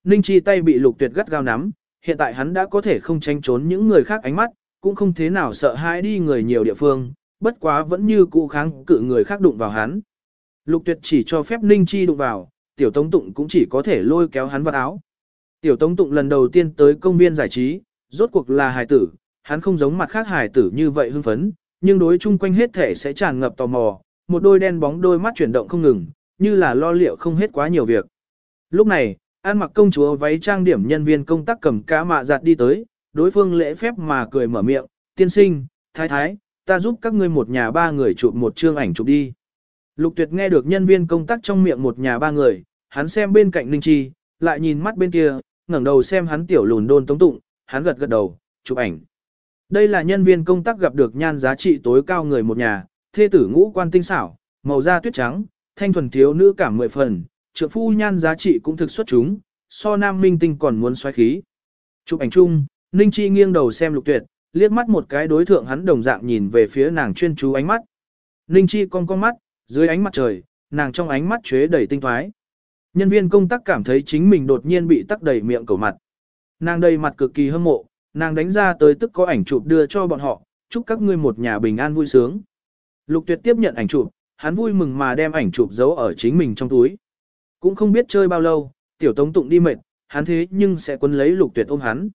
Ninh Chi tay bị lục tuyệt gắt gao nắm, hiện tại hắn đã có thể không tránh trốn những người khác ánh mắt, cũng không thế nào sợ hãi đi người nhiều địa phương, bất quá vẫn như cũ kháng cự người khác đụng vào hắn. Lục tuyệt chỉ cho phép Ninh Chi đụng vào, tiểu tống tụng cũng chỉ có thể lôi kéo hắn vào áo. Tiểu tống tụng lần đầu tiên tới công viên giải trí, rốt cuộc là hài tử, hắn không giống mặt khác hài tử như vậy hưng phấn, nhưng đối chung quanh hết thể sẽ tràn ngập tò mò, một đôi đen bóng đôi mắt chuyển động không ngừng, như là lo liệu không hết quá nhiều việc. Lúc này, An mặc công chúa váy trang điểm nhân viên công tác cầm cá mạ giặt đi tới, đối phương lễ phép mà cười mở miệng, tiên sinh, thái thái, ta giúp các ngươi một nhà ba người chụp một chương ảnh chụp đi. Lục tuyệt nghe được nhân viên công tác trong miệng một nhà ba người, hắn xem bên cạnh Ninh Chi, lại nhìn mắt bên kia, ngẩng đầu xem hắn tiểu lùn đôn tống tụng, hắn gật gật đầu, chụp ảnh. Đây là nhân viên công tác gặp được nhan giá trị tối cao người một nhà, thê tử ngũ quan tinh xảo, màu da tuyết trắng, thanh thuần thiếu nữ cảm mười phần, trượng phu nhan giá trị cũng thực xuất chúng, so nam minh tinh còn muốn xoáy khí. Chụp ảnh chung, Ninh Chi nghiêng đầu xem lục tuyệt, liếc mắt một cái đối thượng hắn đồng dạng nhìn về phía nàng chuyên chú ánh mắt. Ninh Chi cong cong mắt, dưới ánh mặt trời, nàng trong ánh mắt chế đầy tinh thoái. Nhân viên công tác cảm thấy chính mình đột nhiên bị tắc đầy miệng cầu mặt. Nàng đầy mặt cực kỳ hâm mộ, nàng đánh ra tới tức có ảnh chụp đưa cho bọn họ, chúc các ngươi một nhà bình an vui sướng. Lục tuyệt tiếp nhận ảnh chụp, hắn vui mừng mà đem ảnh chụp giấu ở chính mình trong túi. Cũng không biết chơi bao lâu, tiểu tống tụng đi mệt, hắn thế nhưng sẽ quấn lấy lục tuyệt ôm hắn.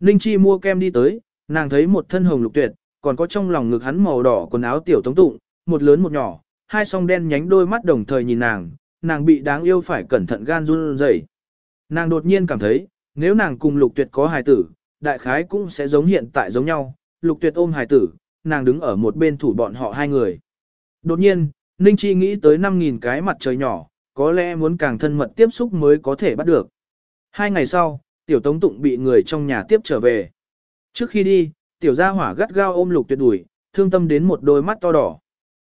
Ninh Chi mua kem đi tới, nàng thấy một thân hồng lục tuyệt, còn có trong lòng ngực hắn màu đỏ quần áo tiểu tống tụng, một lớn một nhỏ, hai song đen nhánh đôi mắt đồng thời nhìn nàng, nàng bị đáng yêu phải cẩn thận gan run rẩy. Nàng đột nhiên cảm thấy, nếu nàng cùng lục tuyệt có hài tử, đại khái cũng sẽ giống hiện tại giống nhau, lục tuyệt ôm hài tử, nàng đứng ở một bên thủ bọn họ hai người. Đột nhiên, Ninh Chi nghĩ tới 5.000 cái mặt trời nhỏ, có lẽ muốn càng thân mật tiếp xúc mới có thể bắt được. Hai ngày sau, tiểu tống tụng bị người trong nhà tiếp trở về. Trước khi đi, tiểu gia hỏa gắt gao ôm lục tuyệt đuổi, thương tâm đến một đôi mắt to đỏ.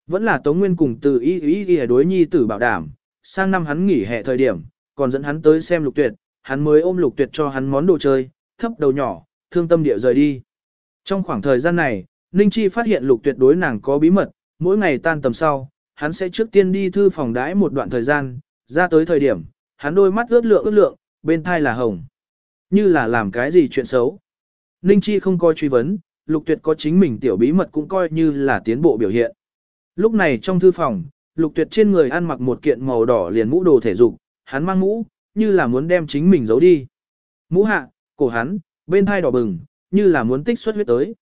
Vẫn là Tống Nguyên cùng từ y y y đối nhi tử bảo đảm, sang năm hắn nghỉ hè thời điểm, còn dẫn hắn tới xem lục tuyệt, hắn mới ôm lục tuyệt cho hắn món đồ chơi, thấp đầu nhỏ, thương tâm địa rời đi. Trong khoảng thời gian này, Ninh Chi phát hiện lục tuyệt đối nàng có bí mật, mỗi ngày tan tầm sau, hắn sẽ trước tiên đi thư phòng đãi một đoạn thời gian, ra tới thời điểm, hắn đôi mắt ướt lượng ướt lượng, bên thai là hồng. Như là làm cái gì chuyện xấu. Ninh Chi không coi truy vấn, lục tuyệt có chính mình tiểu bí mật cũng coi như là tiến bộ biểu hiện. Lúc này trong thư phòng, lục tuyệt trên người ăn mặc một kiện màu đỏ liền mũ đồ thể dục, hắn mang mũ, như là muốn đem chính mình giấu đi. Mũ hạ, cổ hắn, bên thai đỏ bừng, như là muốn tích xuất huyết tới.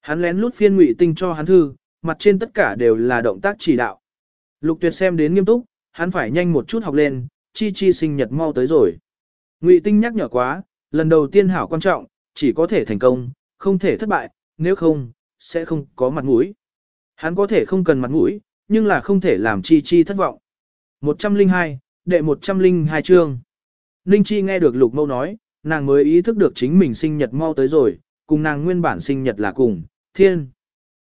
Hắn lén lút phiên ngụy tinh cho hắn thư, mặt trên tất cả đều là động tác chỉ đạo. Lục tuyệt xem đến nghiêm túc, hắn phải nhanh một chút học lên, chi chi sinh nhật mau tới rồi. Ngụy tinh nhắc nhở quá, lần đầu tiên hảo quan trọng, chỉ có thể thành công, không thể thất bại, nếu không, sẽ không có mặt mũi. Hắn có thể không cần mặt mũi, nhưng là không thể làm chi chi thất vọng. 102, đệ 102 chương. Ninh Chi nghe được Lục Mâu nói, nàng mới ý thức được chính mình sinh nhật mau tới rồi, cùng nàng nguyên bản sinh nhật là cùng, thiên.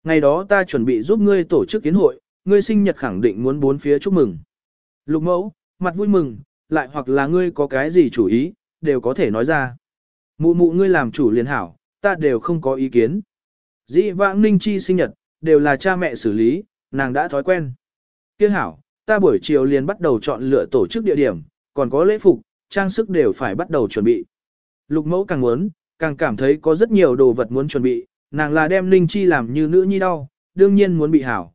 Ngày đó ta chuẩn bị giúp ngươi tổ chức kiến hội, ngươi sinh nhật khẳng định muốn bốn phía chúc mừng. Lục mẫu, mặt vui mừng, lại hoặc là ngươi có cái gì chủ ý, đều có thể nói ra. Mụ mụ ngươi làm chủ liền hảo, ta đều không có ý kiến. Dĩ vãng ninh chi sinh nhật, đều là cha mẹ xử lý, nàng đã thói quen. Kia hảo, ta buổi chiều liền bắt đầu chọn lựa tổ chức địa điểm, còn có lễ phục, trang sức đều phải bắt đầu chuẩn bị. Lục mẫu càng muốn, càng cảm thấy có rất nhiều đồ vật muốn chuẩn bị, nàng là đem Ninh Chi làm như nữ nhi đau, đương nhiên muốn bị hảo.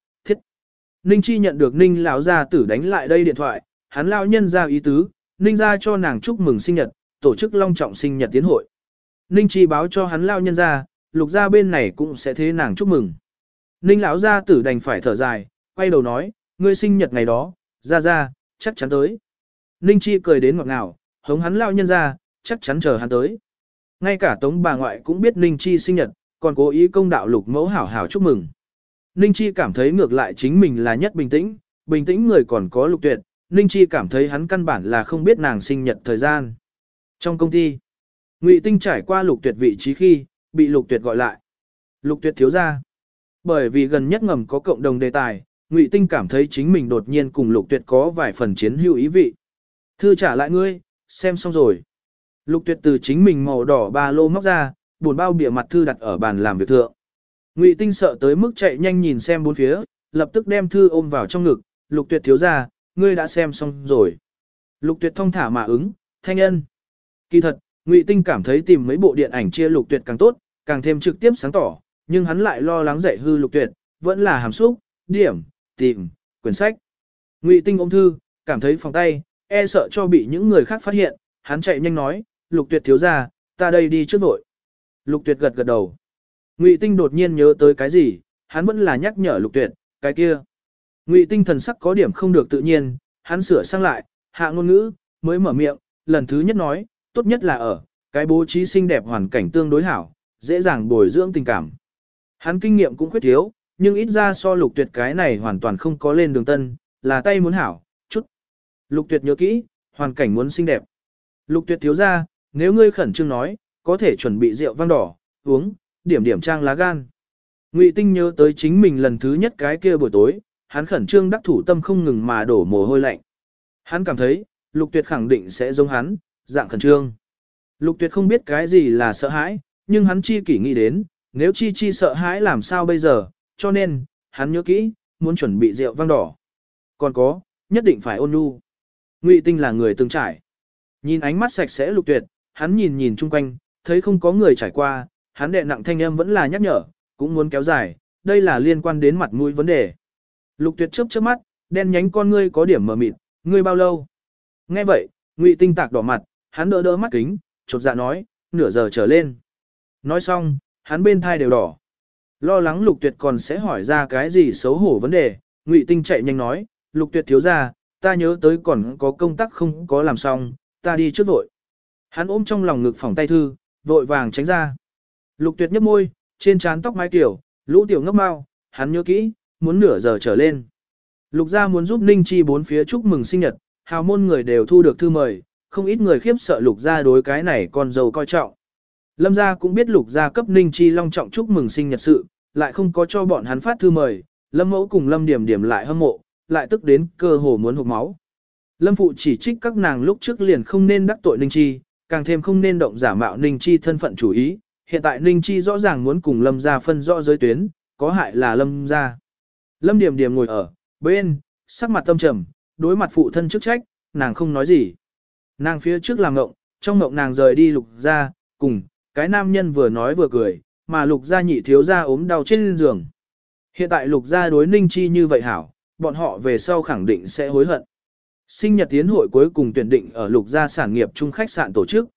Ninh Chi nhận được Ninh lão gia tử đánh lại đây điện thoại, hắn lão nhân ra ý tứ, Ninh gia cho nàng chúc mừng sinh nhật, tổ chức long trọng sinh nhật tiến hội. Ninh Chi báo cho hắn lão nhân ra, lục gia bên này cũng sẽ thế nàng chúc mừng. Ninh lão gia tử đành phải thở dài, quay đầu nói, ngươi sinh nhật ngày đó, ra ra, chắc chắn tới. Ninh Chi cười đến ngọt ngào, hống hắn lão nhân ra, chắc chắn chờ hắn tới. Ngay cả tống bà ngoại cũng biết Ninh Chi sinh nhật, còn cố ý công đạo lục mẫu hảo hảo chúc mừng. Ninh Chi cảm thấy ngược lại chính mình là nhất bình tĩnh, bình tĩnh người còn có lục tuyệt, Ninh Chi cảm thấy hắn căn bản là không biết nàng sinh nhật thời gian. Trong công ty, Ngụy Tinh trải qua lục tuyệt vị trí khi, bị lục tuyệt gọi lại. Lục tuyệt thiếu ra. Bởi vì gần nhất ngầm có cộng đồng đề tài, Ngụy Tinh cảm thấy chính mình đột nhiên cùng lục tuyệt có vài phần chiến hữu ý vị. Thư trả lại ngươi, xem xong rồi. Lục tuyệt từ chính mình màu đỏ ba lô móc ra, buồn bao bìa mặt thư đặt ở bàn làm việc thượng. Ngụy Tinh sợ tới mức chạy nhanh nhìn xem bốn phía, lập tức đem thư ôm vào trong ngực, Lục Tuyệt thiếu gia, ngươi đã xem xong rồi. Lục Tuyệt thông thả mà ứng, thanh nhân. Kỳ thật, Ngụy Tinh cảm thấy tìm mấy bộ điện ảnh chia Lục Tuyệt càng tốt, càng thêm trực tiếp sáng tỏ, nhưng hắn lại lo lắng dạy hư Lục Tuyệt, vẫn là hàm xúc, điểm, tìm, quyển sách. Ngụy Tinh ôm thư, cảm thấy phòng tay, e sợ cho bị những người khác phát hiện, hắn chạy nhanh nói, Lục Tuyệt thiếu gia, ta đây đi trước vội. Lục tuyệt gật gật đầu. Ngụy tinh đột nhiên nhớ tới cái gì, hắn vẫn là nhắc nhở lục tuyệt, cái kia. Ngụy tinh thần sắc có điểm không được tự nhiên, hắn sửa sang lại, hạ ngôn ngữ, mới mở miệng, lần thứ nhất nói, tốt nhất là ở, cái bố trí xinh đẹp hoàn cảnh tương đối hảo, dễ dàng bồi dưỡng tình cảm. Hắn kinh nghiệm cũng khuyết thiếu, nhưng ít ra so lục tuyệt cái này hoàn toàn không có lên đường tân, là tay muốn hảo, chút. Lục tuyệt nhớ kỹ, hoàn cảnh muốn xinh đẹp. Lục tuyệt thiếu ra, nếu ngươi khẩn trương nói, có thể chuẩn bị rượu vang đỏ, uống, điểm điểm trang lá gan. Ngụy Tinh nhớ tới chính mình lần thứ nhất cái kia buổi tối, hắn khẩn trương đắc thủ tâm không ngừng mà đổ mồ hôi lạnh. Hắn cảm thấy, Lục Tuyệt khẳng định sẽ giống hắn, dạng khẩn trương. Lục Tuyệt không biết cái gì là sợ hãi, nhưng hắn chi kỷ nghĩ đến, nếu chi chi sợ hãi làm sao bây giờ, cho nên, hắn nhớ kỹ, muốn chuẩn bị rượu vang đỏ. Còn có, nhất định phải ôn nhu. Ngụy Tinh là người từng trải. Nhìn ánh mắt sạch sẽ Lục Tuyệt, hắn nhìn nhìn chung quanh, thấy không có người trải qua, hắn đệ nặng thanh âm vẫn là nhắc nhở, cũng muốn kéo dài, đây là liên quan đến mặt mũi vấn đề. Lục tuyệt chớp chớp mắt, đen nhánh con ngươi có điểm mờ mịt, ngươi bao lâu? Nghe vậy, Ngụy Tinh tạc đỏ mặt, hắn đỡ đỡ mắt kính, chột dạ nói, nửa giờ trở lên. Nói xong, hắn bên thai đều đỏ. Lo lắng Lục Tuyệt còn sẽ hỏi ra cái gì xấu hổ vấn đề, Ngụy Tinh chạy nhanh nói, Lục Tuyệt thiếu ra, ta nhớ tới còn có công tác không có làm xong, ta đi trước vội. Hắn ôm trong lòng ngực phòng tay thư, vội vàng tránh ra. Lục tuyệt nhấp môi, trên trán tóc mái tiểu, lũ tiểu ngốc mau, hắn nhớ kỹ, muốn nửa giờ trở lên. Lục gia muốn giúp Ninh Chi bốn phía chúc mừng sinh nhật, hào môn người đều thu được thư mời, không ít người khiếp sợ lục gia đối cái này còn giàu coi trọng. Lâm gia cũng biết lục gia cấp Ninh Chi long trọng chúc mừng sinh nhật sự, lại không có cho bọn hắn phát thư mời, Lâm mẫu cùng Lâm điểm điểm lại hâm mộ, lại tức đến cơ hồ muốn hụt máu. Lâm phụ chỉ trích các nàng lúc trước liền không nên đắc tội Ninh Chi, càng thêm không nên động giả mạo Ninh Chi thân phận chủ ý, hiện tại Ninh Chi rõ ràng muốn cùng Lâm gia phân rõ giới tuyến, có hại là Lâm gia. Lâm Điểm Điểm ngồi ở bên, sắc mặt tâm trầm, đối mặt phụ thân chức trách, nàng không nói gì. Nàng phía trước làm ngộng, trong ngộng nàng rời đi lục gia, cùng, cái nam nhân vừa nói vừa cười, mà lục gia nhị thiếu gia ốm đau trên giường. Hiện tại lục gia đối Ninh Chi như vậy hảo, bọn họ về sau khẳng định sẽ hối hận. Sinh nhật tiến hội cuối cùng tuyển định ở lục gia sản nghiệp trung khách sạn tổ chức.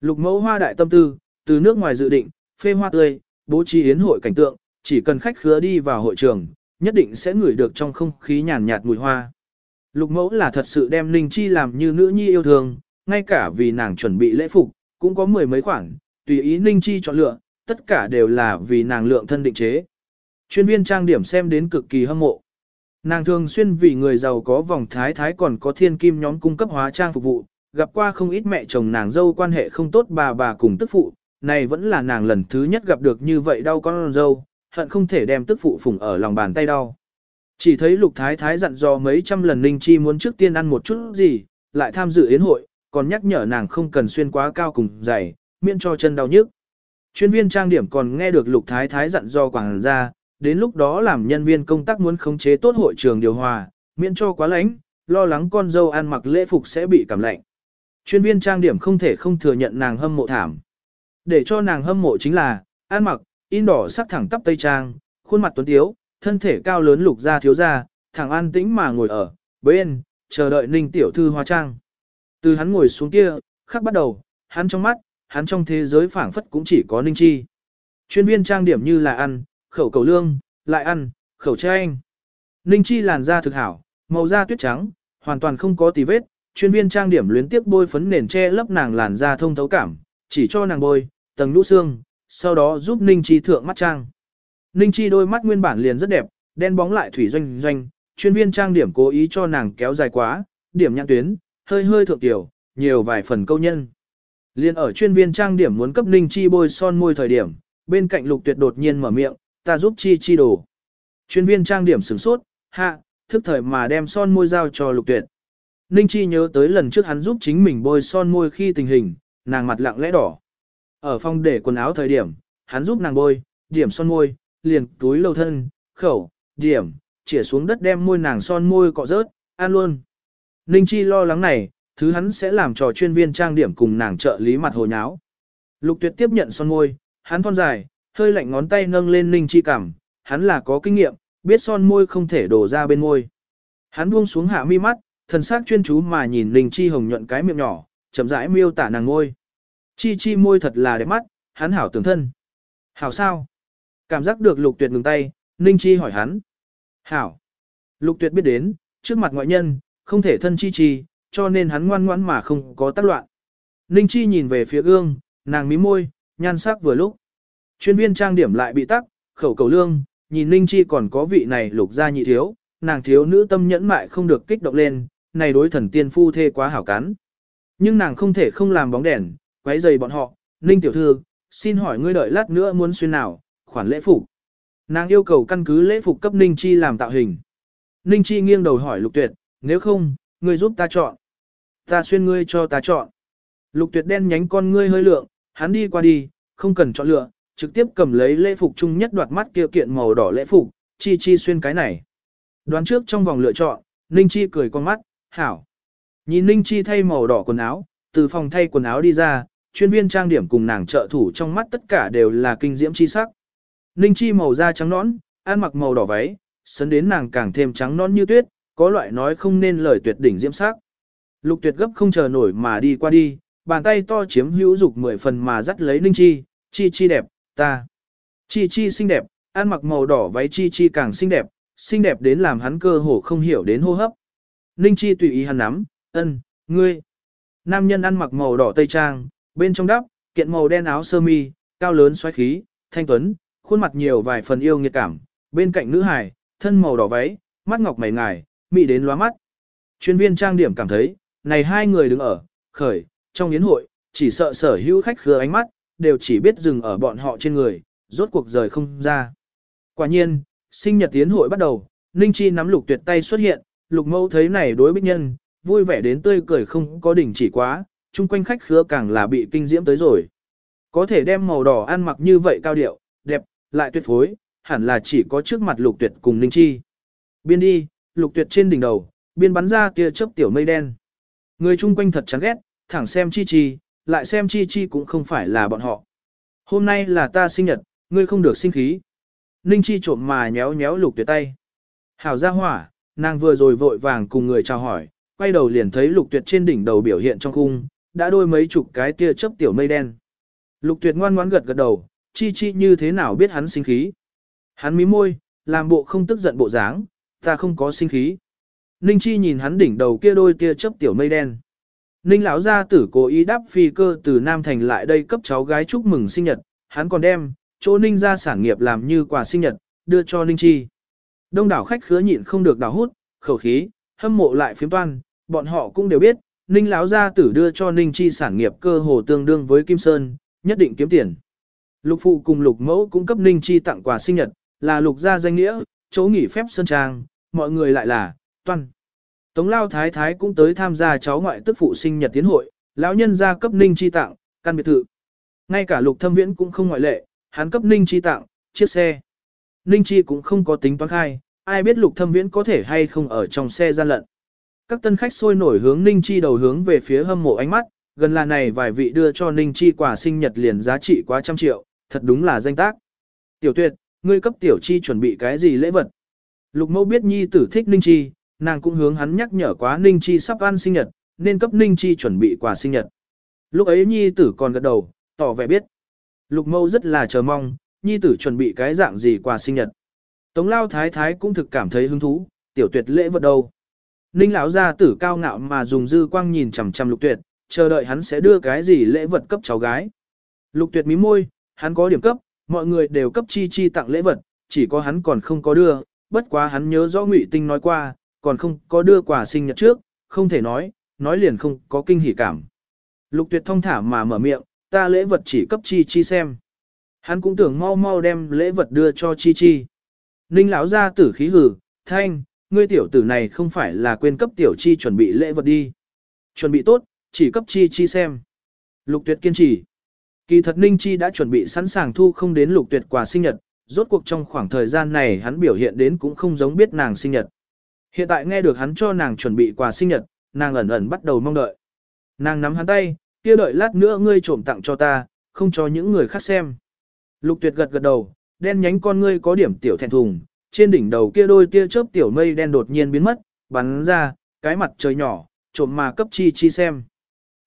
Lục mẫu hoa đại tâm tư, từ nước ngoài dự định, phê hoa tươi, bố trí yến hội cảnh tượng, chỉ cần khách khứa đi vào hội trường, nhất định sẽ ngửi được trong không khí nhàn nhạt mùi hoa. Lục mẫu là thật sự đem Ninh Chi làm như nữ nhi yêu thương, ngay cả vì nàng chuẩn bị lễ phục, cũng có mười mấy khoản, tùy ý Ninh Chi chọn lựa, tất cả đều là vì nàng lượng thân định chế. Chuyên viên trang điểm xem đến cực kỳ hâm mộ. Nàng thường xuyên vì người giàu có vòng thái thái còn có thiên kim nhóm cung cấp hóa trang phục vụ, gặp qua không ít mẹ chồng nàng dâu quan hệ không tốt bà bà cùng tức phụ, này vẫn là nàng lần thứ nhất gặp được như vậy đau con dâu, hận không thể đem tức phụ phủng ở lòng bàn tay đau. Chỉ thấy lục thái thái dặn dò mấy trăm lần Ninh Chi muốn trước tiên ăn một chút gì, lại tham dự yến hội, còn nhắc nhở nàng không cần xuyên quá cao cùng dày, miễn cho chân đau nhức. Chuyên viên trang điểm còn nghe được lục thái thái dặn dò quảng ra, đến lúc đó làm nhân viên công tác muốn khống chế tốt hội trường điều hòa, miễn cho quá lạnh, lo lắng con dâu ăn mặc lễ phục sẽ bị cảm lạnh. Chuyên viên trang điểm không thể không thừa nhận nàng hâm mộ thảm. Để cho nàng hâm mộ chính là, ăn mặc, in đỏ sắc thẳng tắp tây trang, khuôn mặt tuấn tiếu, thân thể cao lớn lục ra thiếu ra, thẳng an tĩnh mà ngồi ở, bên, chờ đợi ninh tiểu thư hóa trang. Từ hắn ngồi xuống kia, khắc bắt đầu, hắn trong mắt, hắn trong thế giới phảng phất cũng chỉ có ninh chi. Chuyên viên trang điểm như là ăn, khẩu cầu lương, lại ăn, khẩu chanh. Ninh chi làn da thực hảo, màu da tuyết trắng, hoàn toàn không có tì vết, chuyên viên trang điểm luyến tiếp bôi phấn nền che lấp nàng làn da thông thấu cảm, chỉ cho nàng bôi, tầng lũ xương, sau đó giúp Ninh Chi thượng mắt trang. Ninh Chi đôi mắt nguyên bản liền rất đẹp, đen bóng lại thủy doanh doanh, chuyên viên trang điểm cố ý cho nàng kéo dài quá, điểm nhãn tuyến, hơi hơi thượng tiểu, nhiều vài phần câu nhân. Liên ở chuyên viên trang điểm muốn cấp Ninh Chi bôi son môi thời điểm, bên cạnh Lục Tuyệt đột nhiên mở miệng, ta giúp Chi Chi đồ. Chuyên viên trang điểm sửng sốt, hạ, thức thời mà đem son môi giao cho Lục Tuyệt. Ninh Chi nhớ tới lần trước hắn giúp chính mình bôi son môi khi tình hình, nàng mặt lặng lẽ đỏ. Ở phòng để quần áo thời điểm, hắn giúp nàng bôi, điểm son môi, liền túi lâu thân, khẩu, điểm, chĩa xuống đất đem môi nàng son môi cọ rớt, ăn luôn. Ninh Chi lo lắng này, thứ hắn sẽ làm trò chuyên viên trang điểm cùng nàng trợ lý mặt hồ nháo. Lục tuyệt tiếp nhận son môi, hắn thon dài, hơi lạnh ngón tay nâng lên Ninh Chi cảm, hắn là có kinh nghiệm, biết son môi không thể đổ ra bên môi. Hắn buông xuống hạ mi mắt, thần sắc chuyên chú mà nhìn Ninh Chi hồng nhuận cái miệng nhỏ, chậm rãi miêu tả nàng ngôi. Chi chi môi thật là đẹp mắt, hắn hảo tưởng thân. Hảo sao? Cảm giác được lục tuyệt ngừng tay, Ninh Chi hỏi hắn. Hảo. Lục tuyệt biết đến, trước mặt ngoại nhân, không thể thân chi chi, cho nên hắn ngoan ngoãn mà không có tác loạn. Ninh Chi nhìn về phía gương, nàng mí môi, nhan sắc vừa lúc. Chuyên viên trang điểm lại bị tắc, khẩu cầu lương, nhìn Ninh Chi còn có vị này lục ra nhị thiếu, nàng thiếu nữ tâm nhẫn mại không được kích động lên, này đối thần tiên phu thê quá hảo cắn. Nhưng nàng không thể không làm bóng đèn, quấy giày bọn họ, Ninh tiểu thư, xin hỏi ngươi đợi lát nữa muốn xuyên nào, khoản lễ phục. Nàng yêu cầu căn cứ lễ phục cấp Ninh Chi làm tạo hình. Ninh Chi nghiêng đầu hỏi Lục Tuyệt, nếu không, ngươi giúp ta chọn. Ta xuyên ngươi cho ta chọn. Lục Tuyệt đen nhánh con ngươi hơi lượng, hắn đi qua đi, không cần chọn lựa, trực tiếp cầm lấy lễ phục chung nhất đoạt mắt kia kiện màu đỏ lễ phục, Chi Chi xuyên cái này. Đoán trước trong vòng lựa chọn, Ninh Chi cười con mắt, hảo. Nhìn Ninh Chi thay màu đỏ quần áo, từ phòng thay quần áo đi ra, chuyên viên trang điểm cùng nàng trợ thủ trong mắt tất cả đều là kinh diễm chi sắc. Ninh Chi màu da trắng nõn, ăn mặc màu đỏ váy, sấn đến nàng càng thêm trắng nõn như tuyết, có loại nói không nên lời tuyệt đỉnh diễm sắc. Lục tuyệt gấp không chờ nổi mà đi qua đi, bàn tay to chiếm hữu dục mười phần mà dắt lấy Ninh Chi, Chi Chi đẹp, ta. Chi Chi xinh đẹp, ăn mặc màu đỏ váy Chi Chi càng xinh đẹp, xinh đẹp đến làm hắn cơ hồ không hiểu đến hô hấp. Ninh Chi tùy ý hắn nắm, ân, ngươi. Nam nhân ăn mặc màu đỏ tây trang, bên trong đắp, kiện màu đen áo sơ mi, cao lớn xoáy khí, thanh tuấn, khuôn mặt nhiều vài phần yêu nghiệt cảm, bên cạnh nữ hài, thân màu đỏ váy, mắt ngọc mày ngài, mị đến lóa mắt. Chuyên viên trang điểm cảm thấy, này hai người đứng ở, khởi, trong yến hội, chỉ sợ sở hữu khách khứa ánh mắt, đều chỉ biết dừng ở bọn họ trên người, rốt cuộc rời không ra. Quả nhiên, sinh nhật yến hội bắt đầu, Ninh Chi nắm lục tuyệt tay xuất hiện, lục mẫu thấy này đối bích nhân, vui vẻ đến tươi cười không có đỉnh chỉ quá, chung quanh khách khứa càng là bị kinh diễm tới rồi. Có thể đem màu đỏ ăn mặc như vậy cao điệu, đẹp, lại tuyệt phối, hẳn là chỉ có trước mặt lục tuyệt cùng Ninh Chi. Biên đi, lục tuyệt trên đỉnh đầu, biên bắn ra tia chớp tiểu mây đen. Người chung quanh thật chán ghét, thẳng xem Chi Chi, lại xem Chi Chi cũng không phải là bọn họ. Hôm nay là ta sinh nhật, ngươi không được sinh khí. Ninh Chi trộm mà nhéo nhéo lục tuyệt tay. Hảo ra hỏa, nàng vừa rồi vội vàng cùng người chào hỏi, quay đầu liền thấy lục tuyệt trên đỉnh đầu biểu hiện trong khung, đã đôi mấy chục cái tia chớp tiểu mây đen. Lục tuyệt ngoan ngoãn gật gật đầu, chi chi như thế nào biết hắn sinh khí. Hắn mí môi, làm bộ không tức giận bộ dáng, ta không có sinh khí. Ninh chi nhìn hắn đỉnh đầu kia đôi tia chớp tiểu mây đen. Ninh lão gia tử cố ý đáp phi cơ từ Nam Thành lại đây cấp cháu gái chúc mừng sinh nhật, hắn còn đem, chỗ Ninh ra sản nghiệp làm như quà sinh nhật, đưa cho Ninh Chi. Đông đảo khách khứa nhịn không được đào hút, khẩu khí, hâm mộ lại phiếm toan, bọn họ cũng đều biết, Ninh lão gia tử đưa cho Ninh Chi sản nghiệp cơ hồ tương đương với Kim Sơn, nhất định kiếm tiền. Lục phụ cùng lục mẫu cũng cấp Ninh Chi tặng quà sinh nhật, là lục gia danh nghĩa, chỗ nghỉ phép sơn trang, mọi người lại là, toan. Tống lao thái thái cũng tới tham gia cháu ngoại tức phụ sinh nhật tiến hội, lão nhân gia cấp Ninh Chi tặng, căn biệt thự. Ngay cả lục thâm viễn cũng không ngoại lệ, hắn cấp Ninh Chi tặng, chiếc xe. Ninh Chi cũng không có tính toán khai, ai biết lục thâm viễn có thể hay không ở trong xe gian lận. Các tân khách sôi nổi hướng Ninh Chi đầu hướng về phía hâm mộ ánh mắt, gần là này vài vị đưa cho Ninh Chi quà sinh nhật liền giá trị quá trăm triệu, thật đúng là danh tác. Tiểu tuyệt, ngươi cấp tiểu chi chuẩn bị cái gì lễ vật? Lục mẫu biết nhi tử thích Ninh Chi, nàng cũng hướng hắn nhắc nhở quá Ninh Chi sắp ăn sinh nhật, nên cấp Ninh Chi chuẩn bị quà sinh nhật. Lúc ấy nhi tử còn gật đầu, tỏ vẻ biết. Lục mẫu rất là chờ mong, nhi tử chuẩn bị cái dạng gì quà sinh nhật. Tống lao thái thái cũng thực cảm thấy hứng thú, tiểu tuyệt lễ vật đâu. Ninh lão gia tử cao ngạo mà dùng dư quang nhìn chằm chằm lục tuyệt, chờ đợi hắn sẽ đưa cái gì lễ vật cấp cháu gái. Lục tuyệt mí môi, hắn có điểm cấp, mọi người đều cấp chi chi tặng lễ vật, chỉ có hắn còn không có đưa, bất quá hắn nhớ rõ Ngụy Tinh nói qua, còn không có đưa quà sinh nhật trước, không thể nói, nói liền không có kinh hỉ cảm. Lục tuyệt thông thả mà mở miệng, ta lễ vật chỉ cấp chi chi xem. Hắn cũng tưởng mau mau đem lễ vật đưa cho chi chi. Ninh lão gia tử khí hử, thanh, ngươi tiểu tử này không phải là quên cấp tiểu chi chuẩn bị lễ vật đi. Chuẩn bị tốt, chỉ cấp chi chi xem. Lục tuyệt kiên trì. Kỳ thật Ninh Chi đã chuẩn bị sẵn sàng thu không đến lục tuyệt quà sinh nhật, rốt cuộc trong khoảng thời gian này hắn biểu hiện đến cũng không giống biết nàng sinh nhật. Hiện tại nghe được hắn cho nàng chuẩn bị quà sinh nhật, nàng ẩn ẩn bắt đầu mong đợi. Nàng nắm hắn tay, kia đợi lát nữa ngươi trộm tặng cho ta, không cho những người khác xem. Lục tuyệt gật gật đầu, đen nhánh con ngươi có điểm tiểu thẹn thùng, trên đỉnh đầu kia đôi tia chớp tiểu mây đen đột nhiên biến mất, bắn ra, cái mặt trời nhỏ, trộm mà cấp chi chi xem.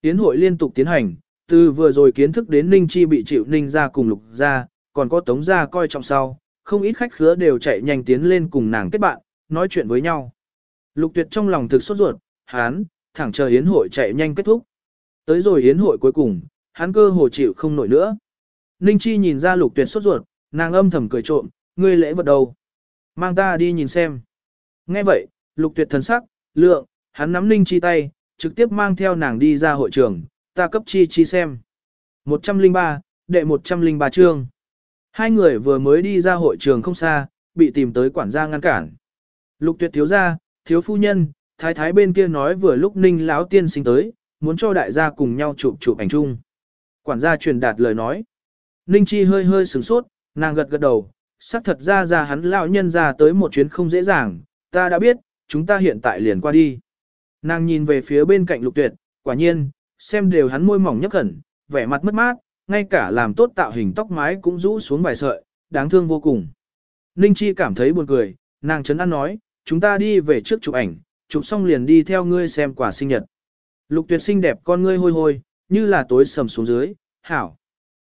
Tiến hội liên tục tiến hành, từ vừa rồi kiến thức đến Ninh Chi bị chịu Ninh ra cùng lục ra, còn có tống ra coi trọng sau, không ít khách khứa đều chạy nhanh tiến lên cùng nàng kết bạn, nói chuyện với nhau. Lục tuyệt trong lòng thực sốt ruột, hán, thẳng chờ yến hội chạy nhanh kết thúc. Tới rồi yến hội cuối cùng, hắn cơ hồ chịu không nổi nữa. Ninh Chi nhìn ra lục tuyệt sốt ruột, nàng âm thầm cười trộm, ngươi lễ vật đầu Mang ta đi nhìn xem. Nghe vậy, lục tuyệt thần sắc, lượng, hắn nắm Ninh Chi tay, trực tiếp mang theo nàng đi ra hội trường, ta cấp Chi Chi xem. 103, đệ 103 chương. Hai người vừa mới đi ra hội trường không xa, bị tìm tới quản gia ngăn cản. Lục tuyệt thiếu gia, thiếu phu nhân, thái thái bên kia nói vừa lúc ninh lão tiên sinh tới, muốn cho đại gia cùng nhau chụp chụp ảnh chung. Quản gia truyền đạt lời nói. Ninh chi hơi hơi sửng sốt, nàng gật gật đầu, xác thật ra ra hắn lão nhân ra tới một chuyến không dễ dàng, ta đã biết, chúng ta hiện tại liền qua đi. Nàng nhìn về phía bên cạnh lục tuyệt, quả nhiên, xem đều hắn môi mỏng nhấp khẩn, vẻ mặt mất mát, ngay cả làm tốt tạo hình tóc mái cũng rũ xuống vài sợi, đáng thương vô cùng. Ninh Chi cảm thấy buồn cười, nàng chấn an nói, chúng ta đi về trước chụp ảnh, chụp xong liền đi theo ngươi xem quả sinh nhật. Lục tuyệt xinh đẹp con ngươi hôi hôi, như là tối sầm xuống dưới, hảo.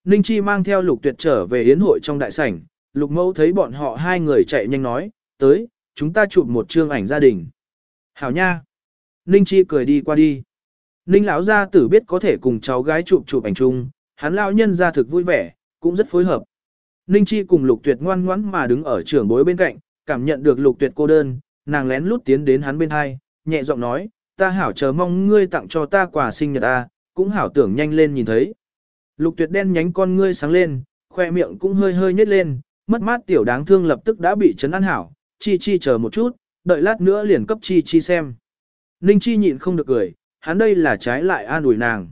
Ninh Chi mang theo lục tuyệt trở về yến hội trong đại sảnh, lục mẫu thấy bọn họ hai người chạy nhanh nói, tới, chúng ta chụp một chương ảnh gia đình. Hảo nha. Ninh Chi cười đi qua đi. Ninh lão gia tử biết có thể cùng cháu gái chụp chụp ảnh chung, hắn lão nhân ra thực vui vẻ, cũng rất phối hợp. Ninh Chi cùng Lục Tuyệt ngoan ngoãn mà đứng ở trưởng bối bên cạnh, cảm nhận được Lục Tuyệt cô đơn, nàng lén lút tiến đến hắn bên hai, nhẹ giọng nói, ta hảo chờ mong ngươi tặng cho ta quà sinh nhật ta, cũng hảo tưởng nhanh lên nhìn thấy. Lục Tuyệt đen nhánh con ngươi sáng lên, khoe miệng cũng hơi hơi nhếch lên, mất mát tiểu đáng thương lập tức đã bị chấn an hảo, Chi Chi chờ một chút, đợi lát nữa liền cấp Chi Chi xem. Ninh Chi nhịn không được cười, hắn đây là trái lại an ủi nàng.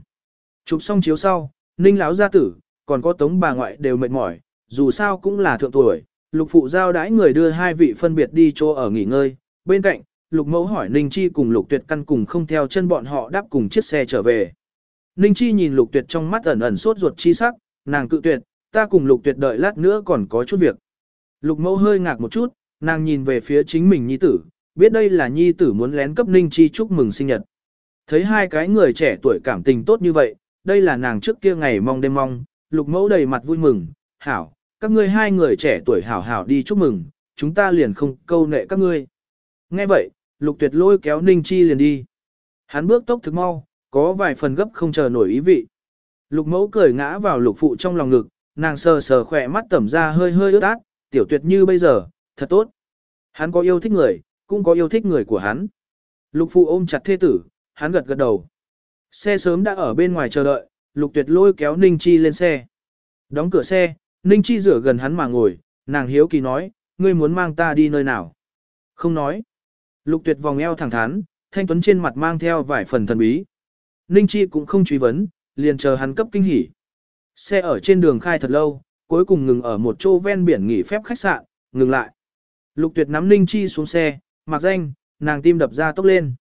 Chụp xong chiếu sau, Ninh lão gia tử, còn có tống bà ngoại đều mệt mỏi, dù sao cũng là thượng tuổi, lục phụ giao đãi người đưa hai vị phân biệt đi chỗ ở nghỉ ngơi, bên cạnh, lục mẫu hỏi Ninh Chi cùng lục tuyệt căn cùng không theo chân bọn họ đáp cùng chiếc xe trở về. Ninh Chi nhìn lục tuyệt trong mắt ẩn ẩn sốt ruột chi sắc, nàng cự tuyệt, ta cùng lục tuyệt đợi lát nữa còn có chút việc. Lục mẫu hơi ngạc một chút, nàng nhìn về phía chính mình nhi tử, biết đây là nhi tử muốn lén cấp Ninh Chi chúc mừng sinh nhật. Thấy hai cái người trẻ tuổi cảm tình tốt như vậy, đây là nàng trước kia ngày mong đêm mong, lục mẫu đầy mặt vui mừng, hảo, các ngươi hai người trẻ tuổi hảo hảo đi chúc mừng, chúng ta liền không câu nệ các ngươi. Nghe vậy, lục tuyệt lôi kéo Ninh Chi liền đi. Hắn bước tốc thực mau, có vài phần gấp không chờ nổi ý vị. Lục mẫu cười ngã vào lục phụ trong lòng ngực, nàng sờ sờ khỏe mắt tẩm ra hơi hơi ướt át, tiểu tuyệt như bây giờ, thật tốt. Hắn có yêu thích người, cũng có yêu thích người của hắn. Lục phụ ôm chặt thê tử, hắn gật gật đầu. Xe sớm đã ở bên ngoài chờ đợi, lục tuyệt lôi kéo Ninh Chi lên xe. Đóng cửa xe, Ninh Chi rửa gần hắn mà ngồi, nàng hiếu kỳ nói, ngươi muốn mang ta đi nơi nào? Không nói. Lục tuyệt vòng eo thẳng thắn, thanh tuấn trên mặt mang theo vài phần thần bí. Ninh Chi cũng không truy vấn, liền chờ hắn cấp kinh hỉ. Xe ở trên đường khai thật lâu, cuối cùng ngừng ở một chỗ ven biển nghỉ phép khách sạn, ngừng lại. Lục tuyệt nắm Ninh Chi xuống xe, mặc danh, nàng tim đập ra tốc lên.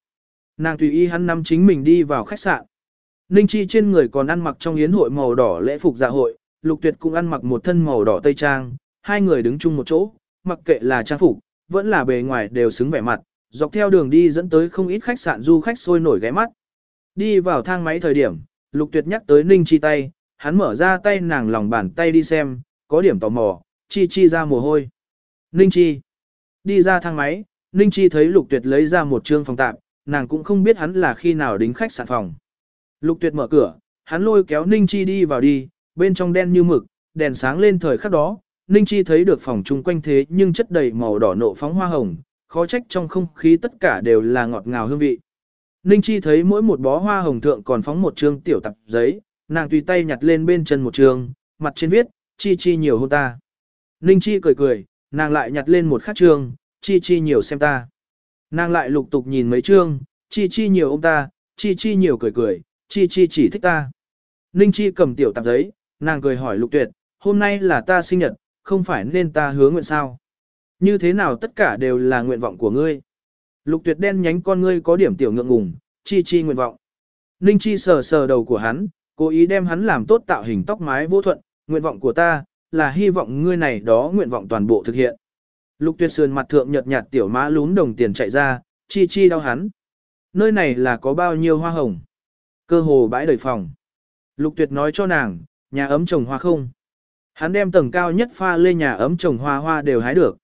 Nàng tùy ý hắn nắm chính mình đi vào khách sạn. Ninh Chi trên người còn ăn mặc trong yến hội màu đỏ lễ phục dạ hội, Lục Tuyệt cũng ăn mặc một thân màu đỏ tây trang, hai người đứng chung một chỗ, mặc kệ là trang phục, vẫn là bề ngoài đều xứng vẻ mặt, dọc theo đường đi dẫn tới không ít khách sạn du khách sôi nổi ghé mắt. Đi vào thang máy thời điểm, Lục Tuyệt nhắc tới Ninh Chi tay, hắn mở ra tay nàng lòng bàn tay đi xem, có điểm tò mò, Chi Chi ra mồ hôi. Ninh Chi. Đi ra thang máy, Ninh Chi thấy Lục Tuyệt lấy ra một trương phòng tạm, nàng cũng không biết hắn là khi nào đính khách sạn phòng. Lục Tuyệt mở cửa, hắn lôi kéo Ninh Chi đi vào đi, bên trong đen như mực, đèn sáng lên thời khắc đó, Ninh Chi thấy được phòng chung quanh thế nhưng chất đầy màu đỏ nộ phóng hoa hồng, khó trách trong không khí tất cả đều là ngọt ngào hương vị. Ninh Chi thấy mỗi một bó hoa hồng thượng còn phóng một trương tiểu tập giấy, nàng tùy tay nhặt lên bên chân một trương, mặt trên viết, Chi Chi nhiều hôn ta. Ninh Chi cười cười, nàng lại nhặt lên một khắc trương, Chi Chi nhiều xem ta. Nàng lại lục tục nhìn mấy trương, Chi Chi nhiều ông ta, Chi Chi nhiều cười cười, Chi Chi chỉ thích ta. Ninh Chi cầm tiểu tạp giấy, nàng cười hỏi lục tuyệt, hôm nay là ta sinh nhật, không phải nên ta hứa nguyện sao? Như thế nào tất cả đều là nguyện vọng của ngươi? Lục tuyệt đen nhánh con ngươi có điểm tiểu ngượng ngùng, chi chi nguyện vọng. Ninh chi sờ sờ đầu của hắn, cố ý đem hắn làm tốt tạo hình tóc mái vô thuận, nguyện vọng của ta, là hy vọng ngươi này đó nguyện vọng toàn bộ thực hiện. Lục tuyệt sườn mặt thượng nhợt nhạt tiểu mã lún đồng tiền chạy ra, chi chi đau hắn. Nơi này là có bao nhiêu hoa hồng? Cơ hồ bãi đầy phòng. Lục tuyệt nói cho nàng, nhà ấm trồng hoa không. Hắn đem tầng cao nhất pha lê nhà ấm trồng hoa hoa đều hái được.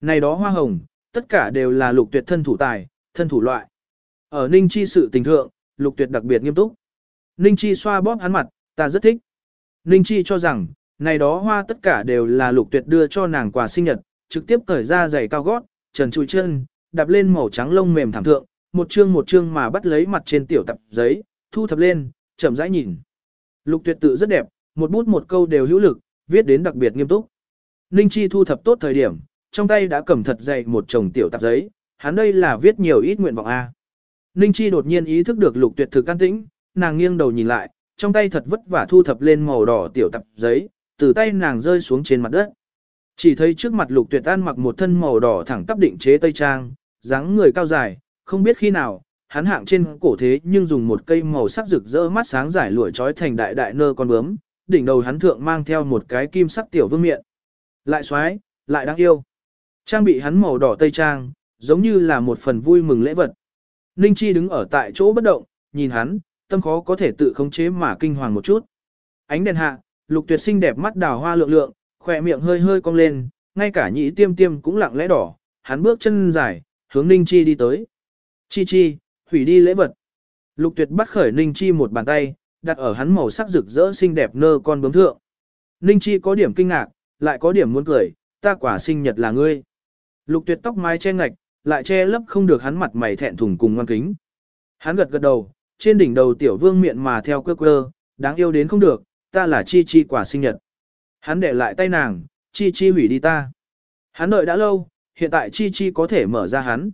Này đó hoa hồng, tất cả đều là lục tuyệt thân thủ tài, thân thủ loại. Ở Ninh Chi sự tình thượng, lục tuyệt đặc biệt nghiêm túc. Ninh Chi xoa bóp hắn mặt, ta rất thích. Ninh Chi cho rằng, này đó hoa tất cả đều là lục tuyệt đưa cho nàng quà sinh nhật, trực tiếp cởi ra giày cao gót, trần trụi chân, đạp lên màu trắng lông mềm thảm thượng, một chương một chương mà bắt lấy mặt trên tiểu tập giấy, thu thập lên, chậm rãi nhìn. Lục tuyệt tự rất đẹp, một bút một câu đều hữu lực, viết đến đặc biệt nghiêm túc. Ninh Chi thu thập tốt thời điểm, trong tay đã cầm thật dày một chồng tiểu tạp giấy, hắn đây là viết nhiều ít nguyện vọng A. Ninh Chi đột nhiên ý thức được lục tuyệt thực can tĩnh, nàng nghiêng đầu nhìn lại, trong tay thật vất vả thu thập lên màu đỏ tiểu tập giấy, từ tay nàng rơi xuống trên mặt đất. Chỉ thấy trước mặt lục tuyệt an mặc một thân màu đỏ thẳng tắp định chế tây trang, dáng người cao dài, không biết khi nào, hắn hạng trên cổ thế nhưng dùng một cây màu sắc rực rỡ mắt sáng giải lụa trói thành đại đại nơ con bướm, đỉnh đầu hắn thượng mang theo một cái kim sắc tiểu vương miện. Lại xoái, lại đáng yêu. Trang bị hắn màu đỏ tây trang, giống như là một phần vui mừng lễ vật. Ninh Chi đứng ở tại chỗ bất động, nhìn hắn, tâm khó có thể tự khống chế mà kinh hoàng một chút. Ánh đèn hạ, lục tuyệt sinh đẹp mắt đào hoa lượng lượng, khỏe miệng hơi hơi cong lên, ngay cả nhĩ tiêm tiêm cũng lặng lẽ đỏ, hắn bước chân dài, hướng Ninh Chi đi tới. Chi chi, hủy đi lễ vật. Lục tuyệt bắt khởi Ninh Chi một bàn tay, đặt ở hắn màu sắc rực rỡ xinh đẹp nơ con bướm thượng. Ninh Chi có điểm kinh ngạc, lại có điểm muốn cười, ta quả sinh nhật là ngươi. Lục tuyệt tóc mái che ngạch, lại che lấp không được hắn mặt mày thẹn thùng cùng ngoan kính. Hắn gật gật đầu, trên đỉnh đầu tiểu vương miệng mà theo quơ quơ, đáng yêu đến không được, ta là chi chi quả sinh nhật. Hắn để lại tay nàng, chi chi hủy đi ta. Hắn đợi đã lâu, hiện tại chi chi có thể mở ra hắn.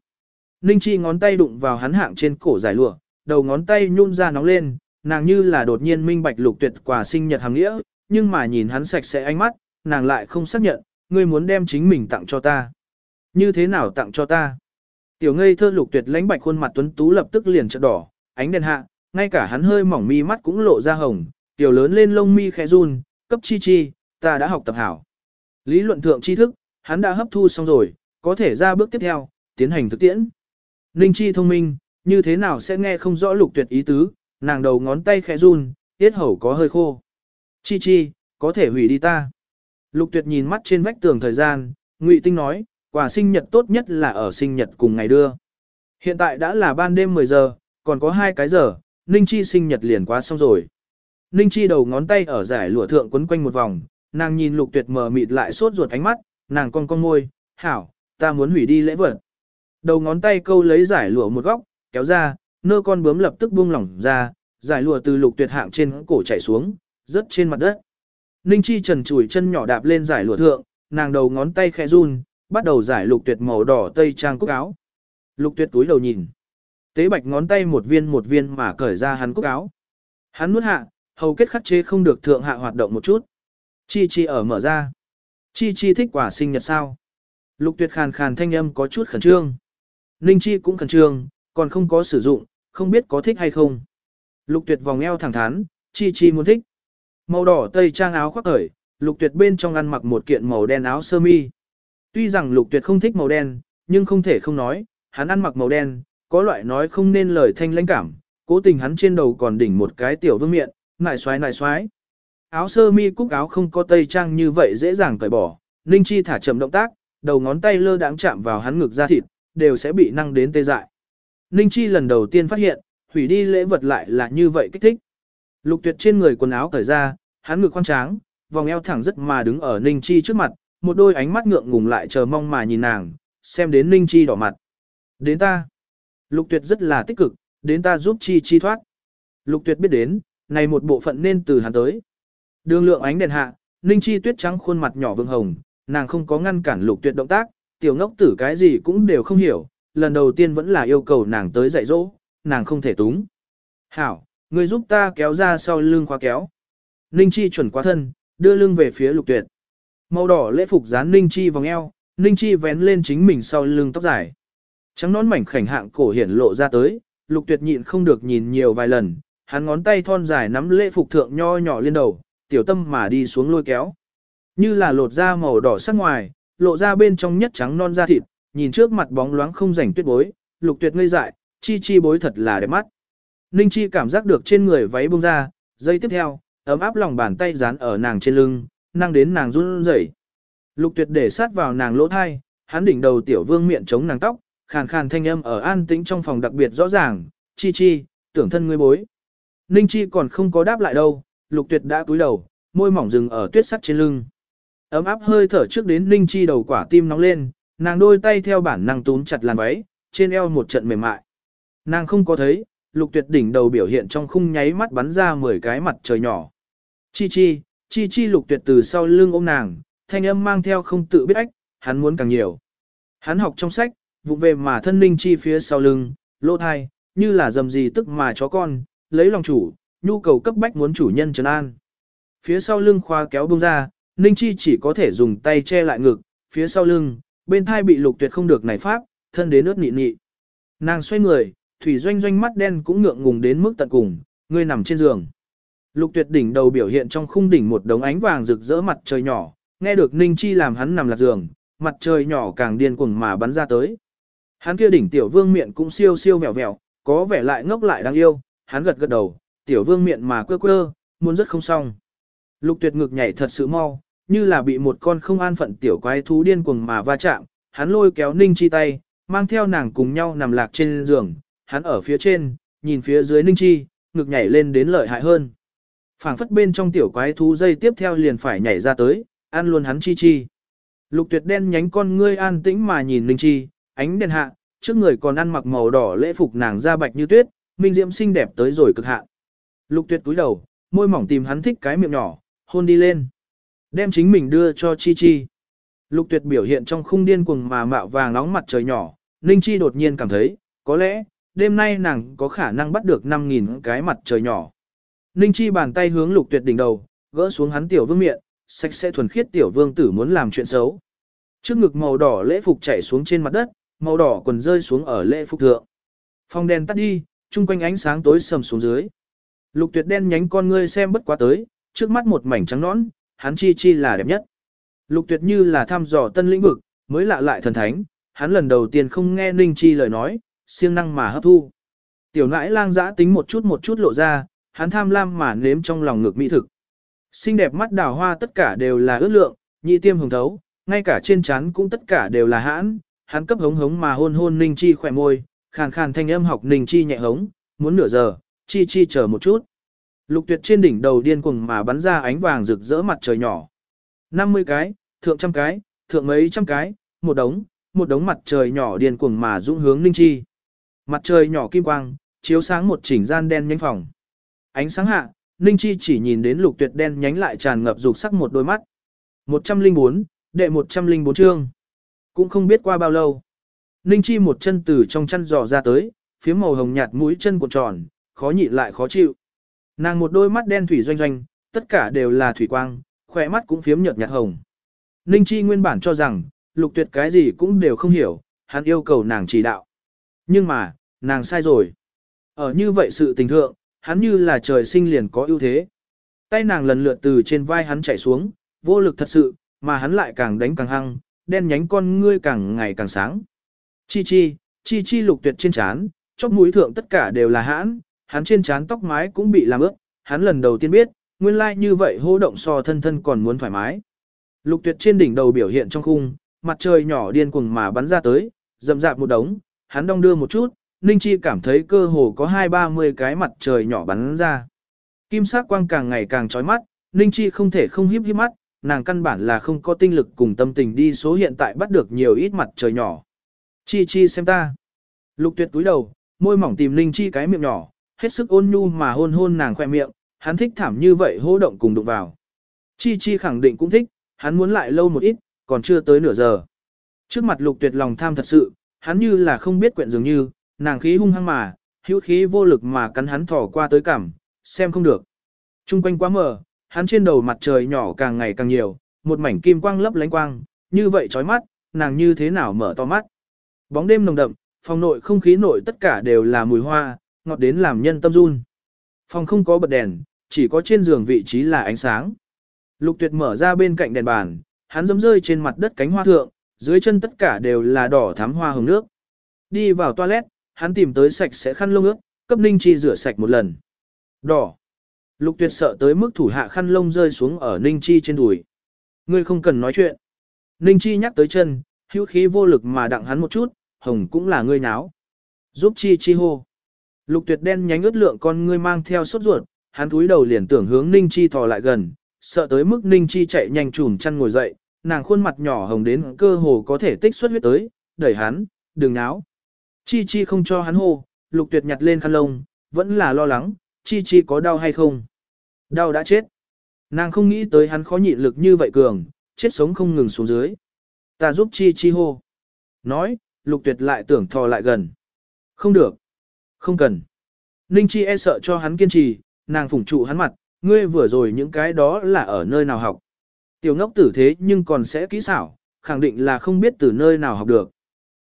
Ninh chi ngón tay đụng vào hắn hạng trên cổ dài lụa, đầu ngón tay nhun ra nóng lên, nàng như là đột nhiên minh bạch lục tuyệt quả sinh nhật hàng nghĩa, nhưng mà nhìn hắn sạch sẽ ánh mắt, nàng lại không xác nhận, ngươi muốn đem chính mình tặng cho ta. Như thế nào tặng cho ta? Tiểu ngây thơ lục tuyệt lãnh bạch khuôn mặt tuấn tú lập tức liền trợn đỏ, ánh đèn hạ, ngay cả hắn hơi mỏng mi mắt cũng lộ ra hồng, tiểu lớn lên lông mi khẽ run, cấp chi chi, ta đã học tập hảo. Lý luận thượng tri thức, hắn đã hấp thu xong rồi, có thể ra bước tiếp theo, tiến hành thực tiễn. Ninh Chi thông minh, như thế nào sẽ nghe không rõ lục tuyệt ý tứ, nàng đầu ngón tay khẽ run, tiết hầu có hơi khô. Chi chi, có thể hủy đi ta. Lục tuyệt nhìn mắt trên vách tường thời gian, Ngụy Tinh nói, quả sinh nhật tốt nhất là ở sinh nhật cùng ngày đưa. Hiện tại đã là ban đêm 10 giờ, còn có hai cái giờ, Ninh Chi sinh nhật liền quá xong rồi. Ninh Chi đầu ngón tay ở giải lụa thượng quấn quanh một vòng, nàng nhìn lục tuyệt mờ mịt lại sốt ruột ánh mắt, nàng con con môi, hảo, ta muốn hủy đi lễ vật. Đầu ngón tay câu lấy giải lụa một góc, kéo ra, nơ con bướm lập tức buông lỏng ra, giải lụa từ lục tuyệt hạng trên cổ chảy xuống, rớt trên mặt đất. Ninh Chi trần chùi chân nhỏ đạp lên giải lụa thượng, nàng đầu ngón tay khẽ run, bắt đầu giải lục tuyệt màu đỏ tây trang cúc áo. Lục tuyệt túi đầu nhìn. Tế bạch ngón tay một viên một viên mà cởi ra hắn cúc áo. Hắn nuốt hạ, hầu kết khắc chế không được thượng hạ hoạt động một chút. Chi chi ở mở ra. Chi chi thích quả sinh nhật sao. Lục tuyệt khàn khàn thanh âm có chút khẩn trương. Ninh chi cũng khẩn trương, còn không có sử dụng, không biết có thích hay không. Lục tuyệt vòng eo thẳng thắn, chi chi muốn thích. Màu đỏ tây trang áo khoác khởi, lục tuyệt bên trong ăn mặc một kiện màu đen áo sơ mi. Tuy rằng lục tuyệt không thích màu đen, nhưng không thể không nói, hắn ăn mặc màu đen, có loại nói không nên lời thanh lãnh cảm, cố tình hắn trên đầu còn đỉnh một cái tiểu vương miện, nại xoái nại xoái. Áo sơ mi cúc áo không có tây trang như vậy dễ dàng cởi bỏ, Ninh Chi thả chậm động tác, đầu ngón tay lơ đãng chạm vào hắn ngực da thịt, đều sẽ bị năng đến tê dại. Ninh Chi lần đầu tiên phát hiện, hủy đi lễ vật lại là như vậy kích thích. Lục tuyệt trên người quần áo cởi ra, hắn ngực khoan tráng, vòng eo thẳng rất mà đứng ở Ninh Chi trước mặt, một đôi ánh mắt ngượng ngùng lại chờ mong mà nhìn nàng, xem đến Ninh Chi đỏ mặt. Đến ta. Lục tuyệt rất là tích cực, đến ta giúp Chi Chi thoát. Lục tuyệt biết đến, này một bộ phận nên từ hắn tới. Đường lượng ánh đèn hạ, Ninh Chi tuyết trắng khuôn mặt nhỏ vương hồng, nàng không có ngăn cản lục tuyệt động tác, tiểu ngốc tử cái gì cũng đều không hiểu, lần đầu tiên vẫn là yêu cầu nàng tới dạy dỗ, nàng không thể túng. Hảo, người giúp ta kéo ra sau lưng khóa kéo. Ninh Chi chuẩn quá thân, đưa lưng về phía lục tuyệt. Màu đỏ lễ phục dán Ninh Chi vòng eo, Ninh Chi vén lên chính mình sau lưng tóc dài. Trắng nón mảnh khảnh hạng cổ hiển lộ ra tới, lục tuyệt nhịn không được nhìn nhiều vài lần, hắn ngón tay thon dài nắm lễ phục thượng nho nhỏ lên đầu, tiểu tâm mà đi xuống lôi kéo. Như là lột da màu đỏ sắc ngoài, lộ ra bên trong nhất trắng non da thịt, nhìn trước mặt bóng loáng không rảnh tuyết bối, lục tuyệt ngây dại, chi chi bối thật là đẹp mắt. Ninh chi cảm giác được trên người váy bông ra, giây tiếp theo, ấm áp lòng bàn tay dán ở nàng trên lưng, năng đến nàng run rẩy. Lục tuyệt để sát vào nàng lỗ thai, hắn đỉnh đầu tiểu vương miệng chống nàng tóc, khàn khàn thanh âm ở an tĩnh trong phòng đặc biệt rõ ràng, chi chi, tưởng thân ngươi bối. Ninh chi còn không có đáp lại đâu, lục tuyệt đã cúi đầu, môi mỏng dừng ở tuyết sắt trên lưng. Ấm áp hơi thở trước đến Ninh chi đầu quả tim nóng lên, nàng đôi tay theo bản năng túm chặt làn váy, trên eo một trận mềm mại. Nàng không có thấy, lục tuyệt đỉnh đầu biểu hiện trong khung nháy mắt bắn ra 10 cái mặt trời nhỏ. Chi chi, chi chi lục tuyệt từ sau lưng ôm nàng, thanh âm mang theo không tự biết ách, hắn muốn càng nhiều. Hắn học trong sách, vụ về mà thân ninh chi phía sau lưng, lỗ thai, như là dầm gì tức mà chó con, lấy lòng chủ, nhu cầu cấp bách muốn chủ nhân trấn an. Phía sau lưng khoa kéo bông ra, ninh chi chỉ có thể dùng tay che lại ngực, phía sau lưng, bên thai bị lục tuyệt không được này pháp, thân đến ướt nị nị. Nàng xoay người, thủy doanh doanh mắt đen cũng ngượng ngùng đến mức tận cùng, người nằm trên giường. Lục tuyệt đỉnh đầu biểu hiện trong khung đỉnh một đống ánh vàng rực rỡ mặt trời nhỏ, nghe được Ninh Chi làm hắn nằm lạc giường, mặt trời nhỏ càng điên cuồng mà bắn ra tới. Hắn kia đỉnh tiểu vương miệng cũng siêu siêu vẹo vẹo, có vẻ lại ngốc lại đáng yêu, hắn gật gật đầu, tiểu vương miệng mà quơ quơ, muốn rất không xong. Lục tuyệt ngực nhảy thật sự mau, như là bị một con không an phận tiểu quái thú điên cuồng mà va chạm, hắn lôi kéo Ninh Chi tay, mang theo nàng cùng nhau nằm lạc trên giường, hắn ở phía trên, nhìn phía dưới Ninh Chi, ngực nhảy lên đến lợi hại hơn phảng phất bên trong tiểu quái thú dây tiếp theo liền phải nhảy ra tới, ăn luôn hắn chi chi. Lục tuyệt đen nhánh con ngươi an tĩnh mà nhìn ninh Chi, ánh đèn hạ, trước người còn ăn mặc màu đỏ lễ phục nàng da bạch như tuyết, minh diễm xinh đẹp tới rồi cực hạn. Lục tuyệt cúi đầu, môi mỏng tìm hắn thích cái miệng nhỏ, hôn đi lên. Đem chính mình đưa cho Chi Chi. Lục tuyệt biểu hiện trong khung điên cuồng mà mạo vàng nóng mặt trời nhỏ, Ninh Chi đột nhiên cảm thấy, có lẽ, đêm nay nàng có khả năng bắt được 5.000 cái mặt trời nhỏ. Ninh Chi bàn tay hướng lục tuyệt đỉnh đầu, gỡ xuống hắn tiểu vương miệng, sạch sẽ thuần khiết tiểu vương tử muốn làm chuyện xấu. Trước ngực màu đỏ lễ phục chảy xuống trên mặt đất, màu đỏ quần rơi xuống ở lễ phục thượng. phòng đèn tắt đi, chung quanh ánh sáng tối sầm xuống dưới. Lục tuyệt đen nhánh con ngươi xem bất quá tới, trước mắt một mảnh trắng nõn, hắn chi chi là đẹp nhất. Lục tuyệt như là thăm dò tân lĩnh vực, mới lạ lại thần thánh, hắn lần đầu tiên không nghe Ninh Chi lời nói, siêng năng mà hấp thu. Tiểu nãi lang giã tính một chút một chút lộ ra, hắn tham lam mà nếm trong lòng ngực mỹ thực. Xinh đẹp mắt đào hoa tất cả đều là ước lượng, nhị tiêm hồng thấu, ngay cả trên trán cũng tất cả đều là hãn, hắn cấp hống hống mà hôn hôn Ninh Chi khỏe môi, khàn khàn thanh âm học Ninh Chi nhẹ hống, muốn nửa giờ, Chi Chi chờ một chút. Lục tuyệt trên đỉnh đầu điên cuồng mà bắn ra ánh vàng rực rỡ mặt trời nhỏ. 50 cái, thượng trăm cái, thượng mấy trăm cái, một đống, một đống mặt trời nhỏ điên cuồng mà dũng hướng Ninh Chi. Mặt trời nhỏ kim quang, chiếu sáng một chỉnh gian đen nhánh phòng. Ánh sáng hạ, Ninh Chi chỉ nhìn đến lục tuyệt đen nhánh lại tràn ngập dục sắc một đôi mắt. 104, đệ 104 chương. Cũng không biết qua bao lâu. Ninh Chi một chân từ trong chân giò ra tới, phía màu hồng nhạt mũi chân cuộn tròn, khó nhịn lại khó chịu. Nàng một đôi mắt đen thủy doanh doanh, tất cả đều là thủy quang, khỏe mắt cũng phiếm nhợt nhạt hồng. Ninh Chi nguyên bản cho rằng, lục tuyệt cái gì cũng đều không hiểu, hắn yêu cầu nàng chỉ đạo. Nhưng mà, nàng sai rồi. Ở như vậy sự tình thượng, hắn như là trời sinh liền có ưu thế. Tay nàng lần lượt từ trên vai hắn chạy xuống, vô lực thật sự, mà hắn lại càng đánh càng hăng, đen nhánh con ngươi càng ngày càng sáng. Chi chi, chi chi lục tuyệt trên trán, chóp mũi thượng tất cả đều là hãn, hắn trên trán tóc mái cũng bị làm ướt, hắn lần đầu tiên biết, nguyên lai like như vậy hô động so thân thân còn muốn thoải mái. Lục tuyệt trên đỉnh đầu biểu hiện trong khung, mặt trời nhỏ điên cuồng mà bắn ra tới, rậm rạp một đống, hắn đong đưa một chút, Ninh Chi cảm thấy cơ hồ có hai ba mươi cái mặt trời nhỏ bắn ra. Kim sắc quang càng ngày càng chói mắt, Ninh Chi không thể không híp híp mắt, nàng căn bản là không có tinh lực cùng tâm tình đi số hiện tại bắt được nhiều ít mặt trời nhỏ. Chi Chi xem ta. Lục tuyệt túi đầu, môi mỏng tìm linh Chi cái miệng nhỏ, hết sức ôn nhu mà hôn hôn nàng khoe miệng, hắn thích thảm như vậy hô động cùng đụng vào. Chi Chi khẳng định cũng thích, hắn muốn lại lâu một ít, còn chưa tới nửa giờ. Trước mặt lục tuyệt lòng tham thật sự, hắn như là không biết quyện dường như, nàng khí hung hăng mà, hữu khí vô lực mà cắn hắn thỏ qua tới cảm, xem không được. Trung quanh quá mờ, hắn trên đầu mặt trời nhỏ càng ngày càng nhiều, một mảnh kim quang lấp lánh quang, như vậy chói mắt, nàng như thế nào mở to mắt. Bóng đêm nồng đậm, phòng nội không khí nội tất cả đều là mùi hoa, ngọt đến làm nhân tâm run. Phòng không có bật đèn, chỉ có trên giường vị trí là ánh sáng. Lục tuyệt mở ra bên cạnh đèn bàn, hắn dấm rơi trên mặt đất cánh hoa thượng, dưới chân tất cả đều là đỏ thắm hoa hồng nước. Đi vào toilet, hắn tìm tới sạch sẽ khăn lông ướt, cấp Ninh Chi rửa sạch một lần. Đỏ. Lục tuyệt sợ tới mức thủ hạ khăn lông rơi xuống ở Ninh Chi trên đùi. Ngươi không cần nói chuyện. Ninh Chi nhắc tới chân, hữu khí vô lực mà đặng hắn một chút, hồng cũng là ngươi nháo. Giúp Chi Chi hô. Lục tuyệt đen nhánh ướt lượng con ngươi mang theo sốt ruột, hắn túi đầu liền tưởng hướng Ninh Chi thò lại gần, sợ tới mức Ninh Chi chạy nhanh chùm chăn ngồi dậy, nàng khuôn mặt nhỏ hồng đến cơ hồ có thể tích xuất huyết tới, đẩy hắn, đừng náo. Chi Chi không cho hắn hô, lục tuyệt nhặt lên khăn lông, vẫn là lo lắng, Chi Chi có đau hay không. Đau đã chết. Nàng không nghĩ tới hắn khó nhịn lực như vậy cường, chết sống không ngừng xuống dưới. Ta giúp Chi Chi hô. Nói, lục tuyệt lại tưởng thò lại gần. Không được. Không cần. Ninh Chi e sợ cho hắn kiên trì, nàng phủng trụ hắn mặt, ngươi vừa rồi những cái đó là ở nơi nào học. Tiểu ngốc tử thế nhưng còn sẽ kỹ xảo, khẳng định là không biết từ nơi nào học được.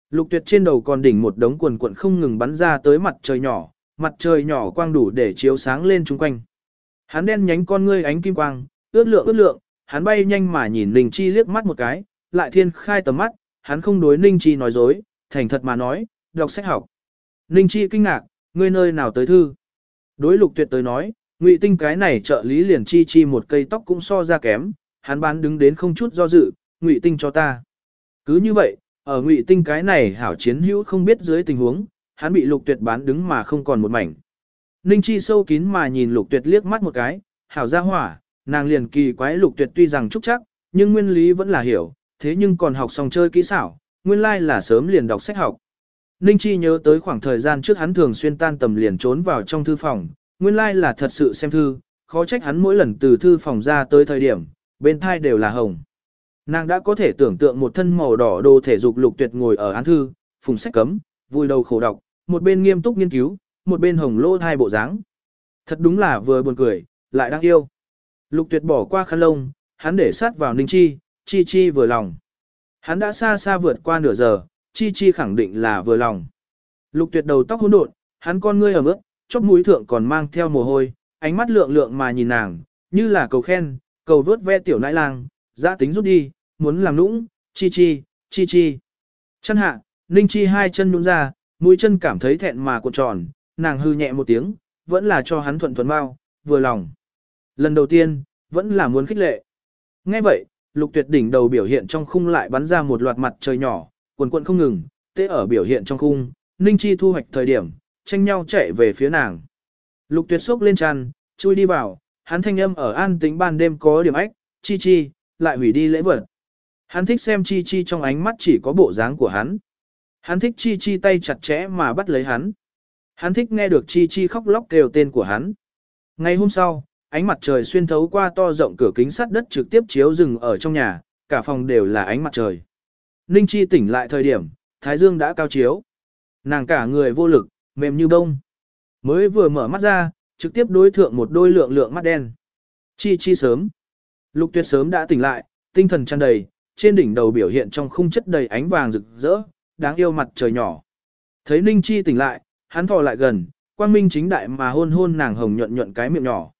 Lục tuyệt trên đầu còn đỉnh một đống quần quận không ngừng bắn ra tới mặt trời nhỏ, mặt trời nhỏ quang đủ để chiếu sáng lên chung quanh. Hắn đen nhánh con ngươi ánh kim quang, ướt lượng ướt lượng, hắn bay nhanh mà nhìn Ninh Chi liếc mắt một cái, lại thiên khai tầm mắt, hắn không đối Ninh Chi nói dối, thành thật mà nói, đọc sách học. Ninh Chi kinh ngạc, ngươi nơi nào tới thư. Đối lục tuyệt tới nói, ngụy tinh cái này trợ lý liền chi chi một cây tóc cũng so ra kém, hắn bán đứng đến không chút do dự, ngụy tinh cho ta. Cứ như vậy, ở ngụy tinh cái này hảo chiến hữu không biết dưới tình huống, hắn bị lục tuyệt bán đứng mà không còn một mảnh. Ninh chi sâu kín mà nhìn lục tuyệt liếc mắt một cái, hảo ra hỏa, nàng liền kỳ quái lục tuyệt tuy rằng trúc chắc, nhưng nguyên lý vẫn là hiểu, thế nhưng còn học xong chơi kỹ xảo, nguyên lai là sớm liền đọc sách học. Ninh Chi nhớ tới khoảng thời gian trước hắn thường xuyên tan tầm liền trốn vào trong thư phòng, nguyên lai là thật sự xem thư, khó trách hắn mỗi lần từ thư phòng ra tới thời điểm, bên thai đều là hồng. Nàng đã có thể tưởng tượng một thân màu đỏ đồ thể dục lục tuyệt ngồi ở án thư, phùng sách cấm, vui đầu khổ đọc, một bên nghiêm túc nghiên cứu, một bên hồng lô thai bộ dáng. Thật đúng là vừa buồn cười, lại đang yêu. Lục tuyệt bỏ qua khăn lông, hắn để sát vào Ninh Chi, Chi Chi vừa lòng. Hắn đã xa xa vượt qua nửa giờ, Chi Chi khẳng định là vừa lòng. Lục tuyệt đầu tóc hỗn độn, hắn con ngươi ở mức, chóp mũi thượng còn mang theo mồ hôi, ánh mắt lượng lượng mà nhìn nàng, như là cầu khen, cầu vớt ve tiểu nãi lang, giã tính rút đi, muốn làm nũng, chi chi, chi chi. Chân hạ, Ninh Chi hai chân nhún ra, mũi chân cảm thấy thẹn mà cuộn tròn, nàng hư nhẹ một tiếng, vẫn là cho hắn thuận thuận mau, vừa lòng. Lần đầu tiên, vẫn là muốn khích lệ. Nghe vậy, lục tuyệt đỉnh đầu biểu hiện trong khung lại bắn ra một loạt mặt trời nhỏ, quần quận không ngừng, tế ở biểu hiện trong khung, Ninh Chi thu hoạch thời điểm, tranh nhau chạy về phía nàng. Lục tuyệt sốc lên tràn, chui đi vào, hắn thanh âm ở an tính ban đêm có điểm ách, chi chi, lại hủy đi lễ vật. Hắn thích xem chi chi trong ánh mắt chỉ có bộ dáng của hắn. Hắn thích chi chi tay chặt chẽ mà bắt lấy hắn. Hắn thích nghe được chi chi khóc lóc kêu tên của hắn. Ngày hôm sau, ánh mặt trời xuyên thấu qua to rộng cửa kính sắt đất trực tiếp chiếu rừng ở trong nhà, cả phòng đều là ánh mặt trời. Ninh Chi tỉnh lại thời điểm, Thái Dương đã cao chiếu. Nàng cả người vô lực, mềm như bông. Mới vừa mở mắt ra, trực tiếp đối thượng một đôi lượng lượng mắt đen. Chi chi sớm. Lục tuyệt sớm đã tỉnh lại, tinh thần tràn đầy, trên đỉnh đầu biểu hiện trong khung chất đầy ánh vàng rực rỡ, đáng yêu mặt trời nhỏ. Thấy Ninh Chi tỉnh lại, hắn thò lại gần, quang minh chính đại mà hôn hôn nàng hồng nhuận nhuận cái miệng nhỏ.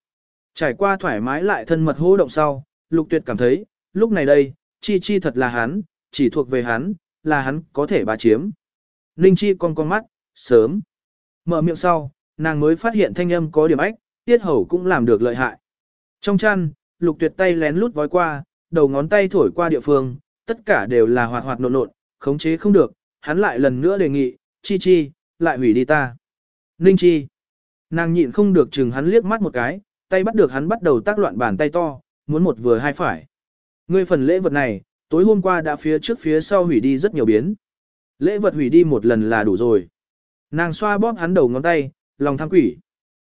Trải qua thoải mái lại thân mật hô động sau, lục tuyệt cảm thấy, lúc này đây, Chi Chi thật là hắn, chỉ thuộc về hắn, là hắn có thể bà chiếm. Ninh Chi con con mắt, sớm. Mở miệng sau, nàng mới phát hiện thanh âm có điểm ách, tiết hầu cũng làm được lợi hại. Trong chăn, lục tuyệt tay lén lút vói qua, đầu ngón tay thổi qua địa phương, tất cả đều là hoạt hoạt nộn nộn, khống chế không được, hắn lại lần nữa đề nghị, chi chi, lại hủy đi ta. Ninh chi. Nàng nhịn không được chừng hắn liếc mắt một cái, tay bắt được hắn bắt đầu tác loạn bàn tay to, muốn một vừa hai phải. Ngươi phần lễ vật này, tối hôm qua đã phía trước phía sau hủy đi rất nhiều biến. Lễ vật hủy đi một lần là đủ rồi. Nàng xoa bóp hắn đầu ngón tay, lòng tham quỷ.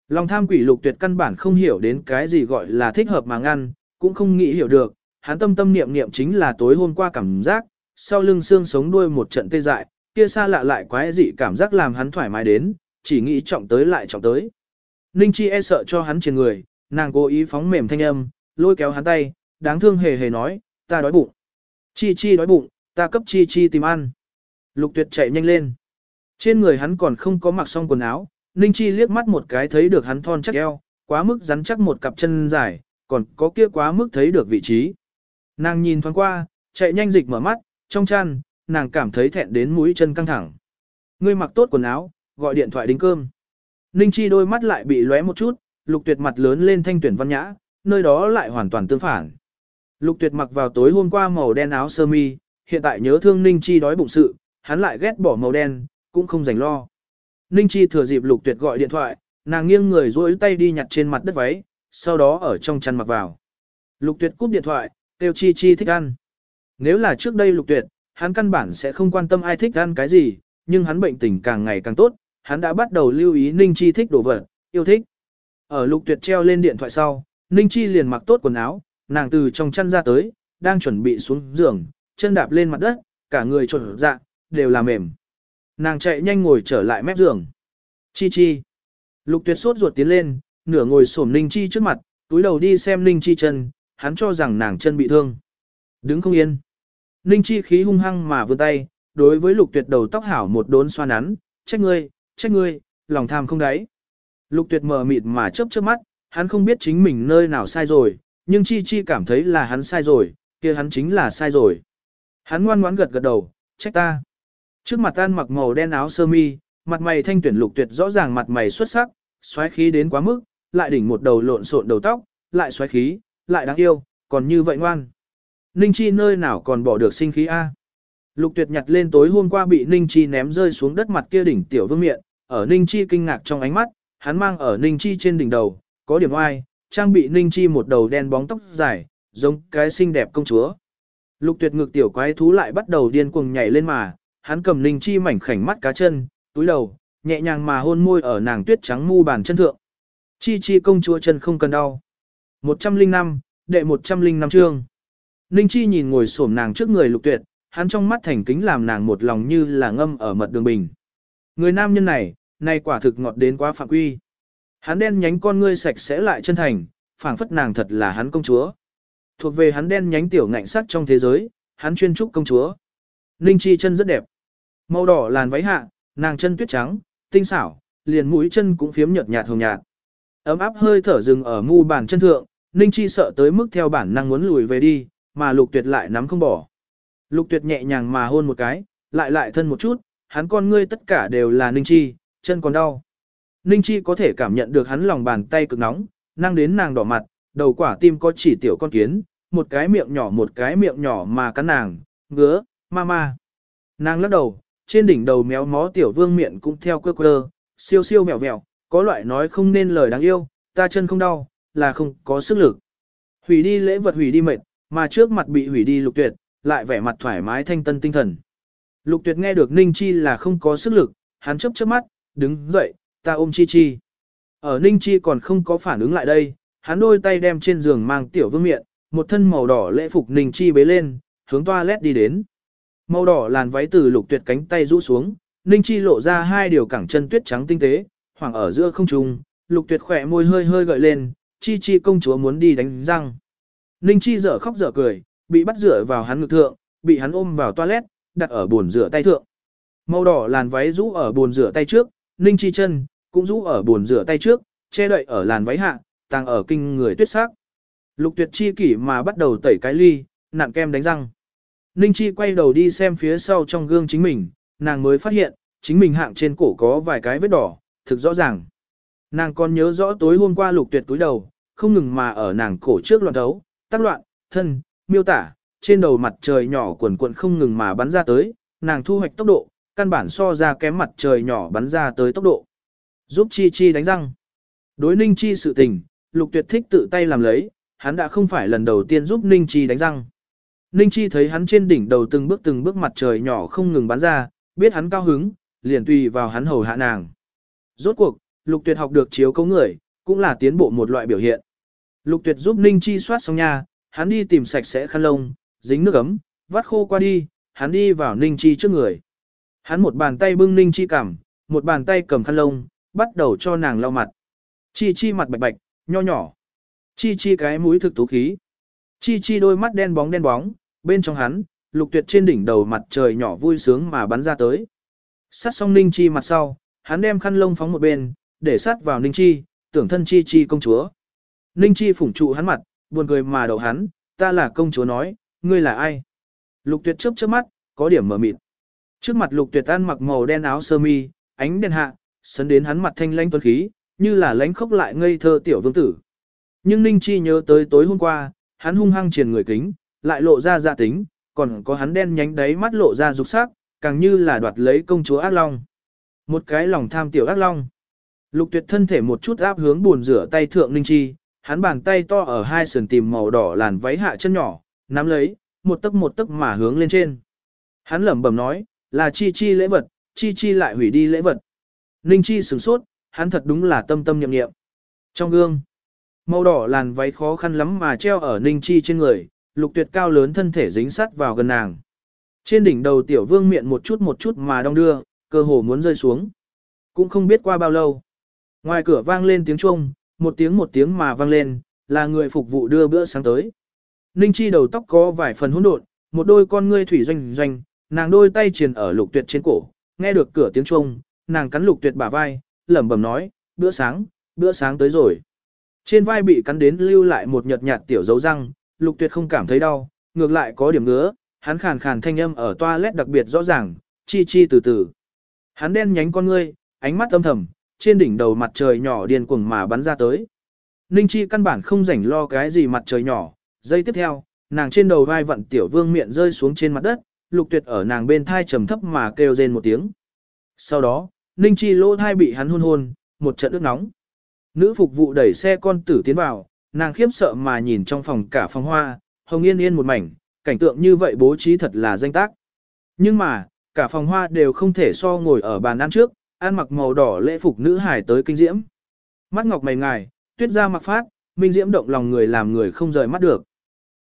Lòng tham quỷ lục tuyệt căn bản không hiểu đến cái gì gọi là thích hợp mà ngăn, cũng không nghĩ hiểu được, hắn tâm tâm niệm niệm chính là tối hôm qua cảm giác, sau lưng xương sống đuôi một trận tê dại, kia xa lạ lại quái dị cảm giác làm hắn thoải mái đến, chỉ nghĩ trọng tới lại trọng tới. Ninh Chi e sợ cho hắn trên người, nàng cố ý phóng mềm thanh âm, lôi kéo hắn tay, đáng thương hề hề nói, ta đói bụng. Chi Chi đói bụng, ta cấp Chi Chi tìm ăn. Lục tuyệt chạy nhanh lên. Trên người hắn còn không có mặc xong quần áo, Ninh Chi liếc mắt một cái thấy được hắn thon chắc eo, quá mức rắn chắc một cặp chân dài, còn có kia quá mức thấy được vị trí. Nàng nhìn thoáng qua, chạy nhanh dịch mở mắt, trong chăn, nàng cảm thấy thẹn đến mũi chân căng thẳng. Ngươi mặc tốt quần áo, gọi điện thoại đính cơm. Ninh Chi đôi mắt lại bị lóe một chút, lục tuyệt mặt lớn lên thanh tuyển văn nhã, nơi đó lại hoàn toàn tương phản. Lục tuyệt mặc vào tối hôm qua màu đen áo sơ mi, hiện tại nhớ thương Ninh Chi đói bụng sự, hắn lại ghét bỏ màu đen, cũng không rảnh lo. Ninh Chi thừa dịp lục tuyệt gọi điện thoại, nàng nghiêng người duỗi tay đi nhặt trên mặt đất váy, sau đó ở trong chăn mặc vào. Lục tuyệt cúp điện thoại, kêu Chi Chi thích ăn. Nếu là trước đây lục tuyệt, hắn căn bản sẽ không quan tâm ai thích ăn cái gì, nhưng hắn bệnh tình càng ngày càng tốt, hắn đã bắt đầu lưu ý Ninh Chi thích đồ vật, yêu thích. Ở lục tuyệt treo lên điện thoại sau, Ninh Chi liền mặc tốt quần áo, nàng từ trong chăn ra tới, đang chuẩn bị xuống giường, chân đạp lên mặt đất, cả người trộn dạ, đều là mềm. Nàng chạy nhanh ngồi trở lại mép giường. Chi chi. Lục tuyệt sốt ruột tiến lên, nửa ngồi xổm Ninh Chi trước mặt, túi đầu đi xem Ninh Chi chân, hắn cho rằng nàng chân bị thương. Đứng không yên. Ninh Chi khí hung hăng mà vươn tay, đối với lục tuyệt đầu tóc hảo một đốn xoa nắn, trách ngươi, trách ngươi, lòng tham không đáy. Lục tuyệt mờ mịt mà chớp chớp mắt, hắn không biết chính mình nơi nào sai rồi, nhưng Chi Chi cảm thấy là hắn sai rồi, kia hắn chính là sai rồi. Hắn ngoan ngoãn gật gật đầu, trách ta. Trước mặt tan mặc màu đen áo sơ mi, mặt mày thanh tuyển lục tuyệt rõ ràng mặt mày xuất sắc, xoáy khí đến quá mức, lại đỉnh một đầu lộn xộn đầu tóc, lại xoáy khí, lại đáng yêu, còn như vậy ngoan. Ninh Chi nơi nào còn bỏ được sinh khí A. Lục tuyệt nhặt lên tối hôm qua bị Ninh Chi ném rơi xuống đất mặt kia đỉnh tiểu vương miện, ở Ninh Chi kinh ngạc trong ánh mắt, hắn mang ở Ninh Chi trên đỉnh đầu, có điểm oai, trang bị Ninh Chi một đầu đen bóng tóc dài, giống cái xinh đẹp công chúa. Lục tuyệt ngực tiểu quái thú lại bắt đầu điên cuồng nhảy lên mà, hắn cầm Ninh Chi mảnh khảnh mắt cá chân, túi đầu, nhẹ nhàng mà hôn môi ở nàng tuyết trắng mu bàn chân thượng. Chi chi công chúa chân không cần đau. 105, đệ 105 chương. Ninh Chi nhìn ngồi xổm nàng trước người lục tuyệt, hắn trong mắt thành kính làm nàng một lòng như là ngâm ở mật đường bình. Người nam nhân này, này quả thực ngọt đến quá phạm quy. Hắn đen nhánh con ngươi sạch sẽ lại chân thành, phảng phất nàng thật là hắn công chúa. Thuộc về hắn đen nhánh tiểu ngạnh sắc trong thế giới, hắn chuyên trúc công chúa. Ninh Chi chân rất đẹp. Màu đỏ làn váy hạ, nàng chân tuyết trắng, tinh xảo, liền mũi chân cũng phiếm nhợt nhạt hồng nhạt. Ấm áp hơi thở dừng ở mu bàn chân thượng, Ninh Chi sợ tới mức theo bản năng muốn lùi về đi, mà Lục Tuyệt lại nắm không bỏ. Lục Tuyệt nhẹ nhàng mà hôn một cái, lại lại thân một chút, hắn con ngươi tất cả đều là Ninh Chi, chân còn đau. Ninh Chi có thể cảm nhận được hắn lòng bàn tay cực nóng, năng đến nàng đỏ mặt, đầu quả tim có chỉ tiểu con kiến, một cái miệng nhỏ một cái miệng nhỏ mà cắn nàng, ngứa, ma ma. Nàng lắc đầu, trên đỉnh đầu méo mó tiểu vương miệng cũng theo quơ quơ, siêu siêu mèo mèo, có loại nói không nên lời đáng yêu, ta chân không đau, là không có sức lực. Hủy đi lễ vật hủy đi mệt, mà trước mặt bị hủy đi lục tuyệt, lại vẻ mặt thoải mái thanh tân tinh thần. Lục tuyệt nghe được Ninh Chi là không có sức lực, hắn chấp chớp mắt, đứng dậy, ta ôm Chi Chi. Ở Ninh Chi còn không có phản ứng lại đây, hắn đôi tay đem trên giường mang tiểu vương miệng, một thân màu đỏ lễ phục Ninh Chi bế lên, hướng toilet đi đến. Màu đỏ làn váy từ lục tuyệt cánh tay rũ xuống, Ninh Chi lộ ra hai điều cẳng chân tuyết trắng tinh tế, hoàng ở giữa không trung, lục tuyệt khỏe môi hơi hơi gợi lên, Chi Chi công chúa muốn đi đánh răng. Ninh Chi dở khóc dở cười, bị bắt rửa vào hắn ngực thượng, bị hắn ôm vào toilet, đặt ở bồn rửa tay thượng. Màu đỏ làn váy rũ ở bồn rửa tay trước, Ninh Chi chân cũng rũ ở bồn rửa tay trước, che đậy ở làn váy hạ, tàng ở kinh người tuyết sắc. Lục Tuyệt chi kỷ mà bắt đầu tẩy cái ly, nặn kem đánh răng. Ninh Chi quay đầu đi xem phía sau trong gương chính mình, nàng mới phát hiện, chính mình hạng trên cổ có vài cái vết đỏ, thực rõ ràng. Nàng còn nhớ rõ tối hôm qua lục tuyệt túi đầu, không ngừng mà ở nàng cổ trước loạn đấu tác loạn, thân, miêu tả, trên đầu mặt trời nhỏ quần quận không ngừng mà bắn ra tới, nàng thu hoạch tốc độ, căn bản so ra kém mặt trời nhỏ bắn ra tới tốc độ. Giúp Chi Chi đánh răng. Đối Ninh Chi sự tình, Lục Tuyệt thích tự tay làm lấy, hắn đã không phải lần đầu tiên giúp Ninh Chi đánh răng. Ninh Chi thấy hắn trên đỉnh đầu từng bước từng bước mặt trời nhỏ không ngừng bắn ra, biết hắn cao hứng, liền tùy vào hắn hầu hạ nàng. Rốt cuộc, Lục Tuyệt học được chiếu cấu người, cũng là tiến bộ một loại biểu hiện. Lục Tuyệt giúp Ninh Chi soát xong nha, hắn đi tìm sạch sẽ khăn lông, dính nước ấm, vắt khô qua đi, hắn đi vào Ninh Chi trước người. Hắn một bàn tay bưng Ninh Chi cằm, một bàn tay cầm khăn lông, bắt đầu cho nàng lau mặt. Chi Chi mặt bạch bạch, nho nhỏ. Chi Chi cái mũi thực tú khí. Chi Chi đôi mắt đen bóng đen bóng, bên trong hắn, lục tuyệt trên đỉnh đầu mặt trời nhỏ vui sướng mà bắn ra tới. Sát xong Ninh Chi mặt sau, hắn đem khăn lông phóng một bên, để sát vào Ninh Chi, tưởng thân Chi Chi công chúa. Ninh Chi phủng trụ hắn mặt, buồn cười mà đầu hắn, ta là công chúa nói, ngươi là ai? Lục tuyệt chớp chớp mắt, có điểm mở mịt. Trước mặt lục tuyệt ăn mặc màu đen áo sơ mi, ánh đèn hạ, sấn đến hắn mặt thanh lãnh tuấn khí, như là lánh khốc lại ngây thơ tiểu vương tử. Nhưng Ninh Chi nhớ tới tối hôm qua, hắn hung hăng triền người kính, lại lộ ra dạ tính, còn có hắn đen nhánh đáy mắt lộ ra dục sắc, càng như là đoạt lấy công chúa ác long. Một cái lòng tham tiểu ác long. Lục tuyệt thân thể một chút áp hướng buồn rửa tay thượng Ninh Chi, hắn bàn tay to ở hai sườn tìm màu đỏ làn váy hạ chân nhỏ, nắm lấy, một tấc một tấc mà hướng lên trên. Hắn lẩm bẩm nói, là chi chi lễ vật, chi chi lại hủy đi lễ vật. Ninh chi sửng sốt, hắn thật đúng là tâm tâm nhậm nghiệm. Trong gương, màu đỏ làn váy khó khăn lắm mà treo ở Ninh chi trên người, lục tuyệt cao lớn thân thể dính sát vào gần nàng. Trên đỉnh đầu tiểu vương miệng một chút một chút mà đong đưa, cơ hồ muốn rơi xuống. Cũng không biết qua bao lâu. Ngoài cửa vang lên tiếng chuông, một tiếng một tiếng mà vang lên, là người phục vụ đưa bữa sáng tới. Ninh Chi đầu tóc có vài phần hỗn độn, một đôi con ngươi thủy doanh doanh, nàng đôi tay triền ở lục tuyệt trên cổ, nghe được cửa tiếng chuông, nàng cắn lục tuyệt bả vai, lẩm bẩm nói, bữa sáng, bữa sáng tới rồi. Trên vai bị cắn đến lưu lại một nhợt nhạt tiểu dấu răng, lục tuyệt không cảm thấy đau, ngược lại có điểm ngứa, hắn khàn khàn thanh âm ở toilet đặc biệt rõ ràng, chi chi từ từ. Hắn đen nhánh con ngươi, ánh mắt âm thầm, trên đỉnh đầu mặt trời nhỏ điên cuồng mà bắn ra tới. Ninh chi căn bản không rảnh lo cái gì mặt trời nhỏ, giây tiếp theo, nàng trên đầu vai vận tiểu vương miệng rơi xuống trên mặt đất, lục tuyệt ở nàng bên thai trầm thấp mà kêu rên một tiếng. Sau đó, Ninh chi lỗ thai bị hắn hôn hôn, một trận ướt nóng. Nữ phục vụ đẩy xe con tử tiến vào, nàng khiếp sợ mà nhìn trong phòng cả phòng hoa, hồng yên yên một mảnh, cảnh tượng như vậy bố trí thật là danh tác. Nhưng mà, cả phòng hoa đều không thể so ngồi ở bàn ăn trước, ăn mặc màu đỏ lễ phục nữ hải tới kinh diễm. Mắt ngọc mày ngài, tuyết ra mặc phát, minh diễm động lòng người làm người không rời mắt được.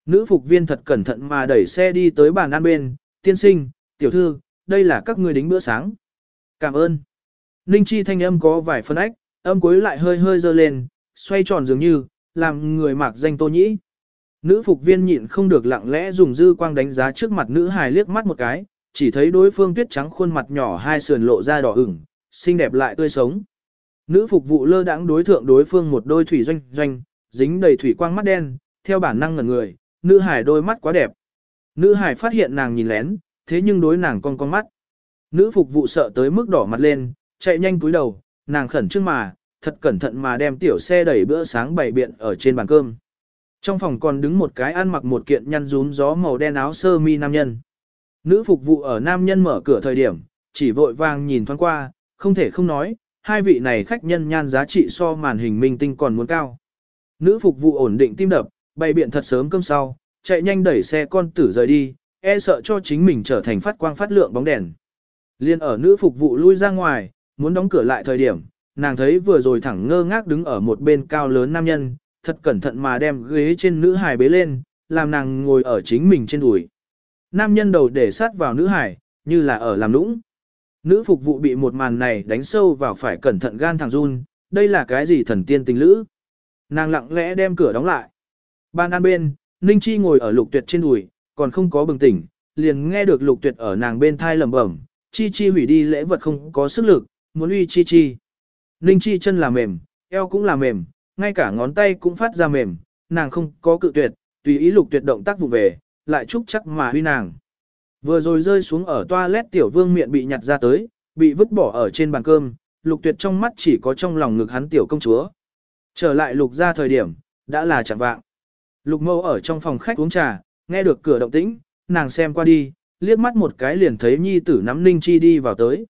Nữ phục viên thật cẩn thận mà đẩy xe đi tới bàn ăn bên, tiên sinh, tiểu thư, đây là các ngươi đính bữa sáng. Cảm ơn. Ninh chi thanh âm có vài phân ách, âm cuối lại hơi hơi dơ lên, xoay tròn dường như, làm người mạc danh tô nhĩ. Nữ phục viên nhịn không được lặng lẽ dùng dư quang đánh giá trước mặt nữ hài liếc mắt một cái, chỉ thấy đối phương tuyết trắng khuôn mặt nhỏ hai sườn lộ ra đỏ ửng, xinh đẹp lại tươi sống. Nữ phục vụ lơ đãng đối thượng đối phương một đôi thủy doanh doanh, dính đầy thủy quang mắt đen, theo bản năng ngẩn người, nữ hải đôi mắt quá đẹp. Nữ hải phát hiện nàng nhìn lén, thế nhưng đối nàng con con mắt. Nữ phục vụ sợ tới mức đỏ mặt lên, chạy nhanh cúi đầu, nàng khẩn trương mà, thật cẩn thận mà đem tiểu xe đẩy bữa sáng bày biện ở trên bàn cơm. Trong phòng còn đứng một cái ăn mặc một kiện nhăn rúm gió màu đen áo sơ mi nam nhân. Nữ phục vụ ở nam nhân mở cửa thời điểm, chỉ vội vàng nhìn thoáng qua, không thể không nói, hai vị này khách nhân nhan giá trị so màn hình minh tinh còn muốn cao. Nữ phục vụ ổn định tim đập, bày biện thật sớm cơm sau, chạy nhanh đẩy xe con tử rời đi, e sợ cho chính mình trở thành phát quang phát lượng bóng đèn. Liên ở nữ phục vụ lui ra ngoài, muốn đóng cửa lại thời điểm, nàng thấy vừa rồi thẳng ngơ ngác đứng ở một bên cao lớn nam nhân, thật cẩn thận mà đem ghế trên nữ hài bế lên, làm nàng ngồi ở chính mình trên đùi. Nam nhân đầu để sát vào nữ hải như là ở làm nũng. Nữ phục vụ bị một màn này đánh sâu vào phải cẩn thận gan thằng run, đây là cái gì thần tiên tình lữ. Nàng lặng lẽ đem cửa đóng lại. Ban an bên, Ninh Chi ngồi ở lục tuyệt trên đùi, còn không có bừng tỉnh, liền nghe được lục tuyệt ở nàng bên thai lẩm bẩm, Chi Chi hủy đi lễ vật không có sức lực, muốn uy Chi Chi. Ninh Chi chân là mềm, eo cũng là mềm, ngay cả ngón tay cũng phát ra mềm, nàng không có cự tuyệt, tùy ý lục tuyệt động tác vụ về, lại chúc chắc mà huy nàng. Vừa rồi rơi xuống ở toilet tiểu vương miệng bị nhặt ra tới, bị vứt bỏ ở trên bàn cơm, lục tuyệt trong mắt chỉ có trong lòng ngực hắn tiểu công chúa. Trở lại lục ra thời điểm, đã là chẳng vạng. Lục mâu ở trong phòng khách uống trà, nghe được cửa động tĩnh, nàng xem qua đi, liếc mắt một cái liền thấy nhi tử nắm ninh chi đi vào tới.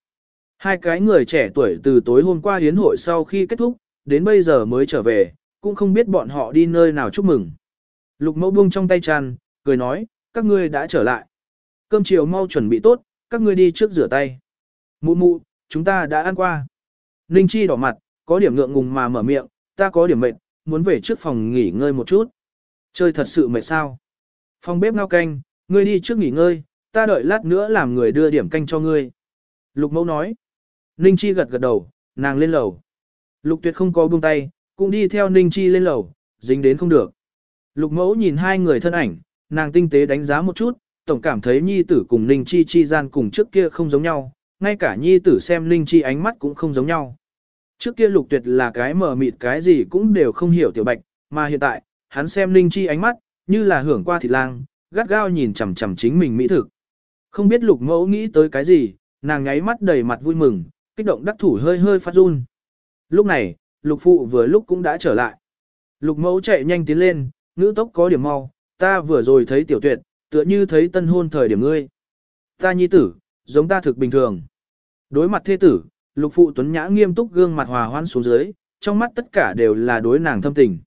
Hai cái người trẻ tuổi từ tối hôm qua hiến hội sau khi kết thúc, đến bây giờ mới trở về, cũng không biết bọn họ đi nơi nào chúc mừng. Lục mẫu buông trong tay tràn, cười nói, các ngươi đã trở lại. Cơm chiều mau chuẩn bị tốt, các ngươi đi trước rửa tay. Mụ mụ, chúng ta đã ăn qua. Ninh Chi đỏ mặt, có điểm ngượng ngùng mà mở miệng, ta có điểm mệt, muốn về trước phòng nghỉ ngơi một chút. Chơi thật sự mệt sao? Phòng bếp ngao canh, ngươi đi trước nghỉ ngơi, ta đợi lát nữa làm người đưa điểm canh cho ngươi. Lục mẫu nói. Ninh Chi gật gật đầu, nàng lên lầu. Lục tuyệt không có buông tay, cũng đi theo Ninh Chi lên lầu, dính đến không được. Lục mẫu nhìn hai người thân ảnh, nàng tinh tế đánh giá một chút, tổng cảm thấy nhi tử cùng Ninh Chi chi gian cùng trước kia không giống nhau, ngay cả nhi tử xem Ninh Chi ánh mắt cũng không giống nhau. Trước kia lục tuyệt là cái mờ mịt cái gì cũng đều không hiểu tiểu bạch, mà hiện tại, hắn xem Ninh Chi ánh mắt, như là hưởng qua thịt lang, gắt gao nhìn chằm chằm chính mình mỹ thực. Không biết lục mẫu nghĩ tới cái gì, nàng nháy mắt đầy mặt vui mừng, kích động đắc thủ hơi hơi phát run. Lúc này, lục phụ vừa lúc cũng đã trở lại. Lục mẫu chạy nhanh tiến lên, ngữ tốc có điểm mau, ta vừa rồi thấy tiểu tuyệt, tựa như thấy tân hôn thời điểm ngươi. Ta nhi tử, giống ta thực bình thường. Đối mặt thê tử, lục phụ tuấn nhã nghiêm túc gương mặt hòa hoan xuống dưới, trong mắt tất cả đều là đối nàng thâm tình.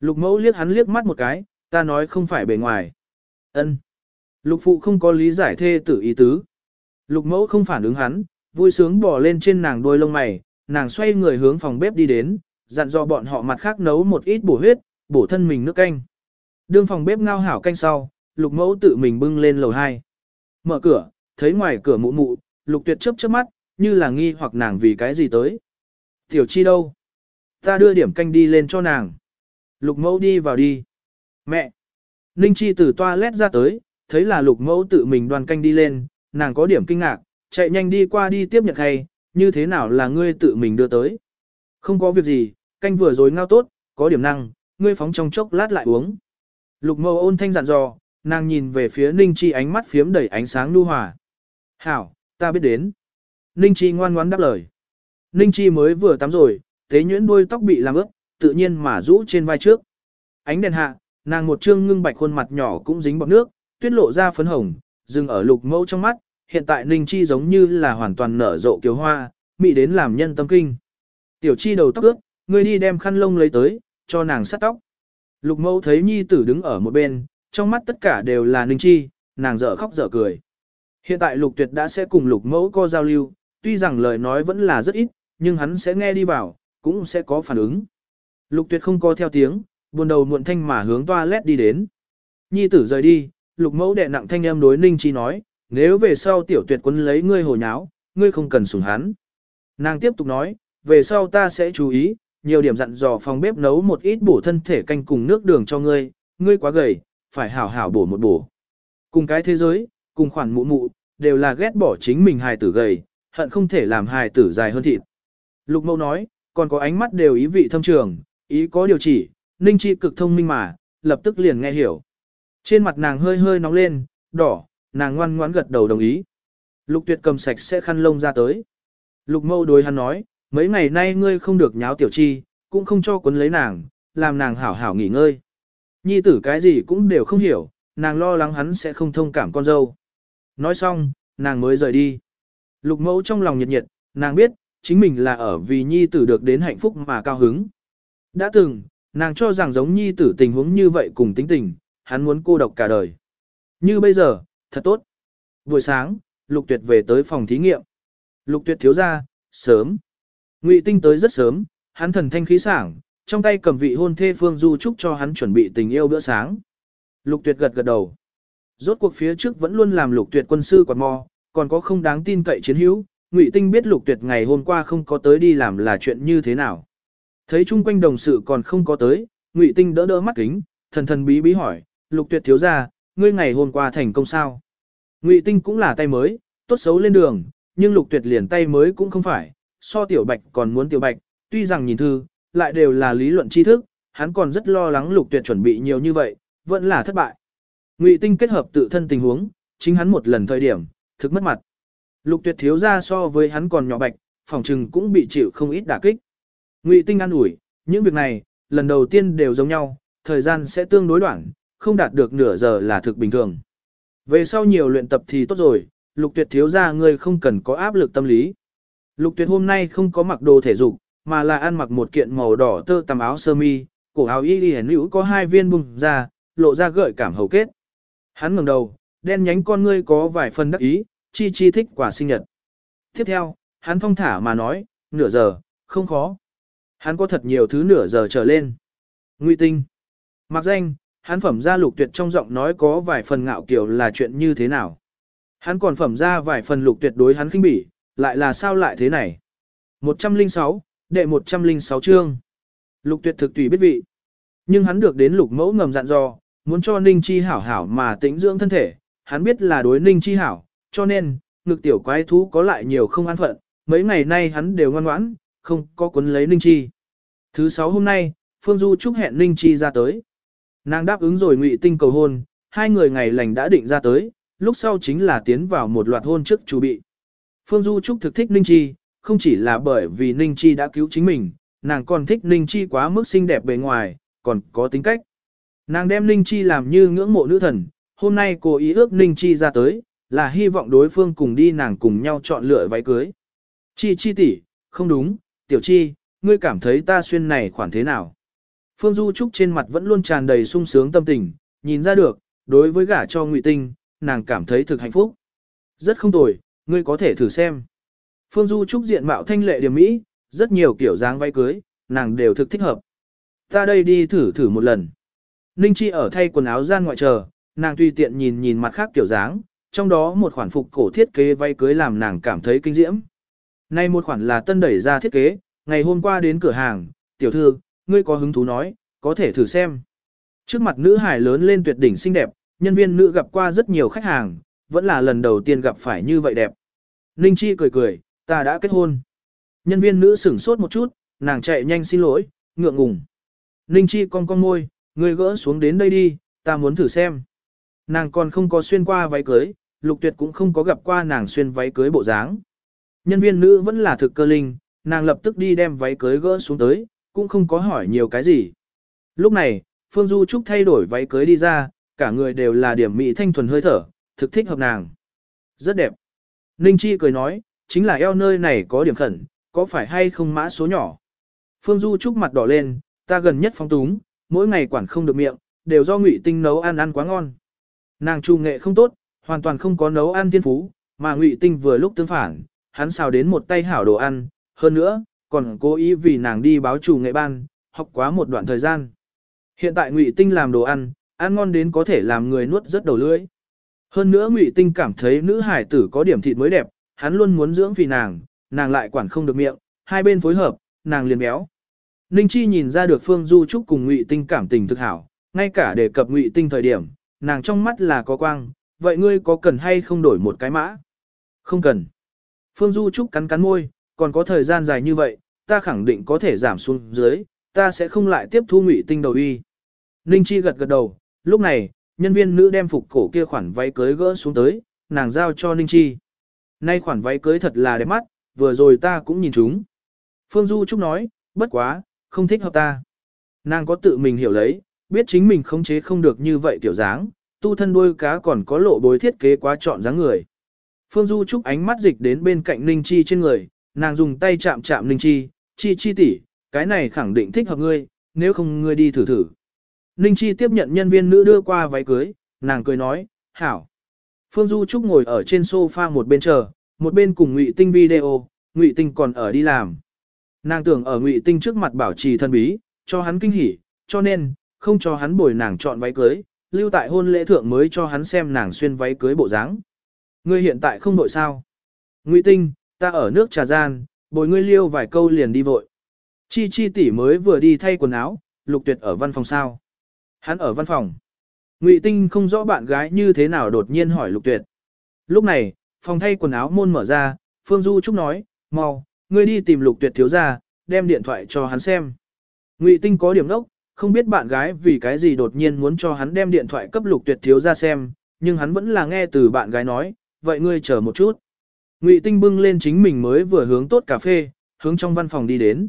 Lục mẫu liếc hắn liếc mắt một cái, ta nói không phải bề ngoài. ân Lục phụ không có lý giải thê tử ý tứ. Lục mẫu không phản ứng hắn, vui sướng bỏ lên trên nàng đôi lông mày, nàng xoay người hướng phòng bếp đi đến, dặn dò bọn họ mặt khác nấu một ít bổ huyết, bổ thân mình nước canh. Đương phòng bếp ngao hảo canh sau, lục mẫu tự mình bưng lên lầu 2. Mở cửa, thấy ngoài cửa mụ mụ, lục tuyệt chớp chớp mắt, như là nghi hoặc nàng vì cái gì tới. Tiểu chi đâu? Ta đưa điểm canh đi lên cho nàng. Lục mẫu đi vào đi. Mẹ! Ninh chi từ toilet ra tới, thấy là lục mẫu tự mình đoan canh đi lên, nàng có điểm kinh ngạc, chạy nhanh đi qua đi tiếp nhận hay, như thế nào là ngươi tự mình đưa tới. Không có việc gì, canh vừa rồi ngao tốt, có điểm năng, ngươi phóng trong chốc lát lại uống. Lục mẫu ôn thanh dặn dò, nàng nhìn về phía Ninh Chi ánh mắt phiếm đầy ánh sáng nu hòa. Hảo, ta biết đến. Ninh Chi ngoan ngoãn đáp lời. Ninh Chi mới vừa tắm rồi, thế nhuyễn đuôi tóc bị làm ướt, tự nhiên mà rũ trên vai trước. Ánh đèn hạ, nàng một trương ngưng bạch khuôn mặt nhỏ cũng dính bọt nước, tuyết lộ ra phấn hồng, dừng ở lục mẫu trong mắt, hiện tại Ninh Chi giống như là hoàn toàn nở rộ kiều hoa, mị đến làm nhân tâm kinh. Tiểu Chi đầu tóc ướt, ngươi đi đem khăn lông lấy tới, cho nàng sát tóc. Lục mẫu thấy nhi tử đứng ở một bên, trong mắt tất cả đều là Ninh Chi, nàng dở khóc dở cười. Hiện tại lục tuyệt đã sẽ cùng lục mẫu co giao lưu, tuy rằng lời nói vẫn là rất ít, nhưng hắn sẽ nghe đi vào, cũng sẽ có phản ứng. Lục tuyệt không có theo tiếng, buồn đầu muộn thanh mà hướng toilet đi đến. Nhi tử rời đi, lục mẫu đệ nặng thanh em đối Ninh Chi nói, nếu về sau tiểu tuyệt quân lấy ngươi hồ nháo, ngươi không cần sủng hắn. Nàng tiếp tục nói, về sau ta sẽ chú ý, nhiều điểm dặn dò phòng bếp nấu một ít bổ thân thể canh cùng nước đường cho ngươi, ngươi quá gầy, phải hảo hảo bổ một bổ. Cùng cái thế giới, cùng khoản mụ mụ, đều là ghét bỏ chính mình hài tử gầy, hận không thể làm hài tử dài hơn thịt. Lục mẫu nói, còn có ánh mắt đều ý vị thâm trường, ý có điều chỉ, ninh chi cực thông minh mà, lập tức liền nghe hiểu. Trên mặt nàng hơi hơi nóng lên, đỏ, nàng ngoan ngoãn gật đầu đồng ý. Lục tuyệt cầm sạch sẽ khăn lông ra tới. Lục mâu đối hắn nói, mấy ngày nay ngươi không được nháo tiểu chi, cũng không cho quấn lấy nàng, làm nàng hảo hảo nghỉ ngơi. Nhi tử cái gì cũng đều không hiểu, nàng lo lắng hắn sẽ không thông cảm con dâu. Nói xong, nàng mới rời đi. Lục mẫu trong lòng nhiệt nhiệt, nàng biết, chính mình là ở vì nhi tử được đến hạnh phúc mà cao hứng. Đã từng, nàng cho rằng giống nhi tử tình huống như vậy cùng tính tình, hắn muốn cô độc cả đời. Như bây giờ, thật tốt. Buổi sáng, Lục Tuyệt về tới phòng thí nghiệm. Lục Tuyệt thiếu ra, sớm. Ngụy Tinh tới rất sớm, hắn thần thanh khí sảng, trong tay cầm vị hôn thê Phương Du Trúc cho hắn chuẩn bị tình yêu bữa sáng. Lục Tuyệt gật gật đầu. Rốt cuộc phía trước vẫn luôn làm Lục Tuyệt quân sư quạt mò, còn có không đáng tin cậy chiến hữu. Ngụy Tinh biết Lục Tuyệt ngày hôm qua không có tới đi làm là chuyện như thế nào. Thấy chung quanh đồng sự còn không có tới, Ngụy Tinh đỡ đỡ mắt kính, thần thần bí bí hỏi, Lục Tuyệt thiếu ra, ngươi ngày hôm qua thành công sao? Ngụy Tinh cũng là tay mới, tốt xấu lên đường, nhưng Lục Tuyệt liền tay mới cũng không phải, so tiểu bạch còn muốn tiểu bạch, tuy rằng nhìn thư, lại đều là lý luận tri thức, hắn còn rất lo lắng Lục Tuyệt chuẩn bị nhiều như vậy, vẫn là thất bại. Ngụy Tinh kết hợp tự thân tình huống, chính hắn một lần thời điểm, thực mất mặt. Lục Tuyệt thiếu ra so với hắn còn nhỏ bạch, phòng trừng cũng bị chịu không ít đả kích. Ngụy Tinh an ủi, những việc này, lần đầu tiên đều giống nhau, thời gian sẽ tương đối đoạn, không đạt được nửa giờ là thực bình thường. Về sau nhiều luyện tập thì tốt rồi, lục tuyệt thiếu ra ngươi không cần có áp lực tâm lý. Lục tuyệt hôm nay không có mặc đồ thể dục, mà là ăn mặc một kiện màu đỏ tơ tằm áo sơ mi, cổ áo y y hẻn có hai viên bùng ra, lộ ra gợi cảm hầu kết. Hắn ngẩng đầu, đen nhánh con ngươi có vài phần đắc ý, chi chi thích quả sinh nhật. Tiếp theo, hắn thong thả mà nói, nửa giờ, không khó. Hắn có thật nhiều thứ nửa giờ trở lên. Nguy tinh. Mặc danh, hắn phẩm ra lục tuyệt trong giọng nói có vài phần ngạo kiểu là chuyện như thế nào. Hắn còn phẩm ra vài phần lục tuyệt đối hắn khinh bỉ, lại là sao lại thế này. 106, đệ 106 chương. Lục tuyệt thực tùy biết vị. Nhưng hắn được đến lục mẫu ngầm dặn dò, muốn cho Ninh Chi hảo hảo mà tĩnh dưỡng thân thể, hắn biết là đối Ninh Chi hảo, cho nên, ngực tiểu quái thú có lại nhiều không an phận, mấy ngày nay hắn đều ngoan ngoãn, không có cuốn lấy Ninh Chi. Thứ sáu hôm nay, Phương Du chúc hẹn Ninh Chi ra tới. Nàng đáp ứng rồi ngụy tinh cầu hôn, hai người ngày lành đã định ra tới, lúc sau chính là tiến vào một loạt hôn trước chủ bị. Phương Du Trúc thực thích Ninh Chi, không chỉ là bởi vì Ninh Chi đã cứu chính mình, nàng còn thích Ninh Chi quá mức xinh đẹp bề ngoài, còn có tính cách. Nàng đem Ninh Chi làm như ngưỡng mộ nữ thần, hôm nay cô ý ước Ninh Chi ra tới, là hy vọng đối phương cùng đi nàng cùng nhau chọn lựa váy cưới. Chi Chi tỷ, không đúng, Tiểu Chi, ngươi cảm thấy ta xuyên này khoản thế nào? Phương Du Trúc trên mặt vẫn luôn tràn đầy sung sướng tâm tình, nhìn ra được, đối với gả cho Ngụy Tinh, nàng cảm thấy thực hạnh phúc. Rất không tồi, ngươi có thể thử xem. Phương Du Trúc diện mạo thanh lệ điểm mỹ, rất nhiều kiểu dáng váy cưới, nàng đều thực thích hợp. Ta đây đi thử thử một lần. Ninh Chi ở thay quần áo gian ngoại chờ, nàng tùy tiện nhìn nhìn mặt khác kiểu dáng, trong đó một khoản phục cổ thiết kế váy cưới làm nàng cảm thấy kinh diễm. Nay một khoản là tân đẩy ra thiết kế, ngày hôm qua đến cửa hàng, tiểu thư, ngươi có hứng thú nói, có thể thử xem. Trước mặt nữ hải lớn lên tuyệt đỉnh xinh đẹp, nhân viên nữ gặp qua rất nhiều khách hàng, vẫn là lần đầu tiên gặp phải như vậy đẹp. Ninh Chi cười cười, ta đã kết hôn. Nhân viên nữ sửng sốt một chút, nàng chạy nhanh xin lỗi, ngượng ngùng. Ninh Chi con con môi, ngươi gỡ xuống đến đây đi, ta muốn thử xem. Nàng còn không có xuyên qua váy cưới, lục tuyệt cũng không có gặp qua nàng xuyên váy cưới bộ dáng. Nhân viên nữ vẫn là thực cơ linh, nàng lập tức đi đem váy cưới gỡ xuống tới, cũng không có hỏi nhiều cái gì. Lúc này, Phương Du Trúc thay đổi váy cưới đi ra, cả người đều là điểm mỹ thanh thuần hơi thở, thực thích hợp nàng. Rất đẹp. Ninh Chi cười nói, chính là eo nơi này có điểm khẩn, có phải hay không mã số nhỏ. Phương Du Trúc mặt đỏ lên, ta gần nhất phóng túng, mỗi ngày quản không được miệng, đều do ngụy tinh nấu ăn ăn quá ngon. Nàng trù nghệ không tốt, hoàn toàn không có nấu ăn thiên phú, mà ngụy tinh vừa lúc tương phản, hắn xào đến một tay hảo đồ ăn, hơn nữa, còn cố ý vì nàng đi báo chủ nghệ ban, học quá một đoạn thời gian. Hiện tại Ngụy Tinh làm đồ ăn, ăn ngon đến có thể làm người nuốt rất đầu lưỡi. Hơn nữa Ngụy Tinh cảm thấy nữ hải tử có điểm thịt mới đẹp, hắn luôn muốn dưỡng vì nàng, nàng lại quản không được miệng, hai bên phối hợp, nàng liền béo. Ninh Chi nhìn ra được Phương Du Trúc cùng Ngụy Tinh cảm tình thực hảo, ngay cả đề cập Ngụy Tinh thời điểm, nàng trong mắt là có quang, vậy ngươi có cần hay không đổi một cái mã? Không cần. Phương Du Trúc cắn cắn môi, còn có thời gian dài như vậy, ta khẳng định có thể giảm xuống dưới, ta sẽ không lại tiếp thu ngụy tinh đầu y. Ninh Chi gật gật đầu, lúc này, nhân viên nữ đem phục cổ kia khoản váy cưới gỡ xuống tới, nàng giao cho Ninh Chi. Nay khoản váy cưới thật là đẹp mắt, vừa rồi ta cũng nhìn chúng. Phương Du Trúc nói, bất quá, không thích hợp ta. Nàng có tự mình hiểu lấy, biết chính mình khống chế không được như vậy kiểu dáng, tu thân đuôi cá còn có lộ bối thiết kế quá chọn dáng người. Phương Du Trúc ánh mắt dịch đến bên cạnh Ninh Chi trên người, nàng dùng tay chạm chạm Ninh Chi, Chi Chi tỷ, cái này khẳng định thích hợp ngươi, nếu không ngươi đi thử thử. Ninh Chi tiếp nhận nhân viên nữ đưa qua váy cưới, nàng cười nói, hảo. Phương Du Trúc ngồi ở trên sofa một bên chờ, một bên cùng Ngụy Tinh video, Ngụy Tinh còn ở đi làm. Nàng tưởng ở Ngụy Tinh trước mặt bảo trì thân bí, cho hắn kinh hỉ, cho nên, không cho hắn bồi nàng chọn váy cưới, lưu tại hôn lễ thượng mới cho hắn xem nàng xuyên váy cưới bộ dáng. Ngươi hiện tại không đội sao? Ngụy Tinh, ta ở nước trà gian, bồi ngươi liêu vài câu liền đi vội. Chi Chi tỷ mới vừa đi thay quần áo, Lục Tuyệt ở văn phòng sao? Hắn ở văn phòng. Ngụy Tinh không rõ bạn gái như thế nào đột nhiên hỏi Lục Tuyệt. Lúc này, phòng thay quần áo môn mở ra, Phương Du Trúc nói, mau, ngươi đi tìm Lục Tuyệt thiếu gia, đem điện thoại cho hắn xem. Ngụy Tinh có điểm nốc, không biết bạn gái vì cái gì đột nhiên muốn cho hắn đem điện thoại cấp Lục Tuyệt thiếu gia xem, nhưng hắn vẫn là nghe từ bạn gái nói, vậy ngươi chờ một chút. Ngụy Tinh bưng lên chính mình mới vừa hướng tốt cà phê, hướng trong văn phòng đi đến.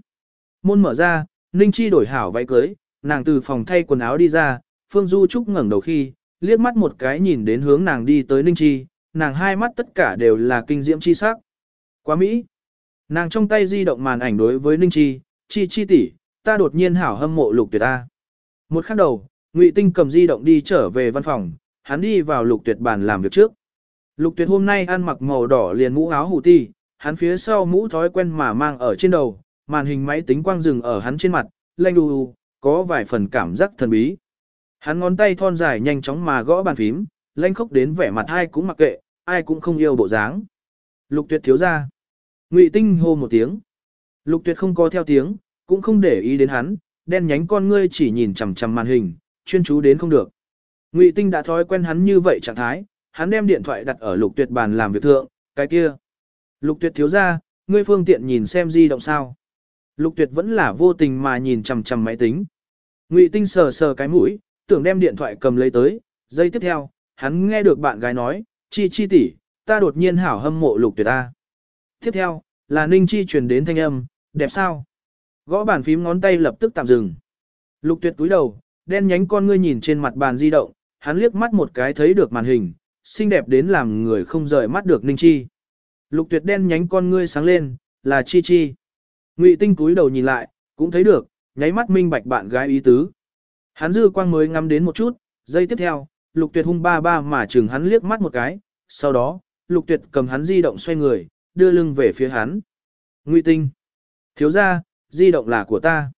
Môn mở ra, Ninh Chi đổi hảo váy cưới, nàng từ phòng thay quần áo đi ra, Phương Du Trúc ngẩng đầu khi, liếc mắt một cái nhìn đến hướng nàng đi tới Ninh Chi, nàng hai mắt tất cả đều là kinh diễm chi sắc. Quá Mỹ! Nàng trong tay di động màn ảnh đối với Ninh Chi, Chi Chi tỷ, ta đột nhiên hảo hâm mộ lục tuyệt ta. Một khắc đầu, Ngụy Tinh cầm di động đi trở về văn phòng, hắn đi vào lục tuyệt bàn làm việc trước. Lục tuyệt hôm nay ăn mặc màu đỏ liền mũ áo hủ ti, hắn phía sau mũ thói quen mà mang ở trên đầu, màn hình máy tính quang rừng ở hắn trên mặt, lanh đù, có vài phần cảm giác thần bí. Hắn ngón tay thon dài nhanh chóng mà gõ bàn phím, lanh khốc đến vẻ mặt ai cũng mặc kệ, ai cũng không yêu bộ dáng. Lục tuyệt thiếu ra. Ngụy tinh hô một tiếng. Lục tuyệt không có theo tiếng, cũng không để ý đến hắn, đen nhánh con ngươi chỉ nhìn chằm chằm màn hình, chuyên chú đến không được. Ngụy tinh đã thói quen hắn như vậy trạng thái, hắn đem điện thoại đặt ở lục tuyệt bàn làm việc thượng, cái kia. Lục tuyệt thiếu ra, ngươi phương tiện nhìn xem di động sao. Lục tuyệt vẫn là vô tình mà nhìn chằm chằm máy tính. Ngụy tinh sờ sờ cái mũi, tưởng đem điện thoại cầm lấy tới, giây tiếp theo, hắn nghe được bạn gái nói, chi chi tỷ, ta đột nhiên hảo hâm mộ lục tuyệt ta. Tiếp theo, là ninh chi truyền đến thanh âm, đẹp sao? Gõ bàn phím ngón tay lập tức tạm dừng. Lục tuyệt túi đầu, đen nhánh con ngươi nhìn trên mặt bàn di động, hắn liếc mắt một cái thấy được màn hình, xinh đẹp đến làm người không rời mắt được ninh chi. Lục tuyệt đen nhánh con ngươi sáng lên, là chi chi. Ngụy tinh túi đầu nhìn lại, cũng thấy được, nháy mắt minh bạch bạn gái ý tứ. Hắn dư quang mới ngắm đến một chút, giây tiếp theo, lục tuyệt hung ba ba mà chừng hắn liếc mắt một cái, sau đó, lục tuyệt cầm hắn di động xoay người, đưa lưng về phía hắn. Ngụy tinh. Thiếu ra, di động là của ta.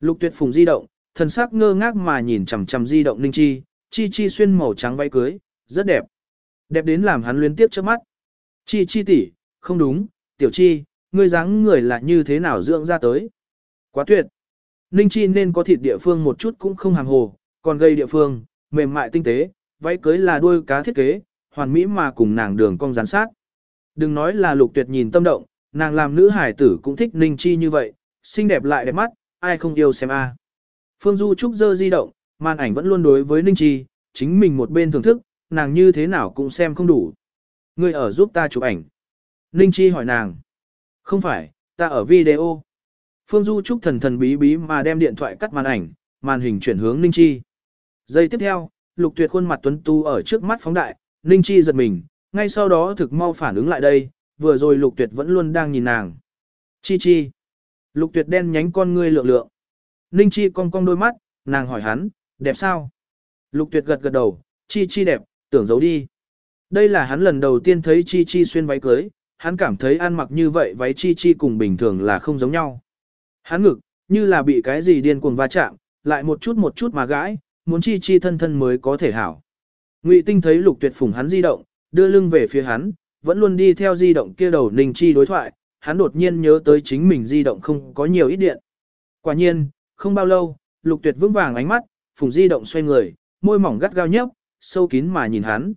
Lục tuyệt phùng di động, thần sắc ngơ ngác mà nhìn chằm chằm di động ninh chi, chi chi xuyên màu trắng váy cưới, rất đẹp. Đẹp đến làm hắn liên tiếp trước mắt. Chi chi tỷ, không đúng, tiểu chi, ngươi dáng người là như thế nào dưỡng ra tới. Quá tuyệt. Ninh chi nên có thịt địa phương một chút cũng không hàng hồ, còn gây địa phương, mềm mại tinh tế, váy cưới là đuôi cá thiết kế, hoàn mỹ mà cùng nàng đường cong gián sát. Đừng nói là lục tuyệt nhìn tâm động, nàng làm nữ hải tử cũng thích Ninh chi như vậy, xinh đẹp lại đẹp mắt, ai không yêu xem a. Phương Du Trúc dơ di động, màn ảnh vẫn luôn đối với Ninh Chi, chính mình một bên thưởng thức, nàng như thế nào cũng xem không đủ. Ngươi ở giúp ta chụp ảnh. Ninh Chi hỏi nàng. Không phải, ta ở video. Phương Du Trúc thần thần bí bí mà đem điện thoại cắt màn ảnh, màn hình chuyển hướng Ninh Chi. Giây tiếp theo, Lục Tuyệt khuôn mặt tuấn tu ở trước mắt phóng đại, Ninh Chi giật mình, ngay sau đó thực mau phản ứng lại đây, vừa rồi Lục Tuyệt vẫn luôn đang nhìn nàng. Chi Chi. Lục Tuyệt đen nhánh con ngươi lượng lượng. Ninh Chi cong cong đôi mắt, nàng hỏi hắn, đẹp sao? Lục Tuyệt gật gật đầu, Chi Chi đẹp, tưởng giấu đi. Đây là hắn lần đầu tiên thấy Chi Chi xuyên váy cưới, hắn cảm thấy ăn mặc như vậy váy Chi Chi cùng bình thường là không giống nhau. Hắn ngực, như là bị cái gì điên cuồng va chạm, lại một chút một chút mà gãi, muốn Chi Chi thân thân mới có thể hảo. Ngụy Tinh thấy Lục Tuyệt phủng hắn di động, đưa lưng về phía hắn, vẫn luôn đi theo di động kia đầu Ninh Chi đối thoại, hắn đột nhiên nhớ tới chính mình di động không có nhiều ít điện. Quả nhiên, không bao lâu, Lục Tuyệt vững vàng ánh mắt, phủng di động xoay người, môi mỏng gắt gao nhấp, sâu kín mà nhìn hắn.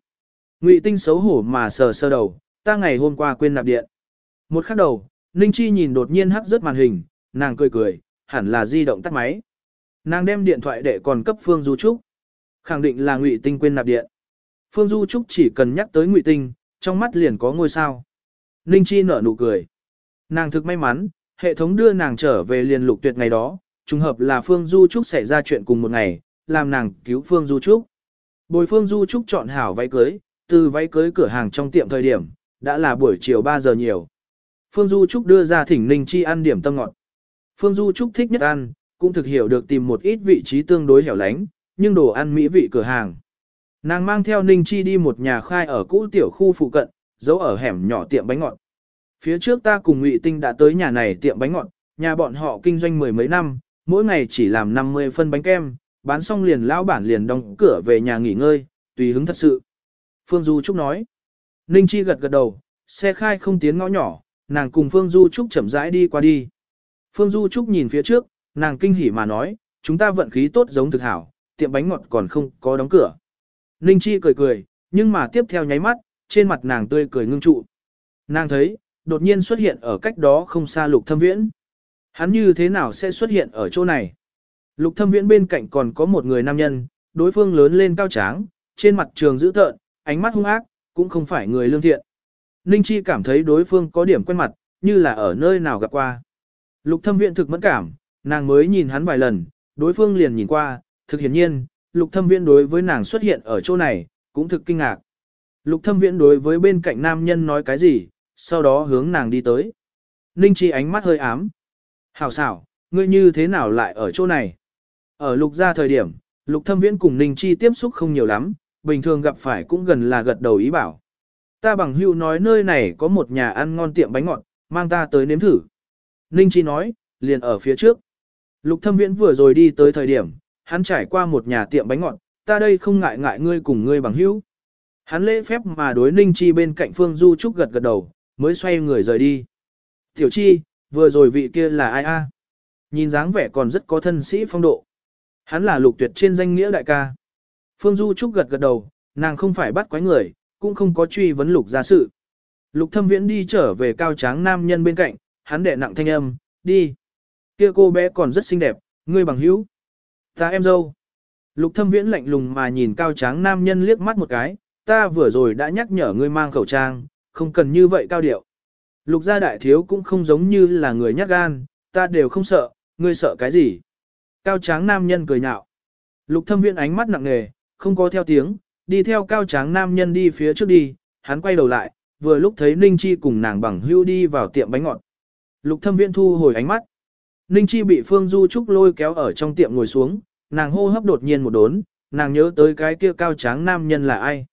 Ngụy Tinh xấu hổ mà sờ sơ đầu, ta ngày hôm qua quên nạp điện. Một khắc đầu, Ninh Chi nhìn đột nhiên hắc rớt màn hình, nàng cười cười, hẳn là di động tắt máy. Nàng đem điện thoại để còn cấp Phương Du Trúc. Khẳng định là Ngụy Tinh quên nạp điện. Phương Du Trúc chỉ cần nhắc tới Ngụy Tinh, trong mắt liền có ngôi sao. Ninh Chi nở nụ cười. Nàng thực may mắn, hệ thống đưa nàng trở về liền lục tuyệt ngày đó, trùng hợp là Phương Du Trúc xảy ra chuyện cùng một ngày, làm nàng cứu Phương Du Trúc. Bồi Phương Du Trúc chọn hảo váy cưới, từ váy cưới cửa hàng trong tiệm thời điểm, đã là buổi chiều 3 giờ nhiều. Phương Du Trúc đưa ra thỉnh Ninh Chi ăn điểm tâm ngọt. Phương Du Trúc thích nhất ăn, cũng thực hiểu được tìm một ít vị trí tương đối hẻo lánh, nhưng đồ ăn mỹ vị cửa hàng. Nàng mang theo Ninh Chi đi một nhà khai ở cũ tiểu khu phụ cận, giấu ở hẻm nhỏ tiệm bánh ngọt. Phía trước ta cùng Ngụy Tinh đã tới nhà này tiệm bánh ngọt, nhà bọn họ kinh doanh mười mấy năm, mỗi ngày chỉ làm 50 phân bánh kem, bán xong liền lão bản liền đóng cửa về nhà nghỉ ngơi, tùy hứng thật sự. Phương Du Trúc nói. Ninh Chi gật gật đầu, xe khai không tiến ngõ nhỏ, nàng cùng Phương Du Trúc chậm rãi đi qua đi. Phương Du Trúc nhìn phía trước, nàng kinh hỉ mà nói, chúng ta vận khí tốt giống thực hảo, tiệm bánh ngọt còn không có đóng cửa. Ninh Chi cười cười, nhưng mà tiếp theo nháy mắt, trên mặt nàng tươi cười ngưng trụ. Nàng thấy, đột nhiên xuất hiện ở cách đó không xa lục thâm viễn. Hắn như thế nào sẽ xuất hiện ở chỗ này? Lục thâm viễn bên cạnh còn có một người nam nhân, đối phương lớn lên cao tráng, trên mặt trường dữ tợn, ánh mắt hung ác, cũng không phải người lương thiện. Ninh Chi cảm thấy đối phương có điểm quen mặt, như là ở nơi nào gặp qua. Lục thâm viễn thực mẫn cảm, nàng mới nhìn hắn vài lần, đối phương liền nhìn qua, thực hiển nhiên, lục thâm viễn đối với nàng xuất hiện ở chỗ này, cũng thực kinh ngạc. Lục thâm viễn đối với bên cạnh nam nhân nói cái gì, sau đó hướng nàng đi tới. Ninh Chi ánh mắt hơi ám. Hảo xảo, ngươi như thế nào lại ở chỗ này? Ở lục gia thời điểm, lục thâm viễn cùng Ninh Chi tiếp xúc không nhiều lắm, bình thường gặp phải cũng gần là gật đầu ý bảo. Ta bằng hưu nói nơi này có một nhà ăn ngon tiệm bánh ngọt, mang ta tới nếm thử. Ninh Chi nói, liền ở phía trước. Lục thâm viễn vừa rồi đi tới thời điểm, hắn trải qua một nhà tiệm bánh ngọt, ta đây không ngại ngại ngươi cùng ngươi bằng hữu. Hắn lễ phép mà đối Ninh Chi bên cạnh Phương Du Trúc gật gật đầu, mới xoay người rời đi. Tiểu Chi, vừa rồi vị kia là ai a? Nhìn dáng vẻ còn rất có thân sĩ phong độ. Hắn là lục tuyệt trên danh nghĩa đại ca. Phương Du Trúc gật gật đầu, nàng không phải bắt quái người, cũng không có truy vấn lục gia sự. Lục thâm viễn đi trở về cao tráng nam nhân bên cạnh, hắn đệ nặng thanh âm, đi. Kia cô bé còn rất xinh đẹp, ngươi bằng hữu. Ta em dâu. Lục thâm viễn lạnh lùng mà nhìn cao tráng nam nhân liếc mắt một cái, ta vừa rồi đã nhắc nhở ngươi mang khẩu trang, không cần như vậy cao điệu. Lục gia đại thiếu cũng không giống như là người nhát gan, ta đều không sợ, ngươi sợ cái gì. Cao tráng nam nhân cười nhạo. Lục thâm viễn ánh mắt nặng nề, không có theo tiếng, đi theo cao tráng nam nhân đi phía trước đi, hắn quay đầu lại, vừa lúc thấy Ninh Chi cùng nàng bằng hưu đi vào tiệm bánh ngọt. Lục thâm viễn thu hồi ánh mắt. Ninh Chi bị Phương Du Trúc lôi kéo ở trong tiệm ngồi xuống, nàng hô hấp đột nhiên một đốn, nàng nhớ tới cái kia cao tráng nam nhân là ai.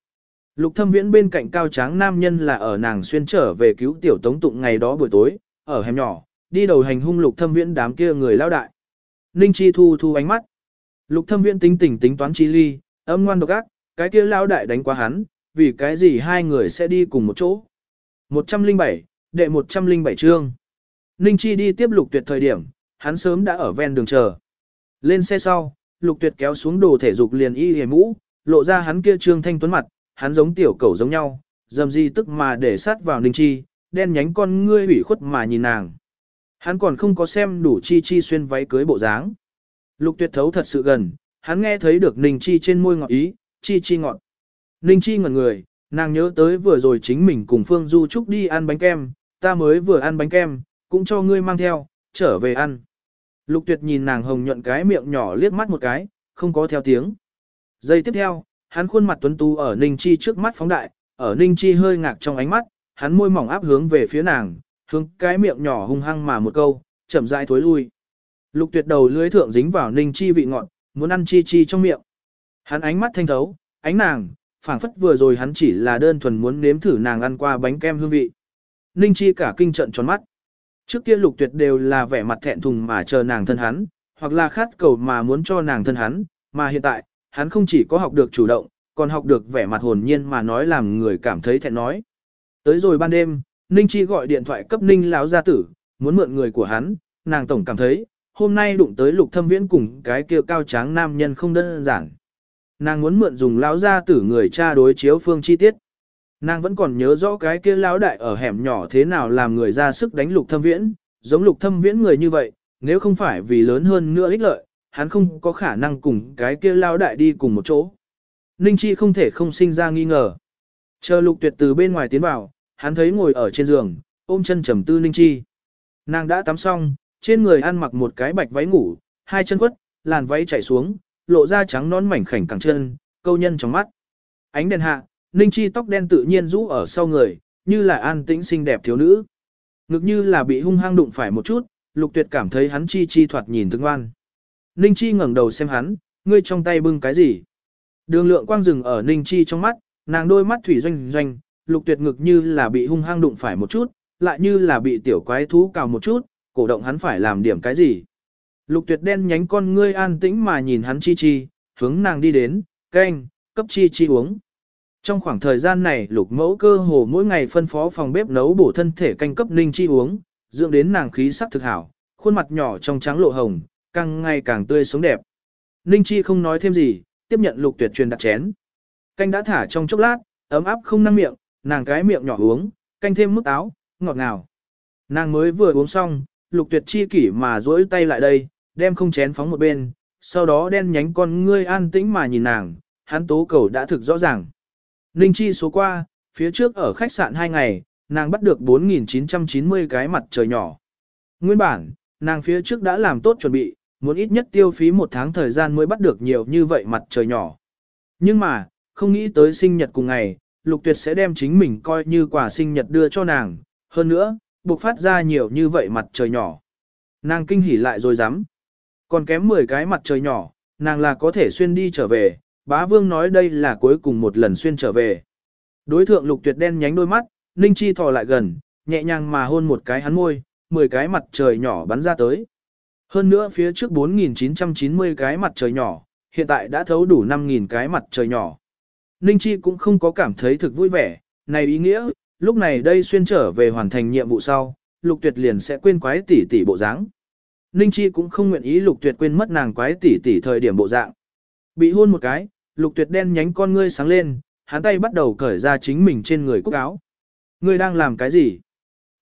Lục thâm viễn bên cạnh cao tráng nam nhân là ở nàng xuyên trở về cứu tiểu tống tụng ngày đó buổi tối, ở hẻm nhỏ, đi đầu hành hung lục thâm viễn đám kia người lao đại. Ninh Chi thu thu ánh mắt. Lục thâm viễn tính tình tính toán chi ly, âm ngoan độc ác, cái kia lao đại đánh qua hắn, vì cái gì hai người sẽ đi cùng một chỗ. 107, đệ 107 chương. Ninh Chi đi tiếp lục tuyệt thời điểm, hắn sớm đã ở ven đường chờ. Lên xe sau, lục tuyệt kéo xuống đồ thể dục liền y hề mũ, lộ ra hắn kia trương thanh tuấn mặt, hắn giống tiểu cẩu giống nhau, dầm gì tức mà để sát vào Ninh Chi, đen nhánh con ngươi ủy khuất mà nhìn nàng. Hắn còn không có xem đủ Chi Chi xuyên váy cưới bộ dáng. Lục tuyệt thấu thật sự gần, hắn nghe thấy được Ninh Chi trên môi ngọt ý, Chi Chi ngọt. Ninh Chi ngẩn người, nàng nhớ tới vừa rồi chính mình cùng Phương Du Trúc đi ăn bánh kem, ta mới vừa ăn bánh kem, cũng cho ngươi mang theo, trở về ăn. Lục tuyệt nhìn nàng hồng nhuận cái miệng nhỏ liếc mắt một cái, không có theo tiếng. Giây tiếp theo, hắn khuôn mặt tuấn tú ở Ninh Chi trước mắt phóng đại, ở Ninh Chi hơi ngạc trong ánh mắt, hắn môi mỏng áp hướng về phía nàng, hướng cái miệng nhỏ hung hăng mà một câu, chậm rãi thối lui. Lục tuyệt đầu lưới thượng dính vào Ninh Chi vị ngọt, muốn ăn chi chi trong miệng. Hắn ánh mắt thanh thấu, ánh nàng, phảng phất vừa rồi hắn chỉ là đơn thuần muốn nếm thử nàng ăn qua bánh kem hương vị. Ninh Chi cả kinh trận tròn mắt. Trước kia lục tuyệt đều là vẻ mặt thẹn thùng mà chờ nàng thân hắn, hoặc là khát cầu mà muốn cho nàng thân hắn, mà hiện tại, hắn không chỉ có học được chủ động, còn học được vẻ mặt hồn nhiên mà nói làm người cảm thấy thẹn nói. Tới rồi ban đêm, Ninh Chi gọi điện thoại cấp Ninh lão gia tử, muốn mượn người của hắn, nàng tổng cảm thấy, hôm nay đụng tới lục thâm viễn cùng cái kia cao tráng nam nhân không đơn giản. Nàng muốn mượn dùng lão gia tử người cha đối chiếu phương chi tiết. Nàng vẫn còn nhớ rõ cái kia lão đại ở hẻm nhỏ thế nào làm người ra sức đánh lục thâm viễn, giống lục thâm viễn người như vậy, nếu không phải vì lớn hơn nữa ích lợi, hắn không có khả năng cùng cái kia lão đại đi cùng một chỗ. Ninh Chi không thể không sinh ra nghi ngờ. Chờ lục tuyệt từ bên ngoài tiến vào, hắn thấy ngồi ở trên giường, ôm chân trầm tư Ninh Chi. Nàng đã tắm xong, trên người ăn mặc một cái bạch váy ngủ, hai chân quất, làn váy chảy xuống, lộ ra trắng nón mảnh khảnh cẳng chân, câu nhân trong mắt. Ánh đèn hạ, Ninh Chi tóc đen tự nhiên rũ ở sau người, như là an tĩnh xinh đẹp thiếu nữ. Ngực như là bị hung hăng đụng phải một chút, Lục Tuyệt cảm thấy hắn chi chi thoạt nhìn tương ngoan. Ninh Chi ngẩng đầu xem hắn, ngươi trong tay bưng cái gì? Đường lượng quang rừng ở Ninh Chi trong mắt, nàng đôi mắt thủy doanh doanh, Lục Tuyệt ngực như là bị hung hăng đụng phải một chút, lại như là bị tiểu quái thú cào một chút, cổ động hắn phải làm điểm cái gì. Lục tuyệt đen nhánh con ngươi an tĩnh mà nhìn hắn chi chi, hướng nàng đi đến, canh, cấp chi chi uống. Trong khoảng thời gian này lục mẫu cơ hồ mỗi ngày phân phó phòng bếp nấu bổ thân thể canh cấp ninh chi uống, dưỡng đến nàng khí sắc thực hảo, khuôn mặt nhỏ trong trắng lộ hồng, càng ngày càng tươi sống đẹp. Ninh chi không nói thêm gì, tiếp nhận lục tuyệt truyền đặt chén. Canh đã thả trong chốc lát, ấm áp không năng miệng, nàng cái miệng nhỏ uống, canh thêm mức áo, ngọt ngào. Nàng mới vừa uống xong, lục tuyệt chi kỷ mà duỗi tay lại đây, đem không chén phóng một bên, sau đó đen nhánh con ngươi an tĩnh mà nhìn nàng, hắn tố cầu đã thực rõ ràng. Ninh chi số qua, phía trước ở khách sạn 2 ngày, nàng bắt được 4.990 cái mặt trời nhỏ. Nguyên bản, nàng phía trước đã làm tốt chuẩn bị, muốn ít nhất tiêu phí một tháng thời gian mới bắt được nhiều như vậy mặt trời nhỏ. Nhưng mà, không nghĩ tới sinh nhật cùng ngày, Lục Tuyệt sẽ đem chính mình coi như quà sinh nhật đưa cho nàng, hơn nữa, buộc phát ra nhiều như vậy mặt trời nhỏ. Nàng kinh hỉ lại rồi dám. Còn kém 10 cái mặt trời nhỏ, nàng là có thể xuyên đi trở về, bá vương nói đây là cuối cùng một lần xuyên trở về. Đối thượng lục tuyệt đen nhánh đôi mắt, Ninh Chi thò lại gần, nhẹ nhàng mà hôn một cái hắn môi, 10 cái mặt trời nhỏ bắn ra tới. Hơn nữa phía trước 4.990 cái mặt trời nhỏ, hiện tại đã thấu đủ 5.000 cái mặt trời nhỏ. Ninh Chi cũng không có cảm thấy thực vui vẻ, này ý nghĩa, lúc này đây xuyên trở về hoàn thành nhiệm vụ sau, lục tuyệt liền sẽ quên quái tỷ tỷ bộ dáng. Ninh Chi cũng không nguyện ý lục tuyệt quên mất nàng quái tỷ tỷ thời điểm bộ dạng. Bị hôn một cái, lục tuyệt đen nhánh con ngươi sáng lên, hắn tay bắt đầu cởi ra chính mình trên người cúc áo. Ngươi đang làm cái gì?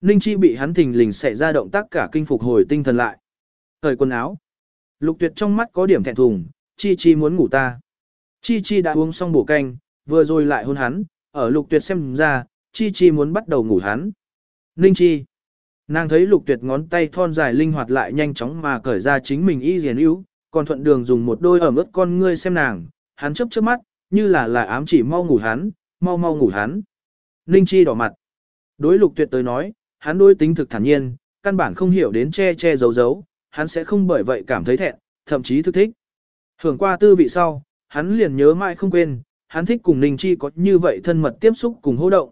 Ninh Chi bị hắn thình lình xảy ra động tác cả kinh phục hồi tinh thần lại. Cởi quần áo. Lục tuyệt trong mắt có điểm thẹn thùng, Chi Chi muốn ngủ ta. Chi Chi đã uống xong bổ canh, vừa rồi lại hôn hắn, ở lục tuyệt xem ra, Chi Chi muốn bắt đầu ngủ hắn. Ninh Chi. Nàng thấy lục tuyệt ngón tay thon dài linh hoạt lại nhanh chóng mà cởi ra chính mình y diền yếu, còn thuận đường dùng một đôi ẩm ướt con ngươi xem nàng, hắn chấp chớp mắt, như là là ám chỉ mau ngủ hắn, mau mau ngủ hắn. Ninh Chi đỏ mặt. Đối lục tuyệt tới nói, hắn đối tính thực thản nhiên, căn bản không hiểu đến che che giấu giấu, hắn sẽ không bởi vậy cảm thấy thẹn, thậm chí thức thích. Hưởng qua tư vị sau, hắn liền nhớ mãi không quên, hắn thích cùng Ninh Chi có như vậy thân mật tiếp xúc cùng hô động.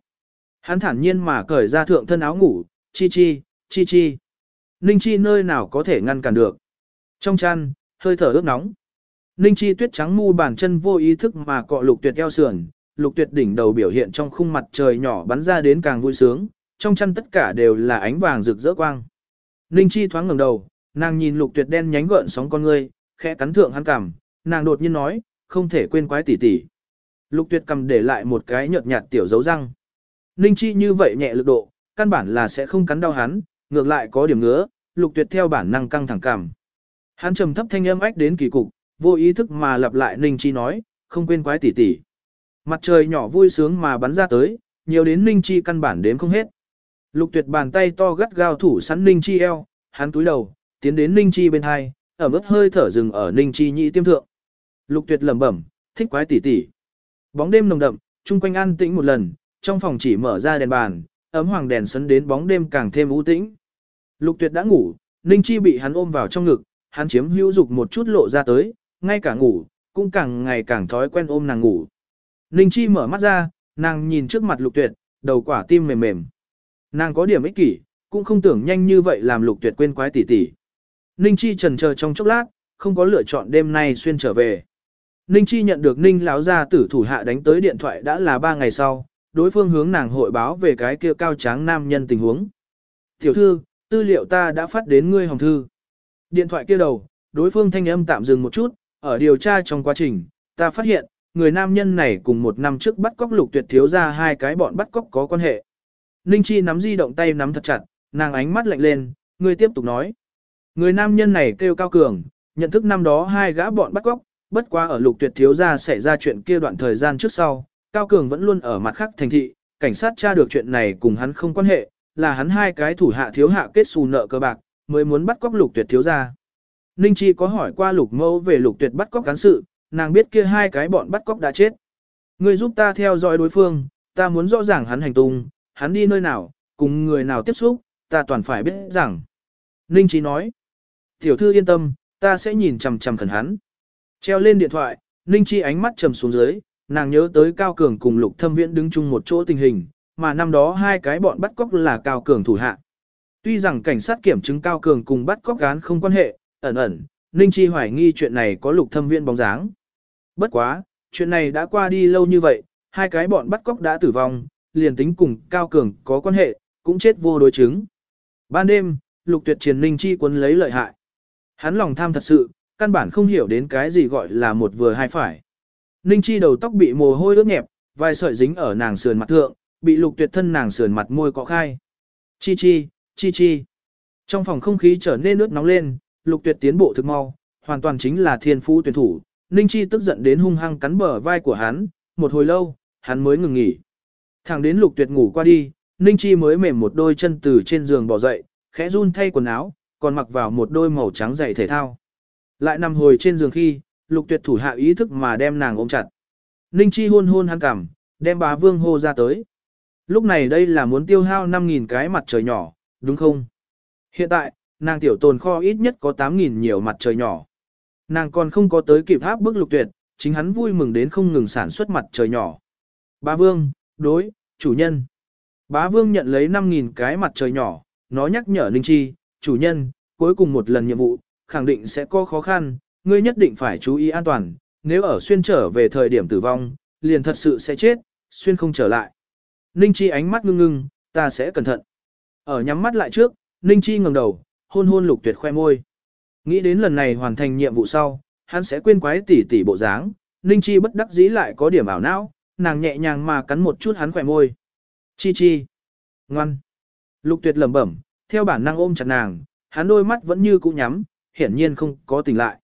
Hắn thản nhiên mà cởi ra thượng thân áo ngủ, chi chi, chi chi. Ninh chi nơi nào có thể ngăn cản được. Trong chăn, hơi thở ướt nóng. Ninh chi tuyết trắng mu bàn chân vô ý thức mà cọ lục tuyệt eo sườn, lục tuyệt đỉnh đầu biểu hiện trong khung mặt trời nhỏ bắn ra đến càng vui sướng, trong chăn tất cả đều là ánh vàng rực rỡ quang. Ninh chi thoáng ngẩng đầu, nàng nhìn lục tuyệt đen nhánh gợn sóng con ngươi, khẽ cắn thượng hắn cằm, nàng đột nhiên nói, không thể quên quái tỷ tỷ. Lục tuyệt cầm để lại một cái nhợt nhạt tiểu dấu răng. Ninh chi như vậy nhẹ lực độ, căn bản là sẽ không cắn đau hắn, ngược lại có điểm ngứa, lục tuyệt theo bản năng căng thẳng cảm. Hắn trầm thấp thanh âm ách đến kỳ cục, vô ý thức mà lặp lại Ninh Chi nói, không quên quái tỷ tỷ. Mặt trời nhỏ vui sướng mà bắn ra tới, nhiều đến Ninh Chi căn bản đếm không hết. Lục tuyệt bàn tay to gắt gao thủ sẵn Ninh Chi eo, hắn túi đầu, tiến đến Ninh Chi bên hai, ở mức hơi thở rừng ở Ninh Chi nhị tiêm thượng. Lục tuyệt lẩm bẩm, thích quái tỷ tỷ. Bóng đêm nồng đậm, chung quanh an tĩnh một lần, trong phòng chỉ mở ra đèn bàn, ấm hoàng đèn sấn đến bóng đêm càng thêm u tĩnh. Lục Tuyệt đã ngủ, Ninh Chi bị hắn ôm vào trong ngực, hắn chiếm hữu dục một chút lộ ra tới, ngay cả ngủ, cũng càng ngày càng thói quen ôm nàng ngủ. Ninh Chi mở mắt ra, nàng nhìn trước mặt Lục Tuyệt, đầu quả tim mềm mềm. Nàng có điểm ích kỷ, cũng không tưởng nhanh như vậy làm Lục Tuyệt quên quái tỉ tỉ. Ninh Chi trần chờ trong chốc lát, không có lựa chọn đêm nay xuyên trở về. Ninh Chi nhận được Ninh lão gia tử thủ hạ đánh tới điện thoại đã là 3 ngày sau, đối phương hướng nàng hội báo về cái kia cao tráng nam nhân tình huống. Tiểu thư, tư liệu ta đã phát đến ngươi hồng thư. Điện thoại kia đầu, đối phương thanh âm tạm dừng một chút, ở điều tra trong quá trình, ta phát hiện, người nam nhân này cùng một năm trước bắt cóc lục tuyệt thiếu ra hai cái bọn bắt cóc có quan hệ. Ninh Chi nắm di động tay nắm thật chặt, nàng ánh mắt lạnh lên, người tiếp tục nói. Người nam nhân này kêu cao cường, nhận thức năm đó hai gã bọn bắt cóc, bất quá ở lục tuyệt thiếu ra xảy ra chuyện kia đoạn thời gian trước sau, Cao Cường vẫn luôn ở mặt khác thành thị, cảnh sát tra được chuyện này cùng hắn không quan hệ, là hắn hai cái thủ hạ thiếu hạ kết xù nợ cơ bạc, mới muốn bắt cóc lục tuyệt thiếu ra. Ninh Chi có hỏi qua lục mẫu về lục tuyệt bắt cóc cán sự, nàng biết kia hai cái bọn bắt cóc đã chết. Ngươi giúp ta theo dõi đối phương, ta muốn rõ ràng hắn hành tung, hắn đi nơi nào, cùng người nào tiếp xúc, ta toàn phải biết rằng. Ninh Chi nói, tiểu thư yên tâm, ta sẽ nhìn chằm chằm khẩn hắn. Treo lên điện thoại, Ninh Chi ánh mắt trầm xuống dưới, nàng nhớ tới Cao Cường cùng Lục Thâm Viễn đứng chung một chỗ tình hình, mà năm đó hai cái bọn bắt cóc là Cao Cường thủ hạ. Tuy rằng cảnh sát kiểm chứng Cao Cường cùng bắt cóc gán không quan hệ, ẩn ẩn, Ninh Chi hoài nghi chuyện này có Lục Thâm Viên bóng dáng. Bất quá, chuyện này đã qua đi lâu như vậy, hai cái bọn bắt cóc đã tử vong, liền tính cùng Cao Cường có quan hệ, cũng chết vô đối chứng. Ban đêm, Lục Tuyệt Triền Ninh Chi cuốn lấy lợi hại. Hắn lòng tham thật sự, căn bản không hiểu đến cái gì gọi là một vừa hai phải. Ninh Chi đầu tóc bị mồ hôi ướt nhẹp, vài sợi dính ở nàng sườn mặt thượng, bị Lục Tuyệt thân nàng sườn mặt môi cọ khai. Chi chi, chi chi. Trong phòng không khí trở nên ướt nóng lên, Lục Tuyệt tiến bộ thực mau, hoàn toàn chính là thiên phú tuyển thủ. Ninh Chi tức giận đến hung hăng cắn bờ vai của hắn, một hồi lâu, hắn mới ngừng nghỉ. Thẳng đến Lục Tuyệt ngủ qua đi, Ninh Chi mới mềm một đôi chân từ trên giường bỏ dậy, khẽ run thay quần áo, còn mặc vào một đôi màu trắng giày thể thao. Lại nằm hồi trên giường khi, lục tuyệt thủ hạ ý thức mà đem nàng ôm chặt. Ninh Chi hôn hôn hắn cảm, đem bá vương hô ra tới. Lúc này đây là muốn tiêu hao 5.000 cái mặt trời nhỏ, đúng không? Hiện tại, nàng tiểu tồn kho ít nhất có 8.000 nhiều mặt trời nhỏ. Nàng còn không có tới kịp tháp bức lục tuyệt, chính hắn vui mừng đến không ngừng sản xuất mặt trời nhỏ. Bá vương, đối, chủ nhân. Bá vương nhận lấy 5.000 cái mặt trời nhỏ, nó nhắc nhở Ninh Chi, chủ nhân, cuối cùng một lần nhiệm vụ, khẳng định sẽ có khó khăn, ngươi nhất định phải chú ý an toàn, nếu ở xuyên trở về thời điểm tử vong, liền thật sự sẽ chết, xuyên không trở lại. Ninh Chi ánh mắt ngưng ngưng, ta sẽ cẩn thận. Ở nhắm mắt lại trước, Ninh Chi ngẩng đầu, hôn hôn lục tuyệt khoe môi. Nghĩ đến lần này hoàn thành nhiệm vụ sau, hắn sẽ quên quái tỉ tỉ bộ dáng, Ninh Chi bất đắc dĩ lại có điểm ảo não, nàng nhẹ nhàng mà cắn một chút hắn khỏe môi. Chi chi. Ngoan. Lục tuyệt lẩm bẩm, theo bản năng ôm chặt nàng, hắn đôi mắt vẫn như cũ nhắm, hiển nhiên không có tỉnh lại.